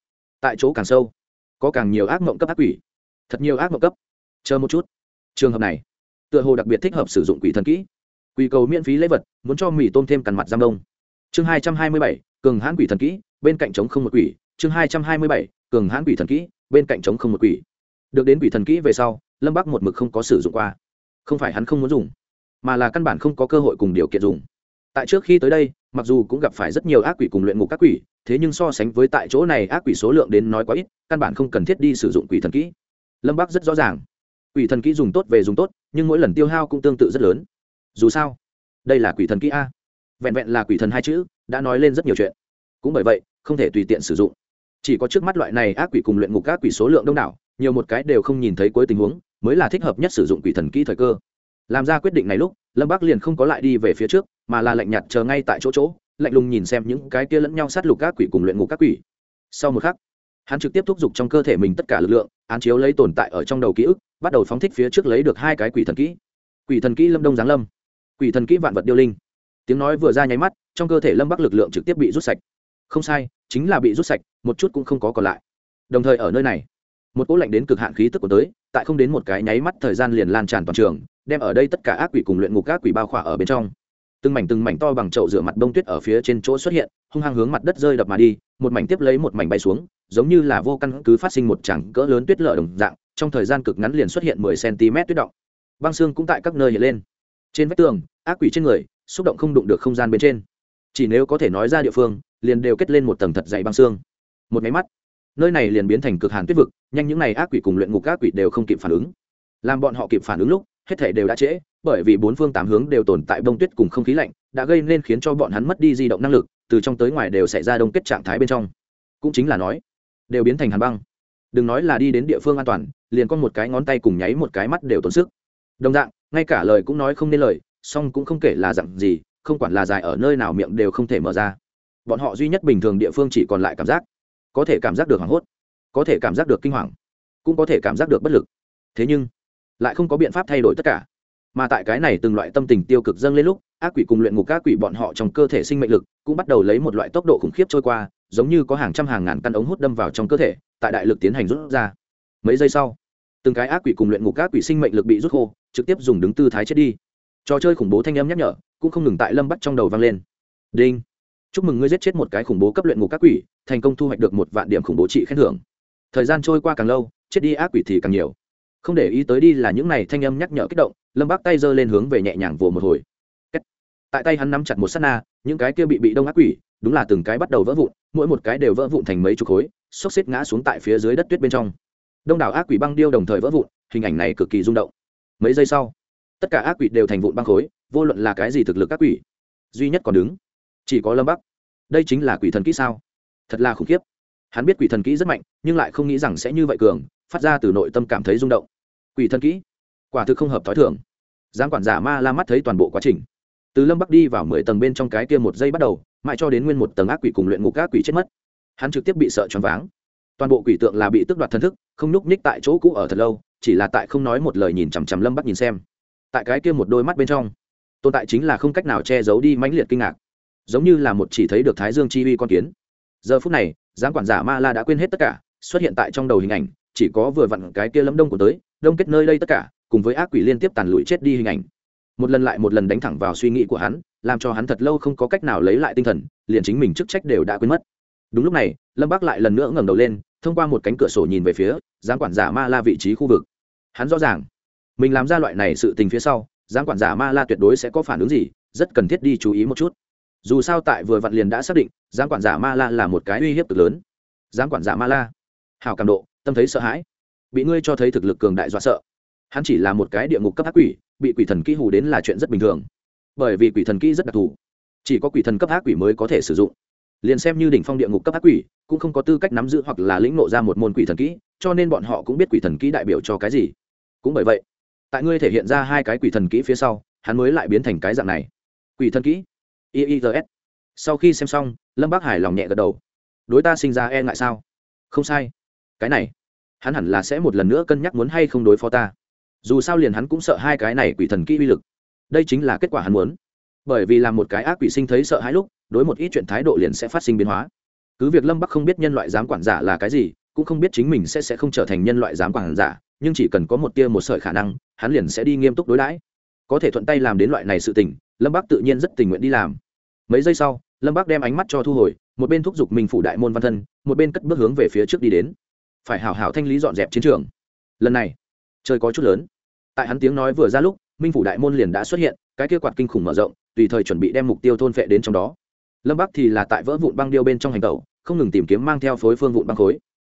Tại chỗ càng sâu, có càng nhiều ác mộng cấp ác quỷ. Thật nhiều ác mộng cấp. Chờ một chút. Trường hợp này, tựa hồ đặc biệt thích hợp sử dụng quỷ thần kỹ. Quỷ cầu miễn phí lễ vật muốn cho mì tôm thêm cằn mặt giam đông. Chương hai trăm hai mươi bảy, cường hãn quỷ thần kỹ, bên cạnh chống không một quỷ. Chương hai trăm hai mươi bảy, cường hãn quỷ thần kỹ, bên cạnh chống không một quỷ. Được đến quỷ thần kỹ về sau, lâm bắc một mực không có sử dụng qua. Không phải hắn không muốn dùng, mà là căn bản không có cơ hội cùng điều kiện dùng. Tại trước khi tới đây, mặc dù cũng gặp phải rất nhiều ác quỷ cùng luyện ngục các quỷ, thế nhưng so sánh với tại chỗ này ác quỷ số lượng đến nói quá ít, căn bản không cần thiết đi sử dụng quỷ thần kỹ. Lâm bắc rất rõ ràng, quỷ thần kỹ dùng tốt về dùng tốt, nhưng mỗi lần tiêu hao cũng tương tự rất lớn. Dù sao đây là quỷ thần kỹ a. Vẹn vẹn là quỷ thần hai chữ, đã nói lên rất nhiều chuyện. Cũng bởi vậy, không thể tùy tiện sử dụng. Chỉ có trước mắt loại này ác quỷ cùng luyện ngục ác quỷ số lượng đông đảo, nhiều một cái đều không nhìn thấy cuối tình huống, mới là thích hợp nhất sử dụng quỷ thần kỹ thời cơ. Làm ra quyết định này lúc, lâm bắc liền không có lại đi về phía trước, mà là lạnh nhạt chờ ngay tại chỗ chỗ, lạnh lùng nhìn xem những cái kia lẫn nhau sát lục các quỷ cùng luyện ngục các quỷ. Sau một khắc, hắn trực tiếp thúc giục trong cơ thể mình tất cả lực lượng, án chiếu lấy tồn tại ở trong đầu ký ức, bắt đầu phóng thích phía trước lấy được hai cái quỷ thần kỹ. Quỷ thần kỹ lâm đông giáng lâm quỷ thần kỹ vạn vật điêu linh. Tiếng nói vừa ra nháy mắt, trong cơ thể lâm bắc lực lượng trực tiếp bị rút sạch. Không sai, chính là bị rút sạch, một chút cũng không có còn lại. Đồng thời ở nơi này, một cỗ lạnh đến cực hạn khí tức của tới, tại không đến một cái nháy mắt thời gian liền lan tràn toàn trường, đem ở đây tất cả ác quỷ cùng luyện ngục ác quỷ bao khỏa ở bên trong. Từng mảnh từng mảnh to bằng chậu rửa mặt bông tuyết ở phía trên chỗ xuất hiện, hung hăng hướng mặt đất rơi đập mà đi, một mảnh tiếp lấy một mảnh bay xuống, giống như là vô căn cứ phát sinh một chẳng cỡ lớn tuyết lở đồng dạng, trong thời gian cực ngắn liền xuất hiện mười cm tuyết động. Băng xương cũng tại các nơi hiện lên trên vách tường, ác quỷ trên người, xúc động không đụng được không gian bên trên. Chỉ nếu có thể nói ra địa phương, liền đều kết lên một tầng thật dày băng xương. Một máy mắt, nơi này liền biến thành cực hàn tuyết vực, nhanh những n à y ác quỷ cùng luyện ngục ác quỷ đều không kịp phản ứng. Làm bọn họ kịp phản ứng lúc, hết thể đều đã trễ, bởi vì bốn phương tám hướng đều tồn tại bông tuyết cùng không khí lạnh, đã gây nên khiến cho bọn hắn mất đi di động năng lực, từ trong tới ngoài đều xảy ra đông kết trạng thái bên trong. Cũng chính là nói, đều biến thành hàn băng. Đừng nói là đi đến địa phương an toàn, liền con một cái ngón tay cùng nháy một cái mắt đều tốn sức. Đồng dạng ngay cả lời cũng nói không nên lời, song cũng không kể là dặn gì, không quản là dài ở nơi nào miệng đều không thể mở ra. Bọn họ duy nhất bình thường địa phương chỉ còn lại cảm giác. Có thể cảm giác được hoảng hốt, có thể cảm giác được kinh hoàng, cũng có thể cảm giác được bất lực. Thế nhưng, lại không có biện pháp thay đổi tất cả. Mà tại cái này từng loại tâm tình tiêu cực dâng lên lúc, ác quỷ cùng luyện ngục ác quỷ bọn họ trong cơ thể sinh mệnh lực cũng bắt đầu lấy một loại tốc độ khủng khiếp trôi qua, giống như có hàng trăm hàng ngàn căn ống hút đâm vào trong cơ thể, tại đại lực tiến hành rút ra. Mấy giây sau từng cái ác quỷ cùng luyện ngục ác quỷ sinh mệnh lực bị rút khô, trực tiếp dùng đứng tư thái chết đi. Trò chơi khủng bố thanh âm nhắc nhở, cũng không ngừng tại lâm bắt trong đầu vang lên. Đinh. Chúc mừng ngươi giết chết một cái khủng bố cấp luyện ngục các quỷ, thành công thu hoạch được một vạn điểm khủng bố trị khen thưởng. Thời gian trôi qua càng lâu, chết đi ác quỷ thì càng nhiều. Không để ý tới đi là những này thanh âm nhắc nhở kích động, lâm bác tay giơ lên hướng về nhẹ nhàng vồ một hồi. Tại tay hắn nắm chặt một s á t na, những cái kia bị bị đông ác quỷ, đúng là từng cái bắt đầu vỡ vụn, mỗi một cái đều vỡ vụn thành mấy chục khối, xốc xếp ngã xuống tại phía dưới đất tuyết bên trong đông đảo ác quỷ băng điêu đồng thời vỡ vụn, hình ảnh này cực kỳ rung động. Mấy giây sau, tất cả ác quỷ đều thành vụn băng khối, vô luận là cái gì thực lực ác quỷ, duy nhất còn đứng, chỉ có lâm bắc. Đây chính là quỷ thần kỹ sao? Thật là khủng khiếp. Hắn biết quỷ thần kỹ rất mạnh, nhưng lại không nghĩ rằng sẽ như vậy cường, phát ra từ nội tâm cảm thấy rung động. Quỷ thần kỹ? Quả thực không hợp t h ó i thường. Giám quản giả ma la mắt thấy toàn bộ quá trình. Từ lâm bắc đi vào mười tầng bên trong cái kia một giây bắt đầu, mãi cho đến nguyên một tầng ác quỷ cùng luyện ngục ác quỷ chết mất. Hắn trực tiếp bị sợ choáng váng toàn bộ quỷ tượng là bị tước đoạt thân thức, không nhúc nhích tại chỗ cũ ở thật lâu, chỉ là tại không nói một lời nhìn chằm chằm lâm bắc nhìn xem. Tại cái kia một đôi mắt bên trong, tồn tại chính là không cách nào che giấu đi mãnh liệt kinh ngạc. Giống như là một chỉ thấy được thái dương chi uy con kiến. Giờ phút này giáng quản giả ma la đã quên hết tất cả, xuất hiện tại trong đầu hình ảnh, chỉ có vừa vặn cái kia lâm đông của tới, đông kết nơi đây tất cả, cùng với ác quỷ liên tiếp tàn lụi chết đi hình ảnh. Một lần lại một lần đánh thẳng vào suy nghĩ của hắn, làm cho hắn thật lâu không có cách nào lấy lại tinh thần, liền chính mình chức trách đều đã quên mất. Đúng lúc này, lâm bác lại lần nữa ngẩng đầu lên thông qua một cánh cửa sổ nhìn về phía giám quản giả ma la vị trí khu vực. Hắn rõ ràng, mình làm ra loại này sự tình phía sau, giám quản giả ma la tuyệt đối sẽ có phản ứng gì, rất cần thiết đi chú ý một chút. Dù sao tại vừa vặn liền đã xác định, giám quản giả ma la là một cái uy hiếp cực lớn. Giám quản giả ma la hào cảm độ, tâm thấy sợ hãi. Bị ngươi cho thấy thực lực cường đại dọa sợ. Hắn chỉ là một cái địa ngục cấp ác quỷ, bị quỷ thần kỹ hù đến là chuyện rất bình thường. Bởi vì quỷ thần kỹ rất đặc thù, chỉ có quỷ thần cấp ác quỷ mới có thể sử dụng liền xem như đỉnh phong địa ngục cấp ác quỷ, cũng không có tư cách nắm giữ hoặc là lĩnh nộ ra một môn quỷ thần kỹ, cho nên bọn họ cũng biết quỷ thần kỹ đại biểu cho cái gì. Cũng bởi vậy, tại ngươi thể hiện ra hai cái quỷ thần kỹ phía sau, hắn mới lại biến thành cái dạng này. Quỷ thần kỹ? Iis sau khi xem xong, lâm bác hải lòng nhẹ gật đầu. Đối ta sinh ra e ngại sao? Không sai. Cái này, hắn hẳn là sẽ một lần nữa cân nhắc muốn hay không đối phó ta. Dù sao liền hắn cũng sợ hai cái này quỷ thần kỹ uy lực. Đây chính là kết quả hắn muốn. Bởi vì làm một cái ác quỷ sinh thấy sợ hãi lúc đối một ít chuyện thái độ liền sẽ phát sinh biến hóa. Cứ việc lâm bắc không biết nhân loại dám quản giả là cái gì, cũng không biết chính mình sẽ sẽ không trở thành nhân loại dám quản giả, nhưng chỉ cần có một tia một sợi khả năng, hắn liền sẽ đi nghiêm túc đối đãi. Có thể thuận tay làm đến loại này sự tình, lâm bắc tự nhiên rất tình nguyện đi làm. Mấy giây sau, lâm bắc đem ánh mắt cho thu hồi, một bên thúc giục minh phủ đại môn văn thân, một bên cất bước hướng về phía trước đi đến. Phải hảo hảo thanh lý dọn dẹp chiến trường. Lần này chơi có chút lớn. Tại hắn tiếng nói vừa ra lúc, minh phủ đại môn liền đã xuất hiện, cái kia quạt kinh khủng mở rộng, tùy thời chuẩn bị đem mục tiêu thôn phệ đến trong đó lâm bắc thì là tại vỡ vụn băng điêu bên trong hành tẩu, không ngừng tìm kiếm mang theo phối phương vụn băng khối.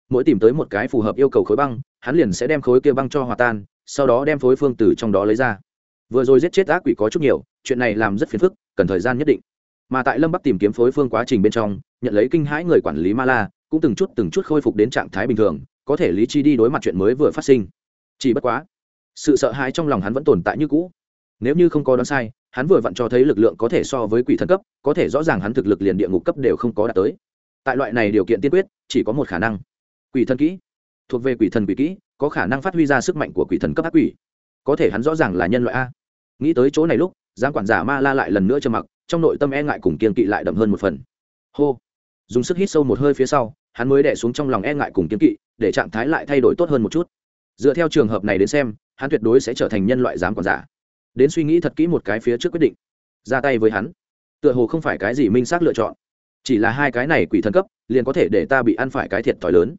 Mỗi tìm tới một cái phù hợp yêu cầu khối băng, hắn liền sẽ đem khối kia băng cho hòa tan, sau đó đem phối phương từ trong đó lấy ra. Vừa rồi giết chết ác quỷ có chút nhiều, chuyện này làm rất phiền phức, cần thời gian nhất định. Mà tại lâm bắc tìm kiếm phối phương quá trình bên trong, nhận lấy kinh hãi người quản lý ma la, cũng từng chút từng chút khôi phục đến trạng thái bình thường, có thể lý chi đi đối mặt chuyện mới vừa phát sinh. Chỉ bất quá, sự sợ hãi trong lòng hắn vẫn tồn tại như cũ. Nếu như không có đoán sai hắn vừa vặn cho thấy lực lượng có thể so với quỷ thần cấp, có thể rõ ràng hắn thực lực liền địa ngục cấp đều không có đạt tới. Tại loại này điều kiện tiên quyết, chỉ có một khả năng. Quỷ thần kỹ. Thuộc về quỷ thần quỷ kỹ, có khả năng phát huy ra sức mạnh của quỷ thần cấp ác quỷ. Có thể hắn rõ ràng là nhân loại a. Nghĩ tới chỗ này lúc giang quản giả ma la lại lần nữa trầm mặc, trong nội tâm e ngại cùng kiên kỵ lại đậm hơn một phần. Hô. Dùng sức hít sâu một hơi phía sau, hắn mới đẻ xuống trong lòng e ngại cùng kiên kỵ, để trạng thái lại thay đổi tốt hơn một chút. Dựa theo trường hợp này đến xem, hắn tuyệt đối sẽ trở thành nhân loại giám quản giả đến suy nghĩ thật kỹ một cái phía trước quyết định. Ra tay với hắn. Tựa hồ không phải cái gì minh xác lựa chọn. Chỉ là hai cái này quỷ thần cấp, liền có thể để ta bị ăn phải cái thiệt thòi lớn.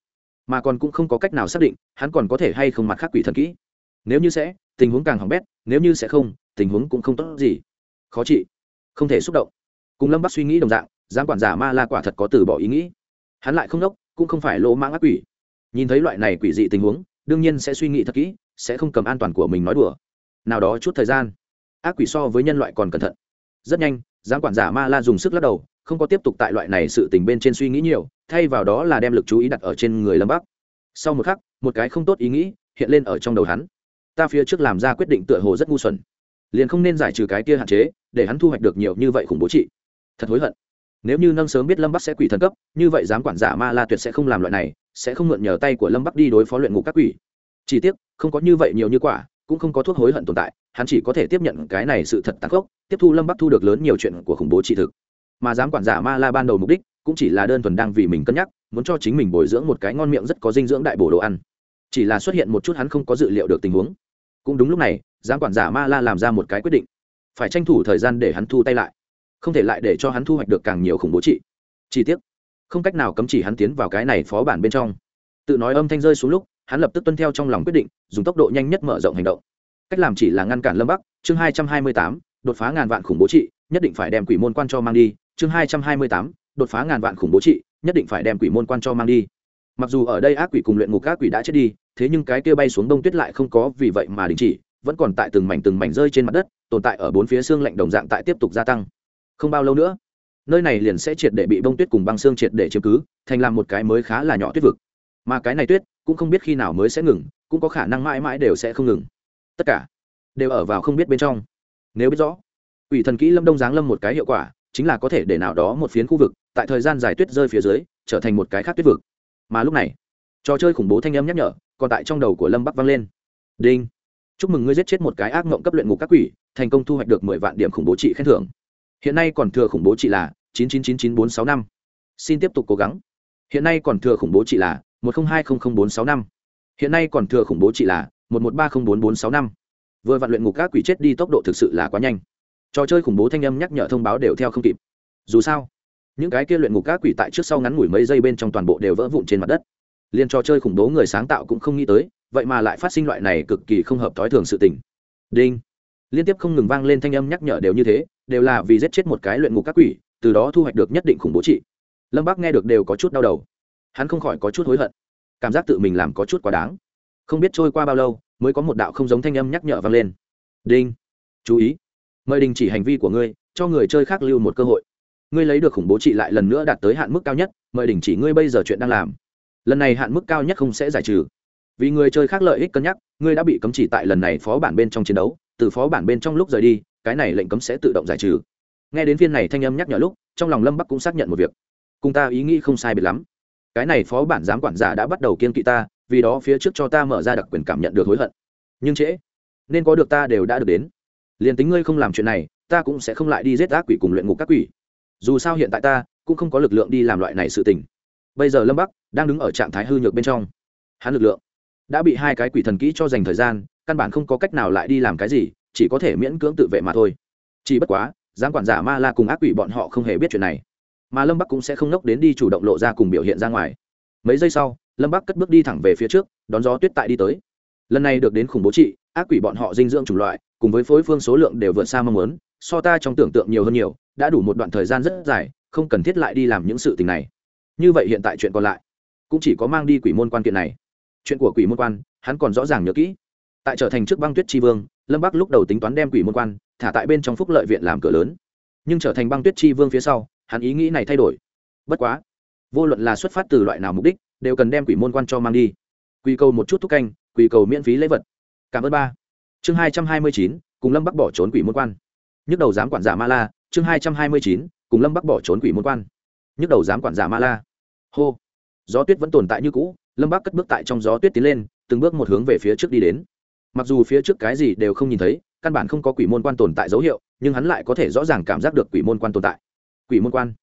Mà còn cũng không có cách nào xác định, hắn còn có thể hay không mặt khác quỷ thần kỹ. Nếu như sẽ, tình huống càng hỏng bét, nếu như sẽ không, tình huống cũng không tốt gì. Khó trị không thể xúc động. Cùng lâm bắc suy nghĩ đồng dạng, giám quản giả ma la quả thật có từ bỏ ý nghĩ. Hắn lại không đốc, cũng không phải lỗ mãng ác quỷ. Nhìn thấy loại này quỷ dị tình huống, đương nhiên sẽ suy nghĩ thật kỹ, sẽ không cầm an toàn của mình nói đùa nào đó chút thời gian. Ác quỷ so với nhân loại còn cẩn thận. Rất nhanh, giám quản giả ma la dùng sức lắc đầu, không có tiếp tục tại loại này sự tình bên trên suy nghĩ nhiều, thay vào đó là đem lực chú ý đặt ở trên người lâm bắc. Sau một khắc, một cái không tốt ý nghĩ hiện lên ở trong đầu hắn. Ta phía trước làm ra quyết định tựa hồ rất ngu xuẩn. Liền không nên giải trừ cái kia hạn chế, để hắn thu hoạch được nhiều như vậy khủng bố trị. Thật hối hận. Nếu như nâng sớm biết lâm bắc sẽ quỷ thần cấp, như vậy giám quản giả ma la tuyệt sẽ không làm loại này, sẽ không mượn nhờ tay của lâm bắc đi đối phó luyện ngục các quỷ. Chỉ tiếc, không có như vậy nhiều như quả cũng không có thuốc hối hận tồn tại, hắn chỉ có thể tiếp nhận cái này sự thật tàn khốc, tiếp thu lâm bắc thu được lớn nhiều chuyện của khủng bố trị thực. Mà giám quản giả ma la ban đầu mục đích cũng chỉ là đơn thuần đang vì mình cân nhắc, muốn cho chính mình bồi dưỡng một cái ngon miệng rất có dinh dưỡng đại bổ đồ ăn. Chỉ là xuất hiện một chút hắn không có dự liệu được tình huống. Cũng đúng lúc này, giám quản giả ma la làm ra một cái quyết định. Phải tranh thủ thời gian để hắn thu tay lại, không thể lại để cho hắn thu hoạch được càng nhiều khủng bố trị. Chi tiết không cách nào cấm chỉ hắn tiến vào cái này phó bản bên trong. Tự nói âm thanh rơi xuống lúc hắn lập tức tuân theo trong lòng quyết định, dùng tốc độ nhanh nhất mở rộng hành động. Cách làm chỉ là ngăn cản lâm bắc, chương hai trăm hai mươi tám, đột phá ngàn vạn khủng bố trị, nhất định phải đem quỷ môn quan cho mang đi. Chương hai trăm hai mươi tám, đột phá ngàn vạn khủng bố trị, nhất định phải đem quỷ môn quan cho mang đi. Mặc dù ở đây ác quỷ cùng luyện ngục ác quỷ đã chết đi, thế nhưng cái kia bay xuống đông tuyết lại không có vì vậy mà đình chỉ, vẫn còn tại từng mảnh từng mảnh rơi trên mặt đất, tồn tại ở bốn phía xương lạnh đồng dạng tại tiếp tục gia tăng. Không bao lâu nữa, nơi này liền sẽ triệt để bị bông tuyết cùng băng xương triệt để chiếm cứ, thành làm một cái mới khá là nhỏ tuyết vực mà cái này tuyết cũng không biết khi nào mới sẽ ngừng, cũng có khả năng mãi mãi đều sẽ không ngừng. Tất cả đều ở vào không biết bên trong. Nếu biết rõ ủy thần kỹ lâm đông giáng lâm một cái hiệu quả, chính là có thể để nào đó một phiến khu vực, tại thời gian dài tuyết rơi phía dưới, trở thành một cái khác tuyết vực. Mà lúc này, trò chơi khủng bố thanh âm nhắc nhở còn tại trong đầu của lâm bắc vang lên. Đinh! Chúc mừng ngươi giết chết một cái ác mộng cấp luyện ngục các quỷ, thành công thu hoạch được mười vạn điểm khủng bố trị khen thưởng. Hiện nay còn thừa khủng bố trị là chín chín chín chín bốn sáu năm. Xin tiếp tục cố gắng. Hiện nay còn thừa khủng bố trị là một trăm hai mươi bốn sáu năm. Hiện nay còn thừa khủng bố chỉ là một một ba không bốn bốn sáu năm. Vừa vạn luyện ngục các quỷ chết đi tốc độ thực sự là quá nhanh. Trò chơi khủng bố thanh âm nhắc nhở thông báo đều theo không kịp. Dù sao, những cái kia luyện ngục các quỷ tại trước sau ngắn ngủi mấy giây bên trong toàn bộ đều vỡ vụn trên mặt đất. Liên trò chơi khủng bố người sáng tạo cũng không nghĩ tới, vậy mà lại phát sinh loại này cực kỳ không hợp thói thường sự tình. Đinh. Liên tiếp không ngừng vang lên thanh âm nhắc nhở đều như thế, đều là vì giết chết một cái luyện ngục các quỷ, từ đó thu hoạch được nhất định khủng bố trị lâm bác nghe được đều có chút đau đầu hắn không khỏi có chút hối hận. Cảm giác tự mình làm có chút quá đáng. Không biết trôi qua bao lâu, mới có một đạo không giống thanh âm nhắc nhở vang lên. Đinh, chú ý. Mời đình chỉ hành vi của ngươi, cho người chơi khác lưu một cơ hội. Ngươi lấy được khủng bố trị lại lần nữa đạt tới hạn mức cao nhất, mời đình chỉ ngươi bây giờ chuyện đang làm. Lần này hạn mức cao nhất không sẽ giải trừ. Vì người chơi khác lợi ích cân nhắc, ngươi đã bị cấm chỉ tại lần này phó bản bên trong chiến đấu, từ phó bản bên trong lúc rời đi, cái này lệnh cấm sẽ tự động giải trừ. Nghe đến phiên này thanh âm nhắc nhở lúc, trong lòng lâm bắc cũng xác nhận một việc. Cùng ta ý nghĩ không sai biệt lắm cái này phó bản giám quản giả đã bắt đầu kiên kỵ ta, vì đó phía trước cho ta mở ra đặc quyền cảm nhận được hối hận. Nhưng trễ, nên có được ta đều đã được đến. Liền tính ngươi không làm chuyện này, ta cũng sẽ không lại đi giết ác quỷ cùng luyện ngục các quỷ. Dù sao hiện tại ta cũng không có lực lượng đi làm loại này sự tình. Bây giờ lâm bắc đang đứng ở trạng thái hư nhược bên trong. Hắn lực lượng đã bị hai cái quỷ thần kỹ cho dành thời gian, căn bản không có cách nào lại đi làm cái gì, chỉ có thể miễn cưỡng tự vệ mà thôi. Chỉ bất quá, giám quản giả ma la cùng ác quỷ bọn họ không hề biết chuyện này mà lâm bắc cũng sẽ không nốc đến đi chủ động lộ ra cùng biểu hiện ra ngoài mấy giây sau lâm bắc cất bước đi thẳng về phía trước đón gió tuyết tại đi tới lần này được đến khủng bố trị ác quỷ bọn họ dinh dưỡng chủng loại cùng với phối phương số lượng đều vượt xa mong muốn so ta trong tưởng tượng nhiều hơn nhiều đã đủ một đoạn thời gian rất dài không cần thiết lại đi làm những sự tình này như vậy hiện tại chuyện còn lại cũng chỉ có mang đi quỷ môn quan kiện này chuyện của quỷ môn quan hắn còn rõ ràng nhớ kỹ tại trở thành trước băng tuyết tri vương lâm bắc lúc đầu tính toán đem quỷ môn quan thả tại bên trong phúc lợi viện làm cửa lớn nhưng trở thành băng tuyết tri vương phía sau hắn ý nghĩ này thay đổi. Bất quá, vô luận là xuất phát từ loại nào mục đích, đều cần đem quỷ môn quan cho mang đi. Quy cầu một chút thúc canh quy cầu miễn phí lễ vật. Cảm ơn ba. Chương hai trăm hai mươi chín, cùng lâm bắc bỏ trốn quỷ môn quan. Nhức đầu giám quản giả ma la, chương hai trăm hai mươi chín, cùng lâm bắc bỏ trốn quỷ môn quan. Nhức đầu giám quản giả ma la. Hô. Gió tuyết vẫn tồn tại như cũ, lâm bắc cất bước tại trong gió tuyết tiến lên, từng bước một hướng về phía trước đi đến. Mặc dù phía trước cái gì đều không nhìn thấy, căn bản không có quỷ môn quan tồn tại dấu hiệu, nhưng hắn lại có thể rõ ràng cảm giác được quỷ môn quan tồn tại quỷ môn quan.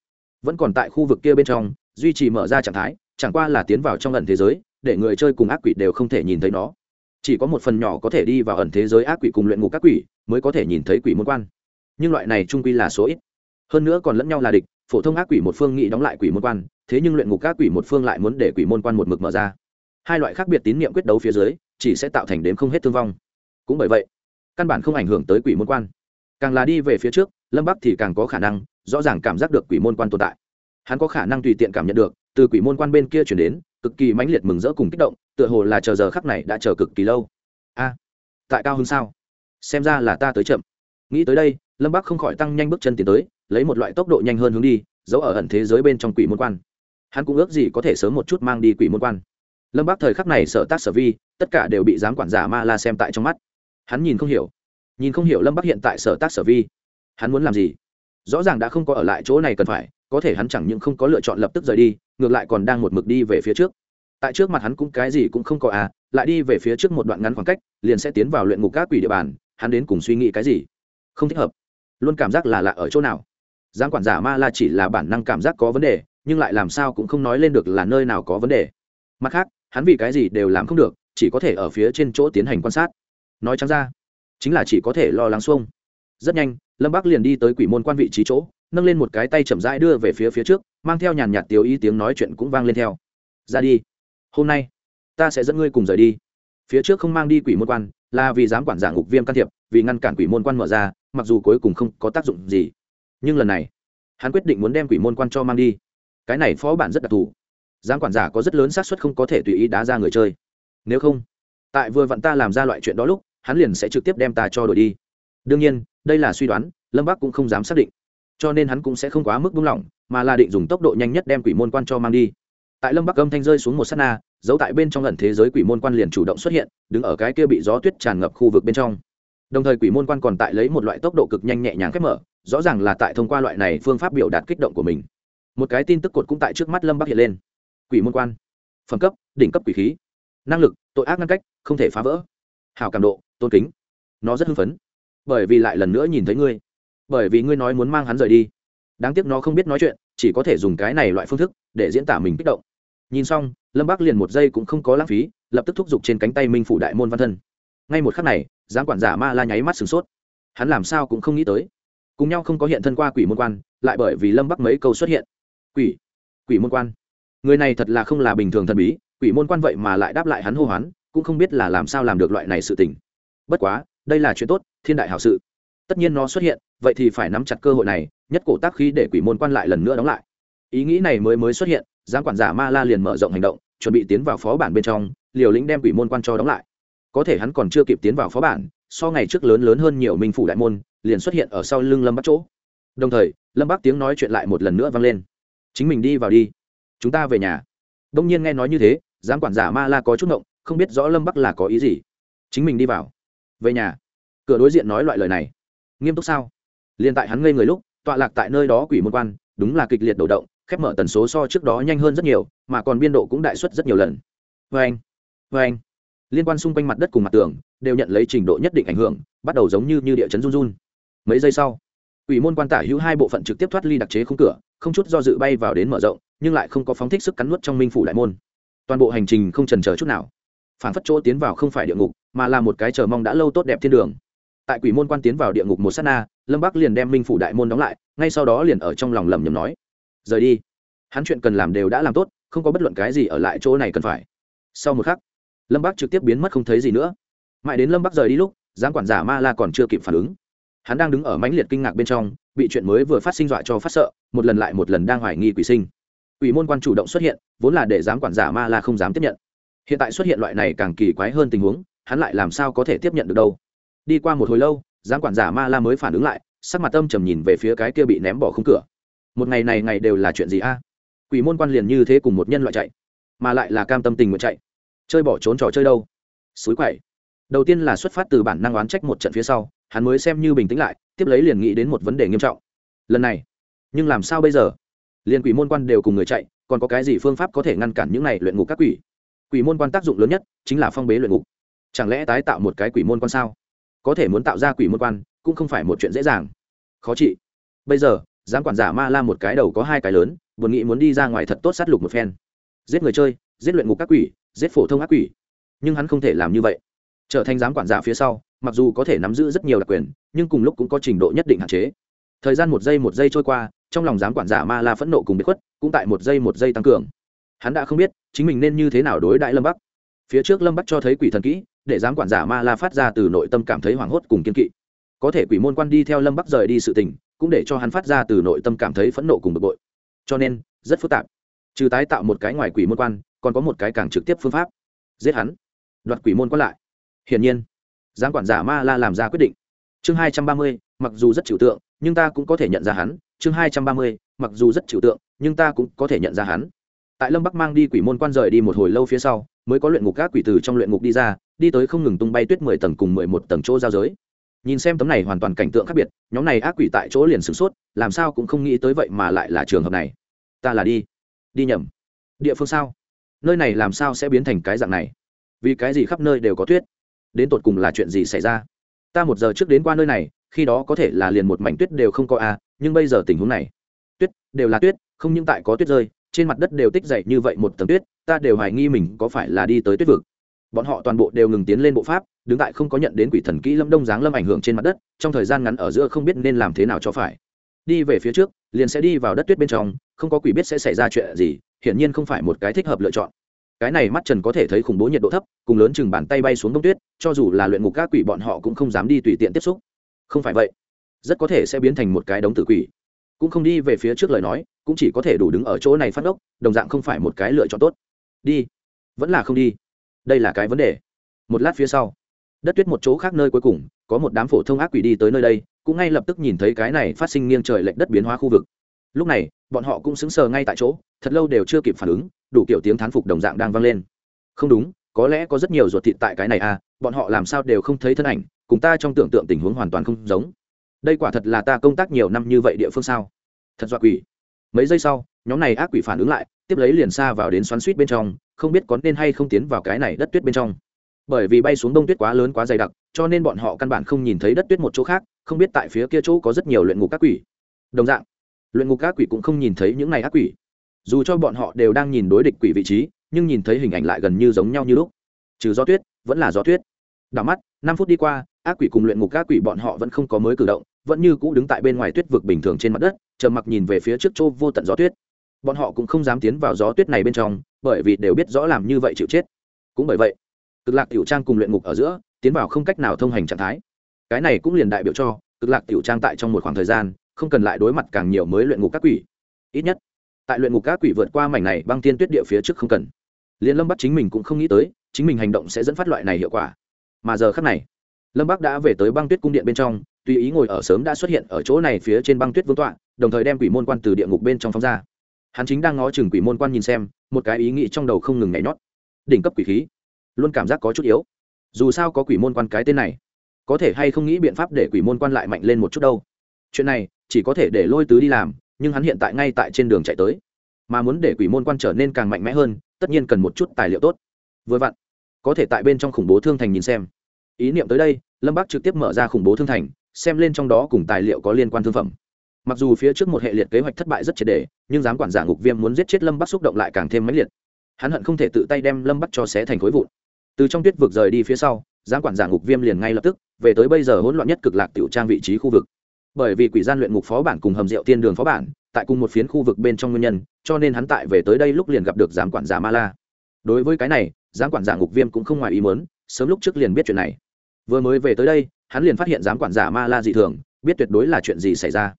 Vẫn còn tại khu vực kia bên trong, duy trì mở ra trạng thái, chẳng qua là tiến vào trong ẩn thế giới, để người chơi cùng ác quỷ đều không thể nhìn thấy nó. Chỉ có một phần nhỏ có thể đi vào ẩn thế giới ác quỷ cùng luyện ngục các quỷ, mới có thể nhìn thấy quỷ môn quan. Nhưng loại này trung quy là số ít. Hơn nữa còn lẫn nhau là địch, phổ thông ác quỷ một phương nghĩ đóng lại quỷ môn quan, thế nhưng luyện ngục các quỷ một phương lại muốn để quỷ môn quan một mực mở ra. Hai loại khác biệt tín nhiệm quyết đấu phía dưới, chỉ sẽ tạo thành đến không hết thương vong. Cũng bởi vậy, căn bản không ảnh hưởng tới quỷ môn quan. Càng là đi về phía trước lâm bắc thì càng có khả năng rõ ràng cảm giác được quỷ môn quan tồn tại hắn có khả năng tùy tiện cảm nhận được từ quỷ môn quan bên kia chuyển đến cực kỳ mãnh liệt mừng rỡ cùng kích động tựa hồ là chờ giờ khắc này đã chờ cực kỳ lâu a tại cao hơn sao xem ra là ta tới chậm nghĩ tới đây lâm bắc không khỏi tăng nhanh bước chân tiến tới lấy một loại tốc độ nhanh hơn hướng đi giấu ở ẩn thế giới bên trong quỷ môn quan hắn cũng ước gì có thể sớm một chút mang đi quỷ môn quan lâm bắc thời khắc này sợ tác sở vi tất cả đều bị giám quản giả ma la xem tại trong mắt hắn nhìn không hiểu nhìn không hiểu lâm bắc hiện tại sở tác sở vi hắn muốn làm gì? Rõ ràng đã không có ở lại chỗ này cần phải, có thể hắn chẳng những không có lựa chọn lập tức rời đi, ngược lại còn đang một mực đi về phía trước. Tại trước mặt hắn cũng cái gì cũng không có à lại đi về phía trước một đoạn ngắn khoảng cách, liền sẽ tiến vào luyện ngục các quỷ địa bàn, hắn đến cùng suy nghĩ cái gì? Không thích hợp. Luôn cảm giác là lạ ở chỗ nào? Giang quản giả ma la chỉ là bản năng cảm giác có vấn đề, nhưng lại làm sao cũng không nói lên được là nơi nào có vấn đề. Mặt khác, hắn vì cái gì đều làm không được, chỉ có thể ở phía trên chỗ tiến hành quan sát. Nói chẳng ra, chính là chỉ có thể lo lắng xuông. Rất nhanh lâm bắc liền đi tới quỷ môn quan vị trí chỗ, nâng lên một cái tay chậm rãi đưa về phía phía trước, mang theo nhàn nhạt tiếu ý tiếng nói chuyện cũng vang lên theo. Ra đi, hôm nay ta sẽ dẫn ngươi cùng rời đi. Phía trước không mang đi quỷ môn quan, là vì dám quản giả ngục viêm can thiệp, vì ngăn cản quỷ môn quan mở ra, mặc dù cuối cùng không có tác dụng gì. Nhưng lần này, hắn quyết định muốn đem quỷ môn quan cho mang đi. Cái này phó bản rất đặc thù. Giám quản giả có rất lớn xác suất không có thể tùy ý đá ra người chơi. Nếu không, tại vừa vặn ta làm ra loại chuyện đó lúc, hắn liền sẽ trực tiếp đem ta cho đổi đi. Đương nhiên đây là suy đoán, lâm bắc cũng không dám xác định. Cho nên hắn cũng sẽ không quá mức buông lỏng, mà là định dùng tốc độ nhanh nhất đem quỷ môn quan cho mang đi. Tại lâm bắc âm thanh rơi xuống một s á t na giấu tại bên trong lần thế giới quỷ môn quan liền chủ động xuất hiện, đứng ở cái kia bị gió tuyết tràn ngập khu vực bên trong. Đồng thời quỷ môn quan còn tại lấy một loại tốc độ cực nhanh nhẹ nhàng khép mở, rõ ràng là tại thông qua loại này phương pháp biểu đạt kích động của mình. Một cái tin tức cột cũng tại trước mắt lâm bắc hiện lên. Quỷ môn quan. Phẩm cấp, đỉnh cấp quỷ khí. Năng lực, tội ác ngăn cách, không thể phá vỡ. Hào cảm độ, tôn kính. Nó rất hưng phấn bởi vì lại lần nữa nhìn thấy ngươi. Bởi vì ngươi nói muốn mang hắn rời đi. Đáng tiếc nó không biết nói chuyện, chỉ có thể dùng cái này loại phương thức để diễn tả mình kích động. Nhìn xong, lâm bắc liền một giây cũng không có lãng phí, lập tức thúc giục trên cánh tay minh phủ đại môn văn thân. Ngay một khắc này, giám quản giả ma la nháy mắt sửng sốt. Hắn làm sao cũng không nghĩ tới. Cùng nhau không có hiện thân qua quỷ môn quan, lại bởi vì lâm bắc mấy câu xuất hiện. Quỷ quỷ môn quan. Người này thật là không là bình thường thần bí, quỷ môn quan vậy mà lại đáp lại hắn hô hoán, cũng không biết là làm sao làm được loại này sự tình. Bất quá đây là chuyện tốt, thiên đại hảo sự. Tất nhiên nó xuất hiện, vậy thì phải nắm chặt cơ hội này, nhất cổ tác khí để quỷ môn quan lại lần nữa đóng lại. Ý nghĩ này mới mới xuất hiện, giám quản giả ma la liền mở rộng hành động, chuẩn bị tiến vào phó bản bên trong, liều lĩnh đem quỷ môn quan cho đóng lại. Có thể hắn còn chưa kịp tiến vào phó bản, so ngày trước lớn lớn hơn nhiều minh phủ đại môn, liền xuất hiện ở sau lưng lâm bắc chỗ. Đồng thời, lâm bắc tiếng nói chuyện lại một lần nữa vang lên. Chính mình đi vào đi. Chúng ta về nhà. Đông nhiên nghe nói như thế, giám quản giả ma la có chút ngộng, không biết rõ lâm bắc là có ý gì. Chính mình đi vào về nhà. Cửa đối diện nói loại lời này. Nghiêm túc sao? Liền tại hắn ngây người lúc tọa lạc tại nơi đó quỷ môn quan đúng là kịch liệt đầu động khép mở tần số so trước đó nhanh hơn rất nhiều mà còn biên độ cũng đại suất rất nhiều lần. Vê anh vê anh. Liên quan xung quanh mặt đất cùng mặt tường đều nhận lấy trình độ nhất định ảnh hưởng bắt đầu giống như, như địa chấn run run. Mấy giây sau ủy môn quan tả hữu hai bộ phận trực tiếp thoát ly đặc chế khung cửa không chút do dự bay vào đến mở rộng nhưng lại không có phóng thích sức cắn nuốt trong minh phủ đại môn. Toàn bộ hành trình không trần chờ chút nào. Phản phất chỗ tiến vào không phải địa ngục mà là một cái chờ mong đã lâu tốt đẹp thiên đường. Tại quỷ môn quan tiến vào địa ngục một sát na, lâm bắc liền đem minh phủ đại môn đóng lại, ngay sau đó liền ở trong lòng lầm nhầm nói, rời đi. Hắn chuyện cần làm đều đã làm tốt, không có bất luận cái gì ở lại chỗ này cần phải. Sau một khắc, lâm bắc trực tiếp biến mất không thấy gì nữa. Mãi đến lâm bắc rời đi lúc, giám quản giả ma la còn chưa kịp phản ứng. Hắn đang đứng ở mãnh liệt kinh ngạc bên trong, bị chuyện mới vừa phát sinh dọa cho phát sợ, một lần lại một lần đang hoài nghi quỷ sinh. Quỷ môn quan chủ động xuất hiện, vốn là để giám quản giả ma la không dám tiếp nhận. Hiện tại xuất hiện loại này càng kỳ quái hơn tình huống hắn lại làm sao có thể tiếp nhận được đâu. Đi qua một hồi lâu, giám quản giả ma la mới phản ứng lại, sắc mặt tâm trầm nhìn về phía cái kia bị ném bỏ không cửa. Một ngày này ngày đều là chuyện gì a? Quỷ môn quan liền như thế cùng một nhân loại chạy, mà lại là cam tâm tình nguyện chạy. Chơi bỏ trốn trò chơi đâu? Suối quậy. Đầu tiên là xuất phát từ bản năng oán trách một trận phía sau, hắn mới xem như bình tĩnh lại, tiếp lấy liền nghĩ đến một vấn đề nghiêm trọng. Lần này, nhưng làm sao bây giờ? Liền quỷ môn quan đều cùng người chạy, còn có cái gì phương pháp có thể ngăn cản những này luyện ngục các quỷ? Quỷ môn quan tác dụng lớn nhất chính là phong bế luyện ngục chẳng lẽ tái tạo một cái quỷ môn quan sao? Có thể muốn tạo ra quỷ môn quan, cũng không phải một chuyện dễ dàng. Khó trị bây giờ, giám quản giả ma la một cái đầu có hai cái lớn, buồn nghĩ muốn đi ra ngoài thật tốt sát lục một phen. Giết người chơi, giết luyện ngục các quỷ, giết phổ thông ác quỷ. Nhưng hắn không thể làm như vậy. Trở thành giám quản giả phía sau, mặc dù có thể nắm giữ rất nhiều đặc quyền, nhưng cùng lúc cũng có trình độ nhất định hạn chế. Thời gian một giây một giây trôi qua, trong lòng giám quản giả ma la phẫn nộ cùng bị khuất, cũng tại một giây một giây tăng cường. Hắn đã không biết, chính mình nên như thế nào đối đại lâm bắc. Phía trước lâm bắc cho thấy quỷ thần kỹ để giám quản giả ma la phát ra từ nội tâm cảm thấy hoảng hốt cùng kiên kỵ. Có thể quỷ môn quan đi theo lâm bắc rời đi sự tình, cũng để cho hắn phát ra từ nội tâm cảm thấy phẫn nộ cùng bực bội. Cho nên, rất phức tạp. Trừ tái tạo một cái ngoài quỷ môn quan, còn có một cái càng trực tiếp phương pháp. Giết hắn. Đoạt quỷ môn quan lại. Hiển nhiên, giám quản giả ma la làm ra quyết định. Chương hai trăm ba mươi, mặc dù rất trừu tượng, nhưng ta cũng có thể nhận ra hắn. Chương hai trăm ba mươi, mặc dù rất trừu tượng, nhưng ta cũng có thể nhận ra hắn tại lâm bắc mang đi quỷ môn quan rời đi một hồi lâu phía sau, mới có luyện ngục các quỷ từ trong luyện ngục đi ra, đi tới không ngừng tung bay tuyết mười tầng cùng mười một tầng chỗ giao giới. Nhìn xem tấm này hoàn toàn cảnh tượng khác biệt, nhóm này ác quỷ tại chỗ liền sửng sốt, làm sao cũng không nghĩ tới vậy mà lại là trường hợp này. Ta là đi. Đi nhầm. Địa phương sao? Nơi này làm sao sẽ biến thành cái dạng này? Vì cái gì khắp nơi đều có tuyết? Đến tột cùng là chuyện gì xảy ra? Ta một giờ trước đến qua nơi này, khi đó có thể là liền một mảnh tuyết đều không có a nhưng bây giờ tình huống này. Tuyết đều là tuyết, không những tại có tuyết rơi trên mặt đất đều tích dậy như vậy một tầng tuyết, ta đều hoài nghi mình có phải là đi tới tuyết vực. Bọn họ toàn bộ đều ngừng tiến lên bộ pháp, đứng tại không có nhận đến quỷ thần kỹ lâm đông giáng lâm ảnh hưởng trên mặt đất, trong thời gian ngắn ở giữa không biết nên làm thế nào cho phải. Đi về phía trước, liền sẽ đi vào đất tuyết bên trong, không có quỷ biết sẽ xảy ra chuyện gì, hiển nhiên không phải một cái thích hợp lựa chọn. Cái này mắt trần có thể thấy khủng bố nhiệt độ thấp, cùng lớn chừng bàn tay bay xuống đông tuyết, cho dù là luyện ngục các quỷ bọn họ cũng không dám đi tùy tiện tiếp xúc. Không phải vậy, rất có thể sẽ biến thành một cái đống tử quỷ. Cũng không đi về phía trước lời nói cũng chỉ có thể đủ đứng ở chỗ này phát ốc đồng dạng không phải một cái lựa chọn tốt. Đi. Vẫn là không đi. Đây là cái vấn đề. Một lát phía sau, đất tuyết một chỗ khác nơi cuối cùng, có một đám phổ thông ác quỷ đi tới nơi đây, cũng ngay lập tức nhìn thấy cái này phát sinh nghiêng trời lệch đất biến hóa khu vực. Lúc này, bọn họ cũng sững sờ ngay tại chỗ, thật lâu đều chưa kịp phản ứng, đủ kiểu tiếng thán phục đồng dạng đang vang lên. Không đúng, có lẽ có rất nhiều ruột thịt tại cái này à bọn họ làm sao đều không thấy thân ảnh, cùng ta trong tưởng tượng tình huống hoàn toàn không giống. Đây quả thật là ta công tác nhiều năm như vậy địa phương sao? Thật dọa quỷ mấy giây sau, nhóm này ác quỷ phản ứng lại, tiếp lấy liền xa vào đến xoắn suýt bên trong, không biết có nên hay không tiến vào cái này đất tuyết bên trong. Bởi vì bay xuống đông tuyết quá lớn quá dày đặc, cho nên bọn họ căn bản không nhìn thấy đất tuyết một chỗ khác, không biết tại phía kia chỗ có rất nhiều luyện ngục các quỷ. Đồng dạng, luyện ngục các quỷ cũng không nhìn thấy những này ác quỷ. Dù cho bọn họ đều đang nhìn đối địch quỷ vị trí, nhưng nhìn thấy hình ảnh lại gần như giống nhau như lúc. Trừ gió tuyết, vẫn là gió tuyết. Đảo mắt, năm phút đi qua, ác quỷ cùng luyện ngục các quỷ bọn họ vẫn không có mới cử động vẫn như cũ đứng tại bên ngoài tuyết vực bình thường trên mặt đất chờ mặc nhìn về phía trước chỗ vô tận gió tuyết. Bọn họ cũng không dám tiến vào gió tuyết này bên trong, bởi vì đều biết rõ làm như vậy chịu chết. Cũng bởi vậy, cực lạc tiểu trang cùng luyện ngục ở giữa, tiến vào không cách nào thông hành trạng thái. Cái này cũng liền đại biểu cho, cực lạc tiểu trang tại trong một khoảng thời gian, không cần lại đối mặt càng nhiều mới luyện ngục các quỷ. Ít nhất, tại luyện ngục các quỷ vượt qua mảnh này băng tiên tuyết địa phía trước không cần. Liền lâm bắt chính mình cũng không nghĩ tới, chính mình hành động sẽ dẫn phát loại này hiệu quả. Mà giờ khác này, lâm bắc đã về tới băng tuyết cung điện bên trong tùy ý ngồi ở sớm đã xuất hiện ở chỗ này phía trên băng tuyết vương tọa, đồng thời đem quỷ môn quan từ địa ngục bên trong phóng ra. Hắn chính đang ngó chừng quỷ môn quan nhìn xem, một cái ý nghĩ trong đầu không ngừng nhảy nhót. Đỉnh cấp quỷ khí, luôn cảm giác có chút yếu. Dù sao có quỷ môn quan cái tên này, có thể hay không nghĩ biện pháp để quỷ môn quan lại mạnh lên một chút đâu. Chuyện này, chỉ có thể để lôi tứ đi làm, nhưng hắn hiện tại ngay tại trên đường chạy tới. Mà muốn để quỷ môn quan trở nên càng mạnh mẽ hơn, tất nhiên cần một chút tài liệu tốt. Vừa vặn, có thể tại bên trong khủng bố thương thành nhìn xem. Ý niệm tới đây, lâm bác trực tiếp mở ra khủng bố thương thành xem lên trong đó cùng tài liệu có liên quan thương phẩm. Mặc dù phía trước một hệ liệt kế hoạch thất bại rất triệt đề, nhưng giám quản giả ngục viêm muốn giết chết lâm bắc xúc động lại càng thêm mãnh liệt. Hắn hận không thể tự tay đem lâm bắc cho xé thành khối vụn. Từ trong tuyết vực rời đi phía sau, giám quản giả ngục viêm liền ngay lập tức, về tới bây giờ hỗn loạn nhất cực lạc tiểu trang vị trí khu vực. Bởi vì quỷ gian luyện ngục phó bản cùng hầm rượu tiên đường phó bản, tại cùng một phiến khu vực bên trong nguyên nhân, cho nên hắn tại về tới đây lúc liền gặp được giám quản giả ma la. Đối với cái này, giám quản giả ngục viêm cũng không ngoài ý mớn sớm lúc trước liền biết chuyện này. Vừa mới về tới đây hắn liền phát hiện giám quản giả ma la dị thường, biết tuyệt đối là chuyện gì xảy ra.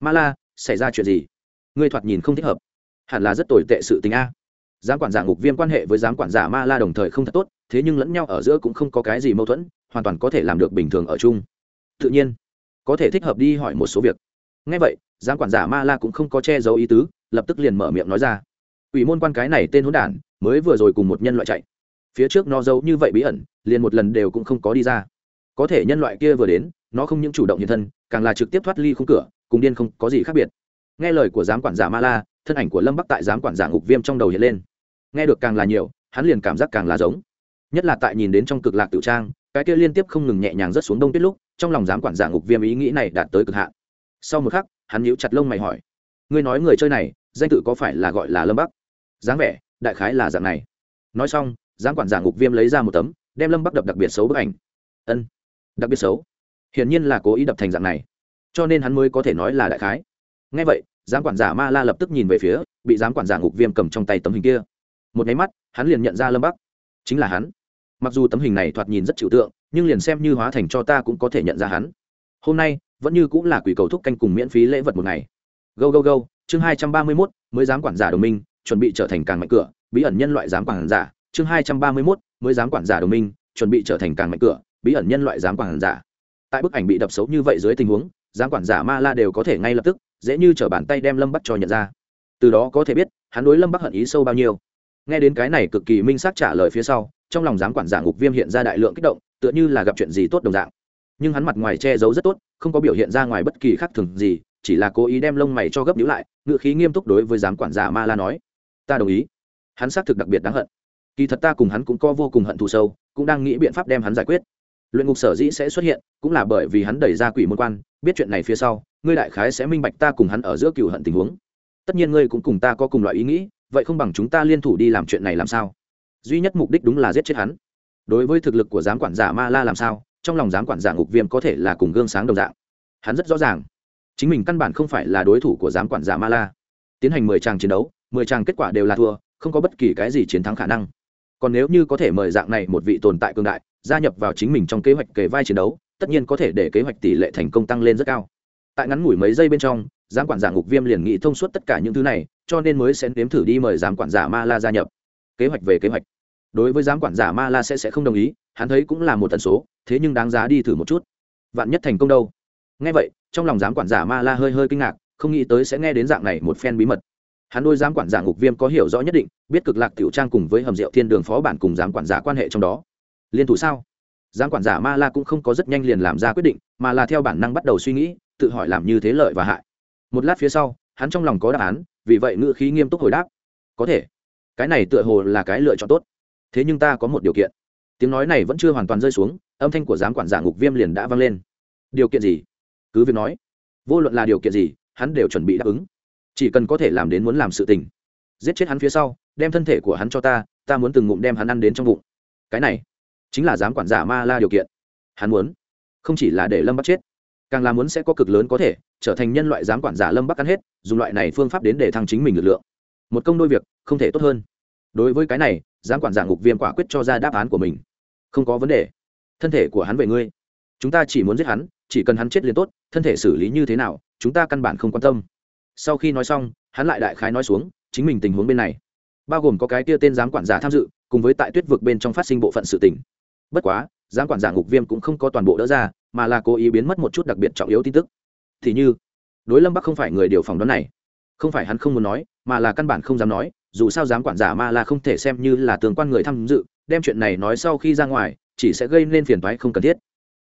Ma la, xảy ra chuyện gì? Ngươi thoạt nhìn không thích hợp. Hẳn là rất tồi tệ sự tình a. Giám quản giả ngục viêm quan hệ với giám quản giả ma la đồng thời không thật tốt, thế nhưng lẫn nhau ở giữa cũng không có cái gì mâu thuẫn, hoàn toàn có thể làm được bình thường ở chung. Tự nhiên, có thể thích hợp đi hỏi một số việc. Ngay vậy, giám quản giả ma la cũng không có che giấu ý tứ, lập tức liền mở miệng nói ra. Ủy môn quan cái này tên hỗn đản, mới vừa rồi cùng một nhân loại chạy. Phía trước nó giấu như vậy bí ẩn, liền một lần đều cũng không có đi ra có thể nhân loại kia vừa đến, nó không những chủ động hiện thân, càng là trực tiếp thoát ly khung cửa, cùng điên không có gì khác biệt. Nghe lời của giám quản giả ma la, thân ảnh của lâm bắc tại giám quản giả ngục viêm trong đầu hiện lên. Nghe được càng là nhiều, hắn liền cảm giác càng là giống. Nhất là tại nhìn đến trong cực lạc tự trang, cái kia liên tiếp không ngừng nhẹ nhàng rớt xuống đông tuyết lúc, trong lòng giám quản giả ngục viêm ý nghĩ này đạt tới cực hạn. Sau một khắc, hắn nhíu chặt lông mày hỏi, ngươi nói người chơi này, danh tự có phải là gọi là lâm bắc? Dáng vẻ, đại khái là dạng này. Nói xong, giám quản giả ngục viêm lấy ra một tấm, đem lâm bắc đập đặc biệt xấu bức ảnh. Ân đặc biệt xấu. Hiển nhiên là cố ý đập thành dạng này. Cho nên hắn mới có thể nói là đại khái. Ngay vậy, giám quản giả ma la lập tức nhìn về phía bị giám quản giả ngục viêm cầm trong tay tấm hình kia. Một máy mắt, hắn liền nhận ra lâm bắc. Chính là hắn. Mặc dù tấm hình này thoạt nhìn rất chịu tượng, nhưng liền xem như hóa thành cho ta cũng có thể nhận ra hắn. Hôm nay, vẫn như cũng là quỷ cầu thúc canh cùng miễn phí lễ vật một ngày. Go go go chương hai trăm ba mươi mốt, mới giám quản giả đồng minh, chuẩn bị trở thành càng mạnh cửa, bí ẩn nhân loại giám quản giả. Chương hai trăm ba mươi mốt, mới giám quản giả đồng minh, chuẩn bị trở thành càng mạnh cửa bí ẩn nhân loại dám quản giả. Tại bức ảnh bị đập xấu như vậy dưới tình huống dám quản giả ma la đều có thể ngay lập tức, dễ như t bàn tay đem lâm bắc cho nhận ra. Từ đó có thể biết, hắn đối lâm bắc hận ý sâu bao nhiêu. Nghe đến cái này cực kỳ minh xác trả lời phía sau, trong lòng giám quản giả ngục viêm hiện ra đại lượng kích động, tựa như là gặp chuyện gì tốt đồng dạng. Nhưng hắn mặt ngoài che giấu rất tốt, không có biểu hiện ra ngoài bất kỳ khác thường gì, chỉ là cố ý đem lông mày cho gấp nhữ lại, ngựa khí nghiêm túc đối với giám quản giả ma la nói, ta đồng ý. Hắn xác thực đặc biệt đáng hận. Kỳ thật ta cùng hắn cũng có vô cùng hận thù sâu, cũng đang nghĩ biện pháp đem hắn giải quyết luyện ngục sở dĩ sẽ xuất hiện, cũng là bởi vì hắn đẩy ra quỷ môn quan, biết chuyện này phía sau, ngươi đại khái sẽ minh bạch ta cùng hắn ở giữa cựu hận tình huống. Tất nhiên ngươi cũng cùng ta có cùng loại ý nghĩ, vậy không bằng chúng ta liên thủ đi làm chuyện này làm sao? Duy nhất mục đích đúng là giết chết hắn. Đối với thực lực của giám quản giả ma la làm sao, trong lòng giám quản giả ngục viêm có thể là cùng gương sáng đồng dạng. Hắn rất rõ ràng, chính mình căn bản không phải là đối thủ của giám quản giả ma la. Tiến hành mười tràng chiến đấu, mười tràng kết quả đều là thua, không có bất kỳ cái gì chiến thắng khả năng. Còn nếu như có thể mời dạng này một vị tồn tại cương đại gia nhập vào chính mình trong kế hoạch kề vai chiến đấu, tất nhiên có thể để kế hoạch tỷ lệ thành công tăng lên rất cao. Tại ngắn ngủi mấy giây bên trong, giám quản giả ngục viêm liền nghĩ thông suốt tất cả những thứ này, cho nên mới sẽ nếm thử đi mời giám quản giả ma la gia nhập. Kế hoạch về kế hoạch. Đối với giám quản giả ma la sẽ sẽ không đồng ý, hắn thấy cũng là một tần số, thế nhưng đáng giá đi thử một chút. Vạn nhất thành công đâu? Nghe vậy, trong lòng giám quản giả ma la hơi hơi kinh ngạc, không nghĩ tới sẽ nghe đến dạng này một phen bí mật. Hắn đôi giám quản giả ngục viêm có hiểu rõ nhất định, biết cực lạc tiểu trang cùng với hầm rượu thiên đường phó bản cùng giám quản giả quan hệ trong đó liên thủ sao? Giám quản giả ma la cũng không có rất nhanh liền làm ra quyết định, mà là theo bản năng bắt đầu suy nghĩ, tự hỏi làm như thế lợi và hại. Một lát phía sau, hắn trong lòng có đáp án, vì vậy ngữ khí nghiêm túc hồi đáp. Có thể. Cái này tựa hồ là cái lựa chọn tốt. Thế nhưng ta có một điều kiện. Tiếng nói này vẫn chưa hoàn toàn rơi xuống, âm thanh của giám quản giả ngục viêm liền đã vang lên. Điều kiện gì? Cứ việc nói. Vô luận là điều kiện gì, hắn đều chuẩn bị đáp ứng. Chỉ cần có thể làm đến muốn làm sự tình. Giết chết hắn phía sau, đem thân thể của hắn cho ta ta muốn từng ngụm đem hắn ăn đến trong bụng. Cái này chính là giám quản giả ma la điều kiện. Hắn muốn không chỉ là để lâm bắc chết, càng là muốn sẽ có cực lớn có thể trở thành nhân loại giám quản giả lâm bắc ăn hết, dùng loại này phương pháp đến để thăng chính mình lực lượng. Một công đôi việc không thể tốt hơn. Đối với cái này, giám quản giả ngục viêm quả quyết cho ra đáp án của mình. Không có vấn đề. Thân thể của hắn về ngươi. Chúng ta chỉ muốn giết hắn, chỉ cần hắn chết liền tốt, thân thể xử lý như thế nào, chúng ta căn bản không quan tâm. Sau khi nói xong, hắn lại đại khái nói xuống chính mình tình huống bên này. Bao gồm có cái tia tên giám quản giả tham dự, cùng với tại tuyết vực bên trong phát sinh bộ phận sự tình bất quá, giám quản giả ngục viêm cũng không có toàn bộ đỡ ra, mà là cố ý biến mất một chút đặc biệt trọng yếu tin tức. Thì như, đối lâm bắc không phải người điều phòng đoán này. Không phải hắn không muốn nói, mà là căn bản không dám nói, dù sao giám quản giả ma là không thể xem như là tương quan người tham dự, đem chuyện này nói sau khi ra ngoài, chỉ sẽ gây nên phiền toái không cần thiết.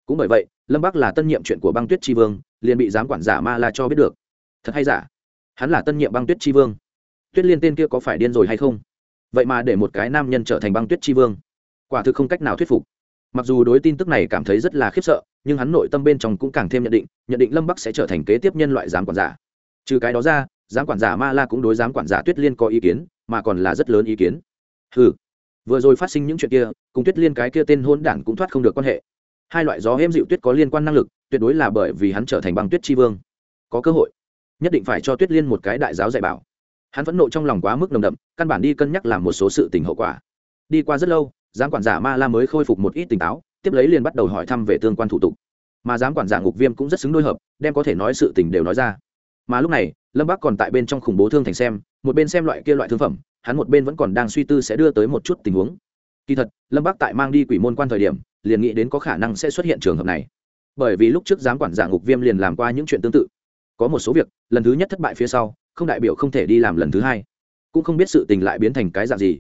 Cũng bởi vậy, lâm bắc là tân nhiệm chuyện của băng tuyết tri vương, liền bị giám quản giả ma la cho biết được. Thật hay giả? Hắn là tân nhiệm băng tuyết tri vương. Tuyết liên tên kia có phải điên rồi hay không? Vậy mà để một cái nam nhân trở thành băng tuyết tri vương. Quả thực không cách nào thuyết phục mặc dù đối tin tức này cảm thấy rất là khiếp sợ, nhưng hắn nội tâm bên trong cũng càng thêm nhận định nhận định lâm bắc sẽ trở thành kế tiếp nhân loại giám quản giả. Trừ cái đó ra, giám quản giả ma la cũng đối giám quản giả tuyết liên có ý kiến, mà còn là rất lớn ý kiến. Ừ vừa rồi phát sinh những chuyện kia, cùng tuyết liên cái kia tên hôn đản cũng thoát không được quan hệ. Hai loại gió hêm dịu tuyết có liên quan năng lực, tuyệt đối là bởi vì hắn trở thành băng tuyết tri vương. Có cơ hội, nhất định phải cho tuyết liên một cái đại giáo dạy bảo. Hắn phẫn nộ trong lòng quá mức nồng đậm, căn bản đi cân nhắc làm một số sự tình hậu quả. Đi qua rất lâu giám quản giả ma la mới khôi phục một ít tỉnh táo, tiếp lấy liền bắt đầu hỏi thăm về tương quan thủ tục. Mà giám quản giả ngục viêm cũng rất xứng đôi hợp, đem có thể nói sự tình đều nói ra. Mà lúc này, lâm bắc còn tại bên trong khủng bố thương thành xem, một bên xem loại kia loại thương phẩm, hắn một bên vẫn còn đang suy tư sẽ đưa tới một chút tình huống. Kỳ thật, lâm bắc tại mang đi quỷ môn quan thời điểm, liền nghĩ đến có khả năng sẽ xuất hiện trường hợp này. Bởi vì lúc trước giám quản giả ngục viêm liền làm qua những chuyện tương tự. Có một số việc, lần thứ nhất thất bại phía sau, không đại biểu không thể đi làm lần thứ hai. Cũng không biết sự tình lại biến thành cái dạng gì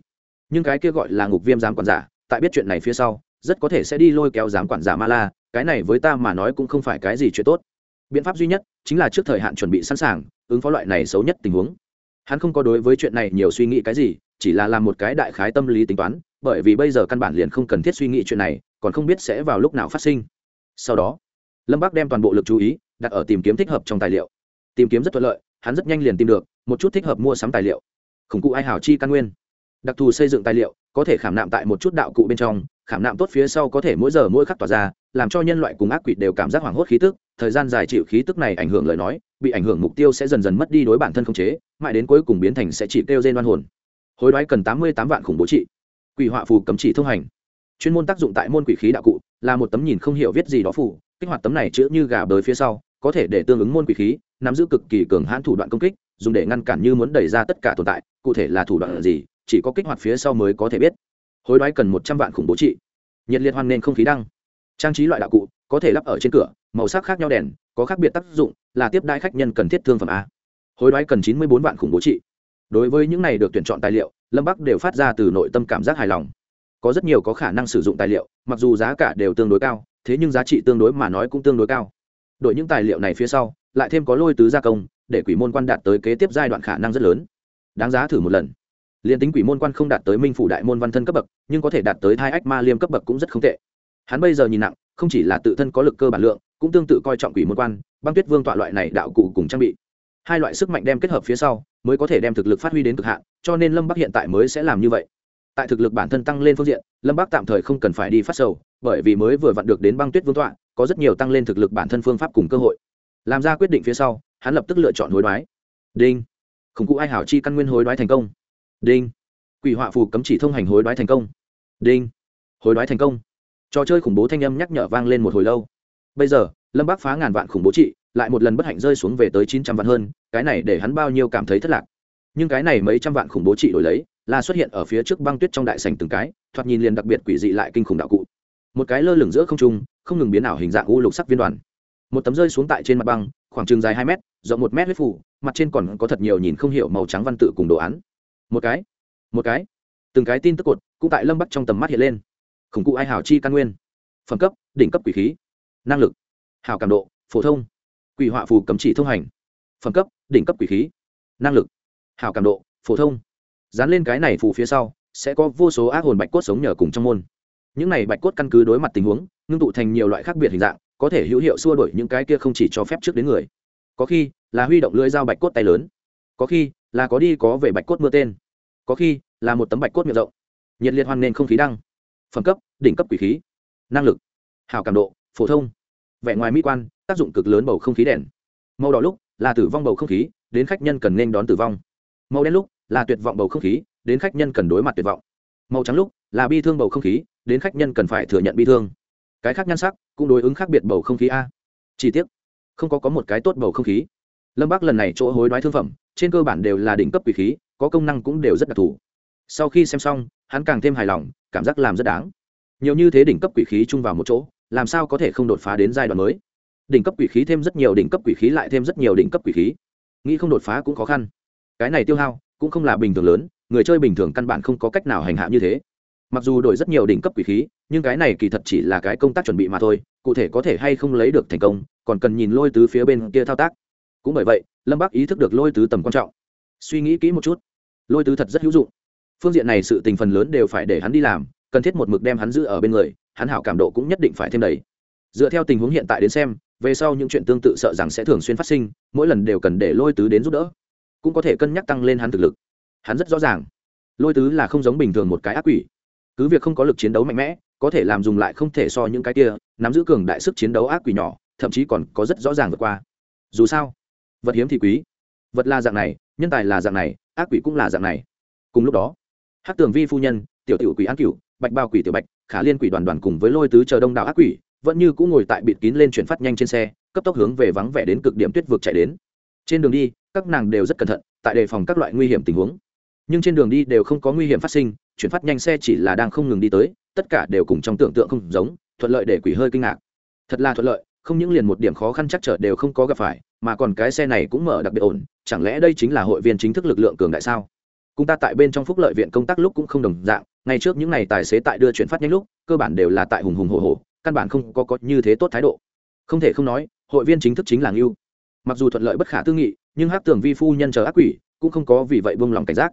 nhưng cái kia gọi là ngục viêm giám quản giả, tại biết chuyện này phía sau, rất có thể sẽ đi lôi kéo giám quản giả ma la, cái này với ta mà nói cũng không phải cái gì chuyện tốt. Biện pháp duy nhất chính là trước thời hạn chuẩn bị sẵn sàng, ứng phó loại này xấu nhất tình huống. Hắn không có đối với chuyện này nhiều suy nghĩ cái gì, chỉ là làm một cái đại khái tâm lý tính toán, bởi vì bây giờ căn bản liền không cần thiết suy nghĩ chuyện này, còn không biết sẽ vào lúc nào phát sinh. Sau đó, lâm bác đem toàn bộ lực chú ý đặt ở tìm kiếm thích hợp trong tài liệu. Tìm kiếm rất thuận lợi, hắn rất nhanh liền tìm được một chút thích hợp mua sắm tài liệu. Khủng cụ ai hảo chi căn nguyên đặc thù xây dựng tài liệu, có thể khảm nạm tại một chút đạo cụ bên trong, khảm nạm tốt phía sau có thể mỗi giờ mỗi khắc tỏa ra, làm cho nhân loại cùng ác quỷ đều cảm giác hoảng hốt khí tức, thời gian dài chịu khí tức này ảnh hưởng lời nói, bị ảnh hưởng mục tiêu sẽ dần dần mất đi đối bản thân không chế, mãi đến cuối cùng biến thành sẽ chỉ kêu trên oan hồn. Hối đoái cần tám mươi tám vạn khủng bố trị. Quỷ họa phù cấm chỉ thông hành. Chuyên môn tác dụng tại môn quỷ khí đạo cụ, là một tấm nhìn không hiểu viết gì đó phù, kích hoạt tấm này chữ như gà bới phía sau, có thể để tương ứng môn quỷ khí, nắm giữ cực kỳ cường hãn thủ đoạn công kích, dùng để ngăn cản như muốn đẩy ra tất cả tồn tại, cụ thể là thủ đoạn gì? Chỉ có kích hoạt phía sau mới có thể biết. Hối đoái cần một trăm vạn khủng bố trị. Nhiệt liệt hoan nên không khí đăng. Trang trí loại đạo cụ, có thể lắp ở trên cửa, màu sắc khác nhau đèn, có khác biệt tác dụng, là tiếp đai khách nhân cần thiết thương phẩm a. Hối đoái cần chín mươi bốn vạn khủng bố trị. Đối với những này được tuyển chọn tài liệu, lâm bắc đều phát ra từ nội tâm cảm giác hài lòng. Có rất nhiều có khả năng sử dụng tài liệu, mặc dù giá cả đều tương đối cao, thế nhưng giá trị tương đối mà nói cũng tương đối cao. Đội những tài liệu này phía sau, lại thêm có lôi tứ gia công, để quỷ môn quan đạt tới kế tiếp giai đoạn khả năng rất lớn. Đáng giá thử một lần liền tính quỷ môn quan không đạt tới minh phủ đại môn văn thân cấp bậc, nhưng có thể đạt tới thai ách ma liêm cấp bậc cũng rất không tệ. Hắn bây giờ nhìn nặng, không chỉ là tự thân có lực cơ bản lượng, cũng tương tự coi trọng quỷ môn quan, băng tuyết vương tọa loại này đạo cụ cùng trang bị. Hai loại sức mạnh đem kết hợp phía sau, mới có thể đem thực lực phát huy đến cực hạn, cho nên lâm bắc hiện tại mới sẽ làm như vậy. Tại thực lực bản thân tăng lên phương diện, lâm bắc tạm thời không cần phải đi phát sầu, bởi vì mới vừa vặn được đến băng tuyết vương tọa, có rất nhiều tăng lên thực lực bản thân phương pháp cùng cơ hội. Làm ra quyết định phía sau, hắn lập tức lựa chọn hối đoái. Đinh. Khủng cụ ai hảo chi căn nguyên hối đoái thành công đinh. Quỷ họa phù cấm chỉ thông hành hối đoái thành công. Đinh. Hối đoái thành công. Trò chơi khủng bố thanh âm nhắc nhở vang lên một hồi lâu. Bây giờ, lâm bác phá ngàn vạn khủng bố trị, lại một lần bất hạnh rơi xuống về tới chín trăm vạn hơn, cái này để hắn bao nhiêu cảm thấy thất lạc. Nhưng cái này mấy trăm vạn khủng bố trị đổi lấy, là xuất hiện ở phía trước băng tuyết trong đại sành từng cái, thoạt nhìn liền đặc biệt quỷ dị lại kinh khủng đạo cụ. Một cái lơ lửng giữa không trung, không ngừng biến ảo hình dạng u lục sắc viên đoàn. Một tấm rơi xuống tại trên mặt băng, khoảng chừng dài hai mét, rộng một mét huyết phủ, mặt trên còn có thật nhiều nhìn không hiểu màu trắng văn tự cùng đồ án một cái. Một cái. Từng cái tin tức cột cũng tại lâm bắc trong tầm mắt hiện lên. Khủng cụ ai hảo chi căn nguyên. Phẩm cấp, đỉnh cấp quỷ khí. Năng lực, hảo cảm độ, phổ thông. Quỷ họa phù cấm chỉ thông hành. Phẩm cấp, đỉnh cấp quỷ khí. Năng lực, hảo cảm độ, phổ thông. Dán lên cái này phù phía sau, sẽ có vô số ác hồn bạch cốt sống nhờ cùng trong môn. Những này bạch cốt căn cứ đối mặt tình huống, ngưng tụ thành nhiều loại khác biệt hình dạng, có thể hữu hiệu xua đổi những cái kia không chỉ cho phép trước đến người. Có khi là huy động lưỡi dao bạch cốt tay lớn. Có khi là có đi có về bạch cốt mưa tên có khi, là một tấm bạch cốt miệng rộng. Nhiệt liệt hoan nên không khí đăng. Phẩm cấp, đỉnh cấp quỷ khí. Năng lực, hào cảm độ, phổ thông. Vẻ ngoài mỹ quan, tác dụng cực lớn bầu không khí đèn. Màu đỏ lúc, là tử vong bầu không khí, đến khách nhân cần nên đón tử vong. Màu đen lúc, là tuyệt vọng bầu không khí, đến khách nhân cần đối mặt tuyệt vọng. Màu trắng lúc, là bi thương bầu không khí, đến khách nhân cần phải thừa nhận bi thương. Cái khác nhan sắc, cũng đối ứng khác biệt bầu không khí a. Chi tiết, không có có một cái tốt bầu không khí. Lâm bác lần này chỗ hối đoái thương phẩm, trên cơ bản đều là đỉnh cấp quỷ khí có công năng cũng đều rất đặc thù. Sau khi xem xong, hắn càng thêm hài lòng, cảm giác làm rất đáng. Nhiều như thế đỉnh cấp quỷ khí chung vào một chỗ, làm sao có thể không đột phá đến giai đoạn mới? Đỉnh cấp quỷ khí thêm rất nhiều, đỉnh cấp quỷ khí lại thêm rất nhiều đỉnh cấp quỷ khí. Nghĩ không đột phá cũng khó khăn. Cái này tiêu hao, cũng không là bình thường lớn, người chơi bình thường căn bản không có cách nào hành hạ như thế. Mặc dù đổi rất nhiều đỉnh cấp quỷ khí, nhưng cái này kỳ thật chỉ là cái công tác chuẩn bị mà thôi, cụ thể có thể hay không lấy được thành công, còn cần nhìn lôi tứ phía bên kia thao tác. Cũng bởi vậy, lâm bác ý thức được lôi tứ tầm quan trọng. Suy nghĩ kỹ một chút lôi tứ thật rất hữu dụng. Phương diện này sự tình phần lớn đều phải để hắn đi làm, cần thiết một mực đem hắn giữ ở bên người, hắn hảo cảm độ cũng nhất định phải thêm đầy. Dựa theo tình huống hiện tại đến xem, về sau những chuyện tương tự sợ rằng sẽ thường xuyên phát sinh, mỗi lần đều cần để lôi tứ đến giúp đỡ. Cũng có thể cân nhắc tăng lên hắn thực lực. Hắn rất rõ ràng, lôi tứ là không giống bình thường một cái ác quỷ. Cứ việc không có lực chiến đấu mạnh mẽ, có thể làm dùng lại không thể so những cái kia, nắm giữ cường đại sức chiến đấu ác quỷ nhỏ, thậm chí còn có rất rõ ràng vượt qua. Dù sao, vật hiếm thì quý. Vật là dạng này nhân tài là dạng này, ác quỷ cũng là dạng này. Cùng lúc đó hát tường vi phu nhân, tiểu tiểu quỷ an cửu, bạch bao quỷ tiểu bạch, khả liên quỷ đoàn đoàn cùng với lôi tứ chờ đông đảo ác quỷ, vẫn như cũng ngồi tại bịt kín lên chuyển phát nhanh trên xe, cấp tốc hướng về vắng vẻ đến cực điểm tuyết vực chạy đến. Trên đường đi, các nàng đều rất cẩn thận, tại đề phòng các loại nguy hiểm tình huống. Nhưng trên đường đi đều không có nguy hiểm phát sinh, chuyển phát nhanh xe chỉ là đang không ngừng đi tới, tất cả đều cùng trong tưởng tượng không giống, thuận lợi để quỷ hơi kinh ngạc. Thật là thuận lợi, không những liền một điểm khó khăn chắc trở đều không có gặp phải mà còn cái xe này cũng mở đặc biệt ổn, chẳng lẽ đây chính là hội viên chính thức lực lượng cường đại sao? Cùng ta tại bên trong phúc lợi viện công tác lúc cũng không đồng dạng, ngày trước những ngày tài xế tại đưa chuyển phát nhanh lúc, cơ bản đều là tại hùng hùng hồ hồ căn bản không có có như thế tốt thái độ. Không thể không nói, hội viên chính thức chính là ngưu. Mặc dù thuận lợi bất khả tư nghị, nhưng hát tường vi phu nhân chờ ác quỷ, cũng không có vì vậy buông lòng cảnh giác.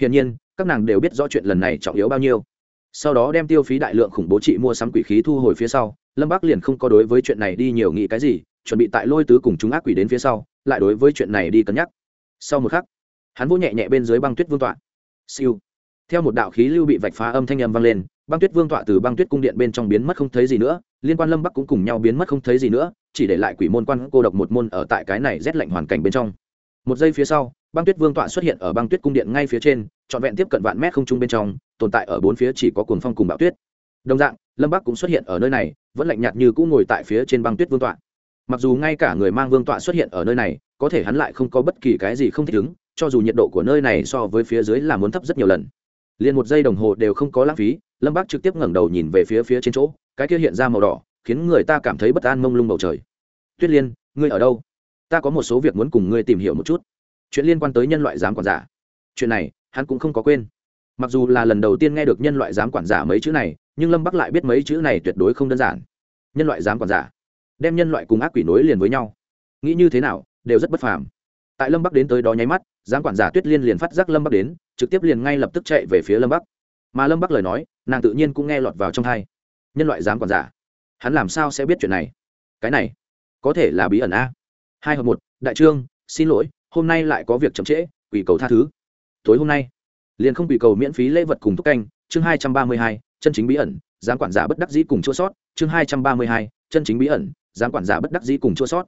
Hiển nhiên, các nàng đều biết rõ chuyện lần này trọng yếu bao nhiêu. Sau đó đem tiêu phí đại lượng khủng bố trị mua sắm quỷ khí thu hồi phía sau lâm bắc liền không có đối với chuyện này đi nhiều nghĩ cái gì, chuẩn bị tại lôi tứ cùng chúng ác quỷ đến phía sau, lại đối với chuyện này đi cân nhắc. Sau một khắc, hắn vỗ nhẹ nhẹ bên dưới băng tuyết vương tọa. Siêu. Theo một đạo khí lưu bị vạch phá âm thanh âm vang lên, băng tuyết vương tọa từ băng tuyết cung điện bên trong biến mất không thấy gì nữa, liên quan lâm bắc cũng cùng nhau biến mất không thấy gì nữa, chỉ để lại quỷ môn quan cô độc một môn ở tại cái này rét lạnh hoàn cảnh bên trong. Một giây phía sau, băng tuyết vương tọa xuất hiện ở băng tuyết cung điện ngay phía trên, trọn vẹn tiếp cận vạn mét không trung bên trong, tồn tại ở bốn phía chỉ có cuồng phong cùng bão tuyết. Đồng dạng lâm bắc cũng xuất hiện ở nơi này, vẫn lạnh nhạt như cũ ngồi tại phía trên băng tuyết vương tọa. Mặc dù ngay cả người mang vương tọa xuất hiện ở nơi này, có thể hắn lại không có bất kỳ cái gì không thích ứng, cho dù nhiệt độ của nơi này so với phía dưới là muốn thấp rất nhiều lần. Liền một giây đồng hồ đều không có lãng phí, lâm bác trực tiếp ngẩng đầu nhìn về phía phía trên chỗ, cái kia hiện ra màu đỏ, khiến người ta cảm thấy bất an mông lung bầu trời. Tuyết liên, ngươi ở đâu? Ta có một số việc muốn cùng ngươi tìm hiểu một chút. Chuyện liên quan tới nhân loại giám quản giả. Chuyện này, hắn cũng không có quên. Mặc dù là lần đầu tiên nghe được nhân loại giám quản giả mấy chữ này nhưng lâm bắc lại biết mấy chữ này tuyệt đối không đơn giản nhân loại dám quản giả đem nhân loại cùng ác quỷ nối liền với nhau nghĩ như thế nào đều rất bất phàm tại lâm bắc đến tới đó nháy mắt giám quản giả tuyết liên liền phát giác lâm bắc đến trực tiếp liền ngay lập tức chạy về phía lâm bắc mà lâm bắc lời nói nàng tự nhiên cũng nghe lọt vào trong thai nhân loại giám quản giả hắn làm sao sẽ biết chuyện này cái này có thể là bí ẩn a hai hợp một đại trương xin lỗi hôm nay lại có việc chậm trễ quỷ cầu tha thứ tối hôm nay liền không quỷ cầu miễn phí lễ vật cùng thúc canh chương hai trăm ba mươi hai chân chính bí ẩn, giám quản giả bất đắc dĩ cùng chua sót, chương hai trăm ba mươi hai, chân chính bí ẩn, giám quản giả bất đắc dĩ cùng chua sót.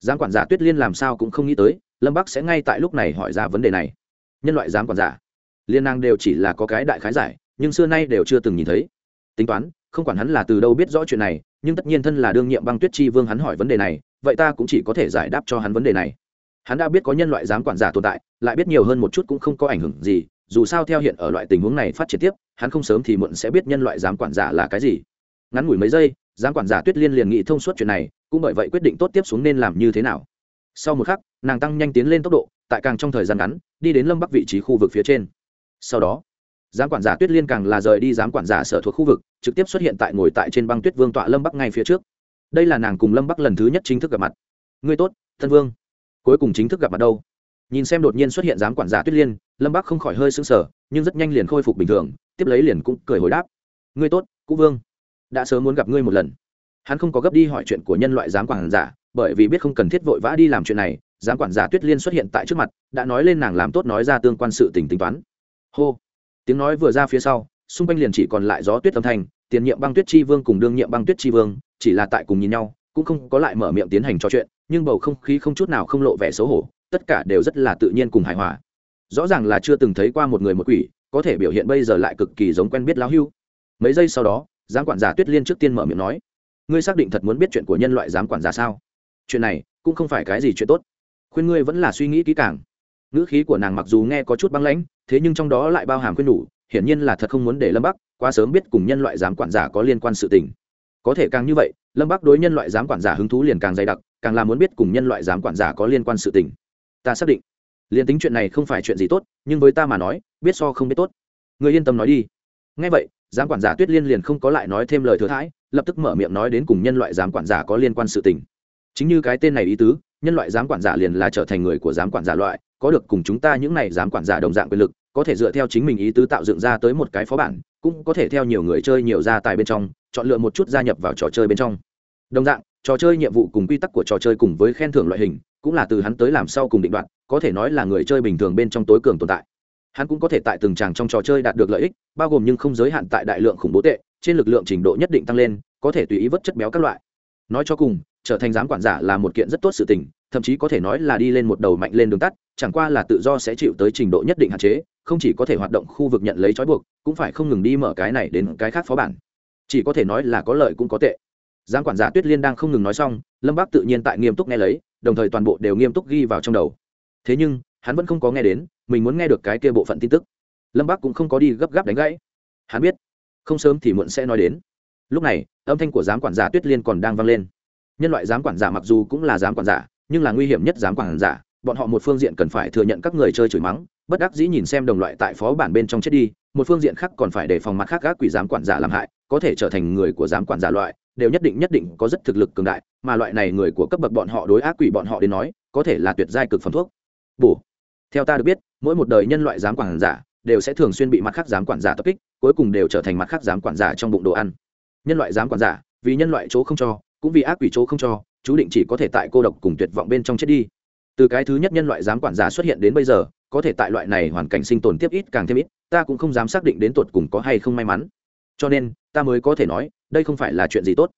Giám quản giả tuyết liên làm sao cũng không nghĩ tới, lâm bắc sẽ ngay tại lúc này hỏi ra vấn đề này. Nhân loại giám quản giả, liên năng đều chỉ là có cái đại khái giải, nhưng xưa nay đều chưa từng nhìn thấy. Tính toán, không quản hắn là từ đâu biết rõ chuyện này, nhưng tất nhiên thân là đương nhiệm băng tuyết chi vương hắn hỏi vấn đề này, vậy ta cũng chỉ có thể giải đáp cho hắn vấn đề này. Hắn đã biết có nhân loại giám quản giả tồn tại, lại biết nhiều hơn một chút cũng không có ảnh hưởng gì dù sao theo hiện ở loại tình huống này phát triển tiếp, hắn không sớm thì muộn sẽ biết nhân loại giám quản giả là cái gì. Ngắn ngủi mấy giây, giám quản giả tuyết liên liền nghĩ thông suốt chuyện này, cũng bởi vậy quyết định tốt tiếp xuống nên làm như thế nào. Sau một khắc, nàng tăng nhanh tiến lên tốc độ, tại càng trong thời gian ngắn, đi đến lâm bắc vị trí khu vực phía trên. Sau đó, giám quản giả tuyết liên càng là rời đi giám quản giả sở thuộc khu vực, trực tiếp xuất hiện tại ngồi tại trên băng tuyết vương tọa lâm bắc ngay phía trước. Đây là nàng cùng lâm bắc lần thứ nhất chính thức gặp mặt. Ngươi tốt, thân vương. Cuối cùng chính thức gặp mặt đâu? Nhìn xem đột nhiên xuất hiện giám quản giả tuyết liên, lâm bắc không khỏi hơi sững sờ, nhưng rất nhanh liền khôi phục bình thường, tiếp lấy liền cũng cười hồi đáp. Ngươi tốt, cũ vương, đã sớm muốn gặp ngươi một lần. Hắn không có gấp đi hỏi chuyện của nhân loại giám quản giả, bởi vì biết không cần thiết vội vã đi làm chuyện này, giám quản giả tuyết liên xuất hiện tại trước mặt, đã nói lên nàng làm tốt nói ra tương quan sự tình tính toán. Hô. Tiếng nói vừa ra phía sau, xung quanh liền chỉ còn lại gió tuyết âm thanh, tiền nhiệm băng tuyết chi vương cùng đương nhiệm băng tuyết chi vương, chỉ là tại cùng nhìn nhau, cũng không có lại mở miệng tiến hành trò chuyện, nhưng bầu không khí không chút nào không lộ vẻ xấu hổ tất cả đều rất là tự nhiên cùng hài hòa. Rõ ràng là chưa từng thấy qua một người một quỷ, có thể biểu hiện bây giờ lại cực kỳ giống quen biết lão hưu. Mấy giây sau đó, giám quản giả tuyết liên trước tiên mở miệng nói, ngươi xác định thật muốn biết chuyện của nhân loại giám quản giả sao? Chuyện này cũng không phải cái gì chuyện tốt. Khuyên ngươi vẫn là suy nghĩ kỹ càng. Ngữ khí của nàng mặc dù nghe có chút băng lãnh, thế nhưng trong đó lại bao hàm khuyên đủ, hiển nhiên là thật không muốn để lâm bắc quá sớm biết cùng nhân loại giám quản giả có liên quan sự tình. Có thể càng như vậy, lâm bắc đối nhân loại giám quản giả hứng thú liền càng dày đặc, càng là muốn biết cùng nhân loại giám quản giả có liên quan sự tình ta xác định. Liền tính chuyện này không phải chuyện gì tốt, nhưng với ta mà nói, biết so không biết tốt. Người yên tâm nói đi. Ngay vậy, giám quản giả tuyết liên liền không có lại nói thêm lời thừa thãi, lập tức mở miệng nói đến cùng nhân loại giám quản giả có liên quan sự tình. Chính như cái tên này ý tứ, nhân loại giám quản giả liền là trở thành người của giám quản giả loại, có được cùng chúng ta những này giám quản giả đồng dạng quyền lực, có thể dựa theo chính mình ý tứ tạo dựng ra tới một cái phó bản, cũng có thể theo nhiều người chơi nhiều gia tài bên trong, chọn lựa một chút gia nhập vào trò chơi bên trong. Đồng dạng, trò chơi nhiệm vụ cùng quy tắc của trò chơi cùng với khen thưởng loại hình cũng là từ hắn tới làm sau cùng định đoạn có thể nói là người chơi bình thường bên trong tối cường tồn tại. Hắn cũng có thể tại từng tràng trong trò chơi đạt được lợi ích, bao gồm nhưng không giới hạn tại đại lượng khủng bố tệ, trên lực lượng trình độ nhất định tăng lên, có thể tùy ý vất chất béo các loại. Nói cho cùng, trở thành giám quản giả là một kiện rất tốt sự tình, thậm chí có thể nói là đi lên một đầu mạnh lên đường tắt, chẳng qua là tự do sẽ chịu tới trình độ nhất định hạn chế, không chỉ có thể hoạt động khu vực nhận lấy trói buộc, cũng phải không ngừng đi mở cái này đến cái khác phó bản. Chỉ có thể nói là có lợi cũng có tệ. Giám quản giả tuyết liên đang không ngừng nói xong, lâm bác tự nhiên tại nghiêm túc nghe lấy đồng thời toàn bộ đều nghiêm túc ghi vào trong đầu. Thế nhưng, hắn vẫn không có nghe đến, mình muốn nghe được cái kia bộ phận tin tức. Lâm bác cũng không có đi gấp gáp đánh gãy. Hắn biết, không sớm thì muộn sẽ nói đến. Lúc này, âm thanh của giám quản giả tuyết liên còn đang vang lên. Nhân loại giám quản giả mặc dù cũng là giám quản giả, nhưng là nguy hiểm nhất giám quản giả, bọn họ một phương diện cần phải thừa nhận các người chơi chửi mắng, bất đắc dĩ nhìn xem đồng loại tại phó bản bên trong chết đi, một phương diện khác còn phải đề phòng mặt khác các quỷ giám quản giả làm hại, có thể trở thành người của giám quản giả loại đều nhất định nhất định có rất thực lực cường đại, mà loại này người của cấp bậc bọn họ đối ác quỷ bọn họ đến nói, có thể là tuyệt giai cực phẩm thuốc. Bổ. Theo ta được biết, mỗi một đời nhân loại giám quản giả đều sẽ thường xuyên bị mặt khác giám quản giả tập kích, cuối cùng đều trở thành mặt khác giám quản giả trong bụng đồ ăn. Nhân loại giám quản giả, vì nhân loại chỗ không cho, cũng vì ác quỷ chỗ không cho, chú định chỉ có thể tại cô độc cùng tuyệt vọng bên trong chết đi. Từ cái thứ nhất nhân loại giám quản giả xuất hiện đến bây giờ, có thể tại loại này hoàn cảnh sinh tồn tiếp ít càng thêm ít, ta cũng không dám xác định đến tột cùng có hay không may mắn. Cho nên, ta mới có thể nói đây không phải là chuyện gì tốt.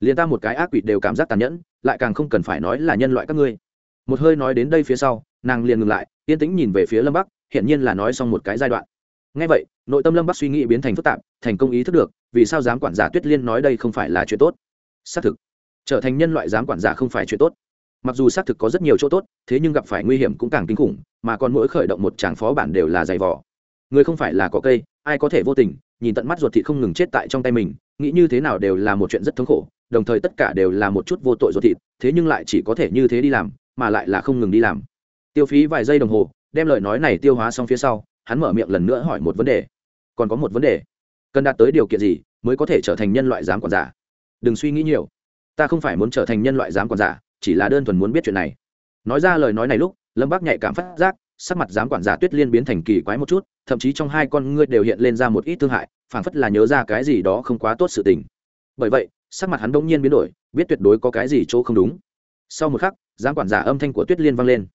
Liền ta một cái ác quỷ đều cảm giác tàn nhẫn, lại càng không cần phải nói là nhân loại các ngươi. Một hơi nói đến đây phía sau, nàng liền ngừng lại, yên tĩnh nhìn về phía lâm bắc, hiển nhiên là nói xong một cái giai đoạn. Ngay vậy, nội tâm lâm bắc suy nghĩ biến thành phức tạp, thành công ý thức được, vì sao dám quản giả tuyết liên nói đây không phải là chuyện tốt. Xác thực, trở thành nhân loại dám quản giả không phải chuyện tốt. Mặc dù xác thực có rất nhiều chỗ tốt, thế nhưng gặp phải nguy hiểm cũng càng kinh khủng, mà còn mỗi khởi động một tràng phó bản đều là dày vỏ người không phải là có cây, ai có thể vô tình, nhìn tận mắt ruột thịt không ngừng chết tại trong tay mình nghĩ như thế nào đều là một chuyện rất thống khổ, đồng thời tất cả đều là một chút vô tội ruột thịt, thế nhưng lại chỉ có thể như thế đi làm, mà lại là không ngừng đi làm. Tiêu phí vài giây đồng hồ, đem lời nói này tiêu hóa xong phía sau, hắn mở miệng lần nữa hỏi một vấn đề. Còn có một vấn đề. Cần đạt tới điều kiện gì mới có thể trở thành nhân loại giám quản giả? Đừng suy nghĩ nhiều. Ta không phải muốn trở thành nhân loại giám quản giả, chỉ là đơn thuần muốn biết chuyện này. Nói ra lời nói này lúc, lâm bác nhạy cảm phát giác sắc mặt giám quản giả tuyết liên biến thành kỳ quái một chút, thậm chí trong hai con ngươi đều hiện lên ra một ít thương hại, phảng phất là nhớ ra cái gì đó không quá tốt sự tình. Bởi vậy, sắc mặt hắn đông nhiên biến đổi, biết tuyệt đối có cái gì chỗ không đúng. Sau một khắc, giám quản giả âm thanh của tuyết liên vang lên.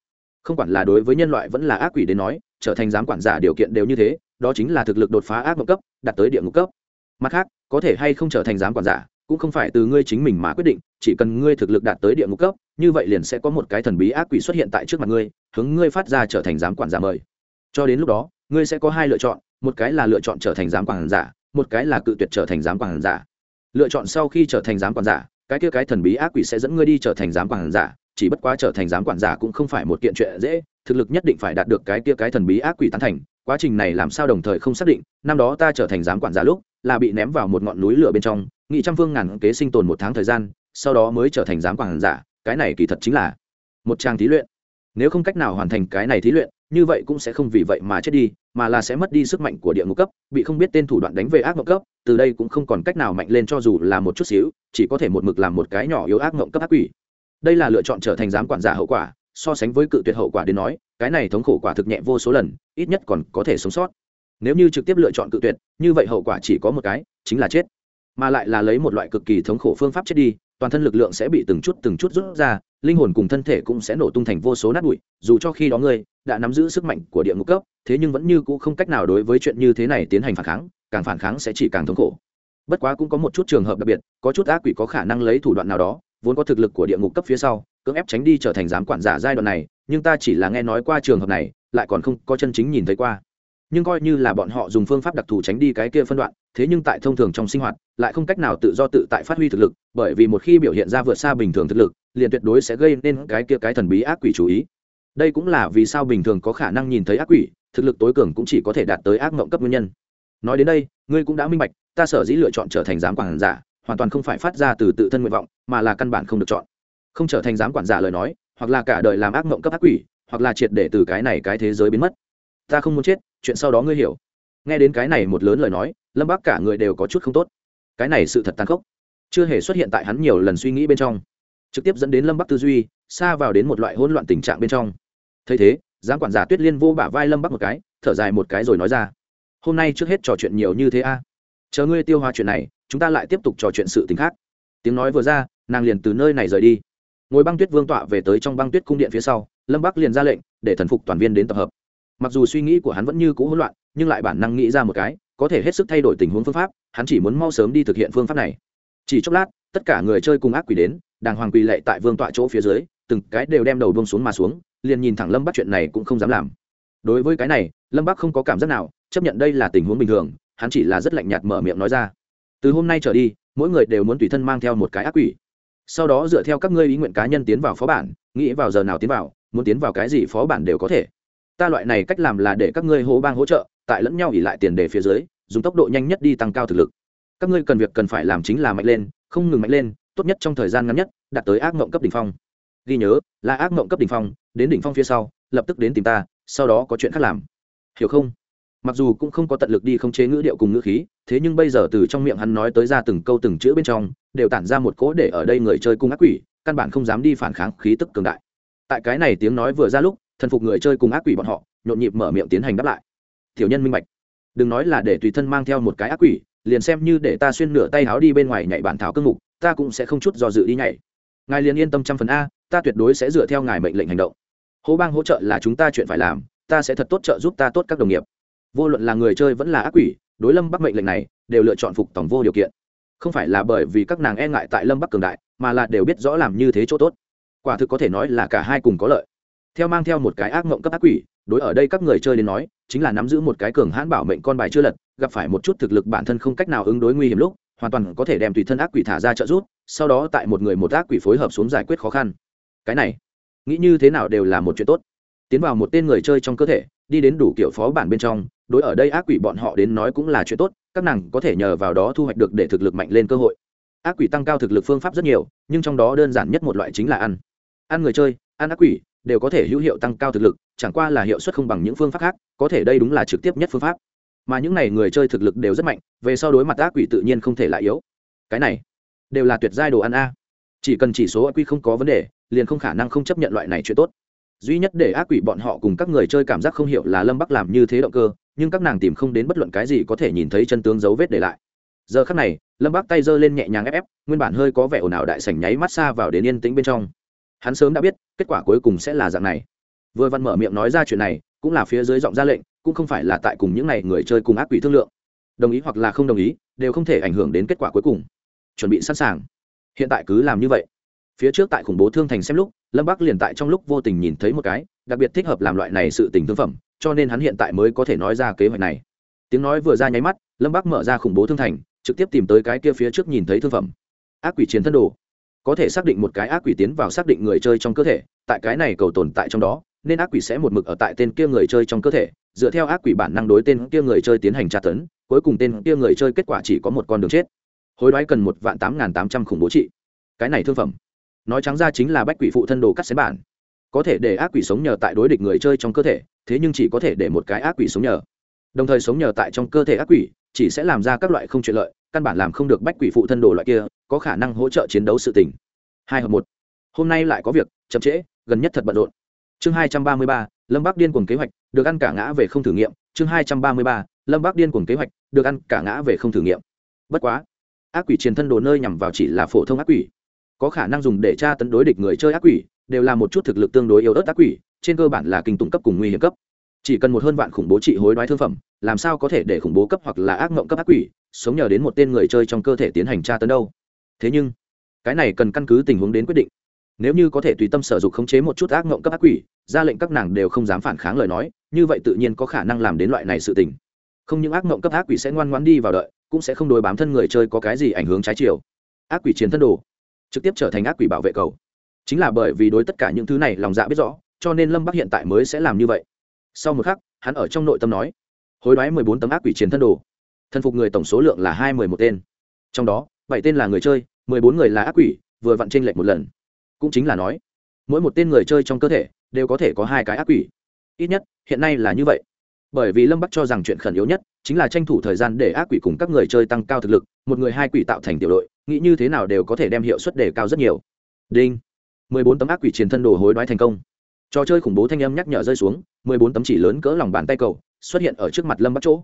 Không quản là đối với nhân loại vẫn là ác quỷ đến nói, trở thành giám quản giả điều kiện đều như thế, đó chính là thực lực đột phá ác mộng cấp, đạt tới địa ngục cấp. Mặt khác, có thể hay không trở thành giám quản giả, cũng không phải từ ngươi chính mình mà quyết định, chỉ cần ngươi thực lực đạt tới địa ngục cấp như vậy liền sẽ có một cái thần bí ác quỷ xuất hiện tại trước mặt ngươi, hướng ngươi phát ra trở thành giám quản giả mời. Cho đến lúc đó, ngươi sẽ có hai lựa chọn, một cái là lựa chọn trở thành giám quản giả, một cái là cự tuyệt trở thành giám quản giả. Lựa chọn sau khi trở thành giám quản giả, cái kia cái thần bí ác quỷ sẽ dẫn ngươi đi trở thành giám quản giả, chỉ bất quá trở thành giám quản giả cũng không phải một kiện chuyện dễ, thực lực nhất định phải đạt được cái kia cái thần bí ác quỷ tán thành, quá trình này làm sao đồng thời không xác định, năm đó ta trở thành giám quản giả lúc, là bị ném vào một ngọn núi lửa bên trong, nghị trăm phương ngàn kế sinh tồn một tháng thời gian, sau đó mới trở thành giám quản giả cái này kỳ thật chính là một trang thí luyện. Nếu không cách nào hoàn thành cái này thí luyện, như vậy cũng sẽ không vì vậy mà chết đi, mà là sẽ mất đi sức mạnh của địa ngục cấp, bị không biết tên thủ đoạn đánh về ác mộng cấp, từ đây cũng không còn cách nào mạnh lên cho dù là một chút xíu, chỉ có thể một mực làm một cái nhỏ yếu ác mộng cấp ác quỷ. Đây là lựa chọn trở thành giám quản giả hậu quả, so sánh với cự tuyệt hậu quả đến nói, cái này thống khổ quả thực nhẹ vô số lần, ít nhất còn có thể sống sót. Nếu như trực tiếp lựa chọn cự tuyệt, như vậy hậu quả chỉ có một cái, chính là chết. Mà lại là lấy một loại cực kỳ thống khổ phương pháp chết đi toàn thân lực lượng sẽ bị từng chút từng chút rút ra, linh hồn cùng thân thể cũng sẽ nổ tung thành vô số nát bụi, dù cho khi đó ngươi đã nắm giữ sức mạnh của địa ngục cấp, thế nhưng vẫn như cũ không cách nào đối với chuyện như thế này tiến hành phản kháng, càng phản kháng sẽ chỉ càng thống khổ. Bất quá cũng có một chút trường hợp đặc biệt, có chút ác quỷ có khả năng lấy thủ đoạn nào đó, vốn có thực lực của địa ngục cấp phía sau, cưỡng ép tránh đi trở thành giám quản giả giai đoạn này, nhưng ta chỉ là nghe nói qua trường hợp này, lại còn không có chân chính nhìn thấy qua. Nhưng coi như là bọn họ dùng phương pháp đặc thù tránh đi cái kia phân đoạn thế nhưng tại thông thường trong sinh hoạt, lại không cách nào tự do tự tại phát huy thực lực, bởi vì một khi biểu hiện ra vượt xa bình thường thực lực, liền tuyệt đối sẽ gây nên cái kia cái thần bí ác quỷ chú ý. Đây cũng là vì sao bình thường có khả năng nhìn thấy ác quỷ, thực lực tối cường cũng chỉ có thể đạt tới ác mộng cấp nguyên nhân. Nói đến đây, ngươi cũng đã minh bạch, ta sở dĩ lựa chọn trở thành giám quản giả, hoàn toàn không phải phát ra từ tự thân nguyện vọng, mà là căn bản không được chọn. Không trở thành giám quản giả lời nói, hoặc là cả đời làm ác mộng cấp ác quỷ, hoặc là triệt để từ cái này cái thế giới biến mất. Ta không muốn chết, chuyện sau đó ngươi hiểu. Nghe đến cái này một lớn lời nói lâm bác cả người đều có chút không tốt. Cái này sự thật tàn khốc. Chưa hề xuất hiện tại hắn nhiều lần suy nghĩ bên trong. Trực tiếp dẫn đến lâm bắc tư duy, xa vào đến một loại hỗn loạn tình trạng bên trong. Thấy thế, giám quản giả tuyết liên vô bả vai lâm bắc một cái, thở dài một cái rồi nói ra. Hôm nay trước hết trò chuyện nhiều như thế a. Chờ ngươi tiêu hóa chuyện này, chúng ta lại tiếp tục trò chuyện sự t ì n h khác. Tiếng nói vừa ra, nàng liền từ nơi này rời đi. Ngồi băng tuyết vương tọa về tới trong băng tuyết cung điện phía sau, lâm bắc liền ra lệnh để thần phục toàn viên đến tập hợp. Mặc dù suy nghĩ của hắn vẫn như cũ hỗn loạn, nhưng lại bản năng nghĩ ra một cái có thể hết sức thay đổi tình huống phương pháp, hắn chỉ muốn mau sớm đi thực hiện phương pháp này. Chỉ chốc lát, tất cả người chơi cùng ác quỷ đến, đàng hoàng quỳ lệ tại vương tọa chỗ phía dưới, từng cái đều đem đầu buông xuống mà xuống, liền nhìn thẳng lâm bắc chuyện này cũng không dám làm. Đối với cái này, lâm bắc không có cảm giác nào, chấp nhận đây là tình huống bình thường, hắn chỉ là rất lạnh nhạt mở miệng nói ra. Từ hôm nay trở đi, mỗi người đều muốn tùy thân mang theo một cái ác quỷ. Sau đó dựa theo các ngươi ý nguyện cá nhân tiến vào phó bản, nghĩ vào giờ nào tiến vào, muốn tiến vào cái gì phó bản đều có thể. Ta loại này cách làm là để các ngươi hô bang hỗ trợ tại lẫn nhau ỉ lại tiền đề phía dưới, dùng tốc độ nhanh nhất đi tăng cao thực lực. Các ngươi cần việc cần phải làm chính là mạnh lên, không ngừng mạnh lên, tốt nhất trong thời gian ngắn nhất, đạt tới ác mộng cấp đ ỉ n h phong. Ghi nhớ, là ác mộng cấp đ ỉ n h phong, đến đỉnh phong phía sau, lập tức đến tìm ta, sau đó có chuyện khác làm. Hiểu không? Mặc dù cũng không có tận lực đi khống chế ngữ điệu cùng ngữ khí, thế nhưng bây giờ từ trong miệng hắn nói tới ra từng câu từng chữ bên trong, đều tản ra một cỗ để ở đây người chơi cung ác quỷ, căn bản không dám đi phản kháng khí tức cường đại. Tại cái này tiếng nói vừa ra lúc, thần phục người chơi cùng ác quỷ bọn họ, nhộn nhịp mở miệng tiến hành đáp lại tiểu nhân minh bạch. Đừng nói là để tùy thân mang theo một cái ác quỷ, liền xem như để ta xuyên nửa tay háo đi bên ngoài nhảy bản thảo cương mục, ta cũng sẽ không chút do dự đi nhảy. Ngài liền yên tâm trăm phần a, ta tuyệt đối sẽ dựa theo ngài mệnh lệnh hành động. Hố bang hỗ trợ là chúng ta chuyện phải làm, ta sẽ thật tốt trợ giúp ta tốt các đồng nghiệp. Vô luận là người chơi vẫn là ác quỷ, đối lâm bắc mệnh lệnh này, đều lựa chọn phục tổng vô điều kiện. Không phải là bởi vì các nàng e ngại tại lâm bắc cường đại, mà là đều biết rõ làm như thế chỗ tốt. Quả thực có thể nói là cả hai cùng có lợi. Theo mang theo một cái ác mộng cấp ác quỷ đối ở đây các người chơi đến nói, chính là nắm giữ một cái cường hãn bảo mệnh con bài chưa lật, gặp phải một chút thực lực bản thân không cách nào ứng đối nguy hiểm lúc, hoàn toàn có thể đem tùy thân ác quỷ thả ra trợ giúp, sau đó tại một người một ác quỷ phối hợp xuống giải quyết khó khăn. Cái này, nghĩ như thế nào đều là một chuyện tốt. Tiến vào một tên người chơi trong cơ thể, đi đến đủ kiểu phó bản bên trong, đối ở đây ác quỷ bọn họ đến nói cũng là chuyện tốt, các nàng có thể nhờ vào đó thu hoạch được để thực lực mạnh lên cơ hội. Ác quỷ tăng cao thực lực phương pháp rất nhiều, nhưng trong đó đơn giản nhất một loại chính là ăn. Ăn người chơi, ăn ác quỷ đều có thể hữu hiệu tăng cao thực lực, chẳng qua là hiệu suất không bằng những phương pháp khác, có thể đây đúng là trực tiếp nhất phương pháp. Mà những n à y người chơi thực lực đều rất mạnh, về sau đối mặt ác quỷ tự nhiên không thể lại yếu. Cái này, đều là tuyệt giai đồ ăn a. Chỉ cần chỉ số ác quỷ không có vấn đề, liền không khả năng không chấp nhận loại này chuyện tốt. Duy nhất để ác quỷ bọn họ cùng các người chơi cảm giác không hiểu là lâm bắc làm như thế động cơ, nhưng các nàng tìm không đến bất luận cái gì có thể nhìn thấy chân tướng dấu vết để lại. Giờ khắc này, lâm bắc tay giơ lên nhẹ nhàng ép ép, nguyên bản hơi có vẻ ồn ào đại sảnh nháy mắt xa vào đến yên tĩnh bên trong hắn sớm đã biết, kết quả cuối cùng sẽ là dạng này. Vừa văn mở miệng nói ra chuyện này, cũng là phía dưới giọng ra lệnh, cũng không phải là tại cùng những n à y người chơi cùng ác quỷ thương lượng. Đồng ý hoặc là không đồng ý, đều không thể ảnh hưởng đến kết quả cuối cùng. Chuẩn bị sẵn sàng. Hiện tại cứ làm như vậy. Phía trước tại khủng bố thương thành xem lúc, lâm bắc liền tại trong lúc vô tình nhìn thấy một cái, đặc biệt thích hợp làm loại này sự tình thương phẩm, cho nên hắn hiện tại mới có thể nói ra kế hoạch này. Tiếng nói vừa ra nháy mắt, lâm bắc mở ra khủng bố thương thành, trực tiếp tìm tới cái kia phía trước nhìn thấy thương phẩm. Ác quỷ chiến thân đồ có thể xác định một cái ác quỷ tiến vào xác định người chơi trong cơ thể, tại cái này cầu tồn tại trong đó, nên ác quỷ sẽ một mực ở tại tên kia người chơi trong cơ thể, dựa theo ác quỷ bản năng đối tên kia người chơi tiến hành tra tấn, cuối cùng tên kia người chơi kết quả chỉ có một con đường chết. Hối đoái cần một vạn tám n g h n tám trăm khủng bố trị. Cái này thương phẩm. Nói trắng ra chính là bách quỷ phụ thân đồ cắt xén bản. Có thể để ác quỷ sống nhờ tại đối địch người chơi trong cơ thể, thế nhưng chỉ có thể để một cái ác quỷ sống nhờ. Đồng thời sống nhờ tại trong cơ thể ác quỷ, chỉ sẽ làm ra các loại không chuyện lợi căn bản làm không được bách quỷ phụ thân đồ loại kia, có khả năng hỗ trợ chiến đấu sự tình. Hai hợp một. Hôm nay lại có việc, chậm trễ, gần nhất thật bận rộn. Chương hai trăm ba mươi ba, lâm bắc điên cuồng kế hoạch, được ăn cả ngã về không thử nghiệm. Chương hai trăm ba mươi ba, lâm bắc điên cuồng kế hoạch, được ăn cả ngã về không thử nghiệm. Bất quá, ác quỷ chiến thân đồ nơi nhằm vào chỉ là phổ thông ác quỷ. Có khả năng dùng để tra tấn đối địch người chơi ác quỷ, đều là một chút thực lực tương đối yếu ớt ác quỷ, trên cơ bản là kinh tụng cấp cùng nguy hiểm cấp chỉ cần một hơn vạn khủng bố trị hối đoái thương phẩm, làm sao có thể để khủng bố cấp hoặc là ác mộng cấp ác quỷ sống nhờ đến một tên người chơi trong cơ thể tiến hành tra tấn đâu? Thế nhưng, cái này cần căn cứ tình huống đến quyết định. Nếu như có thể tùy tâm sở dục khống chế một chút ác mộng cấp ác quỷ, ra lệnh các nàng đều không dám phản kháng lời nói, như vậy tự nhiên có khả năng làm đến loại này sự tình. Không những ác mộng cấp ác quỷ sẽ ngoan ngoãn đi vào đợi, cũng sẽ không đối bám thân người chơi có cái gì ảnh hưởng trái chiều. Ác quỷ chiến thân đồ, trực tiếp trở thành ác quỷ bảo vệ cầu. Chính là bởi vì đối tất cả những thứ này lòng dạ biết rõ, cho nên lâm bắc hiện tại mới sẽ làm như vậy sau một khắc, hắn ở trong nội tâm nói, hối đoái mười bốn tấm ác quỷ chiến thân đồ. Thân phục người tổng số lượng là hai mười một tên. Trong đó, bảy tên là người chơi, mười bốn người là ác quỷ, vừa vặn t r ê n lệch một lần. Cũng chính là nói, mỗi một tên người chơi trong cơ thể đều có thể có hai cái ác quỷ. Ít nhất, hiện nay là như vậy. Bởi vì lâm bắc cho rằng chuyện khẩn yếu nhất chính là tranh thủ thời gian để ác quỷ cùng các người chơi tăng cao thực lực, một người hai quỷ tạo thành tiểu đội, nghĩ như thế nào đều có thể đem hiệu suất đề cao rất nhiều. Đinh. mười bốn tấm ác quỷ chiến thân đồ hối đoái thành công trò chơi khủng bố thanh âm nhắc nhở rơi xuống, mười bốn tấm chỉ lớn cỡ lòng bàn tay cầu, xuất hiện ở trước mặt lâm bắt chỗ.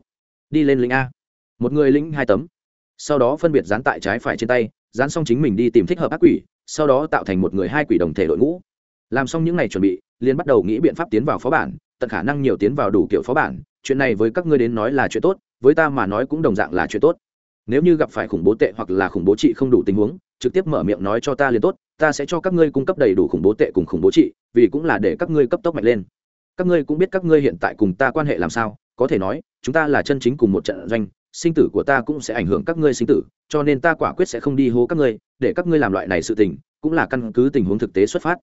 Đi lên lính a. Một người lính, hai tấm. Sau đó phân biệt dán tại trái phải trên tay, dán xong chính mình đi tìm thích hợp ác quỷ, sau đó tạo thành một người, hai quỷ đồng thể đội ngũ. Làm xong những ngày chuẩn bị liên bắt đầu nghĩ biện pháp tiến vào phó bản, tận khả năng nhiều tiến vào đủ kiểu phó bản, chuyện này với các ngươi đến nói là chuyện tốt, với ta mà nói cũng đồng dạng là chuyện tốt. Nếu như gặp phải khủng bố tệ hoặc là khủng bố trị không đủ tình huống, trực tiếp mở miệng nói cho ta liền tốt ta sẽ cho các ngươi cung cấp đầy đủ khủng bố tệ cùng khủng bố trị, vì cũng là để các ngươi cấp tốc mạnh lên. Các ngươi cũng biết các ngươi hiện tại cùng ta quan hệ làm sao, có thể nói, chúng ta là chân chính cùng một trận doanh, sinh tử của ta cũng sẽ ảnh hưởng các ngươi sinh tử, cho nên ta quả quyết sẽ không đi hố các ngươi, để các ngươi làm loại này sự tình, cũng là căn cứ tình huống thực tế xuất phát.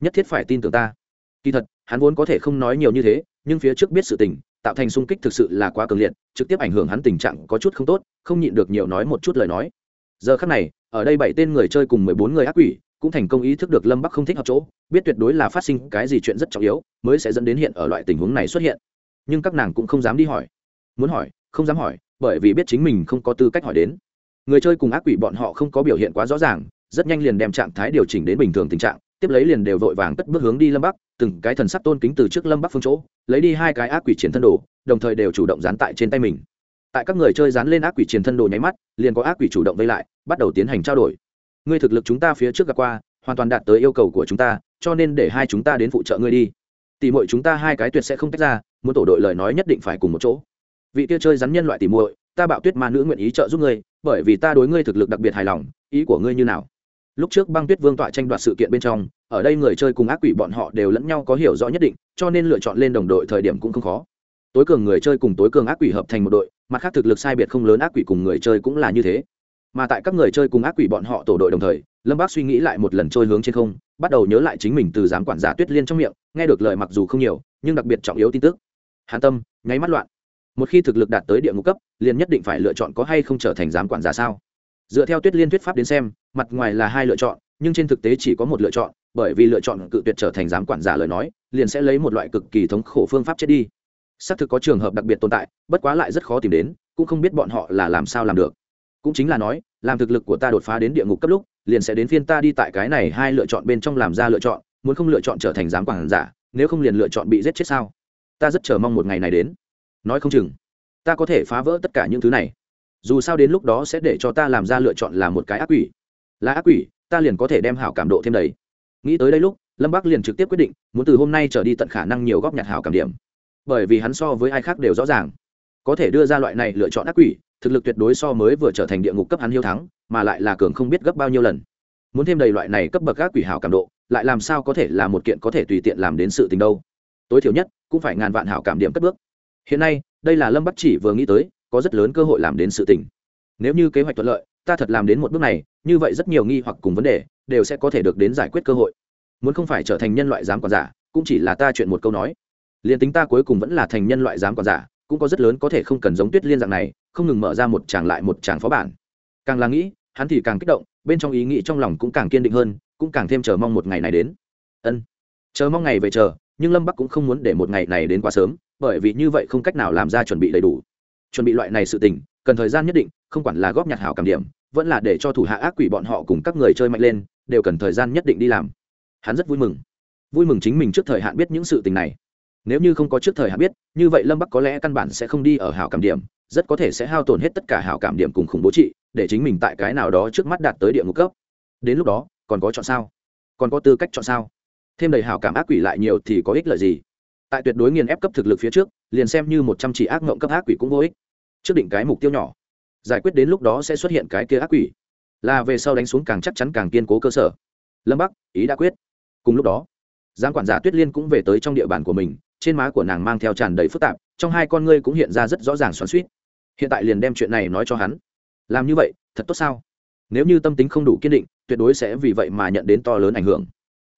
Nhất thiết phải tin tưởng ta. Kỳ thật, hắn vốn có thể không nói nhiều như thế, nhưng phía trước biết sự tình, tạo thành sung kích thực sự là quá cường liệt, trực tiếp ảnh hưởng hắn tình trạng có chút không tốt, không nhịn được nhiều nói một chút lời nói. Giờ khắc này, ở đây bảy tên người chơi cùng mười bốn người ác quỷ cũng thành công ý thức được lâm bắc không thích hợp chỗ, biết tuyệt đối là phát sinh cái gì chuyện rất trọng yếu, mới sẽ dẫn đến hiện ở loại tình huống này xuất hiện. Nhưng các nàng cũng không dám đi hỏi. Muốn hỏi, không dám hỏi, bởi vì biết chính mình không có tư cách hỏi đến. Người chơi cùng ác quỷ bọn họ không có biểu hiện quá rõ ràng, rất nhanh liền đem trạng thái điều chỉnh đến bình thường tình trạng, tiếp lấy liền đều vội vàng cất bước hướng đi lâm bắc, từng cái thần sắc tôn kính từ trước lâm bắc phương chỗ, lấy đi hai cái ác quỷ chiến thân đồ, đồng thời đều chủ động dán tại trên tay mình. Tại các người chơi dán lên ác quỷ chiến thân đồ nháy mắt, liền có ác quỷ chủ động vây lại, bắt đầu tiến hành trao đổi ngươi thực lực chúng ta phía trước gặp qua, hoàn toàn đạt tới yêu cầu của chúng ta, cho nên để hai chúng ta đến phụ trợ ngươi đi. Tỉ muội chúng ta hai cái tuyệt sẽ không tách ra, muốn tổ đội lời nói nhất định phải cùng một chỗ. Vị kia chơi rắn nhân loại tỉ muội, ta bạo tuyết ma nữ nguyện ý trợ giúp ngươi, bởi vì ta đối ngươi thực lực đặc biệt hài lòng, ý của ngươi như nào? Lúc trước băng tuyết vương tọa tranh đoạt sự kiện bên trong, ở đây người chơi cùng ác quỷ bọn họ đều lẫn nhau có hiểu rõ nhất định, cho nên lựa chọn lên đồng đội thời điểm cũng không khó. Tối cường người chơi cùng tối cường ác quỷ hợp thành một đội, mặt khác thực lực sai biệt không lớn ác quỷ cùng người chơi cũng là như thế mà tại các người chơi cùng ác quỷ bọn họ tổ đội đồng thời, lâm bác suy nghĩ lại một lần trôi hướng trên không, bắt đầu nhớ lại chính mình từ giám quản giả tuyết liên trong miệng, nghe được lời mặc dù không nhiều, nhưng đặc biệt trọng yếu tin tức. Hàn tâm, nháy mắt loạn. Một khi thực lực đạt tới địa ngục cấp, liền nhất định phải lựa chọn có hay không trở thành giám quản giả sao? Dựa theo tuyết liên thuyết pháp đến xem, mặt ngoài là hai lựa chọn, nhưng trên thực tế chỉ có một lựa chọn, bởi vì lựa chọn cự tuyệt trở thành giám quản giả lời nói, liền sẽ lấy một loại cực kỳ thống khổ phương pháp chết đi. Xác thực có trường hợp đặc biệt tồn tại, bất quá lại rất khó tìm đến, cũng không biết bọn họ là làm sao làm được cũng chính là nói, làm thực lực của ta đột phá đến địa ngục cấp lúc, liền sẽ đến phiên ta đi tại cái này hai lựa chọn bên trong làm ra lựa chọn, muốn không lựa chọn trở thành giám quản giả, nếu không liền lựa chọn bị giết chết sao? Ta rất chờ mong một ngày này đến. Nói không chừng, ta có thể phá vỡ tất cả những thứ này. Dù sao đến lúc đó sẽ để cho ta làm ra lựa chọn là một cái ác quỷ. Là ác quỷ, ta liền có thể đem hảo cảm độ thêm đầy. Nghĩ tới đây lúc, lâm bắc liền trực tiếp quyết định, muốn từ hôm nay trở đi tận khả năng nhiều góp nhặt hảo cảm điểm. Bởi vì hắn so với ai khác đều rõ ràng, có thể đưa ra loại này lựa chọn ác quỷ thực lực tuyệt đối so mới vừa trở thành địa ngục cấp hắn hiếu thắng, mà lại là cường không biết gấp bao nhiêu lần. Muốn thêm đầy loại này cấp bậc các quỷ hảo cảm độ, lại làm sao có thể là một kiện có thể tùy tiện làm đến sự tình đâu. Tối thiểu nhất, cũng phải ngàn vạn hảo cảm điểm cất bước. Hiện nay, đây là lâm bắc chỉ vừa nghĩ tới, có rất lớn cơ hội làm đến sự tình. Nếu như kế hoạch thuận lợi, ta thật làm đến một bước này, như vậy rất nhiều nghi hoặc cùng vấn đề, đều sẽ có thể được đến giải quyết cơ hội. Muốn không phải trở thành nhân loại giám quản giả, cũng chỉ là ta chuyện một câu nói. Liền tính ta cuối cùng vẫn là thành nhân loại giám quản giả, cũng có rất lớn có thể không cần giống tuyết liên dạng này không ngừng mở ra một tràng lại một tràng phó bản. Càng là nghĩ, hắn thì càng kích động, bên trong ý nghĩ trong lòng cũng càng kiên định hơn, cũng càng thêm chờ mong một ngày này đến. Ân. Chờ mong ngày về chờ, nhưng lâm bắc cũng không muốn để một ngày này đến quá sớm, bởi vì như vậy không cách nào làm ra chuẩn bị đầy đủ. Chuẩn bị loại này sự tình, cần thời gian nhất định, không quản là góp nhặt hảo cảm điểm, vẫn là để cho thủ hạ ác quỷ bọn họ cùng các người chơi mạnh lên, đều cần thời gian nhất định đi làm. Hắn rất vui mừng. Vui mừng chính mình trước thời hạn biết những sự tình này. Nếu như không có trước thời hạn biết, như vậy lâm bắc có lẽ căn bản sẽ không đi ở hảo cảm điểm rất có thể sẽ hao tổn hết tất cả hảo cảm điểm cùng khủng bố trị, để chính mình tại cái nào đó trước mắt đạt tới địa ngục cấp. Đến lúc đó, còn có chọn sao? Còn có tư cách chọn sao? Thêm đầy hảo cảm ác quỷ lại nhiều thì có ích lợi gì? Tại tuyệt đối nghiền ép cấp thực lực phía trước, liền xem như một trăm chỉ ác mộng cấp ác quỷ cũng vô ích. Trước định cái mục tiêu nhỏ. Giải quyết đến lúc đó sẽ xuất hiện cái kia ác quỷ. Là về sau đánh xuống càng chắc chắn càng kiên cố cơ sở. Lâm bắc, ý đã quyết. Cùng lúc đó giám quản giả tuyết liên cũng về tới trong địa bàn của mình, trên má của nàng mang theo tràn đầy phức tạp, trong hai con ngươi cũng hiện ra rất rõ ràng xoắn suýt hiện tại liền đem chuyện này nói cho hắn. Làm như vậy, thật tốt sao? Nếu như tâm tính không đủ kiên định, tuyệt đối sẽ vì vậy mà nhận đến to lớn ảnh hưởng.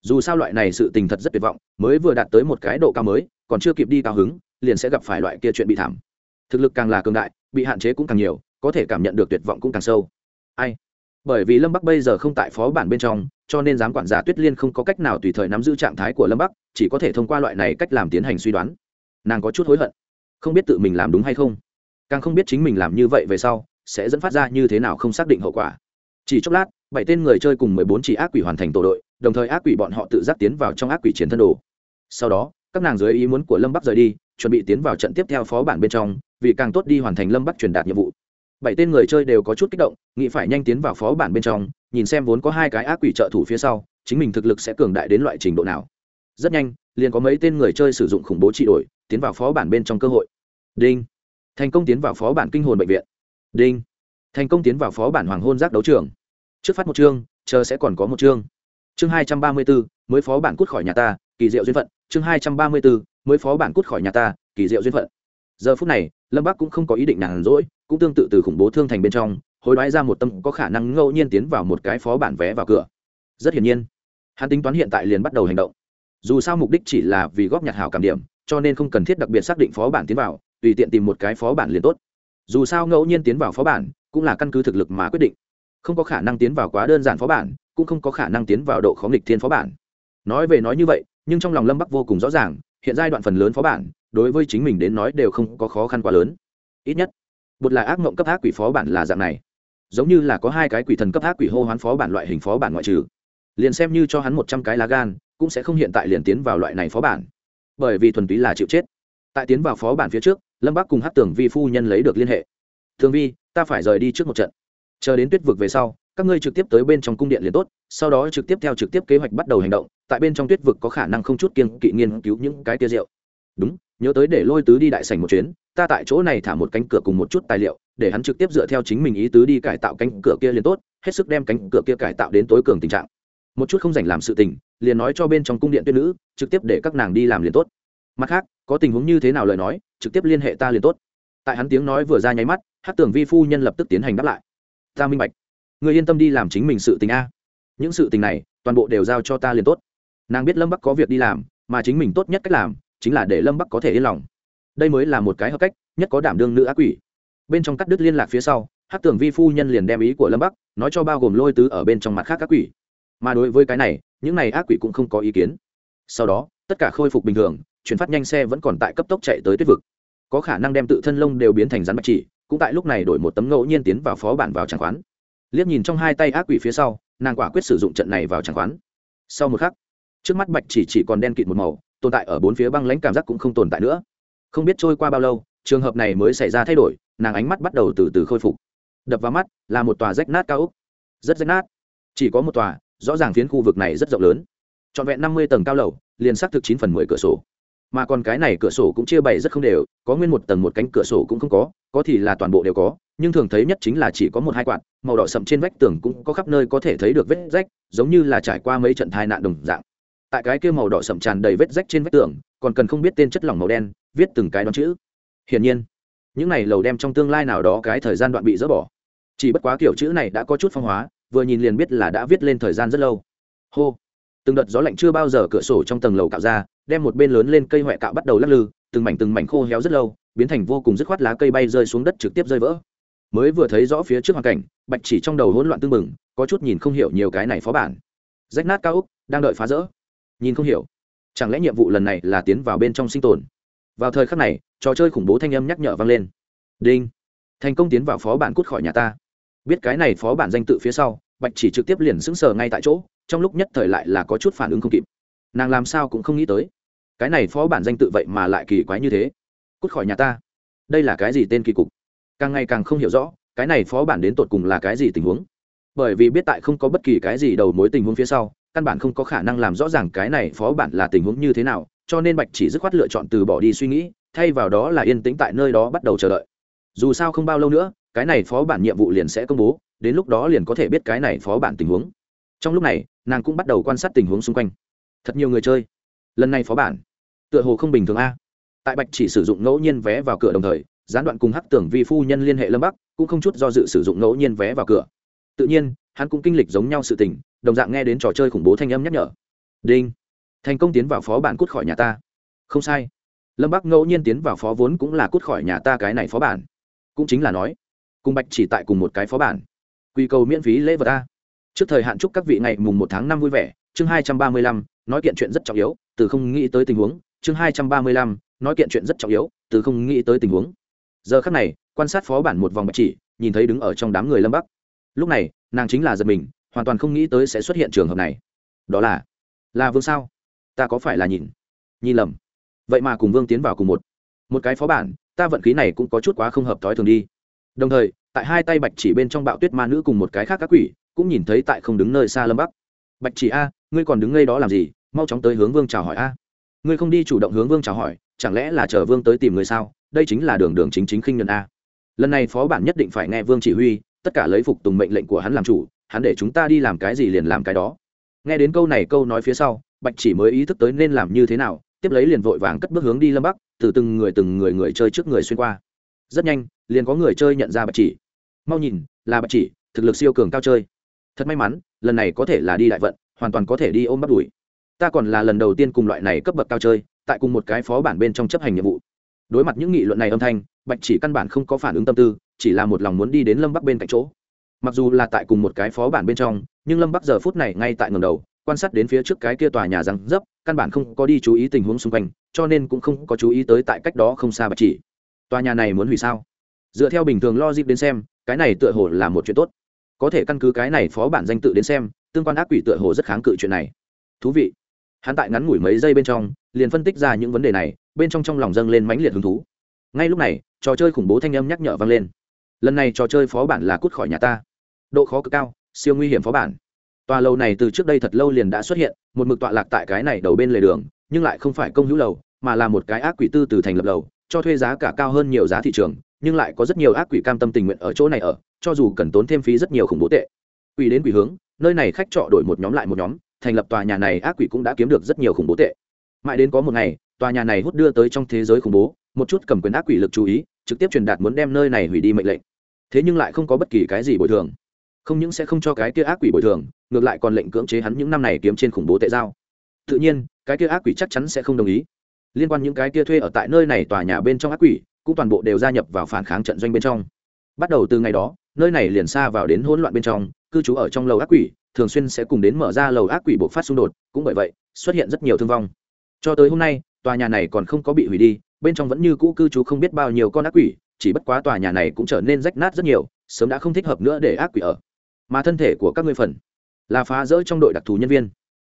Dù sao loại này sự tình thật rất tuyệt vọng, mới vừa đạt tới một cái độ cao mới, còn chưa kịp đi cao hứng, liền sẽ gặp phải loại kia chuyện bị thảm. Thực lực càng là cường đại, bị hạn chế cũng càng nhiều, có thể cảm nhận được tuyệt vọng cũng càng sâu. Ai? Bởi vì lâm bắc bây giờ không tại phó bản bên trong, cho nên giám quản giả tuyết liên không có cách nào tùy thời nắm giữ trạng thái của lâm bắc, chỉ có thể thông qua loại này cách làm tiến hành suy đoán. Nàng có chút hối hận, không biết tự mình làm đúng hay không càng không biết chính mình làm như vậy về sau, sẽ dẫn phát ra như thế nào không xác định hậu quả. Chỉ chốc lát, bảy tên người chơi cùng mười bốn chỉ ác quỷ hoàn thành tổ đội, đồng thời ác quỷ bọn họ tự giác tiến vào trong ác quỷ chiến thân đồ. Sau đó, các nàng dưới ý muốn của lâm bắc rời đi, chuẩn bị tiến vào trận tiếp theo phó bản bên trong, vì càng tốt đi hoàn thành lâm bắc truyền đạt nhiệm vụ. Bảy tên người chơi đều có chút kích động, nghĩ phải nhanh tiến vào phó bản bên trong, nhìn xem vốn có hai cái ác quỷ trợ thủ phía sau, chính mình thực lực sẽ cường đại đến loại trình độ nào. Rất nhanh, liền có mấy tên người chơi sử dụng khủng bố trị đổi, tiến vào phó bản bên trong cơ hội. Đinh thành công tiến vào phó bản kinh hồn bệnh viện. Đinh. Thành công tiến vào phó bản hoàng hôn giác đấu trường. Trước phát một chương, chờ sẽ còn có một chương. Chương hai trăm ba mươi bốn mới phó bản cút khỏi nhà ta, kỳ diệu duyên phận. Chương hai trăm ba mươi bốn mới phó bản cút khỏi nhà ta, kỳ diệu duyên phận. Giờ phút này, lâm bắc cũng không có ý định nhàn rỗi, cũng tương tự từ khủng bố thương thành bên trong, hối đoái ra một tâm có khả năng ngẫu nhiên tiến vào một cái phó bản vé vào cửa. Rất hiển nhiên, hắn tính toán hiện tại liền bắt đầu hành động. Dù sao mục đích chỉ là vì góp nhặt hảo cảm điểm, cho nên không cần thiết đặc biệt xác định phó bản tiến vào tùy tiện tìm một cái phó bản liền tốt. Dù sao ngẫu nhiên tiến vào phó bản cũng là căn cứ thực lực mà quyết định. Không có khả năng tiến vào quá đơn giản phó bản, cũng không có khả năng tiến vào độ khó nghịch thiên phó bản. Nói về nói như vậy, nhưng trong lòng lâm bắc vô cùng rõ ràng, hiện giai đoạn phần lớn phó bản, đối với chính mình đến nói đều không có khó khăn quá lớn. Ít nhất, một là ác mộng cấp ác quỷ phó bản là dạng này. Giống như là có hai cái quỷ thần cấp ác quỷ hô hoán phó bản loại hình phó bản ngoại trừ. Liền xem như cho hắn một trăm cái lá gan, cũng sẽ không hiện tại liền tiến vào loại này phó bản. Bởi vì thuần túy là chịu chết. Tại tiến vào phó bản phía trước lâm bác cùng hát tưởng vi phu nhân lấy được liên hệ thường vi ta phải rời đi trước một trận chờ đến tuyết vực về sau các ngươi trực tiếp tới bên trong cung điện liền tốt sau đó trực tiếp theo trực tiếp kế hoạch bắt đầu hành động tại bên trong tuyết vực có khả năng không chút kiên kỵ nghiên cứu những cái tia rượu đúng nhớ tới để lôi tứ đi đại sảnh một chuyến ta tại chỗ này thả một cánh cửa cùng một chút tài liệu để hắn trực tiếp dựa theo chính mình ý tứ đi cải tạo cánh cửa kia liền tốt hết sức đem cánh cửa kia cải tạo đến tối cường tình trạng một chút không dành làm sự tình liền nói cho bên trong cung điện tuyết nữ trực tiếp để các nàng đi làm liền tốt mặt khác có tình huống như thế nào lời nói trực tiếp liên hệ ta liền tốt. Tại hắn tiếng nói vừa ra nháy mắt hát tưởng vi phu nhân lập tức tiến hành đáp lại. Ta minh bạch. Người yên tâm đi làm chính mình sự tình a. Những sự tình này, toàn bộ đều giao cho ta liền tốt. Nàng biết lâm bắc có việc đi làm, mà chính mình tốt nhất cách làm, chính là để lâm bắc có thể yên lòng. Đây mới là một cái hợp cách, nhất có đảm đương nữ ác quỷ. Bên trong cắt đứt liên lạc phía sau hát tưởng vi phu nhân liền đem ý của lâm bắc, nói cho bao gồm lôi tứ ở bên trong mặt khác các quỷ. Mà đối với cái này, những này ác quỷ cũng không có ý kiến. Sau đó, tất cả khôi phục bình thường, chuyển phát nhanh xe vẫn còn tại cấp tốc chạy tới tuyết vực có khả năng đem tự thân lông đều biến thành rắn bạch chỉ, cũng tại lúc này đổi một tấm ngẫu nhiên tiến vào phó bản vào tràng khoán. Liếc nhìn trong hai tay ác quỷ phía sau, nàng quả quyết sử dụng trận này vào tràng khoán. Sau một khắc, trước mắt bạch chỉ chỉ còn đen kịt một màu, tồn tại ở bốn phía băng lãnh cảm giác cũng không tồn tại nữa. Không biết trôi qua bao lâu, trường hợp này mới xảy ra thay đổi, nàng ánh mắt bắt đầu từ từ khôi phục. Đập vào mắt, là một tòa rách nát cao úc rất rách nát. Chỉ có mà còn cái này cửa sổ cũng chia bày rất không đều, có nguyên một tầng một cánh cửa sổ cũng không có có thì là toàn bộ đều có, nhưng thường thấy nhất chính là chỉ có một hai quạt, màu đỏ sậm trên vách tường cũng có khắp nơi có thể thấy được vết rách, giống như là trải qua mấy trận tai nạn đồng dạng. Tại cái kia màu đỏ sậm tràn đầy vết rách trên vách tường, còn cần không biết tên chất lỏng màu đen, viết từng cái đoán chữ. Hiển nhiên, những này lầu đem trong tương lai nào đó cái thời gian đoạn bị dỡ bỏ. Chỉ bất quá kiểu chữ này đã có chút phong hóa, vừa nhìn liền biết là đã viết lên thời gian rất lâu. Hô từng đợt gió lạnh chưa bao giờ cửa sổ trong tầng lầu cạo ra, đem một bên lớn lên cây huệ cạo bắt đầu lắc lư, từng mảnh từng mảnh khô héo rất lâu, biến thành vô cùng dứt khoát lá cây bay rơi xuống đất trực tiếp rơi vỡ. Mới vừa thấy rõ phía trước hoàn cảnh, bạch chỉ trong đầu hỗn loạn tưng bừng, có chút nhìn không hiểu nhiều cái này phó bản. Rách nát cao úc đang đợi phá rỡ. Nhìn không hiểu. Chẳng lẽ nhiệm vụ lần này là tiến vào bên trong sinh tồn? Vào thời khắc này, trò chơi khủng bố thanh âm nhắc nhở vang lên. Đinh. Thành công tiến vào phó bản cút khỏi nhà ta. Biết cái này phó bản danh tự phía sau bạch chỉ trực tiếp liền sững sờ ngay tại chỗ, trong lúc nhất thời lại là có chút phản ứng không kịp. Nàng làm sao cũng không nghĩ tới, cái này phó bản danh tự vậy mà lại kỳ quái như thế. Cút khỏi nhà ta. Đây là cái gì tên kỳ cục? Càng ngày càng không hiểu rõ, cái này phó bản đến tột cùng là cái gì tình huống? Bởi vì biết tại không có bất kỳ cái gì đầu mối tình huống phía sau, căn bản không có khả năng làm rõ ràng cái này phó bản là tình huống như thế nào, cho nên bạch chỉ dứt khoát lựa chọn từ bỏ đi suy nghĩ, thay vào đó là yên tĩnh tại nơi đó bắt đầu chờ đợi. Dù sao không bao lâu nữa, cái này phó bản nhiệm vụ liền sẽ công bố đến lúc đó liền có thể biết cái này phó bản tình huống. Trong lúc này, nàng cũng bắt đầu quan sát tình huống xung quanh. Thật nhiều người chơi. Lần này phó bản, tựa hồ không bình thường a. Tại bạch chỉ sử dụng ngẫu nhiên vé vào cửa đồng thời, gián đoạn cùng hắc tưởng vi phu nhân liên hệ lâm bắc, cũng không chút do dự sử dụng ngẫu nhiên vé vào cửa. Tự nhiên, hắn cũng kinh lịch giống nhau sự tình, đồng dạng nghe đến trò chơi khủng bố thanh âm nhắc nhở. Đinh. Thành công tiến vào phó bản cút khỏi nhà ta. Không sai. Lâm bắc ngẫu nhiên tiến vào phó vốn cũng là cút khỏi nhà ta cái này phó bản. Cũng chính là nói, cùng bạch chỉ tại cùng một cái phó bản quy cầu miễn phí lễ vật a trước thời hạn chúc các vị ngày mùng một tháng năm vui vẻ, chương hai trăm ba mươi lăm, nói kiện chuyện rất trọng yếu, từ không nghĩ tới tình huống, chương hai trăm ba mươi lăm, nói kiện chuyện rất trọng yếu, từ không nghĩ tới tình huống. Giờ khắc này, quan sát phó bản một vòng bạch chỉ, nhìn thấy đứng ở trong đám người lâm bắc. Lúc này, nàng chính là giật mình, hoàn toàn không nghĩ tới sẽ xuất hiện trường hợp này. Đó là là vương sao? Ta có phải là nhìn? Nhìn lầm. Vậy mà cùng vương tiến vào cùng một. Một cái phó bản, ta vận khí này cũng có chút quá không hợp thói thường đi. Đồng thời tại hai tay bạch chỉ bên trong bạo tuyết ma nữ cùng một cái khác các quỷ, cũng nhìn thấy tại không đứng nơi xa lâm bắc. Bạch chỉ a, ngươi còn đứng ngay đó làm gì? Mau chóng tới hướng vương chào hỏi a. Ngươi không đi chủ động hướng vương chào hỏi, chẳng lẽ là chờ vương tới tìm người sao? Đây chính là đường đường chính chính khinh nhân a. Lần này phó bản nhất định phải nghe vương chỉ huy, tất cả lấy phục tùng mệnh lệnh của hắn làm chủ, hắn để chúng ta đi làm cái gì liền làm cái đó. Nghe đến câu này câu nói phía sau, bạch chỉ mới ý thức tới nên làm như thế nào, tiếp lấy liền vội vàng cất bước hướng đi lâm bắc, từ từng người từng người người chơi trước người xuyên qua. Rất nhanh, liền có người chơi nhận ra bạch chỉ mau nhìn, là bạch chỉ, thực lực siêu cường cao chơi. Thật may mắn, lần này có thể là đi đại vận, hoàn toàn có thể đi ôm bắt đuổi ta còn là lần đầu tiên cùng loại này cấp bậc cao chơi, tại cùng một cái phó bản bên trong chấp hành nhiệm vụ. Đối mặt những nghị luận này âm thanh, bạch chỉ căn bản không có phản ứng tâm tư, chỉ là một lòng muốn đi đến lâm bắc bên cạnh chỗ. Mặc dù là tại cùng một cái phó bản bên trong, nhưng lâm bắc giờ phút này ngay tại ngầm đầu, quan sát đến phía trước cái kia tòa nhà răng dấp, căn bản không có đi chú ý tình huống xung quanh, cho nên cũng không có chú ý tới tại cách đó không xa bạch chỉ. Tòa nhà này muốn hủy sao? Dựa theo bình thường logic đến xem cái này tựa hồ là một chuyện tốt. Có thể căn cứ cái này phó bản danh tự đến xem, tương quan ác quỷ tựa hồ rất kháng cự chuyện này. Thú vị. Hắn tại ngắn ngủi mấy giây bên trong, liền phân tích ra những vấn đề này, bên trong trong lòng dâng lên mãnh liệt hứng thú. Ngay lúc này, trò chơi khủng bố thanh âm nhắc nhở vang lên. Lần này trò chơi phó bản là cút khỏi nhà ta. Độ khó cực cao, siêu nguy hiểm phó bản. Tòa lầu này từ trước đây thật lâu liền đã xuất hiện, một mực tọa lạc tại cái này đầu bên lề đường, nhưng lại không phải công hữu lầu, mà là một cái ác quỷ tư từ thành lập lầu, cho thuê giá cả cao hơn nhiều giá thị trường nhưng lại có rất nhiều ác quỷ cam tâm tình nguyện ở chỗ này ở, cho dù cần tốn thêm phí rất nhiều khủng bố tệ. Quỷ đến quỷ hướng, nơi này khách trọ đổi một nhóm lại một nhóm, thành lập tòa nhà này ác quỷ cũng đã kiếm được rất nhiều khủng bố tệ. Mãi đến có một ngày, tòa nhà này hút đưa tới trong thế giới khủng bố, một chút cầm quyền ác quỷ lực chú ý, trực tiếp truyền đạt muốn đem nơi này hủy đi mệnh lệnh. Thế nhưng lại không có bất kỳ cái gì bồi thường. Không những sẽ không cho cái kia ác quỷ bồi thường, ngược lại còn lệnh cưỡng chế hắn những năm này kiếm trên khủng bố tệ giao. Tự nhiên, cái kia ác quỷ chắc chắn sẽ không đồng ý. Liên quan những cái kia thuê ở tại nơi này tòa nhà bên trong ác quỷ cũng toàn bộ đều gia nhập vào phản kháng trận doanh bên trong. Bắt đầu từ ngày đó, nơi này liền xa vào đến hỗn loạn bên trong, cư trú ở trong lầu ác quỷ, thường xuyên sẽ cùng đến mở ra lầu ác quỷ buộc phát xung đột, cũng bởi vậy, xuất hiện rất nhiều thương vong. Cho tới hôm nay, tòa nhà này còn không có bị hủy đi, bên trong vẫn như cũ cư trú không biết bao nhiêu con ác quỷ, chỉ bất quá tòa nhà này cũng trở nên rách nát rất nhiều, sớm đã không thích hợp nữa để ác quỷ ở. Mà thân thể của các ngươi phần là phá rỡ trong đội đặc thù nhân viên.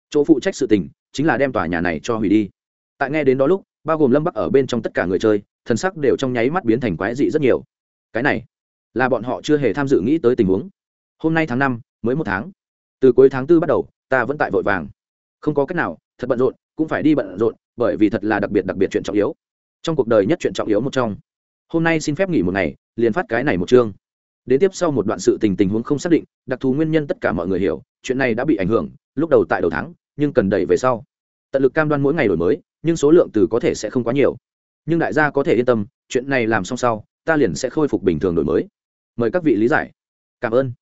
Chỗ phụ trách sự tình chính là đem tòa nhà này cho hủy đi. Tại nghe đến đó lúc, bao gồm lâm bắc ở bên trong tất cả người chơi thần sắc đều trong nháy mắt biến thành quái dị rất nhiều. Cái này là bọn họ chưa hề tham dự nghĩ tới tình huống. Hôm nay tháng năm, mới một tháng. Từ cuối tháng tư bắt đầu, ta vẫn tại vội vàng. Không có cách nào, thật bận rộn, cũng phải đi bận rộn, bởi vì thật là đặc biệt đặc biệt chuyện trọng yếu. Trong cuộc đời nhất chuyện trọng yếu một trong. Hôm nay xin phép nghỉ một ngày, liền phát cái này một chương. Đến tiếp sau một đoạn sự tình tình huống không xác định, đặc thù nguyên nhân tất cả mọi người hiểu, chuyện này đã bị ảnh hưởng, lúc đầu tại đầu tháng, nhưng cần đẩy về sau. Tận lực cam đoan mỗi ngày đổi mới, nhưng số lượng từ có thể sẽ không quá nhiều nhưng đại gia có thể yên tâm, chuyện này làm xong sau, ta liền sẽ khôi phục bình thường đổi mới. Mời các vị lý giải. Cảm ơn.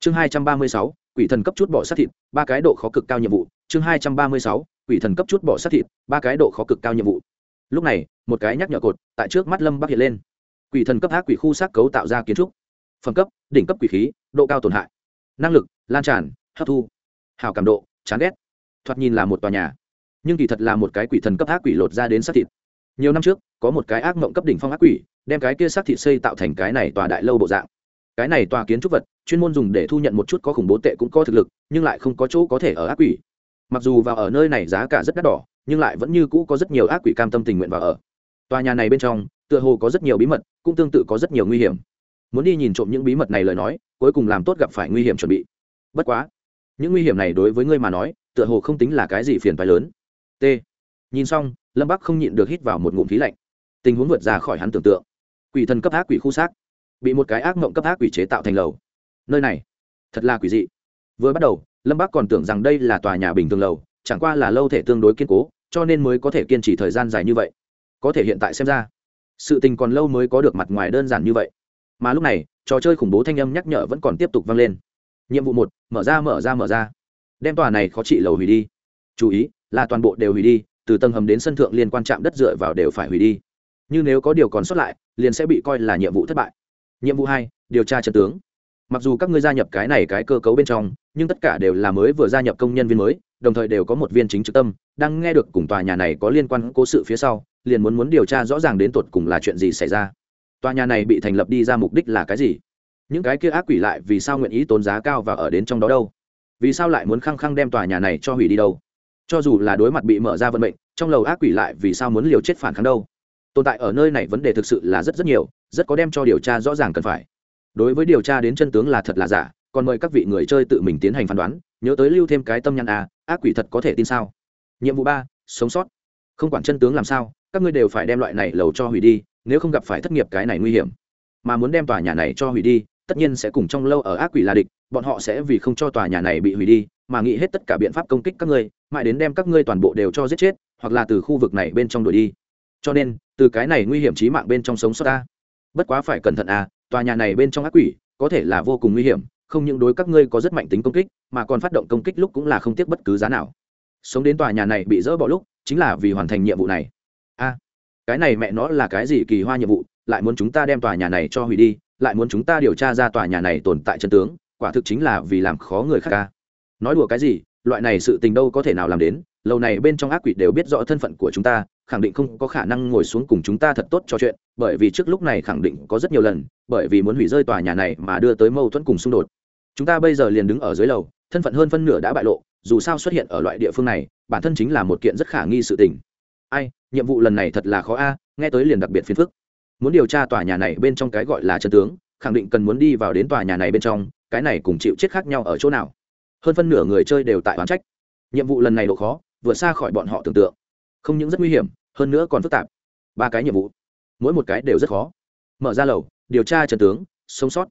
Chương hai trăm ba mươi sáu, quỷ thần cấp chút bỏ sát thịt, ba cái độ khó cực cao nhiệm vụ. Chương hai trăm ba mươi sáu, quỷ thần cấp chút bỏ sát thịt, ba cái độ khó cực cao nhiệm vụ. Lúc này, một cái nhắc nhở cột tại trước mắt lâm bắc hiện lên. Quỷ thần cấp ác quỷ khu xác cấu tạo ra kiến trúc. Phẩm cấp, đỉnh cấp quỷ khí, độ cao tổn hại. Năng lực, lan tràn, hấp thu. Hào cảm độ, chán ghét. Thoạt nhìn là một tòa nhà, nhưng kỳ thật là một cái quỷ thần cấp ác quỷ lột ra đến sát thịt nhiều năm trước, có một cái ác mộng cấp đỉnh phong ác quỷ, đem cái kia xác thịt xây tạo thành cái này tòa đại lâu bộ dạng. Cái này tòa kiến trúc vật, chuyên môn dùng để thu nhận một chút có khủng bố tệ cũng có thực lực, nhưng lại không có chỗ có thể ở ác quỷ. Mặc dù vào ở nơi này giá cả rất đắt đỏ, nhưng lại vẫn như cũ có rất nhiều ác quỷ cam tâm tình nguyện vào ở. Tòa nhà này bên trong, tựa hồ có rất nhiều bí mật, cũng tương tự có rất nhiều nguy hiểm. Muốn đi nhìn trộm những bí mật này lời nói, cuối cùng làm tốt gặp phải nguy hiểm chuẩn bị. Bất quá, những nguy hiểm này đối với ngươi mà nói, tựa hồ không tính là cái gì phiền phái lớn. T. Nhìn xong lâm bắc không nhịn được hít vào một ngụm khí lạnh. Tình huống vượt ra khỏi hắn tưởng tượng. Quỷ thần cấp ác quỷ khu xác, bị một cái ác mộng cấp ác quỷ chế tạo thành lầu. Nơi này, thật là quỷ dị. Vừa bắt đầu, lâm bắc còn tưởng rằng đây là tòa nhà bình thường lầu, chẳng qua là lâu thể tương đối kiên cố, cho nên mới có thể kiên trì thời gian dài như vậy. Có thể hiện tại xem ra, sự tình còn lâu mới có được mặt ngoài đơn giản như vậy. Mà lúc này, trò chơi khủng bố thanh âm nhắc nhở vẫn còn tiếp tục vang lên. Nhiệm vụ một, mở ra mở ra mở ra. Đem tòa này khó trị lầu hủy đi. Chú ý, là toàn bộ đều hủy đi từ tầng hầm đến sân thượng liên quan trạm đất dựa vào đều phải hủy đi. Nhưng nếu có điều còn sót lại, liền sẽ bị coi là nhiệm vụ thất bại. Nhiệm vụ hai, điều tra trận tướng. Mặc dù các ngươi gia nhập cái này cái cơ cấu bên trong, nhưng tất cả đều là mới vừa gia nhập công nhân viên mới, đồng thời đều có một viên chính trực tâm, đang nghe được cùng tòa nhà này có liên quan cố sự phía sau, liền muốn muốn điều tra rõ ràng đến tột cùng là chuyện gì xảy ra. Tòa nhà này bị thành lập đi ra mục đích là cái gì? Những cái kia ác quỷ lại vì sao nguyện ý tốn giá cao và ở đến trong đó đâu? Vì sao lại muốn khăng khăng đem tòa nhà này cho hủy đi đâu? Cho dù là đối mặt bị mở ra vận mệnh trong lầu ác quỷ lại vì sao muốn liều chết phản kháng đâu? Tồn tại ở nơi này vấn đề thực sự là rất rất nhiều rất có đem cho điều tra rõ ràng cần phải. Đối với điều tra đến chân tướng là thật là giả còn mời các vị người chơi tự mình tiến hành phán đoán nhớ tới lưu thêm cái tâm nhăn à, ác quỷ thật có thể tin sao? Nhiệm vụ ba sống sót. Không quản chân tướng làm sao các ngươi đều phải đem loại này lầu cho hủy đi nếu không gặp phải thất nghiệp cái này nguy hiểm. Mà muốn đem tòa nhà này cho hủy đi tất nhiên sẽ cùng trong lâu ở ác quỷ là địch bọn họ sẽ vì không cho tòa nhà này bị hủy đi mà nghĩ hết tất cả biện pháp công kích các ngươi, mãi đến đem các ngươi toàn bộ đều cho giết chết, hoặc là từ khu vực này bên trong đuổi đi. Cho nên, từ cái này nguy hiểm trí mạng bên trong sống sót ta. Bất quá phải cẩn thận à tòa nhà này bên trong ác quỷ, có thể là vô cùng nguy hiểm, không những đối các ngươi có rất mạnh tính công kích, mà còn phát động công kích lúc cũng là không tiếc bất cứ giá nào. Sống đến tòa nhà này bị dỡ bỏ lúc, chính là vì hoàn thành nhiệm vụ này. A, cái này mẹ nó là cái gì kỳ hoa nhiệm vụ, lại muốn chúng ta đem tòa nhà này cho hủy đi, lại muốn chúng ta điều tra ra tòa nhà này tồn tại chân tướng, quả thực chính là vì làm khó người khác ca nói đùa cái gì, loại này sự tình đâu có thể nào làm đến, lâu này bên trong ác quỷ đều biết rõ thân phận của chúng ta, khẳng định không có khả năng ngồi xuống cùng chúng ta thật tốt trò chuyện, bởi vì trước lúc này khẳng định có rất nhiều lần, bởi vì muốn hủy rơi tòa nhà này mà đưa tới mâu thuẫn cùng xung đột. Chúng ta bây giờ liền đứng ở dưới lầu, thân phận hơn phân nửa đã bại lộ, dù sao xuất hiện ở loại địa phương này, bản thân chính là một kiện rất khả nghi sự tình. Ai, nhiệm vụ lần này thật là khó a, nghe tới liền đặc biệt phiền phức. Muốn điều tra tòa nhà này bên trong cái gọi là chân tướng, khẳng định cần muốn đi vào đến tòa nhà này bên trong, cái này cùng chịu chết khác nhau ở chỗ nào? Hơn phân nửa người chơi đều tại oán trách. Nhiệm vụ lần này độ khó, vượt xa khỏi bọn họ tưởng tượng. Không những rất nguy hiểm, hơn nữa còn phức tạp. Ba cái nhiệm vụ, mỗi một cái đều rất khó. Mở ra lầu, điều tra trần tướng, sống sót.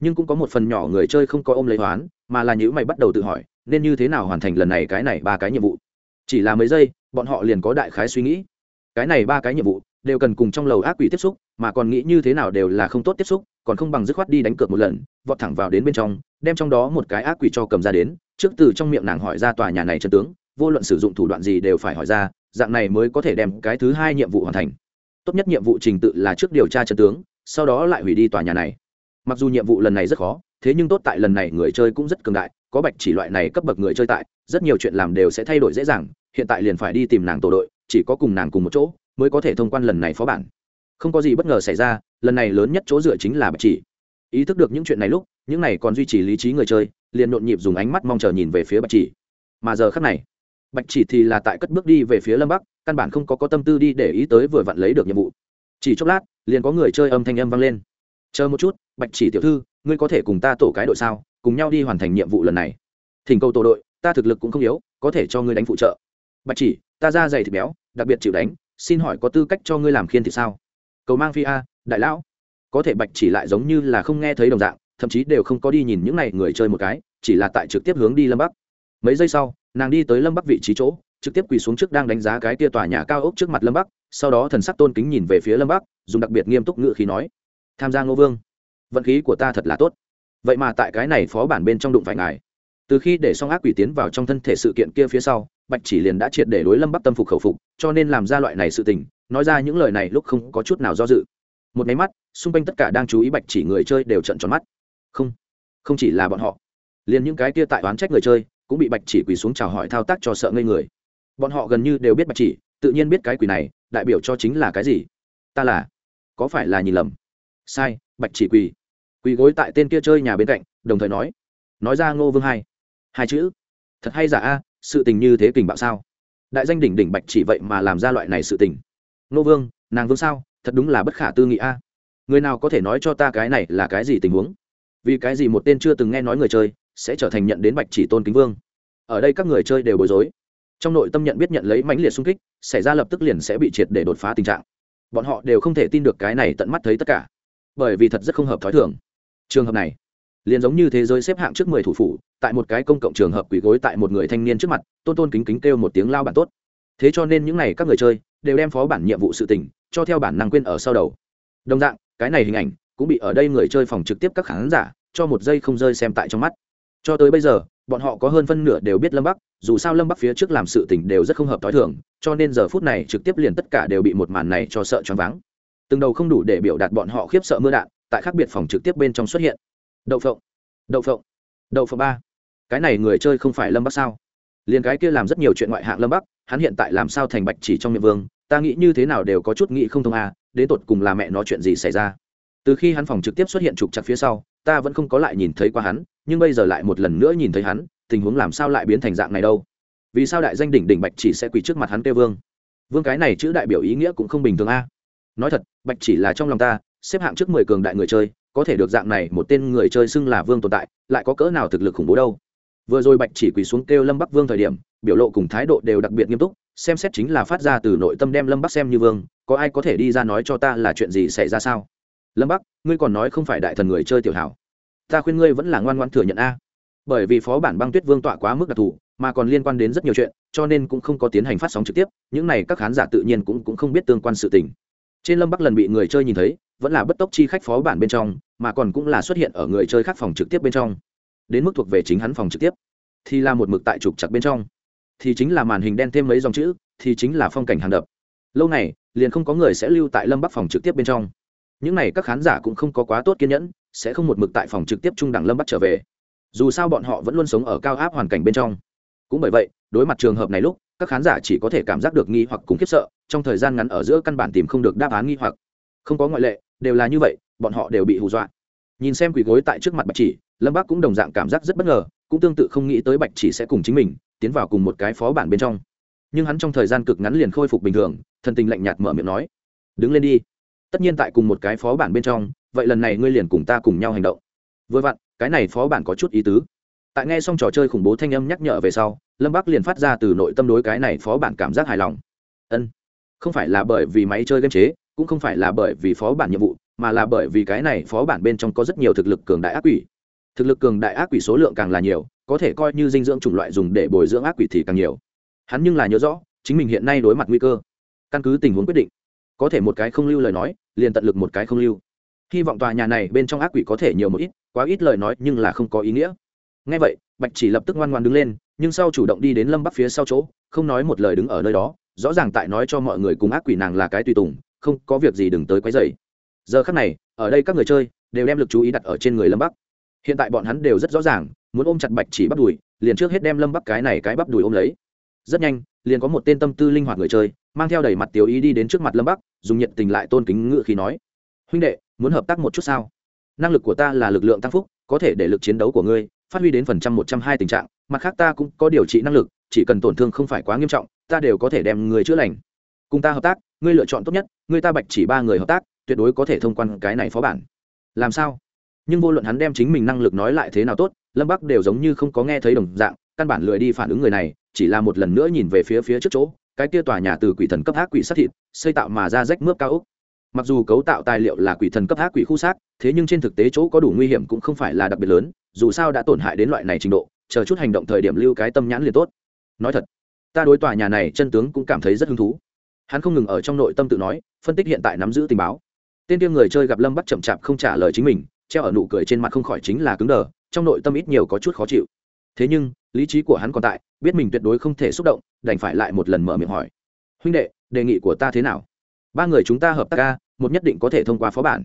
Nhưng cũng có một phần nhỏ người chơi không có ôm lấy hoán mà là những mày bắt đầu tự hỏi, nên như thế nào hoàn thành lần này cái này ba cái nhiệm vụ. Chỉ là mấy giây, bọn họ liền có đại khái suy nghĩ. Cái này ba cái nhiệm vụ đều cần cùng trong lầu ác quỷ tiếp xúc, mà còn nghĩ như thế nào đều là không tốt tiếp xúc, còn không bằng dứt khoát đi đánh cược một lần, vọt thẳng vào đến bên trong, đem trong đó một cái ác quỷ cho cầm ra đến, trước từ trong miệng nàng hỏi ra tòa nhà này chân tướng, vô luận sử dụng thủ đoạn gì đều phải hỏi ra, dạng này mới có thể đem cái thứ hai nhiệm vụ hoàn thành. Tốt nhất nhiệm vụ trình tự là trước điều tra chân tướng, sau đó lại hủy đi tòa nhà này. Mặc dù nhiệm vụ lần này rất khó, thế nhưng tốt tại lần này người chơi cũng rất cường đại, có bạch chỉ loại này cấp bậc người chơi tại, rất nhiều chuyện làm đều sẽ thay đổi dễ dàng, hiện tại liền phải đi tìm nàng tổ đội, chỉ có cùng nàng cùng một chỗ mới có thể thông quan lần này phó bản. Không có gì bất ngờ xảy ra, lần này lớn nhất chỗ dựa chính là bạch chỉ. Ý thức được những chuyện này lúc, những này còn duy trì lý trí người chơi, liền nhộn nhịp dùng ánh mắt mong chờ nhìn về phía bạch chỉ. Mà giờ khắc này, bạch chỉ thì là tại cất bước đi về phía lâm bắc, căn bản không có có tâm tư đi để ý tới vừa vặn lấy được nhiệm vụ. Chỉ chốc lát, liền có người chơi âm thanh âm vang lên. Chờ một chút, bạch chỉ tiểu thư, ngươi có thể cùng ta tổ cái đội sao, cùng nhau đi hoàn thành nhiệm vụ lần này. Thỉnh cầu tổ đội, ta thực lực cũng không yếu, có thể cho ngươi đánh phụ trợ. Bạch chỉ, ta ra dày thịt béo, đặc biệt chịu đánh xin hỏi có tư cách cho ngươi làm khiên thì sao? Cầu mang phi a, đại lão. Có thể bạch chỉ lại giống như là không nghe thấy đồng dạng, thậm chí đều không có đi nhìn những n à y người chơi một cái, chỉ là tại trực tiếp hướng đi lâm bắc. Mấy giây sau, nàng đi tới lâm bắc vị trí chỗ, trực tiếp quỳ xuống trước đang đánh giá cái tia tòa nhà cao ốc trước mặt lâm bắc, sau đó thần sắc tôn kính nhìn về phía lâm bắc, dùng đặc biệt nghiêm túc ngự khí nói, tham gia ngô vương, vận khí của ta thật là tốt. Vậy mà tại cái này phó bản bên trong đụng phải ngài. Từ khi để xong ác quỷ tiến vào trong thân thể sự kiện kia phía sau bạch chỉ liền đã triệt để đối lâm bắc tâm phục khẩu phục, cho nên làm ra loại này sự tình, nói ra những lời này lúc không có chút nào do dự. Một máy mắt, xung quanh tất cả đang chú ý bạch chỉ người chơi đều trận tròn mắt. Không không chỉ là bọn họ. Liền những cái kia tại oán trách người chơi, cũng bị bạch chỉ quỳ xuống chào hỏi thao tác cho sợ ngây người. Bọn họ gần như đều biết bạch chỉ, tự nhiên biết cái quỳ này, đại biểu cho chính là cái gì? Ta là, có phải là nhìn lầm? Sai, bạch chỉ quỳ. Quỳ gối tại tên kia chơi nhà bên cạnh, đồng thời nói nói ra ngô vương hai. Hai chữ. Thật hay giả a sự tình như thế kình bạo sao? Đại danh đỉnh đỉnh bạch chỉ vậy mà làm ra loại này sự tình. Nô vương, nàng vương sao? Thật đúng là bất khả tư nghị a. Người nào có thể nói cho ta cái này là cái gì tình huống? Vì cái gì một tên chưa từng nghe nói người chơi sẽ trở thành nhận đến bạch chỉ tôn kính vương? Ở đây các người chơi đều bối rối. Trong nội tâm nhận biết nhận lấy mãnh liệt xung kích, xảy ra lập tức liền sẽ bị triệt để đột phá tình trạng. Bọn họ đều không thể tin được cái này tận mắt thấy tất cả. Bởi vì thật rất không hợp thói thường. Trường hợp này liền giống như thế giới xếp hạng trước mười thủ phủ, tại một cái công cộng trường hợp quỷ gối tại một người thanh niên trước mặt, tôn tôn kính kính kêu một tiếng lao bản tốt. Thế cho nên những n à y các người chơi đều đem phó bản nhiệm vụ sự tình cho theo bản năng quên ở sau đầu. Đồng dạng, cái này hình ảnh cũng bị ở đây người chơi phòng trực tiếp các khán giả cho một giây không rơi xem tại trong mắt. Cho tới bây giờ, bọn họ có hơn phân nửa đều biết lâm bắc, dù sao lâm bắc phía trước làm sự tình đều rất không hợp t h o i thường, cho nên giờ phút này trực tiếp liền tất cả đều bị một màn này cho sợ choáng váng. Từng đầu không đủ để biểu đạt bọn họ khiếp sợ mưa đạn, tại khác biệt phòng trực tiếp bên trong xuất hiện đậu phộng. Đậu phộng. Đậu phộng ba. Cái này người chơi không phải lâm bắc sao? Liền cái kia làm rất nhiều chuyện ngoại hạng lâm bắc, hắn hiện tại làm sao thành bạch chỉ trong miệng vương? Ta nghĩ như thế nào đều có chút nghĩ không thông à đến tột cùng là mẹ nó chuyện gì xảy ra? Từ khi hắn phòng trực tiếp xuất hiện trục chặt phía sau, ta vẫn không có lại nhìn thấy qua hắn, nhưng bây giờ lại một lần nữa nhìn thấy hắn, tình huống làm sao lại biến thành dạng này đâu? Vì sao đại danh đỉnh đỉnh bạch chỉ sẽ quỳ trước mặt hắn kêu vương? Vương cái này chữ đại biểu ý nghĩa cũng không bình thường a nói thật, bạch chỉ là trong lòng ta, xếp hạng trước mười cường đại người chơi có thể được dạng này một tên người chơi xưng là vương tồn tại lại có cỡ nào thực lực khủng bố đâu. Vừa rồi bạch chỉ quỳ xuống kêu lâm bắc vương thời điểm biểu lộ cùng thái độ đều đặc biệt nghiêm túc xem xét chính là phát ra từ nội tâm đem lâm bắc xem như vương có ai có thể đi ra nói cho ta là chuyện gì xảy ra sao? Lâm bắc ngươi còn nói không phải đại thần người chơi tiểu hảo. Ta khuyên ngươi vẫn là ngoan ngoan thừa nhận a. Bởi vì phó bản băng tuyết vương tọa quá mức đặc thù mà còn liên quan đến rất nhiều chuyện cho nên cũng không có tiến hành phát sóng trực tiếp những này các khán giả tự nhiên cũng, cũng không biết tương quan sự tình. Trên lâm bắc lần bị người chơi nhìn thấy vẫn là bất tốc chi khách phó bản bên trong, mà còn cũng là xuất hiện ở người chơi khác phòng trực tiếp bên trong. Đến mức thuộc về chính hắn phòng trực tiếp, thì là một mực tại trục chặt bên trong. Thì chính là màn hình đen thêm mấy dòng chữ, thì chính là phong cảnh hàng đập. Lâu này liền không có người sẽ lưu tại lâm bắc phòng trực tiếp bên trong. Những này các khán giả cũng không có quá tốt kiên nhẫn, sẽ không một mực tại phòng trực tiếp trung đẳng lâm bắc trở về. Dù sao bọn họ vẫn luôn sống ở cao áp hoàn cảnh bên trong. Cũng bởi vậy, đối mặt trường hợp này lúc, các khán giả chỉ có thể cảm giác được nghi hoặc cùng khiếp sợ, trong thời gian ngắn ở giữa căn bản tìm không được đáp án nghi hoặc không có ngoại lệ, đều là như vậy, bọn họ đều bị hù dọa. Nhìn xem quỳ gối tại trước mặt bạch chỉ, lâm bác cũng đồng dạng cảm giác rất bất ngờ, cũng tương tự không nghĩ tới bạch chỉ sẽ cùng chính mình tiến vào cùng một cái phó bản bên trong. Nhưng hắn trong thời gian cực ngắn liền khôi phục bình thường, thần tình lạnh nhạt mở miệng nói, đứng lên đi. Tất nhiên tại cùng một cái phó bản bên trong, vậy lần này ngươi liền cùng ta cùng nhau hành động. Vừa vặn, cái này phó bản có chút ý tứ. Tại nghe xong trò chơi khủng bố thanh âm nhắc nhở về sau, lâm bắc liền phát ra từ nội tâm đối cái này phó bản cảm giác hài lòng. Ân, không phải là bởi vì máy chơi game chế cũng không phải là bởi vì phó bản nhiệm vụ, mà là bởi vì cái này phó bản bên trong có rất nhiều thực lực cường đại ác quỷ. Thực lực cường đại ác quỷ số lượng càng là nhiều, có thể coi như dinh dưỡng chủng loại dùng để bồi dưỡng ác quỷ thì càng nhiều. Hắn nhưng là nhớ rõ, chính mình hiện nay đối mặt nguy cơ. Căn cứ tình huống quyết định, có thể một cái không lưu lời nói, liền tận lực một cái không lưu. Hy vọng tòa nhà này bên trong ác quỷ có thể nhiều một ít, quá ít lời nói nhưng là không có ý nghĩa. Ngay vậy, bạch chỉ lập tức ngoan ngoan đứng lên, nhưng sau chủ động đi đến lâm bắc phía sau chỗ, không nói một lời đứng ở nơi đó, rõ ràng tại nói cho mọi người cùng ác quỷ nàng là cái tùy tùng không có việc gì đừng tới quấy rầy. giờ khắc này, ở đây các người chơi đều đem lực chú ý đặt ở trên người lâm bắc. Hiện tại bọn hắn đều rất rõ ràng, muốn ôm chặt bạch chỉ bắt đùi, liền trước hết đem lâm bắc cái này cái bắp đùi ôm lấy. Rất nhanh, liền có một tên tâm tư linh hoạt người chơi, mang theo đầy mặt tiểu ý đi đến trước mặt lâm bắc, dùng nhiệt tình lại tôn kính ngự khi nói, huynh đệ, muốn hợp tác một chút sao? Năng lực của ta là lực lượng tăng phúc, có thể để lực chiến đấu của ngươi phát huy đến phần trăm, một trăm hai tình trạng, mặt khác ta cũng có điều trị năng lực, chỉ cần tổn thương không phải quá nghiêm trọng, ta đều có thể đem người chữa lành cùng ta hợp tác, ngươi lựa chọn tốt nhất, ngươi ta bạch chỉ ba người hợp tác, tuyệt đối có thể thông quan cái này phó bản. Làm sao? Nhưng vô luận hắn đem chính mình năng lực nói lại thế nào tốt, lâm bắc đều giống như không có nghe thấy đồng dạng, căn bản lười đi phản ứng người này, chỉ là một lần nữa nhìn về phía phía trước chỗ, cái kia tòa nhà từ quỷ thần cấp ác quỷ sát thịt, xây tạo mà ra rách mướp cao úc mặc dù cấu tạo tài liệu là quỷ thần cấp ác quỷ khu xác, thế nhưng trên thực tế chỗ có đủ nguy hiểm cũng không phải là đặc biệt lớn, dù sao đã tổn hại đến loại này trình độ, chờ chút hành động thời điểm lưu cái tâm nhãn liền tốt. Nói thật, ta đối tòa nhà này chân tướng cũng cảm thấy rất hứng thú hắn không ngừng ở trong nội tâm tự nói, phân tích hiện tại nắm giữ tình báo. Tên tiêu người chơi gặp lâm bắc chậm chạp không trả lời chính mình, treo ở nụ cười trên mặt không khỏi chính là cứng đờ, trong nội tâm ít nhiều có chút khó chịu. Thế nhưng, lý trí của hắn còn tại, biết mình tuyệt đối không thể xúc động, đành phải lại một lần mở miệng hỏi. Huynh đệ, đề nghị của ta thế nào? Ba người chúng ta hợp tác ca một nhất định có thể thông qua phó bản.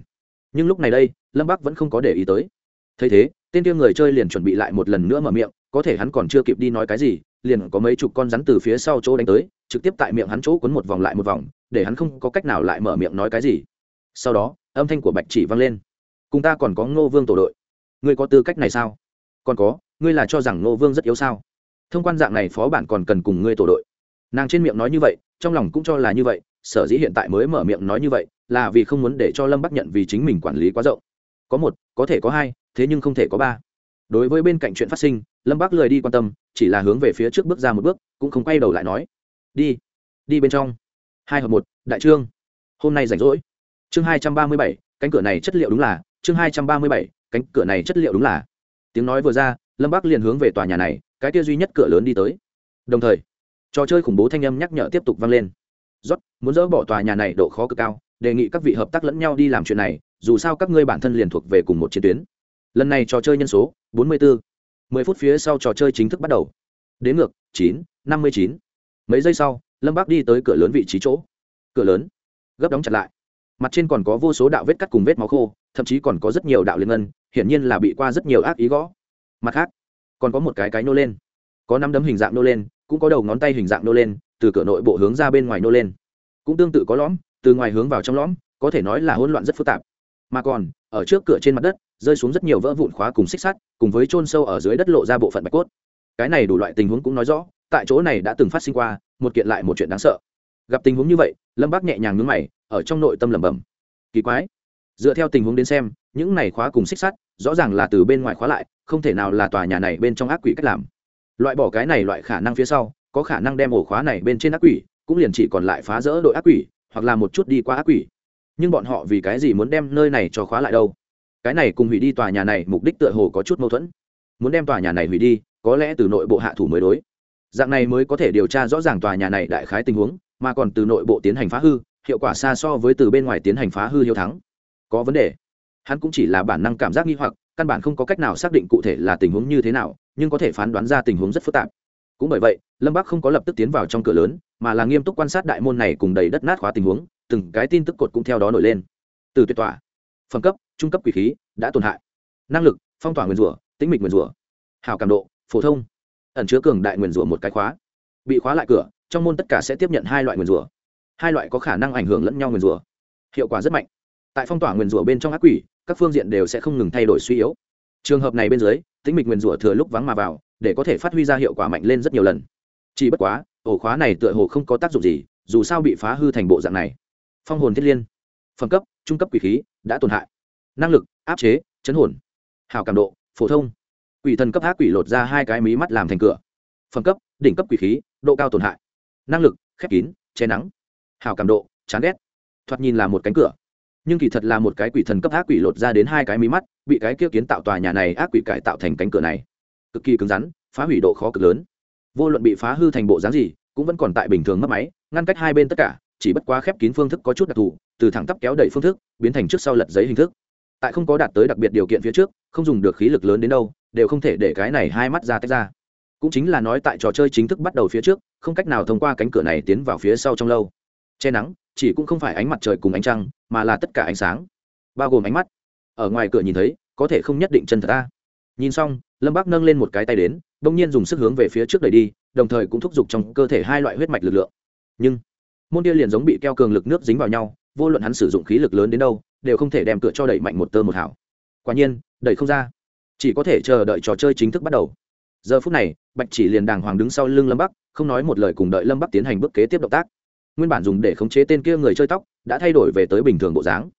Nhưng lúc này đây, lâm bắc vẫn không có để ý tới. Thấy thế, tên kia người chơi liền chuẩn bị lại một lần nữa mở miệng, có thể hắn còn chưa kịp đi nói cái gì liền có mấy chục con rắn từ phía sau chỗ đánh tới, trực tiếp tại miệng hắn chỗ quấn một vòng lại một vòng, để hắn không có cách nào lại mở miệng nói cái gì. Sau đó, âm thanh của bạch chỉ vang lên. Cùng ta còn có ngô vương tổ đội. Ngươi có tư cách này sao? Còn có, ngươi là cho rằng ngô vương rất yếu sao? Thông quan dạng này phó bản còn cần cùng ngươi tổ đội. Nàng trên miệng nói như vậy, trong lòng cũng cho là như vậy, sở dĩ hiện tại mới mở miệng nói như vậy, là vì không muốn để cho lâm bắc nhận vì chính mình quản lý quá rộng. Có một, có thể có hai, thế nhưng không thể có ba. Đối với bên cạnh chuyện phát sinh lâm Bác lười đi quan tâm, chỉ là hướng về phía trước bước ra một bước, cũng không quay đầu lại nói, đi đi bên trong. Hai hợp một, đại trương. Hôm nay rảnh rỗi. Chương hai trăm ba mươi bảy, cánh cửa này chất liệu đúng là, chương hai trăm ba mươi bảy, cánh cửa này chất liệu đúng là. Tiếng nói vừa ra, lâm Bác liền hướng về tòa nhà này, cái kia duy nhất cửa lớn đi tới. Đồng thời, trò chơi khủng bố thanh âm nhắc nhở tiếp tục vang lên. Rót muốn dỡ bỏ tòa nhà này độ khó cực cao, đề nghị các vị hợp tác lẫn nhau đi làm chuyện này, dù sao các ngươi bản thân liền thuộc về cùng một chiến tuyến. Lần này trò chơi nhân số 44. 10 phút phía sau trò chơi chính thức bắt đầu. Đến ngược 9, 59. mấy giây sau lâm bác đi tới cửa lớn vị trí chỗ. Cửa lớn. Gấp đóng chặt lại. Mặt trên còn có vô số đạo vết cắt cùng vết máu khô thậm chí còn có rất nhiều đạo liên ngân hiển nhiên là bị qua rất nhiều ác ý gõ. Mặt khác còn có một cái cái nô lên. Có năm đấm hình dạng nô lên cũng có đầu ngón tay hình dạng nô lên từ cửa nội bộ hướng ra bên ngoài nô lên. Cũng tương tự có lõm từ ngoài hướng vào trong lõm có thể nói là hỗn loạn rất phức tạp. Mà còn ở trước cửa trên mặt đất, rơi xuống rất nhiều vỡ vụn khóa cùng xích sắt, cùng với chôn sâu ở dưới đất lộ ra bộ phận bạch cốt. Cái này đủ loại tình huống cũng nói rõ, tại chỗ này đã từng phát sinh qua, một kiện lại một chuyện đáng sợ. Gặp tình huống như vậy, lâm bác nhẹ nhàng nhướng mày, ở trong nội tâm lẩm bẩm. Kỳ quái. Dựa theo tình huống đến xem, những này khóa cùng xích sắt, rõ ràng là từ bên ngoài khóa lại, không thể nào là tòa nhà này bên trong ác quỷ cách làm. Loại bỏ cái này loại khả năng phía sau, có khả năng đem ổ khóa này bên trên ác quỷ, cũng liền chỉ còn lại phá rỡ đội ác quỷ, hoặc là một chút đi qua ác quỷ nhưng bọn họ vì cái gì muốn đem nơi này cho khóa lại đâu? Cái này cùng hủy đi tòa nhà này mục đích tựa hồ có chút mâu thuẫn. Muốn đem tòa nhà này hủy đi, có lẽ từ nội bộ hạ thủ mới đối. Dạng này mới có thể điều tra rõ ràng tòa nhà này đại khái tình huống, mà còn từ nội bộ tiến hành phá hư, hiệu quả xa so với từ bên ngoài tiến hành phá hư hiếu thắng. Có vấn đề. Hắn cũng chỉ là bản năng cảm giác nghi hoặc, căn bản không có cách nào xác định cụ thể là tình huống như thế nào, nhưng có thể phán đoán ra tình huống rất phức tạp. Cũng bởi vậy, lâm bắc không có lập tức tiến vào trong cửa lớn, mà là nghiêm túc quan sát đại môn này cùng đầy đất nát khóa tình huống từng cái tin tức cột cũng theo đó nổi lên. Từ tuyệt tỏa phẩm cấp, trung cấp quỷ khí, đã tổn hại. Năng lực, phong tỏa nguyên rủa, tĩnh mịch nguyên rủa. Hào cảm độ, phổ thông. Ẩn chứa cường đại nguyên rủa một cái khóa. Bị khóa lại cửa, trong môn tất cả sẽ tiếp nhận hai loại nguyên rủa. Hai loại có khả năng ảnh hưởng lẫn nhau nguyên rủa. Hiệu quả rất mạnh. Tại phong tỏa nguyên rủa bên trong ác quỷ, các phương diện đều sẽ không ngừng thay đổi suy yếu. Trường hợp này bên dưới tính mịch nguyên rủa thừa lúc vắng mà vào, để có thể phát huy ra hiệu quả mạnh lên rất nhiều lần. Chỉ bất quá, ổ khóa này tựa hồ không có tác dụng gì, dù sao bị phá hư thành bộ dạng này phong hồn thiết liên. Phẩm cấp, trung cấp quỷ khí, đã tổn hại. Năng lực, áp chế, chấn hồn. Hào cảm độ, phổ thông. Quỷ thần cấp ác quỷ lột ra hai cái mí mắt làm thành cửa. Phẩm cấp, đỉnh cấp quỷ khí, độ cao tổn hại. Năng lực, khép kín, che nắng. Hào cảm độ, chán ghét. Thoạt nhìn là một cánh cửa. Nhưng kỳ thật là một cái quỷ thần cấp ác quỷ lột ra đến hai cái mí mắt, bị cái kia kiến tạo tòa nhà này ác quỷ cải tạo thành cánh cửa này. Cực kỳ cứng rắn, phá hủy độ khó cực lớn. Vô luận bị phá hư thành bộ dáng gì, cũng vẫn còn tại bình thường mất máy, ngăn cách hai bên tất cả chỉ bất quá khép kín phương thức có chút đặc thù, từ thẳng tắp kéo đẩy phương thức, biến thành trước sau lật giấy hình thức. Tại không có đạt tới đặc biệt điều kiện phía trước, không dùng được khí lực lớn đến đâu, đều không thể để cái này hai mắt ra tách ra. Cũng chính là nói tại trò chơi chính thức bắt đầu phía trước, không cách nào thông qua cánh cửa này tiến vào phía sau trong lâu. Che nắng, chỉ cũng không phải ánh mặt trời cùng ánh trăng, mà là tất cả ánh sáng. Bao gồm ánh mắt. Ở ngoài cửa nhìn thấy, có thể không nhất định chân thật ta. Nhìn xong, lâm bác nâng lên một cái tay đến đ ỗ n g nhiên dùng sức hướng về phía trước đẩy đi, đồng thời cũng thúc giục trong cơ thể hai loại huyết mạch lực lượng. Nhưng môn kia liền giống bị keo cường lực nước dính vào nhau, vô luận hắn sử dụng khí lực lớn đến đâu, đều không thể đem cửa cho đẩy mạnh một tơ một hảo quả nhiên, đẩy không ra. Chỉ có thể chờ đợi trò chơi chính thức bắt đầu. Giờ phút này, bạch chỉ liền đàng hoàng đứng sau lưng lâm bắc, không nói một lời cùng đợi lâm bắc tiến hành bước kế tiếp động tác. Nguyên bản dùng để khống chế tên kia người chơi tóc, đã thay đổi về tới bình thường bộ dáng.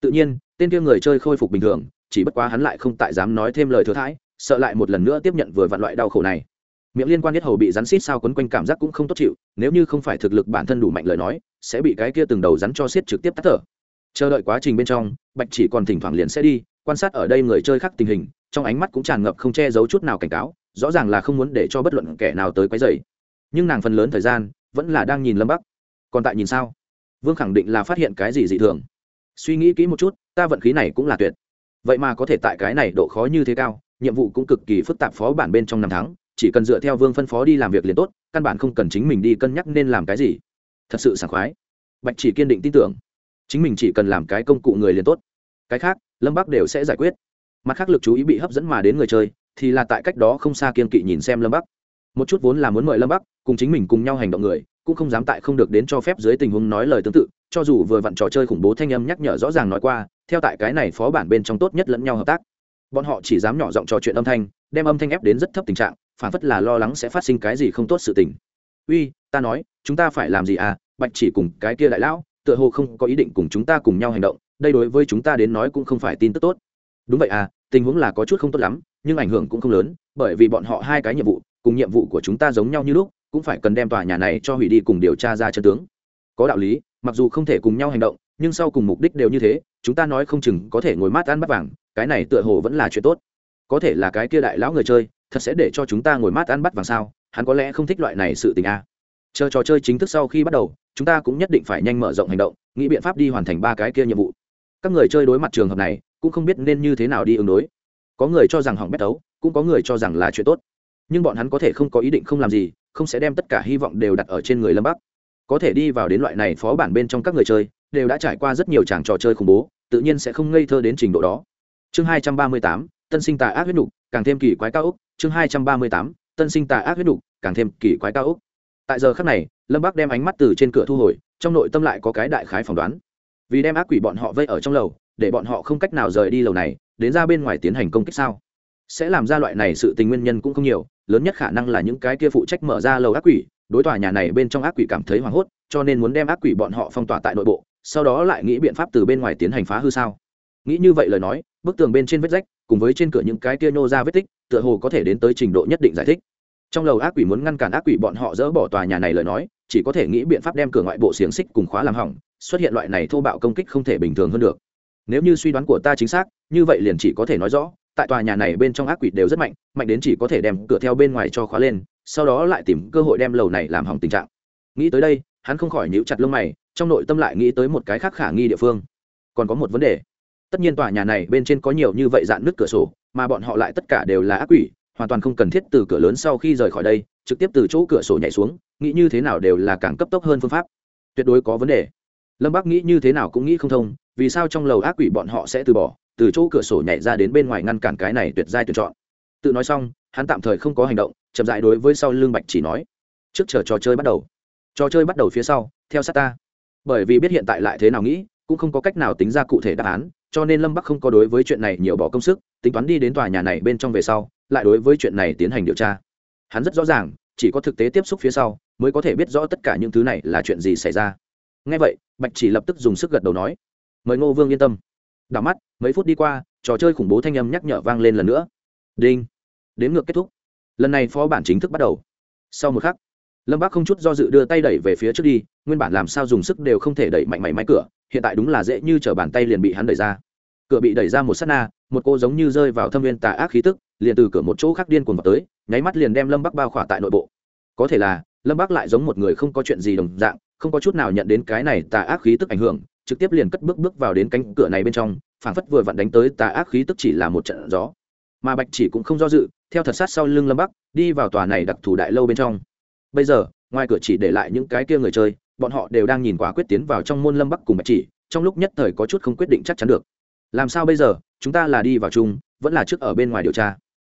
Tự nhiên, tên kia người chơi khôi phục bình thường, chỉ bất quá hắn lại không tại dám nói thêm lời thừa thãi, sợ lại một lần nữa tiếp nhận vừa vặn loại đau khổ này miệng liên quan nhất hầu bị rắn xít sao quấn quanh cảm giác cũng không tốt chịu, nếu như không phải thực lực bản thân đủ mạnh lời nói, sẽ bị cái kia từng đầu rắn cho xiết trực tiếp tắt thở. Chờ đợi quá trình bên trong, bạch chỉ còn thỉnh thoảng liền sẽ đi, quan sát ở đây người chơi khác tình hình, trong ánh mắt cũng tràn ngập không che giấu chút nào cảnh cáo, rõ ràng là không muốn để cho bất luận kẻ nào tới quấy rầy. Nhưng nàng phần lớn thời gian, vẫn là đang nhìn lâm bắc. Còn tại nhìn sao? Vương khẳng định là phát hiện cái gì dị thường. Suy nghĩ kỹ một chút, ta vận khí này cũng là tuyệt. Vậy mà có thể tại cái này độ khó như thế cao, nhiệm vụ cũng cực kỳ phức tạp phó bản bên trong năm tháng chỉ cần dựa theo vương phân phó đi làm việc liền tốt, căn bản không cần chính mình đi cân nhắc nên làm cái gì. Thật sự sảng khoái. Bạch chỉ kiên định tin tưởng. Chính mình chỉ cần làm cái công cụ người liền tốt. Cái khác, lâm bắc đều sẽ giải quyết. Mặt khác lực chú ý bị hấp dẫn mà đến người chơi, thì là tại cách đó không xa kiên kỵ nhìn xem lâm bắc. Một chút vốn là muốn mời lâm bắc, cùng chính mình cùng nhau hành động người, cũng không dám tại không được đến cho phép dưới tình huống nói lời tương tự, cho dù vừa vặn trò chơi khủng bố thanh âm nhắc nhở rõ ràng nói qua, theo tại cái này phó bản bên trong tốt nhất lẫn nhau hợp tác. Bọn họ chỉ dám nhỏ giọng trò chuyện âm thanh, đem âm thanh ép đến rất thấp tình trạng phản phất là lo lắng sẽ phát sinh cái gì không tốt sự tình. Uy, ta nói, chúng ta phải làm gì à? Bạch chỉ cùng cái kia đại lão, tựa hồ không có ý định cùng chúng ta cùng nhau hành động, đây đối với chúng ta đến nói cũng không phải tin tức tốt. Đúng vậy à tình huống là có chút không tốt lắm, nhưng ảnh hưởng cũng không lớn, bởi vì bọn họ hai cái nhiệm vụ, cùng nhiệm vụ của chúng ta giống nhau như lúc, cũng phải cần đem tòa nhà này cho hủy đi cùng điều tra ra chân tướng. Có đạo lý, mặc dù không thể cùng nhau hành động, nhưng sau cùng mục đích đều như thế, chúng ta nói không chừng có thể ngồi mát ăn bắt vàng, cái này tựa hồ vẫn là chuyện tốt. Có thể là cái kia đại lão người chơi thật sẽ để cho chúng ta ngồi mát ăn bắt vàng sao? Hắn có lẽ không thích loại này sự tình a. À. chờ trò chơi chính thức sau khi bắt đầu, chúng ta cũng nhất định phải nhanh mở rộng hành động, nghĩ biện pháp đi hoàn thành ba cái kia nhiệm vụ. Các người chơi đối mặt trường hợp này, cũng không biết nên như thế nào đi ứng đối. Có người cho rằng hỏng bét tấu cũng có người cho rằng là chuyện tốt. Nhưng bọn hắn có thể không có ý định không làm gì, không sẽ đem tất cả hy vọng đều đặt ở trên người lâm bắc. Có thể đi vào đến loại này phó bản bên trong các người chơi, đều đã trải qua rất nhiều tràng trò chơi khủng bố, tự nhiên sẽ không ngây thơ đến trình độ đó. Chương hai trăm ba mươi tám, tân sinh tà ác huyết nục càng thêm kỳ quái cao ốc chương hai trăm ba mươi tám, tân sinh tà ác huyết đục, càng thêm kỳ quái cao ốc tại giờ khắc này, lâm bắc đem ánh mắt từ trên cửa thu hồi, trong nội tâm lại có cái đại khái phỏng đoán. Vì đem ác quỷ bọn họ vây ở trong lầu, để bọn họ không cách nào rời đi lầu này, đến ra bên ngoài tiến hành công kích sao? Sẽ làm ra loại này sự tình nguyên nhân cũng không nhiều, lớn nhất khả năng là những cái kia phụ trách mở ra lầu ác quỷ, đối tòa nhà này bên trong ác quỷ cảm thấy hoảng hốt, cho nên muốn đem ác quỷ bọn họ phong tỏa tại nội bộ, sau đó lại nghĩ biện pháp từ bên ngoài tiến hành phá hư sao? Nghĩ như vậy lời nói, bức tường bên trên vết rách cùng với trên cửa những cái kia nhô ra vết tích, tựa hồ có thể đến tới trình độ nhất định giải thích. Trong lầu ác quỷ muốn ngăn cản ác quỷ bọn họ dỡ bỏ tòa nhà này lời nói, chỉ có thể nghĩ biện pháp đem cửa ngoại bộ xiềng xích cùng khóa làm hỏng, xuất hiện loại này thô bạo công kích không thể bình thường hơn được. Nếu như suy đoán của ta chính xác, như vậy liền chỉ có thể nói rõ, tại tòa nhà này bên trong ác quỷ đều rất mạnh mạnh đến chỉ có thể đem cửa theo bên ngoài cho khóa lên, sau đó lại tìm cơ hội đem lầu này làm hỏng tình trạng. Nghĩ tới đây, hắn không khỏi nhíu chặt lông mày, trong nội tâm lại nghĩ tới một cái khác khả nghi địa phương. Còn có một vấn đề tất nhiên tòa nhà này bên trên có nhiều như vậy dạn nứt cửa sổ, mà bọn họ lại tất cả đều là ác quỷ, hoàn toàn không cần thiết từ cửa lớn sau khi rời khỏi đây, trực tiếp từ chỗ cửa sổ nhảy xuống, nghĩ như thế nào đều là càng cấp tốc hơn phương pháp. Tuyệt đối có vấn đề. Lâm bác nghĩ như thế nào cũng nghĩ không thông, vì sao trong lầu ác quỷ bọn họ sẽ từ bỏ, từ chỗ cửa sổ nhảy ra đến bên ngoài ngăn cản cái này tuyệt giai tuyển chọn. Tự nói xong, hắn tạm thời không có hành động, chậm dại đối với sau lưng bạch chỉ nói, trước chờ trò chơi bắt đầu. Trò chơi bắt đầu phía sau, theo sát ta. Bởi vì biết hiện tại lại thế nào nghĩ, cũng không có cách nào tính ra cụ thể đáp án cho nên lâm bắc không có đối với chuyện này nhiều bỏ công sức, tính toán đi đến tòa nhà này bên trong về sau, lại đối với chuyện này tiến hành điều tra. Hắn rất rõ ràng, chỉ có thực tế tiếp xúc phía sau, mới có thể biết rõ tất cả những thứ này là chuyện gì xảy ra. Ngay vậy, bạch chỉ lập tức dùng sức gật đầu nói, mời ngô vương yên tâm. Đảo mắt, mấy phút đi qua, trò chơi khủng bố thanh âm nhắc nhở vang lên lần nữa. Đinh, đến ngược kết thúc. Lần này phó bản chính thức bắt đầu. Sau một khắc, lâm bác không chút do dự đưa tay đẩy về phía trước đi, nguyên bản làm sao dùng sức đều không thể đẩy mạnh mảy máy cửa hiện tại đúng là dễ như t bàn tay liền bị hắn đẩy ra. Cửa bị đẩy ra một s á t na, một cô giống như rơi vào thâm viên tà ác khí tức, liền từ cửa một chỗ khác điên cuồng vào tới, nháy mắt liền đem lâm bắc bao khỏa tại nội bộ. Có thể là, lâm bắc lại giống một người không có chuyện gì đồng dạng, không có chút nào nhận đến cái này tà ác khí tức ảnh hưởng, trực tiếp liền cất bước bước vào đến cánh cửa này bên trong, phảng phất vừa vặn đánh tới tà ác khí tức chỉ là một trận gió. Mà bạch chỉ cũng không do dự, theo thật sát sau lưng lâm bắc, đi vào tòa này đặc thù đại lâu bên trong. Bây giờ, ngoài cửa chỉ để lại những cái kia người chơi bọn họ đều đang nhìn quả quyết tiến vào trong môn lâm bắc cùng bạch chỉ, trong lúc nhất thời có chút không quyết định chắc chắn được. Làm sao bây giờ? Chúng ta là đi vào chung, vẫn là trước ở bên ngoài điều tra.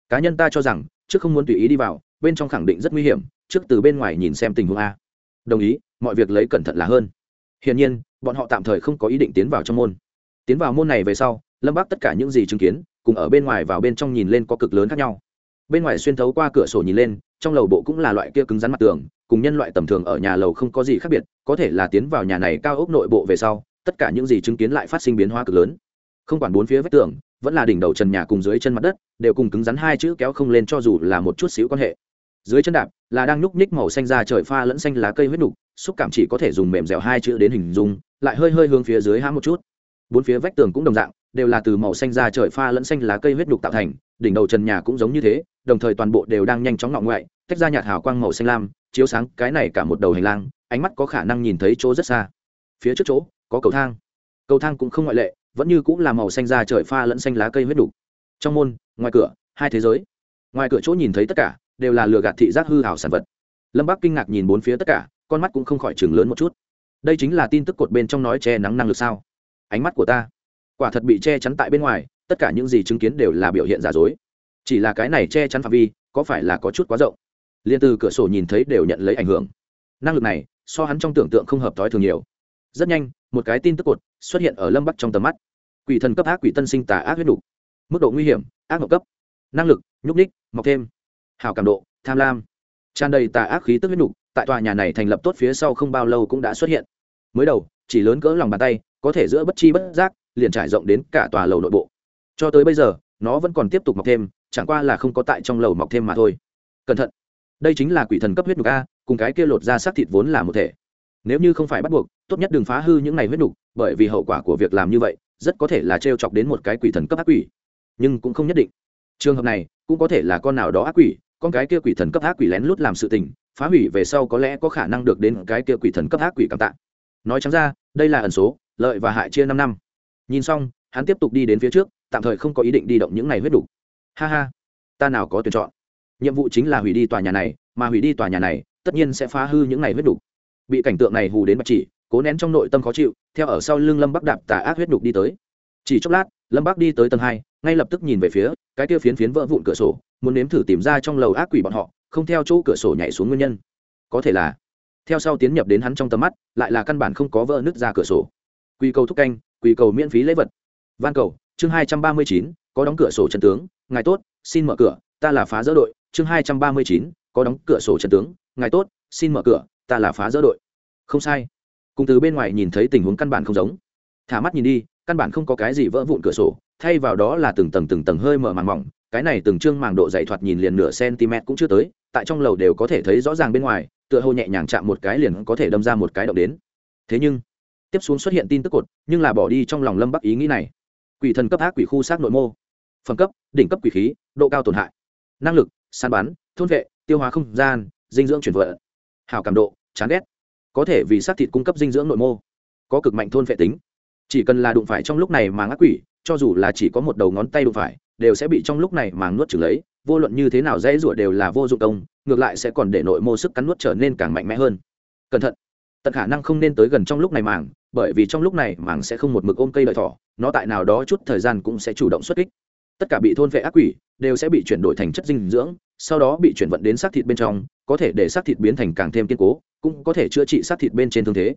Cá nhân ta cho rằng, trước không muốn tùy ý đi vào, bên trong khẳng định rất nguy hiểm, trước từ bên ngoài nhìn xem tình huống a. Đồng ý, mọi việc lấy cẩn thận là hơn. Hiển nhiên, bọn họ tạm thời không có ý định tiến vào trong môn. Tiến vào môn này về sau, lâm bắc tất cả những gì chứng kiến, cùng ở bên ngoài vào bên trong nhìn lên có cực lớn khác nhau bên ngoài xuyên thấu qua cửa sổ nhìn lên, trong lầu bộ cũng là loại kia cứng rắn mặt tường, cùng nhân loại tầm thường ở nhà lầu không có gì khác biệt, có thể là tiến vào nhà này cao ốc nội bộ về sau, tất cả những gì chứng kiến lại phát sinh biến hóa cực lớn. Không quản bốn phía vách tường, vẫn là đỉnh đầu trần nhà cùng dưới chân mặt đất, đều cùng cứng rắn hai chữ kéo không lên cho dù là một chút xíu quan hệ. Dưới chân đạp, là đang nhúc nhích màu xanh ra trời pha lẫn xanh lá cây huyết nục, xúc cảm chỉ có thể dùng mềm dẻo hai chữ đến hình dung, lại hơi hơi hướng phía dưới há một chút. Bốn phía vách tường cũng đồng dạng đều là từ màu xanh ra trời pha lẫn xanh lá cây huyết đục tạo thành, đỉnh đầu trần nhà cũng giống như thế, đồng thời toàn bộ đều đang nhanh chóng ngọng ngoại, tách ra nhạt hào quang màu xanh lam, chiếu sáng cái này cả một đầu hành lang, ánh mắt có khả năng nhìn thấy chỗ rất xa. Phía trước chỗ, có cầu thang. Cầu thang cũng không ngoại lệ, vẫn như cũng là màu xanh da trời pha lẫn xanh lá cây huyết đục trong môn, ngoài cửa, hai thế giới. Ngoài cửa chỗ nhìn thấy tất cả, đều là lừa gạt thị giác hư hảo sản vật. Lâm bắc kinh ngạc nhìn bốn phía tất cả, con mắt cũng không khỏi chừng lớn một chút. Đây chính là tin tức cột bên trong nói che nắng năng lực sao? Ánh mắt của ta quả thật bị che chắn tại bên ngoài, tất cả những gì chứng kiến đều là biểu hiện giả dối. Chỉ là cái này che chắn phạm vi, có phải là có chút quá rộng? Liền từ cửa sổ nhìn thấy đều nhận lấy ảnh hưởng. Năng lực này, so hắn trong tưởng tượng không hợp thói thường nhiều. Rất nhanh, một cái tin tức cột xuất hiện ở lâm bắc trong tầm mắt. Quỷ thần cấp ác quỷ tân sinh tà ác huyết đủ. mức độ nguy hiểm, ác mộng cấp. Năng lực, nhúc ních mọc thêm. Hào cảm độ, tham lam. Tràn đầy tà ác khí tức huyết đủ. tại tòa nhà này thành lập tốt phía sau không bao lâu cũng đã xuất hiện. Mới đầu, chỉ lớn cỡ lòng bàn tay, có thể giữa bất chi bất giác liền trải rộng đến cả tòa lầu nội bộ. Cho tới bây giờ, nó vẫn còn tiếp tục mọc thêm, chẳng qua là không có tại trong lầu mọc thêm mà thôi. Cẩn thận. Đây chính là quỷ thần cấp huyết nhục a, cùng cái kia lột ra xác thịt vốn là một thể. Nếu như không phải bắt buộc, tốt nhất đừng phá hư những này huyết nhục, bởi vì hậu quả của việc làm như vậy, rất có thể là t chọc đến một cái quỷ thần cấp ác quỷ. Nhưng cũng không nhất định. Trường hợp này, cũng có thể là con nào đó ác quỷ, con cái kia quỷ thần cấp ác quỷ lén lút làm sự tình, phá hủy về sau có lẽ có khả năng được đến cái kia quỷ thần cấp ác quỷ cảm tạ. Nói chẳng ra, đây là ẩn số, lợi và hại chia năm năm nhìn xong, hắn tiếp tục đi đến phía trước, tạm thời không có ý định đi động những này huyết đục. ha ha, ta nào có tuyển chọn nhiệm vụ chính là hủy đi tòa nhà này, mà hủy đi tòa nhà này, tất nhiên sẽ phá hư những này huyết đục. bị cảnh tượng này hù đến bạch chỉ, cố nén trong nội tâm khó chịu, theo ở sau lưng lâm bắc đạp tà ác huyết đục đi tới chỉ chốc lát, lâm bắc đi tới tầng hai, ngay lập tức nhìn về phía, cái kia phiến phiến vỡ vụn cửa sổ, muốn nếm thử tìm ra trong lầu ác quỷ bọn họ, không theo chỗ cửa sổ nhảy xuống nguyên nhân có thể là, theo sau tiến nhập đến hắn trong tầm mắt, lại là căn bản không có vỡ nứt ra cửa sổ quy cầu thúc canh quy cầu miễn phí lễ vật. Van cầu, chương hai trăm ba mươi chín, có đóng cửa sổ trần tướng, ngài tốt, xin mở cửa, ta là phá dỡ đội. Chương hai trăm ba mươi chín, có đóng cửa sổ trần tướng, ngài tốt, xin mở cửa, ta là phá dỡ đội. Không sai. Cùng từ bên ngoài nhìn thấy tình huống căn bản không giống. Thả mắt nhìn đi, căn bản không có cái gì vỡ vụn cửa sổ, thay vào đó là từng tầng từng tầng hơi mở màng mỏng. Cái này từng chương màng độ dày thoạt nhìn liền nửa cm cũng chưa tới, tại trong lầu đều có thể thấy rõ ràng bên ngoài, tựa hồ nhẹ nhàng chạm một cái liền có thể đâm ra một cái động đến. Thế nhưng tiếp xuống xuất hiện tin tức cột, nhưng là bỏ đi trong lòng lâm bắc ý nghĩ này. Quỷ thần cấp ác quỷ khu sát nội mô. Phẩm cấp, đỉnh cấp quỷ khí, độ cao tổn hại. Năng lực, săn bắn, thôn vệ, tiêu hóa không gian, dinh dưỡng chuyển vợ hảo cảm độ, chán ghét. Có thể vì xác thịt cung cấp dinh dưỡng nội mô. Có cực mạnh thôn vệ tính. Chỉ cần là đụng phải trong lúc này mà ác quỷ, cho dù là chỉ có một đầu ngón tay đụng phải, đều sẽ bị trong lúc này mà nuốt trừng lấy. Vô luận như thế nào dễ rủa đều là vô dụng công, ngược lại sẽ còn để nội mô sức cắn nuốt trở nên càng mạnh mẽ hơn. Cẩn thận. Tận khả năng không nên tới gần trong lúc này màng bởi vì trong lúc này màng sẽ không một mực ôm cây lợi thỏ, nó tại nào đó chút thời gian cũng sẽ chủ động xuất kích. Tất cả bị thôn vệ ác quỷ đều sẽ bị chuyển đổi thành chất dinh dưỡng, sau đó bị chuyển vận đến xác thịt bên trong, có thể để xác thịt biến thành càng thêm kiên cố, cũng có thể chữa trị xác thịt bên trên thương thế.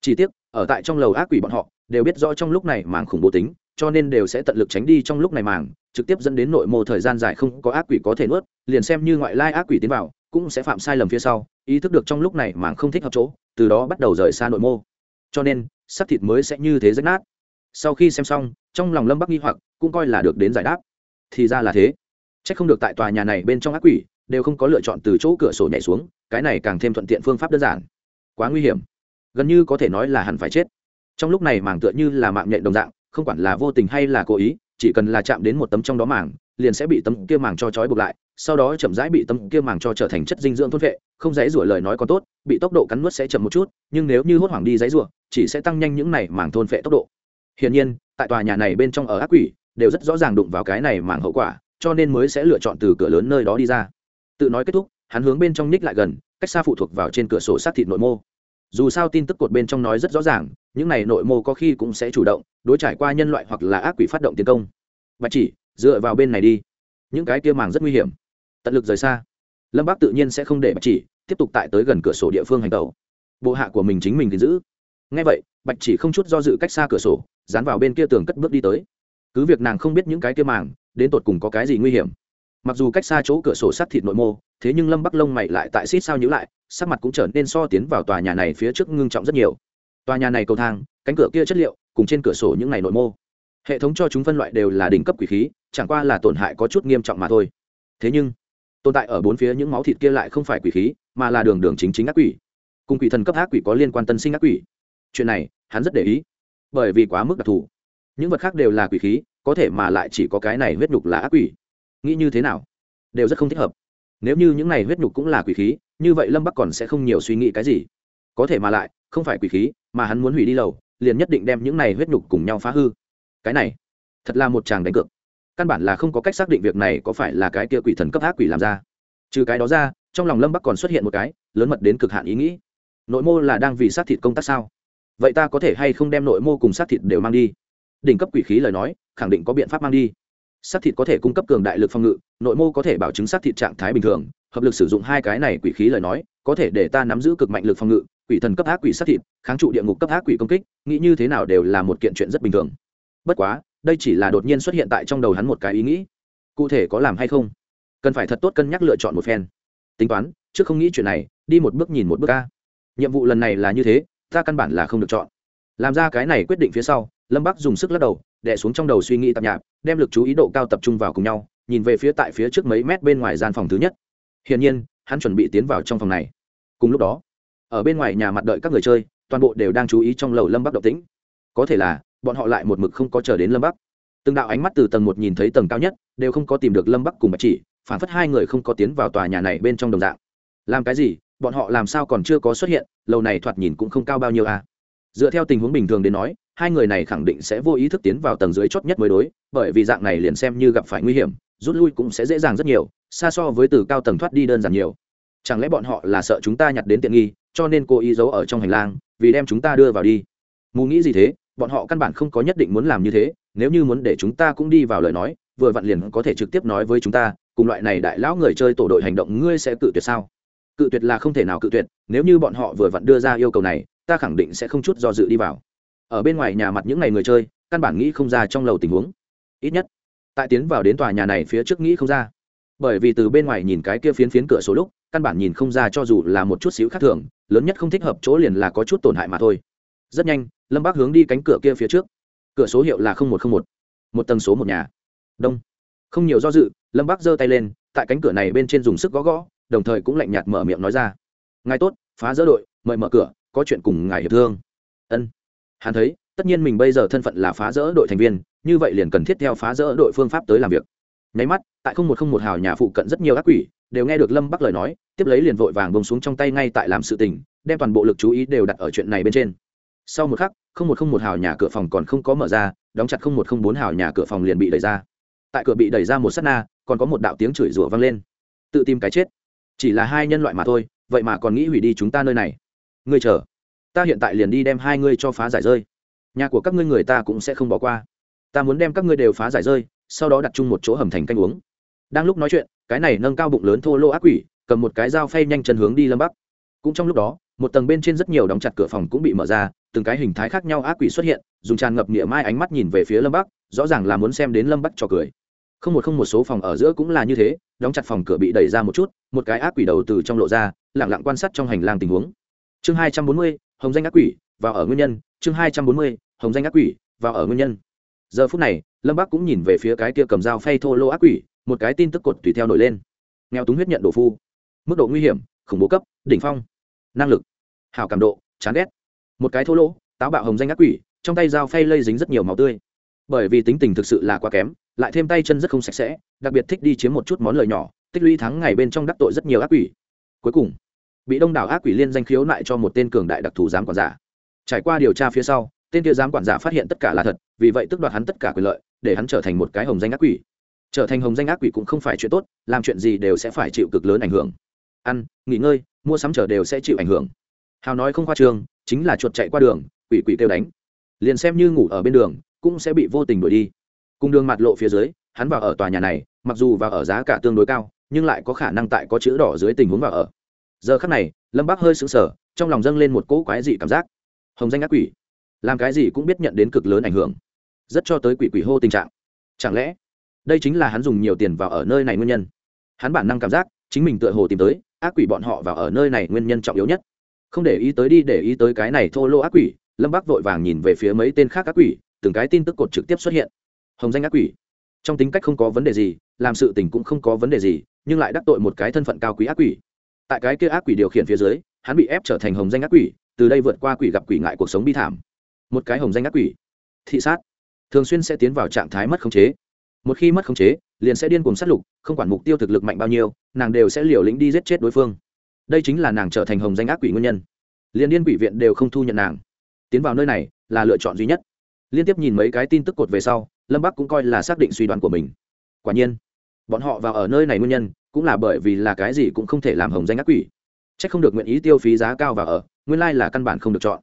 Chỉ tiếc, ở tại trong lầu ác quỷ bọn họ, đều biết rõ trong lúc này màng khủng bố tính, cho nên đều sẽ tận lực tránh đi trong lúc này màng, trực tiếp dẫn đến nội mô thời gian dài không có ác quỷ có thể nuốt, liền xem như ngoại lai ác quỷ tiến vào, cũng sẽ phạm sai lầm phía sau, ý thức được trong lúc này màng không thích hợp chỗ, từ đó bắt đầu rời xa nội mô. Cho nên sắc thịt mới sẽ như thế rách nát. Sau khi xem xong, trong lòng lâm bắc nghi hoặc, cũng coi là được đến giải đáp. Thì ra là thế. C h ắ c không được tại tòa nhà này bên trong ác quỷ, đều không có lựa chọn từ chỗ cửa sổ nhảy xuống, cái này càng thêm thuận tiện phương pháp đơn giản. Quá nguy hiểm. Gần như có thể nói là hẳn phải chết. Trong lúc này màng tựa như là mạng nhện đồng dạng, không quản là vô tình hay là cố ý, chỉ cần là chạm đến một tấm trong đó màng, liền sẽ bị tấm kia màng cho trói buộc lại sau đó chậm rãi bị tấm kia màng cho trở thành chất dinh dưỡng thôn vệ, không dãy rủa lời nói còn tốt, bị tốc độ cắn nuốt sẽ chậm một chút, nhưng nếu như hốt hoảng đi dãy rủa, chỉ sẽ tăng nhanh những này màng thôn vệ tốc độ. Hiển nhiên, tại tòa nhà này bên trong ở ác quỷ, đều rất rõ ràng đụng vào cái này màng hậu quả, cho nên mới sẽ lựa chọn từ cửa lớn nơi đó đi ra. Tự nói kết thúc, hắn hướng bên trong ních lại gần, cách xa phụ thuộc vào trên cửa sổ sát thịt nội mô. Dù sao tin tức cột bên trong nói rất rõ ràng, những này nội mô có khi cũng sẽ chủ động, đối trải qua nhân loại hoặc là ác quỷ phát động tiến công. Và chỉ, dựa vào bên này đi. Những cái kia màng rất nguy hiểm tận lực rời xa. Lâm bác tự nhiên sẽ không để bạch chỉ tiếp tục tại tới gần cửa sổ địa phương hành tàu bộ hạ của mình chính mình thì giữ. Ngay vậy, bạch chỉ không chút do dự cách xa cửa sổ, dán vào bên kia tường cất bước đi tới. Cứ việc nàng không biết những cái kia màng, đến tột cùng có cái gì nguy hiểm. Mặc dù cách xa chỗ cửa sổ sát thịt nội mô, thế nhưng lâm bắc lông mày lại tại xít sao nhữ lại, sắc mặt cũng trở nên so tiến vào tòa nhà này phía trước ngưng trọng rất nhiều. Tòa nhà này cầu thang, cánh cửa kia chất liệu, cùng trên cửa sổ những ngày nội mô. Hệ thống cho chúng phân loại đều là đỉnh cấp quỷ khí, chẳng qua là tổn hại có chút nghiêm trọng mà thôi. Thế nhưng tồn tại ở bốn phía những máu thịt kia lại không phải quỷ khí, mà là đường đường chính chính ác quỷ. Cùng quỷ thần cấp ác quỷ có liên quan tân sinh ác quỷ. Chuyện này, hắn rất để ý. Bởi vì quá mức đặc thù. Những vật khác đều là quỷ khí, có thể mà lại chỉ có cái này huyết nhục là ác quỷ. Nghĩ như thế nào? Đều rất không thích hợp. Nếu như những này huyết nhục cũng là quỷ khí, như vậy lâm bắc còn sẽ không nhiều suy nghĩ cái gì. Có thể mà lại, không phải quỷ khí, mà hắn muốn hủy đi lầu, liền nhất định đem những này huyết nhục cùng nhau phá hư. Cái này, thật là một chàng đánh cược căn bản là không có cách xác định việc này có phải là cái kia quỷ thần cấp ác quỷ làm ra. Trừ cái đó ra, trong lòng lâm bắc còn xuất hiện một cái, lớn mật đến cực hạn ý nghĩ. Nội mô là đang vì sát thịt công tác sao? Vậy ta có thể hay không đem nội mô cùng sát thịt đều mang đi? Đỉnh cấp quỷ khí lời nói, khẳng định có biện pháp mang đi. Sát thịt có thể cung cấp cường đại lực phòng ngự, nội mô có thể bảo chứng sát thịt trạng thái bình thường. Hợp lực sử dụng hai cái này quỷ khí lời nói, có thể để ta nắm giữ cực mạnh lực phòng ngự, quỷ thần cấp ác quỷ sát thịt, kháng trụ địa ngục cấp ác quỷ công kích, nghĩ như thế nào đều là một kiện chuyện rất bình thường. Bất quá đây chỉ là đột nhiên xuất hiện tại trong đầu hắn một cái ý nghĩ. Cụ thể có làm hay không? Cần phải thật tốt cân nhắc lựa chọn một phen. Tính toán, trước không nghĩ chuyện này, đi một bước nhìn một bước ca nhiệm vụ lần này là như thế, ta căn bản là không được chọn. Làm ra cái này quyết định phía sau, lâm bắc dùng sức lắc đầu đẻ xuống trong đầu suy nghĩ tạp nhạp, đem lực chú ý độ cao tập trung vào cùng nhau, nhìn về phía tại phía trước mấy mét bên ngoài gian phòng thứ nhất. Hiển nhiên, hắn chuẩn bị tiến vào trong phòng này. Cùng lúc đó, ở bên ngoài nhà mặt đợi các người chơi, toàn bộ đều đang chú ý trong lầu lâm bắc động tĩnh. Có thể là bọn họ lại một mực không có chờ đến lâm bắc. Từng đạo ánh mắt từ tầng một nhìn thấy tầng cao nhất, đều không có tìm được lâm bắc cùng bạch chỉ, phản phất hai người không có tiến vào tòa nhà này bên trong đồng dạng. Làm cái gì? Bọn họ làm sao còn chưa có xuất hiện? Lầu này thoạt nhìn cũng không cao bao nhiêu à? Dựa theo tình huống bình thường đến nói, hai người này khẳng định sẽ vô ý thức tiến vào tầng dưới chót nhất mới đối, bởi vì dạng này liền xem như gặp phải nguy hiểm, rút lui cũng sẽ dễ dàng rất nhiều, xa so với từ cao tầng thoát đi đơn giản nhiều. Chẳng lẽ bọn họ là sợ chúng ta nhặt đến tiện nghi, cho nên cô ý giấu ở trong hành lang, vì đem chúng ta đưa vào đi? Mù nghĩ gì thế? Bọn họ căn bản không có nhất định muốn làm như thế, nếu như muốn để chúng ta cũng đi vào lời nói, vừa vặn liền có thể trực tiếp nói với chúng ta, cùng loại này đại lão người chơi tổ đội hành động ngươi sẽ cự tuyệt sao? Cự tuyệt là không thể nào cự tuyệt, nếu như bọn họ vừa vặn đưa ra yêu cầu này, ta khẳng định sẽ không chút do dự đi vào. Ở bên ngoài nhà mặt những ngày người chơi, căn bản nghĩ không ra trong lầu tình huống. Ít nhất, tại tiến vào đến tòa nhà này phía trước nghĩ không ra. Bởi vì từ bên ngoài nhìn cái kia phiến phiến cửa số lúc, căn bản nhìn không ra cho dù là một chút xíu khác thường, lớn nhất không thích hợp chỗ liền là có chút tổn hại mà thôi rất nhanh, lâm bác hướng đi cánh cửa kia phía trước. Cửa số hiệu là một trăm một một tầng số một nhà. Đông. Không nhiều do dự, lâm bác giơ tay lên, tại cánh cửa này bên trên dùng sức gõ gõ, đồng thời cũng lạnh nhạt mở miệng nói ra. Ngài tốt, phá dỡ đội, mời mở cửa, có chuyện cùng ngài hiệp thương. Ân. Hắn thấy, tất nhiên mình bây giờ thân phận là phá rỡ đội thành viên, như vậy liền cần thiết theo phá rỡ đội phương pháp tới làm việc. Nháy mắt, tại không một không một hào nhà phụ cận rất nhiều ác quỷ đều nghe được lâm bắc lời nói, tiếp lấy liền vội vàng bông xuống trong tay ngay tại làm sự tình, đem toàn bộ lực chú ý đều đặt ở chuyện này bên trên sau một khắc, không một không một hào nhà cửa phòng còn không có mở ra, đóng chặt không một không bốn hào nhà cửa phòng liền bị đẩy ra. Tại cửa bị đẩy ra một s á t na, còn có một đạo tiếng chửi rủa vang lên. Tự tìm cái chết. Chỉ là hai nhân loại mà thôi, vậy mà còn nghĩ hủy đi chúng ta nơi này. Ngươi chờ. Ta hiện tại liền đi đem hai ngươi cho phá giải rơi. Nhà của các ngươi người ta cũng sẽ không bỏ qua. Ta muốn đem các ngươi đều phá giải rơi, sau đó đặt chung một chỗ hầm thành canh uống. Đang lúc nói chuyện, cái này nâng cao bụng lớn thô lô ác quỷ, cầm một cái dao phay nhanh chân hướng đi lâm bắc. Cũng trong lúc đó một tầng bên trên rất nhiều đóng chặt cửa phòng cũng bị mở ra, từng cái hình thái khác nhau ác quỷ xuất hiện, dùng tràn ngập nghĩa mai ánh mắt nhìn về phía lâm bắc, rõ ràng là muốn xem đến lâm bắc cho cười. Không một không một số phòng ở giữa cũng là như thế, đóng chặt phòng cửa bị đẩy ra một chút, một cái ác quỷ đầu từ trong lộ ra lẳng lặng quan sát trong hành lang tình huống. Chương hai trăm bốn mươi, hồng danh ác quỷ, vào ở nguyên nhân. Chương hai trăm bốn mươi, hồng danh ác quỷ, vào ở nguyên nhân. Giờ phút này, lâm bắc cũng nhìn về phía cái kia cầm dao phay thô lô ác quỷ, một cái tin tức cột tùy theo nổi lên. Nghèo túng huyết nhận đổ phu. Mức độ nguy hiểm, khủng bố cấp, đỉnh phong năng lực, hảo cảm độ, chán ghét. Một cái thô lỗ, táo bạo hồng danh ác quỷ, trong tay dao phay lây dính rất nhiều máu tươi. Bởi vì tính tình thực sự là quá kém, lại thêm tay chân rất không sạch sẽ, đặc biệt thích đi chiếm một chút món lời nhỏ, tích lũy thắng ngày bên trong đắc tội rất nhiều ác quỷ. Cuối cùng, bị đông đảo ác quỷ liên danh khiếu nại cho một tên cường đại đặc thù giám quản giả. Trải qua điều tra phía sau, tên kia giám quản giả phát hiện tất cả là thật, vì vậy tức đoạt hắn tất cả quyền lợi, để hắn trở thành một cái hồng danh ác quỷ. Trở thành hồng danh ác quỷ cũng không phải chuyện tốt, làm chuyện gì đều sẽ phải chịu cực lớn ảnh hưởng. Ăn, nghỉ ngơi mua sắm chờ đều sẽ chịu ảnh hưởng. Hào nói không khoa trương, chính là chuột chạy qua đường, quỷ quỷ kêu đánh. Liền xem như ngủ ở bên đường, cũng sẽ bị vô tình đuổi đi. Cùng đường mặt lộ phía dưới, hắn vào ở tòa nhà này, mặc dù vào ở giá cả tương đối cao, nhưng lại có khả năng tại có chữ đỏ dưới tình huống vào ở. Giờ khắc này, lâm bác hơi sững sờ, trong lòng dâng lên một cỗ quái dị cảm giác. Hồng danh ác quỷ. Làm cái gì cũng biết nhận đến cực lớn ảnh hưởng. Rất cho tới quỷ quỷ hô tình trạng. Chẳng lẽ, đây chính là hắn dùng nhiều tiền vào ở nơi này nguyên nhân? Hắn bản năng cảm giác, chính mình tựa hồ tìm tới ác quỷ bọn họ vào ở nơi này nguyên nhân trọng yếu nhất. Không để ý tới đi, để ý tới cái này thô lô ác quỷ, lâm bác vội vàng nhìn về phía mấy tên khác ác quỷ, từng cái tin tức cột trực tiếp xuất hiện. Hồng danh ác quỷ. Trong tính cách không có vấn đề gì, làm sự tình cũng không có vấn đề gì, nhưng lại đắc tội một cái thân phận cao quý ác quỷ. Tại cái kia ác quỷ điều khiển phía dưới, hắn bị ép trở thành hồng danh ác quỷ, từ đây vượt qua quỷ gặp quỷ ngại cuộc sống bi thảm. Một cái hồng danh ác quỷ. Thị sát. Thường xuyên sẽ tiến vào trạng thái mất khống chế. Một khi mất khống chế, liền sẽ điên cuồng sát lục, không quản mục tiêu thực lực mạnh bao nhiêu nàng đều sẽ liều lĩnh đi giết chết đối phương. Đây chính là nàng trở thành hồng danh ác quỷ nguyên nhân. Liên điên quỷ viện đều không thu nhận nàng. Tiến vào nơi này là lựa chọn duy nhất. Liên tiếp nhìn mấy cái tin tức cột về sau, lâm bắc cũng coi là xác định suy đoán của mình. Quả nhiên, bọn họ vào ở nơi này nguyên nhân cũng là bởi vì là cái gì cũng không thể làm hồng danh ác quỷ. C h ắ c không được nguyện ý tiêu phí giá cao vào ở, nguyên lai là căn bản không được chọn.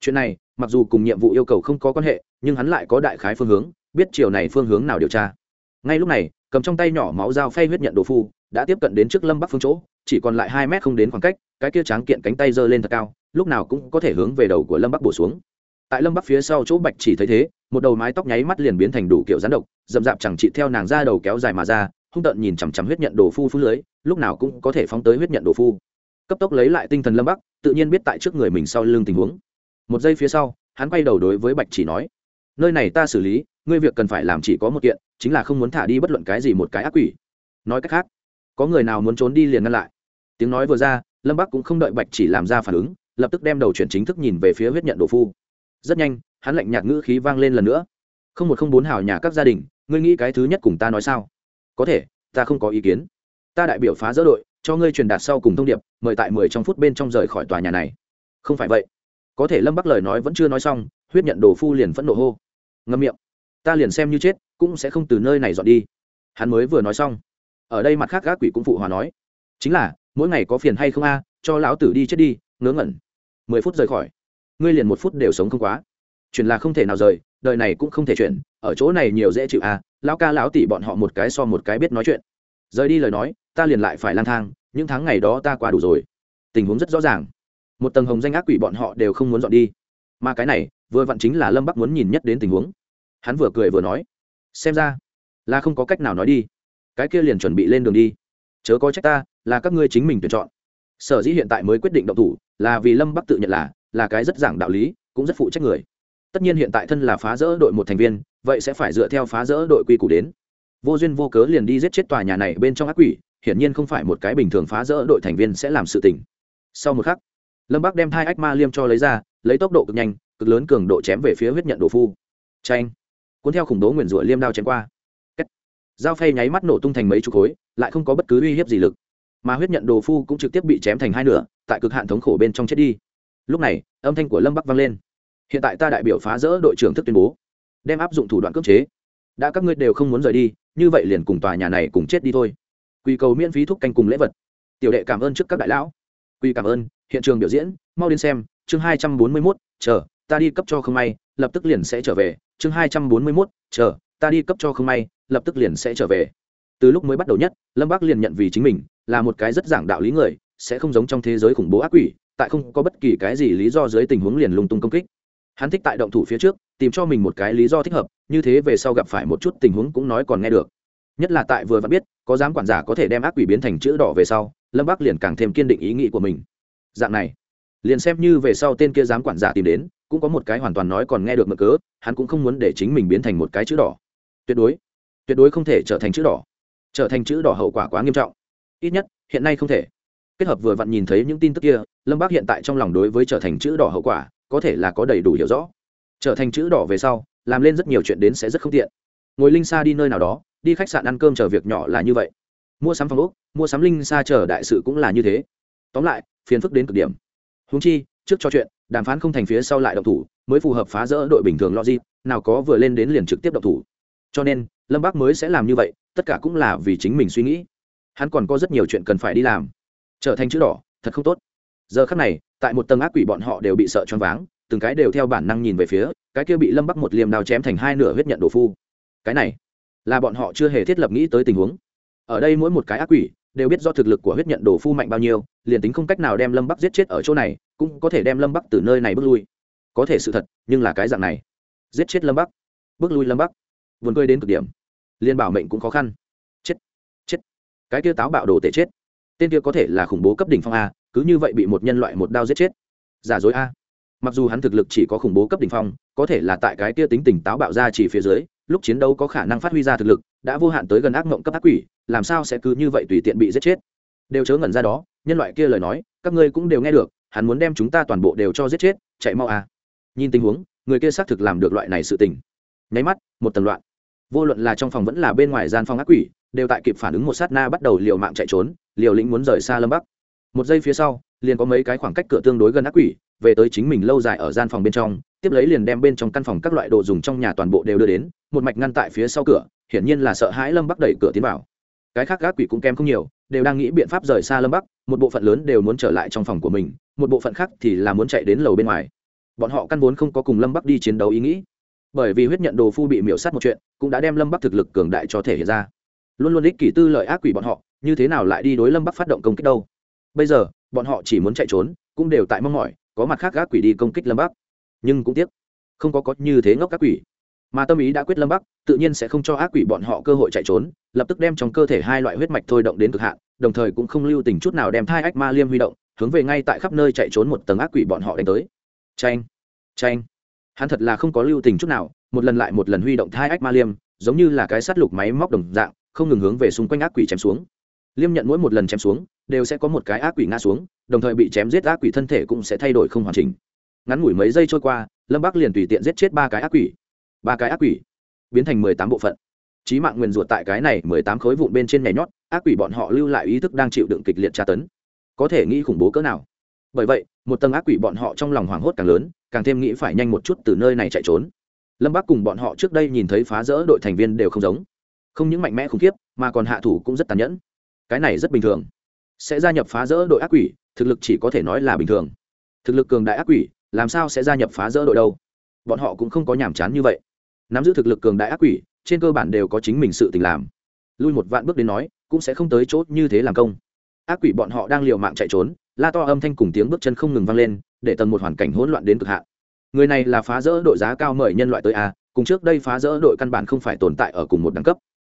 Chuyện này, mặc dù cùng nhiệm vụ yêu cầu không có quan hệ, nhưng hắn lại có đại khái phương hướng, biết chiều này phương hướng nào điều tra. Ngay lúc này, cầm trong tay nhỏ máu dao phay huyết nhận đồ phu đã tiếp cận đến trước lâm bắc phương chỗ, chỉ còn lại hai mét không đến khoảng cách, cái kia tráng kiện cánh tay giơ lên thật cao, lúc nào cũng có thể hướng về đầu của lâm bắc bổ xuống. Tại lâm bắc phía sau chỗ bạch chỉ thấy thế, một đầu mái tóc nháy mắt liền biến thành đủ kiểu rán độc d ầ m d chẳng chị theo nàng ra đầu kéo dài mà ra, hung tợn nhìn chằm chằm huyết nhận đồ phu phú lưới, lúc nào cũng có thể phóng tới huyết nhận đồ phu. Cấp tốc lấy lại tinh thần lâm bắc, tự nhiên biết tại trước người mình sau lưng tình huống. Một giây phía sau, hắn quay đầu đối với bạch chỉ nói, nơi này ta xử lý, ngươi việc cần phải làm chỉ có một kiện, chính là không muốn thả đi bất luận cái gì một cái ác quỷ. Nói cách khác có người nào muốn trốn đi liền ngăn lại. Tiếng nói vừa ra, lâm bắc cũng không đợi bạch chỉ làm ra phản ứng, lập tức đem đầu chuyển chính thức nhìn về phía huyết nhận đồ phu. Rất nhanh, hắn lạnh nhạt ngữ khí vang lên lần nữa. Không một không bốn hào nhà các gia đình, ngươi nghĩ cái thứ nhất cùng ta nói sao? Có thể, ta không có ý kiến. Ta đại biểu phá dỡ đội, cho ngươi truyền đạt sau cùng thông điệp, mời tại mười trong phút bên trong rời khỏi tòa nhà này. Không phải vậy. Có thể lâm bắc lời nói vẫn chưa nói xong, huyết nhận đồ phu liền phẫn nộ hô. Ngâm miệng. Ta liền xem như chết, cũng sẽ không từ nơi này dọn đi. Hắn mới vừa nói xong ở đây mặt khác gác quỷ cũng phụ hòa nói. Chính là, mỗi ngày có phiền hay không a, cho lão tử đi chết đi, ngớ ngẩn. Mười phút rời khỏi. Ngươi liền một phút đều sống không quá. Chuyển là không thể nào rời, đời này cũng không thể chuyển, ở chỗ này nhiều dễ chịu à lão ca lão tỷ bọn họ một cái so một cái biết nói chuyện. Rời đi lời nói, ta liền lại phải lang thang, những tháng ngày đó ta qua đủ rồi. Tình huống rất rõ ràng. Một tầng hồng danh ác quỷ bọn họ đều không muốn dọn đi. Mà cái này, vừa vặn chính là lâm bắc muốn nhìn nhất đến tình huống. Hắn vừa cười vừa nói, xem ra là không có cách nào nói đi cái kia liền chuẩn bị lên đường đi. Chớ có trách ta, là các ngươi chính mình tuyển chọn. Sở dĩ hiện tại mới quyết định động thủ, là vì lâm bắc tự nhận là là cái rất giảng đạo lý, cũng rất phụ trách người. Tất nhiên hiện tại thân là phá rỡ đội một thành viên, vậy sẽ phải dựa theo phá rỡ đội quy củ đến. Vô duyên vô cớ liền đi giết chết tòa nhà này bên trong ác quỷ, hiển nhiên không phải một cái bình thường phá rỡ đội thành viên sẽ làm sự tình. Sau một khắc, lâm bắc đem hai ách ma liêm cho lấy ra, lấy tốc độ cực nhanh, cực lớn cường độ chém về phía huyết nhận đồ phu. Tranh cuốn theo khủng bố nguyền rủa liêm đao chém qua dao phay nháy mắt nổ tung thành mấy chục khối, lại không có bất cứ uy hiếp gì lực. Mà huyết nhận đồ phu cũng trực tiếp bị chém thành hai nửa, tại cực hạn thống khổ bên trong chết đi. Lúc này, âm thanh của lâm bắc vang lên. Hiện tại ta đại biểu phá rỡ đội trưởng thức tuyên bố, đem áp dụng thủ đoạn cưỡng chế. Đã các ngươi đều không muốn rời đi, như vậy liền cùng tòa nhà này cùng chết đi thôi. Quy cầu miễn phí thúc canh cùng lễ vật. Tiểu đệ cảm ơn trước các đại lão. Quy cảm ơn, hiện trường biểu diễn, mau đến xem, chương hai trăm bốn mươi mốt, chờ, ta đi cấp cho không may, lập tức liền sẽ trở về, chương hai trăm bốn mươi mốt, chờ ta đi cấp cho không may, lập tức liền sẽ trở về. Từ lúc mới bắt đầu nhất, lâm bác liền nhận vì chính mình, là một cái rất giảng đạo lý người, sẽ không giống trong thế giới khủng bố ác quỷ, tại không có bất kỳ cái gì lý do dưới tình huống liền lung tung công kích. Hắn thích tại động thủ phía trước, tìm cho mình một cái lý do thích hợp, như thế về sau gặp phải một chút tình huống cũng nói còn nghe được. Nhất là tại vừa vẫn biết, có dám quản giả có thể đem ác quỷ biến thành chữ đỏ về sau, lâm bác liền càng thêm kiên định ý nghĩ của mình. Dạng này, liền xem như về sau tên kia dám quản giả tìm đến, cũng có một cái hoàn toàn nói còn nghe được mực cớ, hắn cũng không muốn để chính mình biến thành một cái chữ đỏ tuyệt đối tuyệt đối không thể trở thành chữ đỏ. Trở thành chữ đỏ hậu quả quá nghiêm trọng. Ít nhất, hiện nay không thể. Kết hợp vừa vặn nhìn thấy những tin tức kia, lâm bác hiện tại trong lòng đối với trở thành chữ đỏ hậu quả, có thể là có đầy đủ hiểu rõ. Trở thành chữ đỏ về sau, làm lên rất nhiều chuyện đến sẽ rất không tiện. Ngồi linh xa đi nơi nào đó, đi khách sạn ăn cơm chờ việc nhỏ là như vậy. Mua sắm phòng úc mua sắm linh xa chờ đại sự cũng là như thế. Tóm lại, phiền phức đến cực điểm. Húng chi, trước cho chuyện, đàm phán không thành phía sau lại động thủ, mới phù hợp phá rỡ đội bình thường logic, nào có vừa lên đến liền trực tiếp động thủ cho nên, lâm bác mới sẽ làm như vậy, tất cả cũng là vì chính mình suy nghĩ. Hắn còn có rất nhiều chuyện cần phải đi làm. Trở thành chữ đỏ, thật không tốt. Giờ khắc này, tại một tầng ác quỷ bọn họ đều bị sợ choáng váng, từng cái đều theo bản năng nhìn về phía, cái kia bị lâm bắc một liềm đào chém thành hai nửa huyết nhận đồ phu. Cái này, là bọn họ chưa hề thiết lập nghĩ tới tình huống. Ở đây mỗi một cái ác quỷ, đều biết do thực lực của huyết nhận đồ phu mạnh bao nhiêu, liền tính không cách nào đem lâm bắc giết chết ở chỗ này, cũng có thể đem lâm bắc từ nơi này bước lui. Có thể sự thật, nhưng là cái dạng này. Giết chết lâm bắc. Bước lui lâm bắc vườn cười đến cực điểm. Liên bảo mệnh cũng khó khăn. Chết chết. Cái kia táo bạo đồ tể chết. Tên kia có thể là khủng bố cấp đỉnh phong a, cứ như vậy bị một nhân loại một đao giết chết. Giả dối a. Mặc dù hắn thực lực chỉ có khủng bố cấp đỉnh phong, có thể là tại cái kia tính tình táo bạo ra chỉ phía dưới, lúc chiến đấu có khả năng phát huy ra thực lực, đã vô hạn tới gần ác mộng cấp ác quỷ, làm sao sẽ cứ như vậy tùy tiện bị giết chết? Đều chớ ngẩn ra đó, nhân loại kia lời nói, các ngươi cũng đều nghe được, hắn muốn đem chúng ta toàn bộ đều cho giết chết, chạy mau a. nhìn tình huống, người kia xác thực làm được loại này sự tình. Nháy mắt, một tầng loạn vô luận là trong phòng vẫn là bên ngoài gian phòng ác quỷ, đều tại kịp phản ứng một sát na bắt đầu liều mạng chạy trốn, liều lĩnh muốn rời xa lâm bắc. Một giây phía sau, liền có mấy cái khoảng cách cửa tương đối gần ác quỷ, về tới chính mình lâu dài ở gian phòng bên trong, tiếp lấy liền đem bên trong căn phòng các loại đồ dùng trong nhà toàn bộ đều đưa đến, một mạch ngăn tại phía sau cửa, hiển nhiên là sợ hãi lâm bắc đẩy cửa tiến vào. Cái khác ác quỷ cũng kém không nhiều, đều đang nghĩ biện pháp rời xa lâm bắc, một bộ phận lớn đều muốn trở lại trong phòng của mình, một bộ phận khác thì là muốn chạy đến lầu bên ngoài. Bọn họ căn vốn không có cùng lâm bắc đi chiến đấu ý nghĩ bởi vì huyết nhận đồ phu bị miễu sát một chuyện, cũng đã đem lâm bắc thực lực cường đại cho thể hiện ra. Luôn luôn ích kỷ tư lợi ác quỷ bọn họ, như thế nào lại đi đối lâm bắc phát động công kích đâu? Bây giờ, bọn họ chỉ muốn chạy trốn, cũng đều tại mong mỏi, có mặt khác ác quỷ đi công kích lâm bắc. Nhưng cũng tiếc, không có có như thế ngốc ác quỷ. Mà tâm ý đã quyết lâm bắc, tự nhiên sẽ không cho ác quỷ bọn họ cơ hội chạy trốn, lập tức đem trong cơ thể hai loại huyết mạch thôi động đến cực hạn, đồng thời cũng không lưu tình chút nào đem thai ách ma liêm huy động, hướng về ngay tại khắp nơi chạy trốn một tầng ác quỷ bọn họ đánh tới. Tranh tranh hắn thật là không có lưu tình chút nào, một lần lại một lần huy động thai ách ma liêm, giống như là cái sắt lục máy móc đồng dạng, không ngừng hướng về xung quanh ác quỷ chém xuống. Liêm nhận mỗi một lần chém xuống, đều sẽ có một cái ác quỷ ngã xuống, đồng thời bị chém giết ác quỷ thân thể cũng sẽ thay đổi không hoàn chỉnh. Ngắn ngủi mấy giây trôi qua, lâm bắc liền tùy tiện giết chết ba cái ác quỷ. Ba cái ác quỷ biến thành mười tám bộ phận. Trí mạng nguyền ruột tại cái này mười tám khối vụn bên trên nhảy nhót, ác quỷ bọn họ lưu lại ý thức đang chịu đựng kịch liệt tra tấn. Có thể nghĩ khủng bố cỡ nào? Bởi vậy, một tầng ác quỷ bọn họ trong lòng hoảng hốt càng lớn càng thêm nghĩ phải nhanh một chút từ nơi này chạy trốn. Lâm bắc cùng bọn họ trước đây nhìn thấy phá rỡ đội thành viên đều không giống. Không những mạnh mẽ khủng khiếp, mà còn hạ thủ cũng rất tàn nhẫn. Cái này rất bình thường. Sẽ gia nhập phá rỡ đội ác quỷ, thực lực chỉ có thể nói là bình thường. Thực lực cường đại ác quỷ, làm sao sẽ gia nhập phá rỡ đội đâu? Bọn họ cũng không có nhàm chán như vậy. Nắm giữ thực lực cường đại ác quỷ, trên cơ bản đều có chính mình sự tình làm. Lui một vạn bước đến nói, cũng sẽ không tới chốt như thế làm công. Ác quỷ bọn họ đang liều mạng chạy trốn la to âm thanh cùng tiếng bước chân không ngừng vang lên, để tầng một hoàn cảnh hỗn loạn đến cực hạn. Người này là phá rỡ đội giá cao mời nhân loại tới a, cùng trước đây phá rỡ đội căn bản không phải tồn tại ở cùng một đẳng cấp.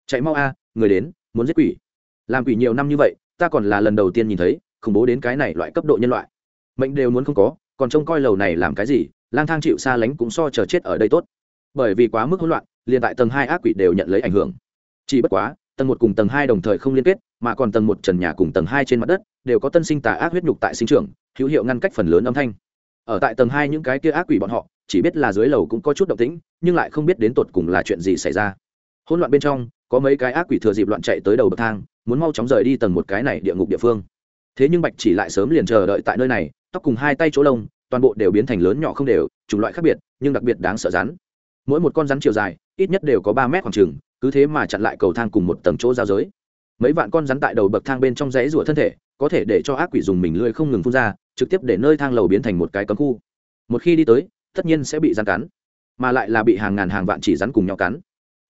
Chạy mau a, người đến, muốn giết quỷ. Làm quỷ nhiều năm như vậy, ta còn là lần đầu tiên nhìn thấy, khủng bố đến cái này loại cấp độ nhân loại. Mệnh đều muốn không có, còn trông coi lầu này làm cái gì, lang thang chịu xa lánh cũng so chờ chết ở đây tốt. Bởi vì quá mức hỗn loạn, liền tại tầng hai ác quỷ đều nhận lấy ảnh hưởng. Chỉ bất quá tầng một cùng tầng hai đồng thời không liên kết, mà còn tầng một trần nhà cùng tầng hai trên mặt đất, đều có tân sinh tà ác huyết nhục tại sinh trưởng, hữu hiệu ngăn cách phần lớn âm thanh. Ở tại tầng hai những cái kia ác quỷ bọn họ, chỉ biết là dưới lầu cũng có chút động tĩnh, nhưng lại không biết đến tột cùng là chuyện gì xảy ra. Hỗn loạn bên trong, có mấy cái ác quỷ thừa dịp loạn chạy tới đầu bậc thang, muốn mau chóng rời đi tầng một cái này địa ngục địa phương. Thế nhưng bạch chỉ lại sớm liền chờ đợi tại nơi này, tóc cùng hai tay chỗ lông, toàn bộ đều biến thành lớn nhỏ không đều, chủng loại khác biệt, nhưng đặc biệt đáng sợ rắn. Mỗi một con rắn chiều dài, ít nhất đều có ba mét khoảng trừng cứ thế mà chặn lại cầu thang cùng một tầng chỗ giao giới. Mấy vạn con rắn tại đầu bậc thang bên trong dãy rủa thân thể, có thể để cho ác quỷ dùng mình lưỡi không ngừng phun ra, trực tiếp để nơi thang lầu biến thành một cái cấm khu. Một khi đi tới, tất nhiên sẽ bị rắn cắn, mà lại là bị hàng ngàn hàng vạn chỉ rắn cùng nhau cắn.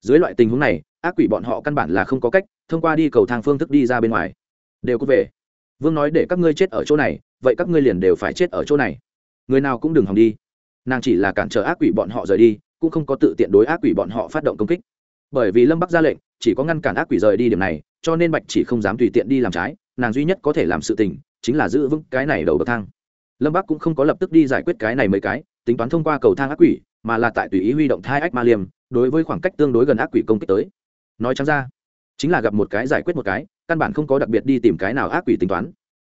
Dưới loại tình huống này, ác quỷ bọn họ căn bản là không có cách thông qua đi cầu thang phương thức đi ra bên ngoài. Đều có về. Vương nói để các ngươi chết ở chỗ này, vậy các ngươi liền đều phải chết ở chỗ này. Người nào cũng đừng hòng đi. Nàng chỉ là cản trở ác quỷ bọn họ rời đi, cũng không có tự tiện đối ác quỷ bọn họ phát động công kích bởi vì lâm bắc ra lệnh chỉ có ngăn cản ác quỷ rời đi điểm này cho nên bạch chỉ không dám tùy tiện đi làm trái nàng duy nhất có thể làm sự tình chính là giữ vững cái này đầu bậc thang. Lâm bắc cũng không có lập tức đi giải quyết cái này mấy cái tính toán thông qua cầu thang ác quỷ mà là tại tùy ý huy động thai ách ma liêm đối với khoảng cách tương đối gần ác quỷ công kích tới. Nói chăng ra chính là gặp một cái giải quyết một cái căn bản không có đặc biệt đi tìm cái nào ác quỷ tính toán.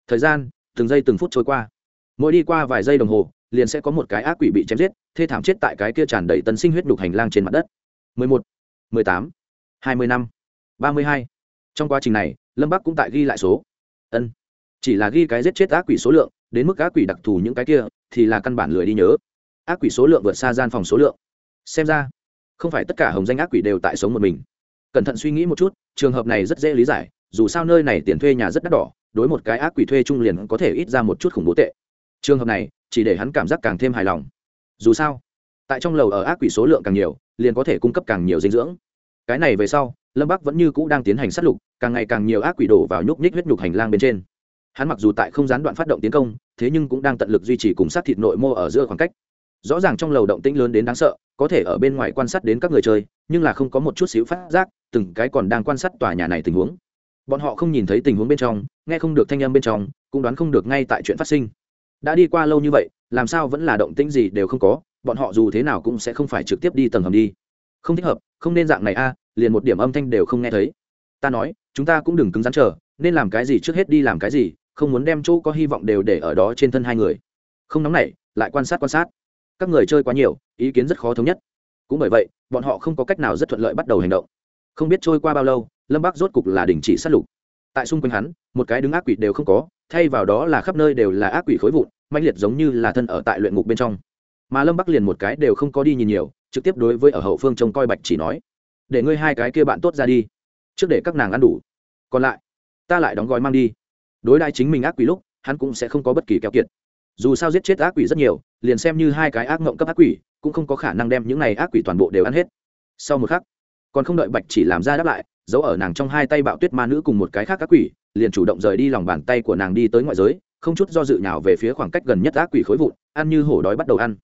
Thời gian từng giây từng phút trôi qua. Mỗi đi qua vài giây đồng hồ liền sẽ có một cái ác quỷ bị chém giết thê thảm chết tại cái kia tràn đầy tân sinh huyết đục hành lang trên mặt đất. 11, 18, 20 năm 32. trong quá trình này lâm bắc cũng tại ghi lại số. Ân. Chỉ là ghi cái giết chết ác quỷ số lượng đến mức ác quỷ đặc thù những cái kia thì là căn bản lười đi nhớ. Ác quỷ số lượng vượt xa gian phòng số lượng. Xem ra không phải tất cả hồng danh ác quỷ đều tại sống một mình. Cẩn thận suy nghĩ một chút trường hợp này rất dễ lý giải dù sao nơi này tiền thuê nhà rất đắt đỏ đối một cái ác quỷ thuê trung liền có thể ít ra một chút khủng bố tệ. Trường hợp này chỉ để hắn cảm giác càng thêm hài lòng. Dù sao tại trong lầu ở ác quỷ số lượng càng nhiều liền có thể cung cấp càng nhiều dinh dưỡng. Cái này về sau, lâm bắc vẫn như cũ đang tiến hành sát lục, càng ngày càng nhiều ác quỷ đổ vào nhúc nhích huyết nhục hành lang bên trên. Hắn mặc dù tại không gián đoạn phát động tiến công, thế nhưng cũng đang tận lực duy trì cùng sát thịt nội mô ở giữa khoảng cách. Rõ ràng trong lầu động tĩnh lớn đến đáng sợ, có thể ở bên ngoài quan sát đến các người chơi, nhưng là không có một chút xíu phát giác, từng cái còn đang quan sát tòa nhà này tình huống. Bọn họ không nhìn thấy tình huống bên trong, nghe không được thanh âm bên trong, cũng đoán không được ngay tại chuyện phát sinh. Đã đi qua lâu như vậy, làm sao vẫn là động tĩnh gì đều không có bọn họ dù thế nào cũng sẽ không phải trực tiếp đi tầng hầm đi. Không thích hợp, không nên dạng này a, liền một điểm âm thanh đều không nghe thấy. Ta nói, chúng ta cũng đừng cứng rắn chờ, nên làm cái gì trước hết đi làm cái gì, không muốn đem chỗ có hy vọng đều để ở đó trên thân hai người. Không nóng nảy, lại quan sát quan sát. Các người chơi quá nhiều, ý kiến rất khó thống nhất. Cũng bởi vậy, bọn họ không có cách nào rất thuận lợi bắt đầu hành động. Không biết trôi qua bao lâu, lâm Bác rốt cục là đình chỉ sát lục. Tại xung quanh hắn, một cái đứng ác quỷ đều không có, thay vào đó là khắp nơi đều là ác quỷ khối vụn mạnh liệt giống như là thân ở tại luyện ngục bên trong mà lâm bắc liền một cái đều không có đi nhìn nhiều trực tiếp đối với ở hậu phương trông coi bạch chỉ nói để ngươi hai cái kia bạn tốt ra đi trước để các nàng ăn đủ còn lại ta lại đóng gói mang đi đối đại chính mình ác quỷ lúc hắn cũng sẽ không có bất kỳ keo kiệt dù sao giết chết ác quỷ rất nhiều liền xem như hai cái ác mộng cấp ác quỷ cũng không có khả năng đem những này ác quỷ toàn bộ đều ăn hết sau một khắc còn không đợi bạch chỉ làm ra đáp lại giấu ở nàng trong hai tay bạo tuyết ma nữ cùng một cái khác ác quỷ liền chủ động rời đi lòng bàn tay của nàng đi tới ngoại giới không chút do dự nào về phía khoảng cách gần nhất ác quỷ khối vụn ăn như hổ đói bắt đầu ăn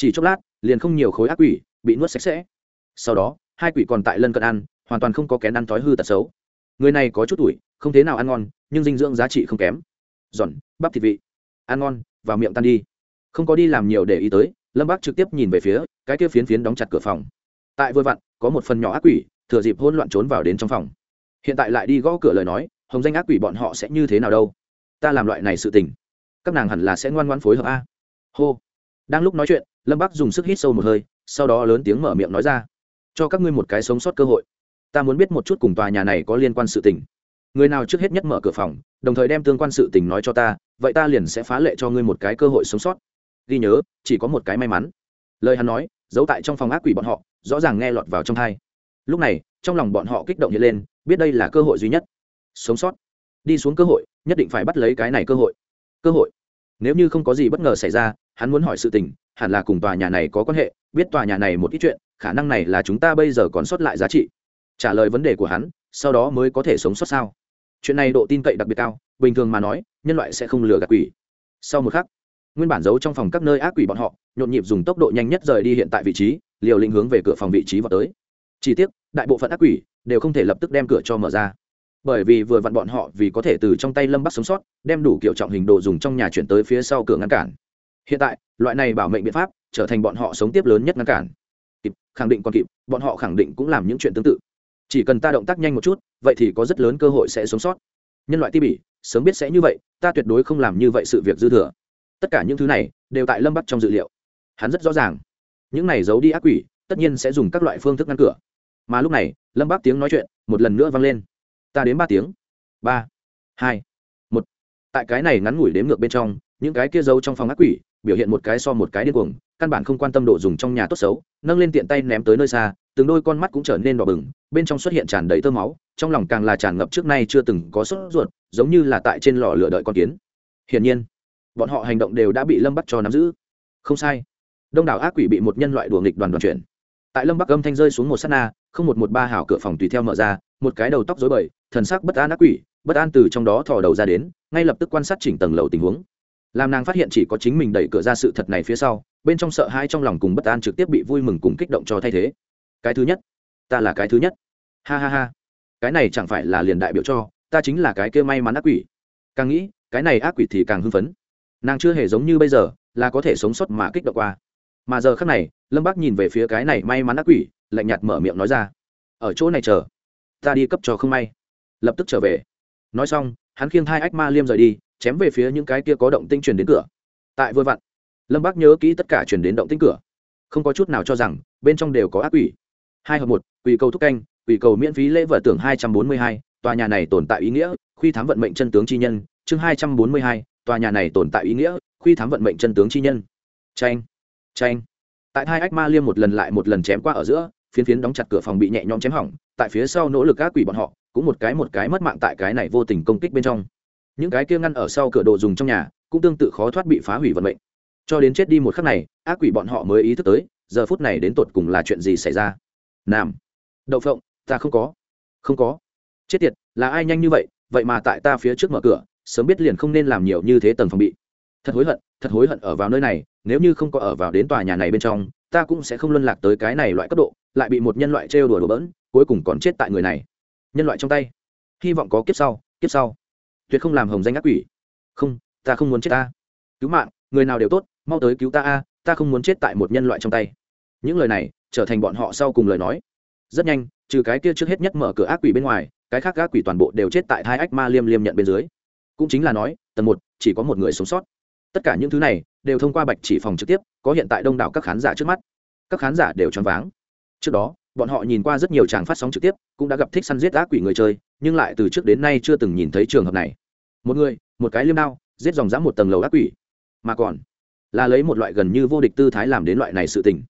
chỉ chốc lát, liền không nhiều khối ác quỷ bị nuốt sạch sẽ. Sau đó, hai quỷ còn tại lân cận ăn, hoàn toàn không có kén ăn thói hư tật xấu. Người này có chút tuổi, không thế nào ăn ngon, nhưng dinh dưỡng giá trị không kém. Giòn, bắp thịt vị. Ăn ngon, vào miệng tan đi. Không có đi làm nhiều để ý tới, lâm bác trực tiếp nhìn về phía, cái kia phiến phiến đóng chặt cửa phòng. Tại vừa vặn, có một phần nhỏ ác quỷ, thừa dịp hôn loạn trốn vào đến trong phòng. Hiện tại lại đi gõ cửa lời nói, hồng danh ác quỷ bọn họ sẽ như thế nào đâu? Ta làm loại này sự tình. Các nàng hẳn là sẽ ngoan ngoan phối hợp a. Hô. Đang lúc nói chuyện lâm bắc dùng sức hít sâu một hơi, sau đó lớn tiếng mở miệng nói ra. Cho các ngươi một cái sống sót cơ hội. Ta muốn biết một chút cùng tòa nhà này có liên quan sự tình. Người nào trước hết nhất mở cửa phòng, đồng thời đem tương quan sự tình nói cho ta, vậy ta liền sẽ phá lệ cho ngươi một cái cơ hội sống sót. Ghi nhớ, chỉ có một cái may mắn. Lời hắn nói, giấu tại trong phòng ác quỷ bọn họ, rõ ràng nghe lọt vào trong thai lúc này, trong lòng bọn họ kích động hiện lên, biết đây là cơ hội duy nhất. Sống sót. Đi xuống cơ hội, nhất định phải bắt lấy cái này cơ hội. Cơ hội. Nếu như không có gì bất ngờ xảy ra, hắn muốn hỏi sự tình hẳn là cùng tòa nhà này có quan hệ, biết tòa nhà này một ít chuyện, khả năng này là chúng ta bây giờ còn sót lại giá trị. Trả lời vấn đề của hắn, sau đó mới có thể sống sót sao? Chuyện này độ tin cậy đặc biệt cao, bình thường mà nói, nhân loại sẽ không lừa gạt quỷ. Sau một khắc, nguyên bản giấu trong phòng các nơi ác quỷ bọn họ, nhộn nhịp dùng tốc độ nhanh nhất rời đi hiện tại vị trí, liều lĩnh hướng về cửa phòng vị trí vào tới. Chỉ tiếc, đại bộ phận ác quỷ đều không thể lập tức đem cửa cho mở ra. Bởi vì vừa vặn bọn họ vì có thể từ trong tay lâm bắc sống sót, đem đủ kiểu trọng hình đồ dùng trong nhà chuyển tới phía sau cửa ngăn cản hiện tại, loại này bảo mệnh biện pháp trở thành bọn họ sống tiếp lớn nhất ngăn cản. Kịp, khẳng định còn kịp, bọn họ khẳng định cũng làm những chuyện tương tự. Chỉ cần ta động tác nhanh một chút, vậy thì có rất lớn cơ hội sẽ sống sót. Nhân loại ti bỉ, sớm biết sẽ như vậy, ta tuyệt đối không làm như vậy sự việc dư thừa. Tất cả những thứ này đều tại lâm bắc trong dự liệu. Hắn rất rõ ràng, những này giấu đi ác quỷ, tất nhiên sẽ dùng các loại phương thức ngăn cửa. Mà lúc này, lâm bắc tiếng nói chuyện một lần nữa vang lên. Ta đến ba tiếng. Ba, hai, một. Tại cái này ngắn ngủi đếm ngược bên trong những cái kia giấu trong phòng ác quỷ, biểu hiện một cái so một cái điên cuồng, căn bản không quan tâm độ dùng trong nhà tốt xấu, nâng lên tiện tay ném tới nơi xa, từng đôi con mắt cũng trở nên đỏ bừng, bên trong xuất hiện tràn đầy tơ máu, trong lòng càng là tràn ngập trước nay chưa từng có sốt ruột, giống như là tại trên lò lửa đợi con kiến. Hiển nhiên, bọn họ hành động đều đã bị lâm bắc cho nắm giữ. Không sai. Đông đảo ác quỷ bị một nhân loại đùa nghịch đoàn đoàn chuyển. Tại lâm bắc âm thanh rơi xuống một s á t na, không một một ba hảo cửa phòng tùy theo mở ra, một cái đầu tóc dối bời, thần sắc bất an ác quỷ, bất an từ trong đó thò đầu ra đến, ngay lập tức quan sát chỉnh tầng lầu tình huống làm nàng phát hiện chỉ có chính mình đẩy cửa ra sự thật này phía sau, bên trong sợ hãi trong lòng cùng bất an trực tiếp bị vui mừng cùng kích động cho thay thế. Cái thứ nhất, ta là cái thứ nhất. Ha ha ha. Cái này chẳng phải là liền đại biểu cho, ta chính là cái kia may mắn ác quỷ. Càng nghĩ, cái này ác quỷ thì càng hưng phấn. Nàng chưa hề giống như bây giờ, là có thể sống sót mà kích động qua. Mà giờ khác này, lâm bác nhìn về phía cái này may mắn ác quỷ, lạnh nhạt mở miệng nói ra. Ở chỗ này chờ. Ta đi cấp cho không may. Lập tức trở về. Nói xong, hắn khiêng hai ách ma liêm rời đi chém về phía những cái kia có động tinh truyền đến cửa. Tại vừa vặn, lâm bác nhớ kỹ tất cả truyền đến động tinh cửa. Không có chút nào cho rằng, bên trong đều có ác quỷ. Hai hợp một, quỷ cầu thúc canh, quỷ cầu miễn phí lễ vợ tưởng hai trăm bốn mươi hai, tòa nhà này tồn tại ý nghĩa, khuy thám vận mệnh chân tướng chi nhân. Chương hai trăm bốn mươi hai, tòa nhà này tồn tại ý nghĩa, khuy thám vận mệnh chân tướng chi nhân. Tranh tranh tại hai ách ma liêm một lần lại một lần chém qua ở giữa, phiến phiến đóng chặt cửa phòng bị nhẹ nhõm chém hỏng, tại phía sau nỗ lực ác quỷ bọn họ, cũng một cái một cái mất mạng tại cái này vô tình công kích bên trong những cái kia ngăn ở sau cửa đồ dùng trong nhà, cũng tương tự khó thoát bị phá hủy vận mệnh. Cho đến chết đi một khắc này, ác quỷ bọn họ mới ý thức tới, giờ phút này đến tột cùng là chuyện gì xảy ra? Nam. Đậu phộng, ta không có. Không có. Chết tiệt, là ai nhanh như vậy vậy mà tại ta phía trước mở cửa, sớm biết liền không nên làm nhiều như thế tầng phòng bị. Thật hối hận, thật hối hận ở vào nơi này, nếu như không có ở vào đến tòa nhà này bên trong, ta cũng sẽ không luân lạc tới cái này loại cấp độ, lại bị một nhân loại trêu đùa đùa bỡn, cuối cùng còn chết tại người này. Nhân loại trong tay. Hy vọng có kiếp sau kiếp sau tuyệt không làm hồng danh ác quỷ. Không, ta không muốn chết ta. Cứu mạng, người nào đều tốt, mau tới cứu ta a, ta không muốn chết tại một nhân loại trong tay. Những lời này, trở thành bọn họ sau cùng lời nói. Rất nhanh, trừ cái kia trước hết nhất mở cửa ác quỷ bên ngoài, cái khác ác quỷ toàn bộ đều chết tại hai ách ma liêm liêm nhận bên dưới. Cũng chính là nói, tầng một, chỉ có một người sống sót. Tất cả những thứ này, đều thông qua bạch chỉ phòng trực tiếp, có hiện tại đông đảo các khán giả trước mắt. Các khán giả đều choáng váng. Trước đó, bọn họ nhìn qua rất nhiều tràng phát sóng trực tiếp, cũng đã gặp thích săn giết ác quỷ người chơi nhưng lại từ trước đến nay chưa từng nhìn thấy trường hợp này. Một người, một cái liêm đao, giết dòng dã một tầng lầu ác quỷ. Mà còn là lấy một loại gần như vô địch tư thái làm đến loại này sự tình.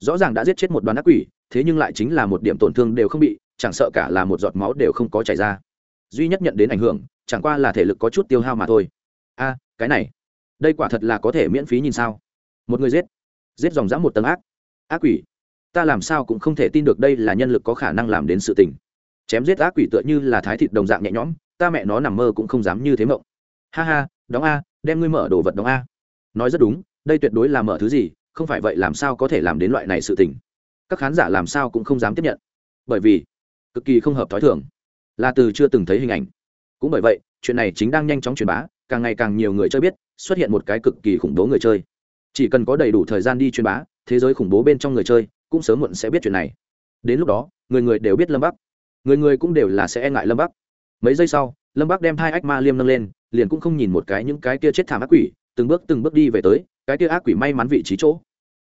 Rõ ràng đã giết chết một đoàn ác quỷ, thế nhưng lại chính là một điểm tổn thương đều không bị, chẳng sợ cả là một giọt máu đều không có chảy ra. Duy nhất nhận đến ảnh hưởng, chẳng qua là thể lực có chút tiêu hao mà thôi. A, cái này, đây quả thật là có thể miễn phí nhìn sao? Một người giết giết dòng dã một tầng ác ác quỷ. Ta làm sao cũng không thể tin được đây là nhân lực có khả năng làm đến sự tình chém giết ác quỷ tựa như là thái thịt đồng dạng nhẹ nhõm, ta mẹ nó nằm mơ cũng không dám như thế mộng. Ha ha, đóng a, đem ngươi mở đồ vật đóng a. Nói rất đúng, đây tuyệt đối là mở thứ gì, không phải vậy làm sao có thể làm đến loại này sự tình. Các khán giả làm sao cũng không dám tiếp nhận. Bởi vì, cực kỳ không hợp thói thường. Là từ chưa từng thấy hình ảnh. Cũng bởi vậy, chuyện này chính đang nhanh chóng truyền bá, càng ngày càng nhiều người chơi biết, xuất hiện một cái cực kỳ khủng bố người chơi. Chỉ cần có đầy đủ thời gian đi truyền bá, thế giới khủng bố bên trong người chơi, cũng sớm muộn sẽ biết chuyện này. Đến lúc đó, người người đều biết lâm bắc người người cũng đều là sẽ e ngại lâm bắc mấy giây sau lâm bắc đem hai ách ma liêm nâng lên liền cũng không nhìn một cái những cái kia chết thảm ác quỷ từng bước từng bước đi về tới cái kia ác quỷ may mắn vị trí chỗ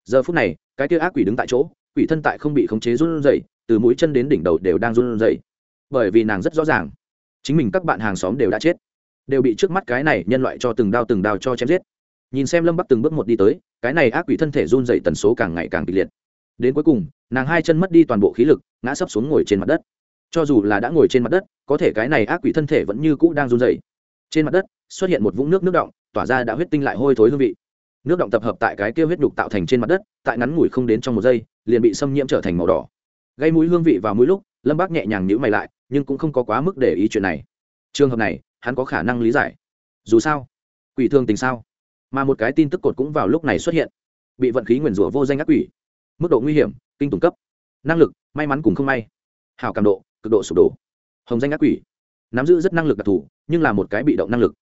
giờ phút này cái kia ác quỷ đứng tại chỗ quỷ thân tại không bị khống chế run rẩy, từ mũi chân đến đỉnh đầu đều đang run rẩy. bởi vì nàng rất rõ ràng chính mình các bạn hàng xóm đều đã chết đều bị trước mắt cái này nhân loại cho từng đao từng đao cho chém giết nhìn xem lâm bắc từng bước một đi tới cái này ác quỷ thân thể run dậy tần số càng ngày càng kịch liệt đến cuối cùng nàng hai chân mất đi toàn bộ khí lực ngã sấp xuống ngồi trên mặt đất cho dù là đã ngồi trên mặt đất, có thể cái này ác quỷ thân thể vẫn như cũ đang run dày trên mặt đất, xuất hiện một vũng nước nước động tỏa ra đã huyết tinh lại hôi thối hương vị. Nước động tập hợp tại cái kia huyết nhục tạo thành trên mặt đất, tại ngắn ngủi không đến trong một giây, liền bị xâm nhiễm trở thành màu đỏ. Gây mũi hương vị vào mũi lúc, lâm bác nhẹ nhàng nhữ mày lại, nhưng cũng không có quá mức để ý chuyện này. Trường hợp này, hắn có khả năng lý giải. Dù sao, quỷ thương tình sao? Mà một cái tin tức cột cũng vào lúc này xuất hiện. Bị vận khí nguyền rủa vô danh ác quỷ. Mức độ nguy hiểm, kinh tùng cấp. Năng lực, may mắn cùng không may. Hào cảm độ cực độ sụp đổ. Hồng danh ác quỷ. Nắm giữ rất năng lực đặc thù, nhưng là một cái bị động năng lực.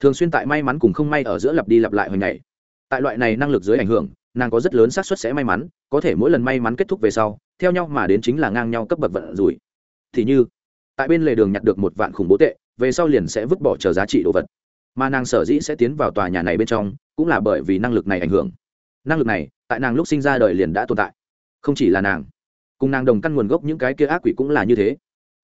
Thường xuyên tại may mắn cùng không may ở giữa lặp đi lặp lại hồi ngày. Tại loại này năng lực dưới ảnh hưởng, nàng có rất lớn xác suất sẽ may mắn, có thể mỗi lần may mắn kết thúc về sau, theo nhau mà đến chính là ngang nhau cấp bậc vận rủi. Thì như, tại bên lề đường nhặt được một vạn khủng bố tệ, về sau liền sẽ vứt bỏ chờ giá trị đồ vật. Mà nàng sở dĩ sẽ tiến vào tòa nhà này bên trong, cũng là bởi vì năng lực này ảnh hưởng. Năng lực này, tại nàng lúc sinh ra đời liền đã tồn tại. Không chỉ là nàng, cùng nàng đồng căn nguồn gốc những cái kia ác quỷ cũng là như thế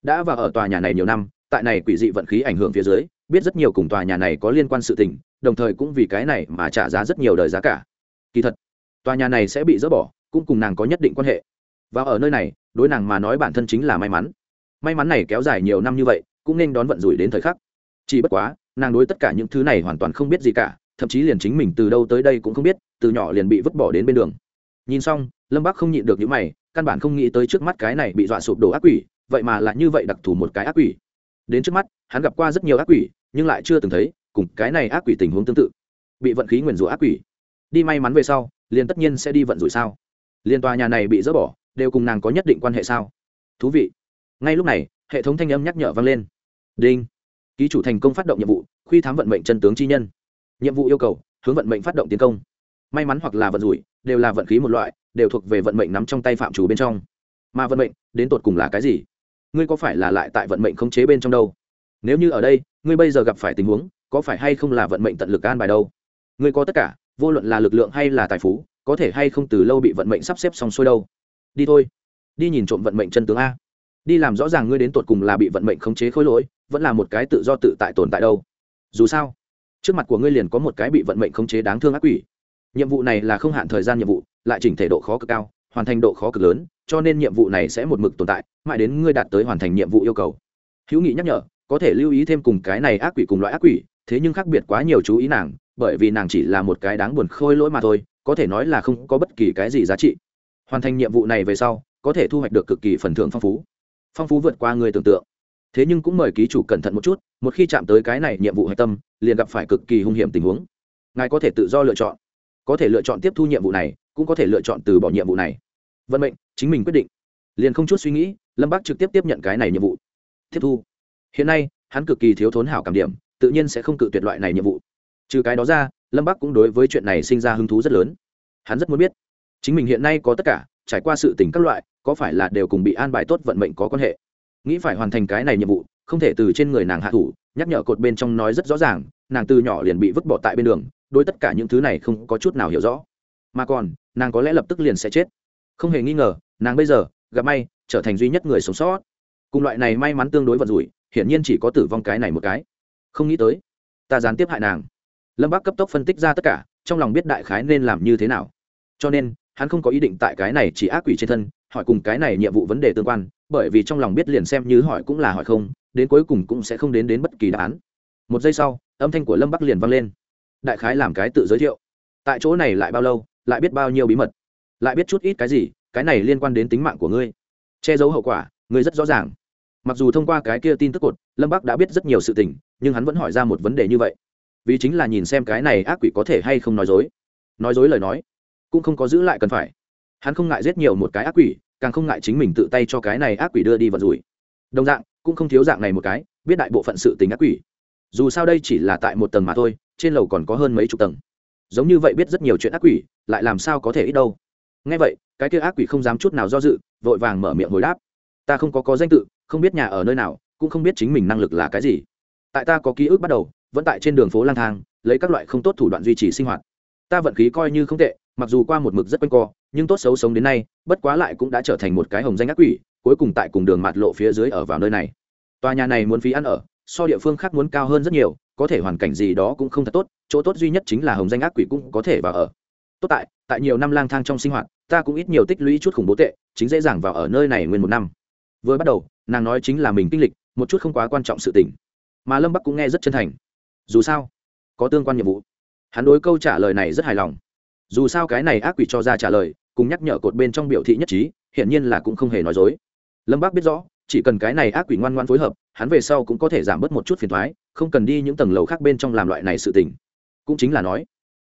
đã và ở tòa nhà này nhiều năm, tại này quỷ dị vận khí ảnh hưởng phía dưới, biết rất nhiều cùng tòa nhà này có liên quan sự tình, đồng thời cũng vì cái này mà trả giá rất nhiều đời giá cả. Kỳ thật, tòa nhà này sẽ bị dỡ bỏ, cũng cùng nàng có nhất định quan hệ. Và ở nơi này, đối nàng mà nói bản thân chính là may mắn. May mắn này kéo dài nhiều năm như vậy, cũng nên đón vận rủi đến thời khắc. Chỉ bất quá, nàng đối tất cả những thứ này hoàn toàn không biết gì cả, thậm chí liền chính mình từ đâu tới đây cũng không biết, từ nhỏ liền bị vứt bỏ đến bên đường. Nhìn xong, lâm bắc không nhịn được những mày, căn bản không nghĩ tới trước mắt cái này bị dọa sụp đổ ác quỷ vậy mà lại như vậy đặc thù một cái ác quỷ. Đến trước mắt, hắn gặp qua rất nhiều ác quỷ, nhưng lại chưa từng thấy, cùng cái này ác quỷ tình huống tương tự. Bị vận khí nguyền rủa ác quỷ. Đi may mắn về sau, liền tất nhiên sẽ đi vận rủi sao? Liên tòa nhà này bị dỡ bỏ, đều cùng nàng có nhất định quan hệ sao? Thú vị. Ngay lúc này, hệ thống thanh âm nhắc nhở vang lên. Đinh. Ký chủ thành công phát động nhiệm vụ, khuy thám vận mệnh chân tướng chi nhân. Nhiệm vụ yêu cầu, hướng vận mệnh phát động tiến công. May mắn hoặc là vận rủi, đều là vận khí một loại, đều thuộc về vận mệnh nắm trong tay phạm chủ bên trong. Mà vận mệnh, đến tột cùng là cái gì? Ngươi có phải là lại tại vận mệnh khống chế bên trong đâu? Nếu như ở đây, ngươi bây giờ gặp phải tình huống, có phải hay không là vận mệnh tận lực an bài đâu? Ngươi có tất cả, vô luận là lực lượng hay là tài phú, có thể hay không từ lâu bị vận mệnh sắp xếp xong xuôi đâu? Đi thôi. Đi nhìn trộm vận mệnh chân tướng a. Đi làm rõ ràng ngươi đến tột cùng là bị vận mệnh khống chế khối lỗi, vẫn là một cái tự do tự tại tồn tại đâu. Dù sao, trước mặt của ngươi liền có một cái bị vận mệnh khống chế đáng thương ác quỷ. Nhiệm vụ này là không hạn thời gian nhiệm vụ, lại chỉnh thể độ khó cực cao hoàn thành độ khó cực lớn, cho nên nhiệm vụ này sẽ một mực tồn tại, mãi đến ngươi đạt tới hoàn thành nhiệm vụ yêu cầu. Hữu nghị nhắc nhở, có thể lưu ý thêm cùng cái này ác quỷ cùng loại ác quỷ, thế nhưng khác biệt quá nhiều chú ý nàng, bởi vì nàng chỉ là một cái đáng buồn khôi lỗi mà thôi, có thể nói là không có bất kỳ cái gì giá trị. Hoàn thành nhiệm vụ này về sau, có thể thu hoạch được cực kỳ phần thưởng phong phú. Phong phú vượt qua người tưởng tượng. Thế nhưng cũng mời ký chủ cẩn thận một chút, một khi chạm tới cái này nhiệm vụ hạch tâm, liền gặp phải cực kỳ hung hiểm tình huống. Ngài có thể tự do lựa chọn. Có thể lựa chọn tiếp thu nhiệm vụ này cũng có thể lựa chọn từ bỏ nhiệm vụ này. Vận mệnh, chính mình quyết định. Liền không chút suy nghĩ, lâm bác trực tiếp tiếp nhận cái này nhiệm vụ. Tiếp thu. Hiện nay, hắn cực kỳ thiếu thốn hảo cảm điểm, tự nhiên sẽ không cự tuyệt loại này nhiệm vụ. Trừ cái đó ra, lâm bác cũng đối với chuyện này sinh ra hứng thú rất lớn. Hắn rất muốn biết, chính mình hiện nay có tất cả, trải qua sự tình các loại, có phải là đều cùng bị an bài tốt vận mệnh có quan hệ? Nghĩ phải hoàn thành cái này nhiệm vụ, không thể từ trên người nàng hạ thủ, nhắc nhở cột bên trong nói rất rõ ràng, nàng từ nhỏ liền bị vứt bỏ tại bên đường, đối tất cả những thứ này không có chút nào hiểu rõ mà còn, nàng có lẽ lập tức liền sẽ chết. Không hề nghi ngờ, nàng bây giờ, gặp may, trở thành duy nhất người sống sót. Cùng loại này may mắn tương đối vận rủi, hiển nhiên chỉ có tử vong cái này một cái. Không nghĩ tới, ta gián tiếp hại nàng. Lâm bác cấp tốc phân tích ra tất cả, trong lòng biết đại khái nên làm như thế nào. Cho nên, hắn không có ý định tại cái này chỉ ác quỷ trên thân, hỏi cùng cái này nhiệm vụ vấn đề tương quan, bởi vì trong lòng biết liền xem như hỏi cũng là hỏi không, đến cuối cùng cũng sẽ không đến đến bất kỳ đáp án. Một giây sau, âm thanh của lâm bắc liền vang lên. Đại khái làm cái tự giới thiệu. Tại chỗ này lại bao lâu? Lại biết bao nhiêu bí mật, lại biết chút ít cái gì, cái này liên quan đến tính mạng của ngươi. Che giấu hậu quả, ngươi rất rõ ràng. Mặc dù thông qua cái kia tin tức cột, lâm bắc đã biết rất nhiều sự tình, nhưng hắn vẫn hỏi ra một vấn đề như vậy. Vì chính là nhìn xem cái này ác quỷ có thể hay không nói dối. Nói dối lời nói, cũng không có giữ lại cần phải. Hắn không ngại giết nhiều một cái ác quỷ, càng không ngại chính mình tự tay cho cái này ác quỷ đưa đi vận rủi. Đồng dạng, cũng không thiếu dạng này một cái, biết đại bộ phận sự tình ác quỷ. Dù sao đây chỉ là tại một tầng mà thôi, trên lầu còn có hơn mấy chục tầng giống như vậy biết rất nhiều chuyện ác quỷ, lại làm sao có thể ít đâu. Nghe vậy, cái kia ác quỷ không dám chút nào do dự, vội vàng mở miệng hồi đáp. Ta không có có danh tự, không biết nhà ở nơi nào, cũng không biết chính mình năng lực là cái gì. Tại ta có ký ức bắt đầu, vẫn tại trên đường phố lang thang, lấy các loại không tốt thủ đoạn duy trì sinh hoạt. Ta vận khí coi như không tệ, mặc dù qua một mực rất quanh co, nhưng tốt xấu sống đến nay, bất quá lại cũng đã trở thành một cái hồng danh ác quỷ, cuối cùng tại cùng đường mạt lộ phía dưới ở vào nơi này. Tòa nhà này muốn phí ăn ở, so địa phương khác muốn cao hơn rất nhiều có thể hoàn cảnh gì đó cũng không thật tốt, chỗ tốt duy nhất chính là hồng danh ác quỷ cũng có thể vào ở. Tốt tại tại nhiều năm lang thang trong sinh hoạt, ta cũng ít nhiều tích lũy chút khủng bố tệ, chính dễ dàng vào ở nơi này nguyên một năm. Vừa bắt đầu, nàng nói chính là mình kinh lịch, một chút không quá quan trọng sự tình. Mà lâm bắc cũng nghe rất chân thành. Dù sao, có tương quan nhiệm vụ. Hắn đối câu trả lời này rất hài lòng. Dù sao cái này ác quỷ cho ra trả lời, cùng nhắc nhở cột bên trong biểu thị nhất trí, hiển nhiên là cũng không hề nói dối. Lâm bác biết rõ chỉ cần cái này ác quỷ ngoan ngoan phối hợp, hắn về sau cũng có thể giảm bớt một chút phiền thoái, không cần đi những tầng lầu khác bên trong làm loại này sự tình. Cũng chính là nói,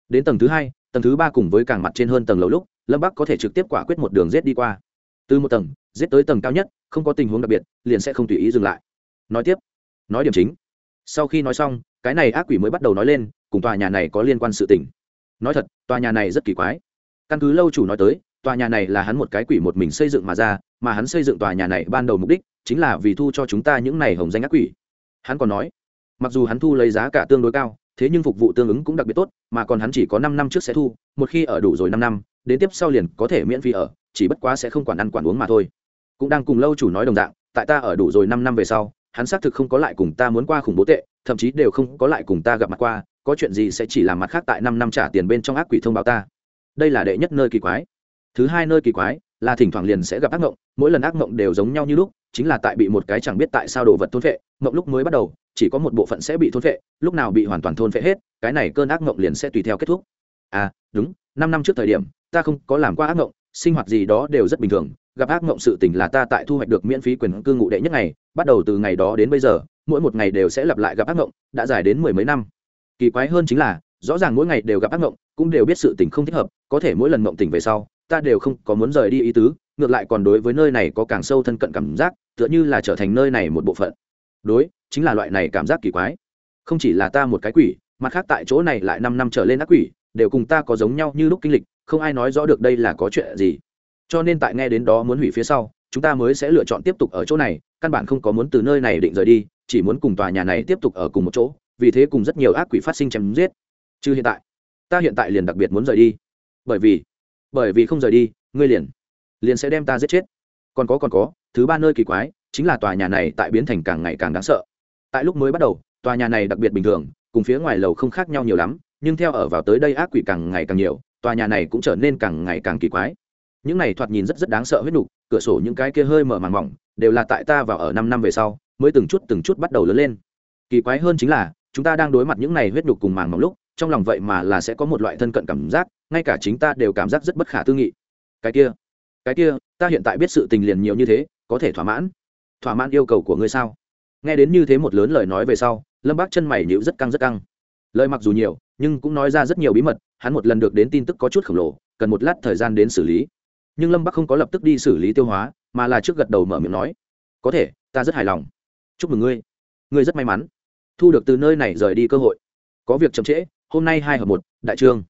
đến tầng thứ hai, tầng thứ ba cùng với càng mặt trên hơn tầng lầu lúc, lâm bắc có thể trực tiếp quả quyết một đường rết đi qua. Từ một tầng rết tới tầng cao nhất, không có tình huống đặc biệt, liền sẽ không tùy ý dừng lại. Nói tiếp, nói điểm chính. Sau khi nói xong, cái này ác quỷ mới bắt đầu nói lên, cùng tòa nhà này có liên quan sự tình. Nói thật, tòa nhà này rất kỳ quái. Căn cứ lâu chủ nói tới, tòa nhà này là hắn một cái quỷ một mình xây dựng mà ra, mà hắn xây dựng tòa nhà này ban đầu mục đích chính là vì thu cho chúng ta những này hồng danh ác quỷ. Hắn còn nói, mặc dù hắn thu lấy giá cả tương đối cao, thế nhưng phục vụ tương ứng cũng đặc biệt tốt, mà còn hắn chỉ có năm năm trước sẽ thu, một khi ở đủ rồi năm năm, đến tiếp sau liền có thể miễn phí ở, chỉ bất quá sẽ không quản ăn quản uống mà thôi. Cũng đang cùng lâu chủ nói đồng dạng, tại ta ở đủ rồi năm năm về sau, hắn xác thực không có lại cùng ta muốn qua khủng bố tệ, thậm chí đều không có lại cùng ta gặp mặt qua, có chuyện gì sẽ chỉ làm mặt khác tại năm năm trả tiền bên trong ác quỷ thông báo ta. Đây là đệ nhất nơi kỳ quái. Thứ hai nơi kỳ quái là thỉnh thoảng liền sẽ gặp ác mộng, mỗi lần ác mộng đều giống nhau như lúc chính là tại bị một cái chẳng biết tại sao đồ vật thôn vệ mộng lúc mới bắt đầu, chỉ có một bộ phận sẽ bị thôn vệ lúc nào bị hoàn toàn thôn vệ hết, cái này cơn ác mộng liền sẽ tùy theo kết thúc. À đúng, năm năm trước thời điểm, ta không có làm qua ác mộng, sinh hoạt gì đó đều rất bình thường, gặp ác mộng sự tình là ta tại thu hoạch được miễn phí quyền cư ngụ đệ nhất ngày, bắt đầu từ ngày đó đến bây giờ, mỗi một ngày đều sẽ lặp lại gặp ác mộng, đã dài đến mười mấy năm. Kỳ quái hơn chính là, rõ ràng mỗi ngày đều gặp ác mộng, cũng đều biết sự tình không thích hợp, có thể mỗi lần mộng tỉnh về sau, ta đều không có muốn rời đi ý tứ ngược lại còn đối với nơi này có càng sâu thân cận cảm giác, tựa như là trở thành nơi này một bộ phận. Đối, chính là loại này cảm giác kỳ quái. Không chỉ là ta một cái quỷ, mặt khác tại chỗ này lại năm năm trở lên ác quỷ, đều cùng ta có giống nhau như lúc kinh lịch, không ai nói rõ được đây là có chuyện gì. Cho nên tại nghe đến đó muốn hủy phía sau, chúng ta mới sẽ lựa chọn tiếp tục ở chỗ này, căn bản không có muốn từ nơi này định rời đi, chỉ muốn cùng tòa nhà này tiếp tục ở cùng một chỗ, vì thế cùng rất nhiều ác quỷ phát sinh chém giết. Chứ hiện tại, ta hiện tại liền đặc biệt muốn rời đi. Bởi vì bởi vì không rời đi, ngươi liền liền sẽ đem ta giết chết. Còn có còn có, thứ ba nơi kỳ quái, chính là tòa nhà này tại biến thành càng ngày càng đáng sợ. Tại lúc mới bắt đầu, tòa nhà này đặc biệt bình thường, cùng phía ngoài lầu không khác nhau nhiều lắm, nhưng theo ở vào tới đây ác quỷ càng ngày càng nhiều, tòa nhà này cũng trở nên càng ngày càng kỳ quái. Những này thoạt nhìn rất rất đáng sợ huyết nục, cửa sổ những cái kia hơi mở màn mỏng, đều là tại ta vào ở năm năm về sau, mới từng chút từng chút bắt đầu lớn lên. Kỳ quái hơn chính là, chúng ta đang đối mặt những này huyết nục cùng màn mỏng lúc, trong lòng vậy mà là sẽ có một loại thân cận cảm giác, ngay cả chính ta đều cảm giác rất bất khả tư nghị. Cái kia cái kia, ta hiện tại biết sự tình liền nhiều như thế, có thể thỏa mãn. Thỏa mãn yêu cầu của ngươi sao? Nghe đến như thế một lớn lời nói về sau, lâm bác chân mày nhịu rất căng rất căng. Lời mặc dù nhiều, nhưng cũng nói ra rất nhiều bí mật, hắn một lần được đến tin tức có chút khổng lồ, cần một lát thời gian đến xử lý. Nhưng lâm bắc không có lập tức đi xử lý tiêu hóa, mà là trước gật đầu mở miệng nói, có thể, ta rất hài lòng. Chúc mừng ngươi. Ngươi rất may mắn. Thu được từ nơi này rời đi cơ hội. Có việc chậm trễ, hôm nay hai hợp một, đại trương.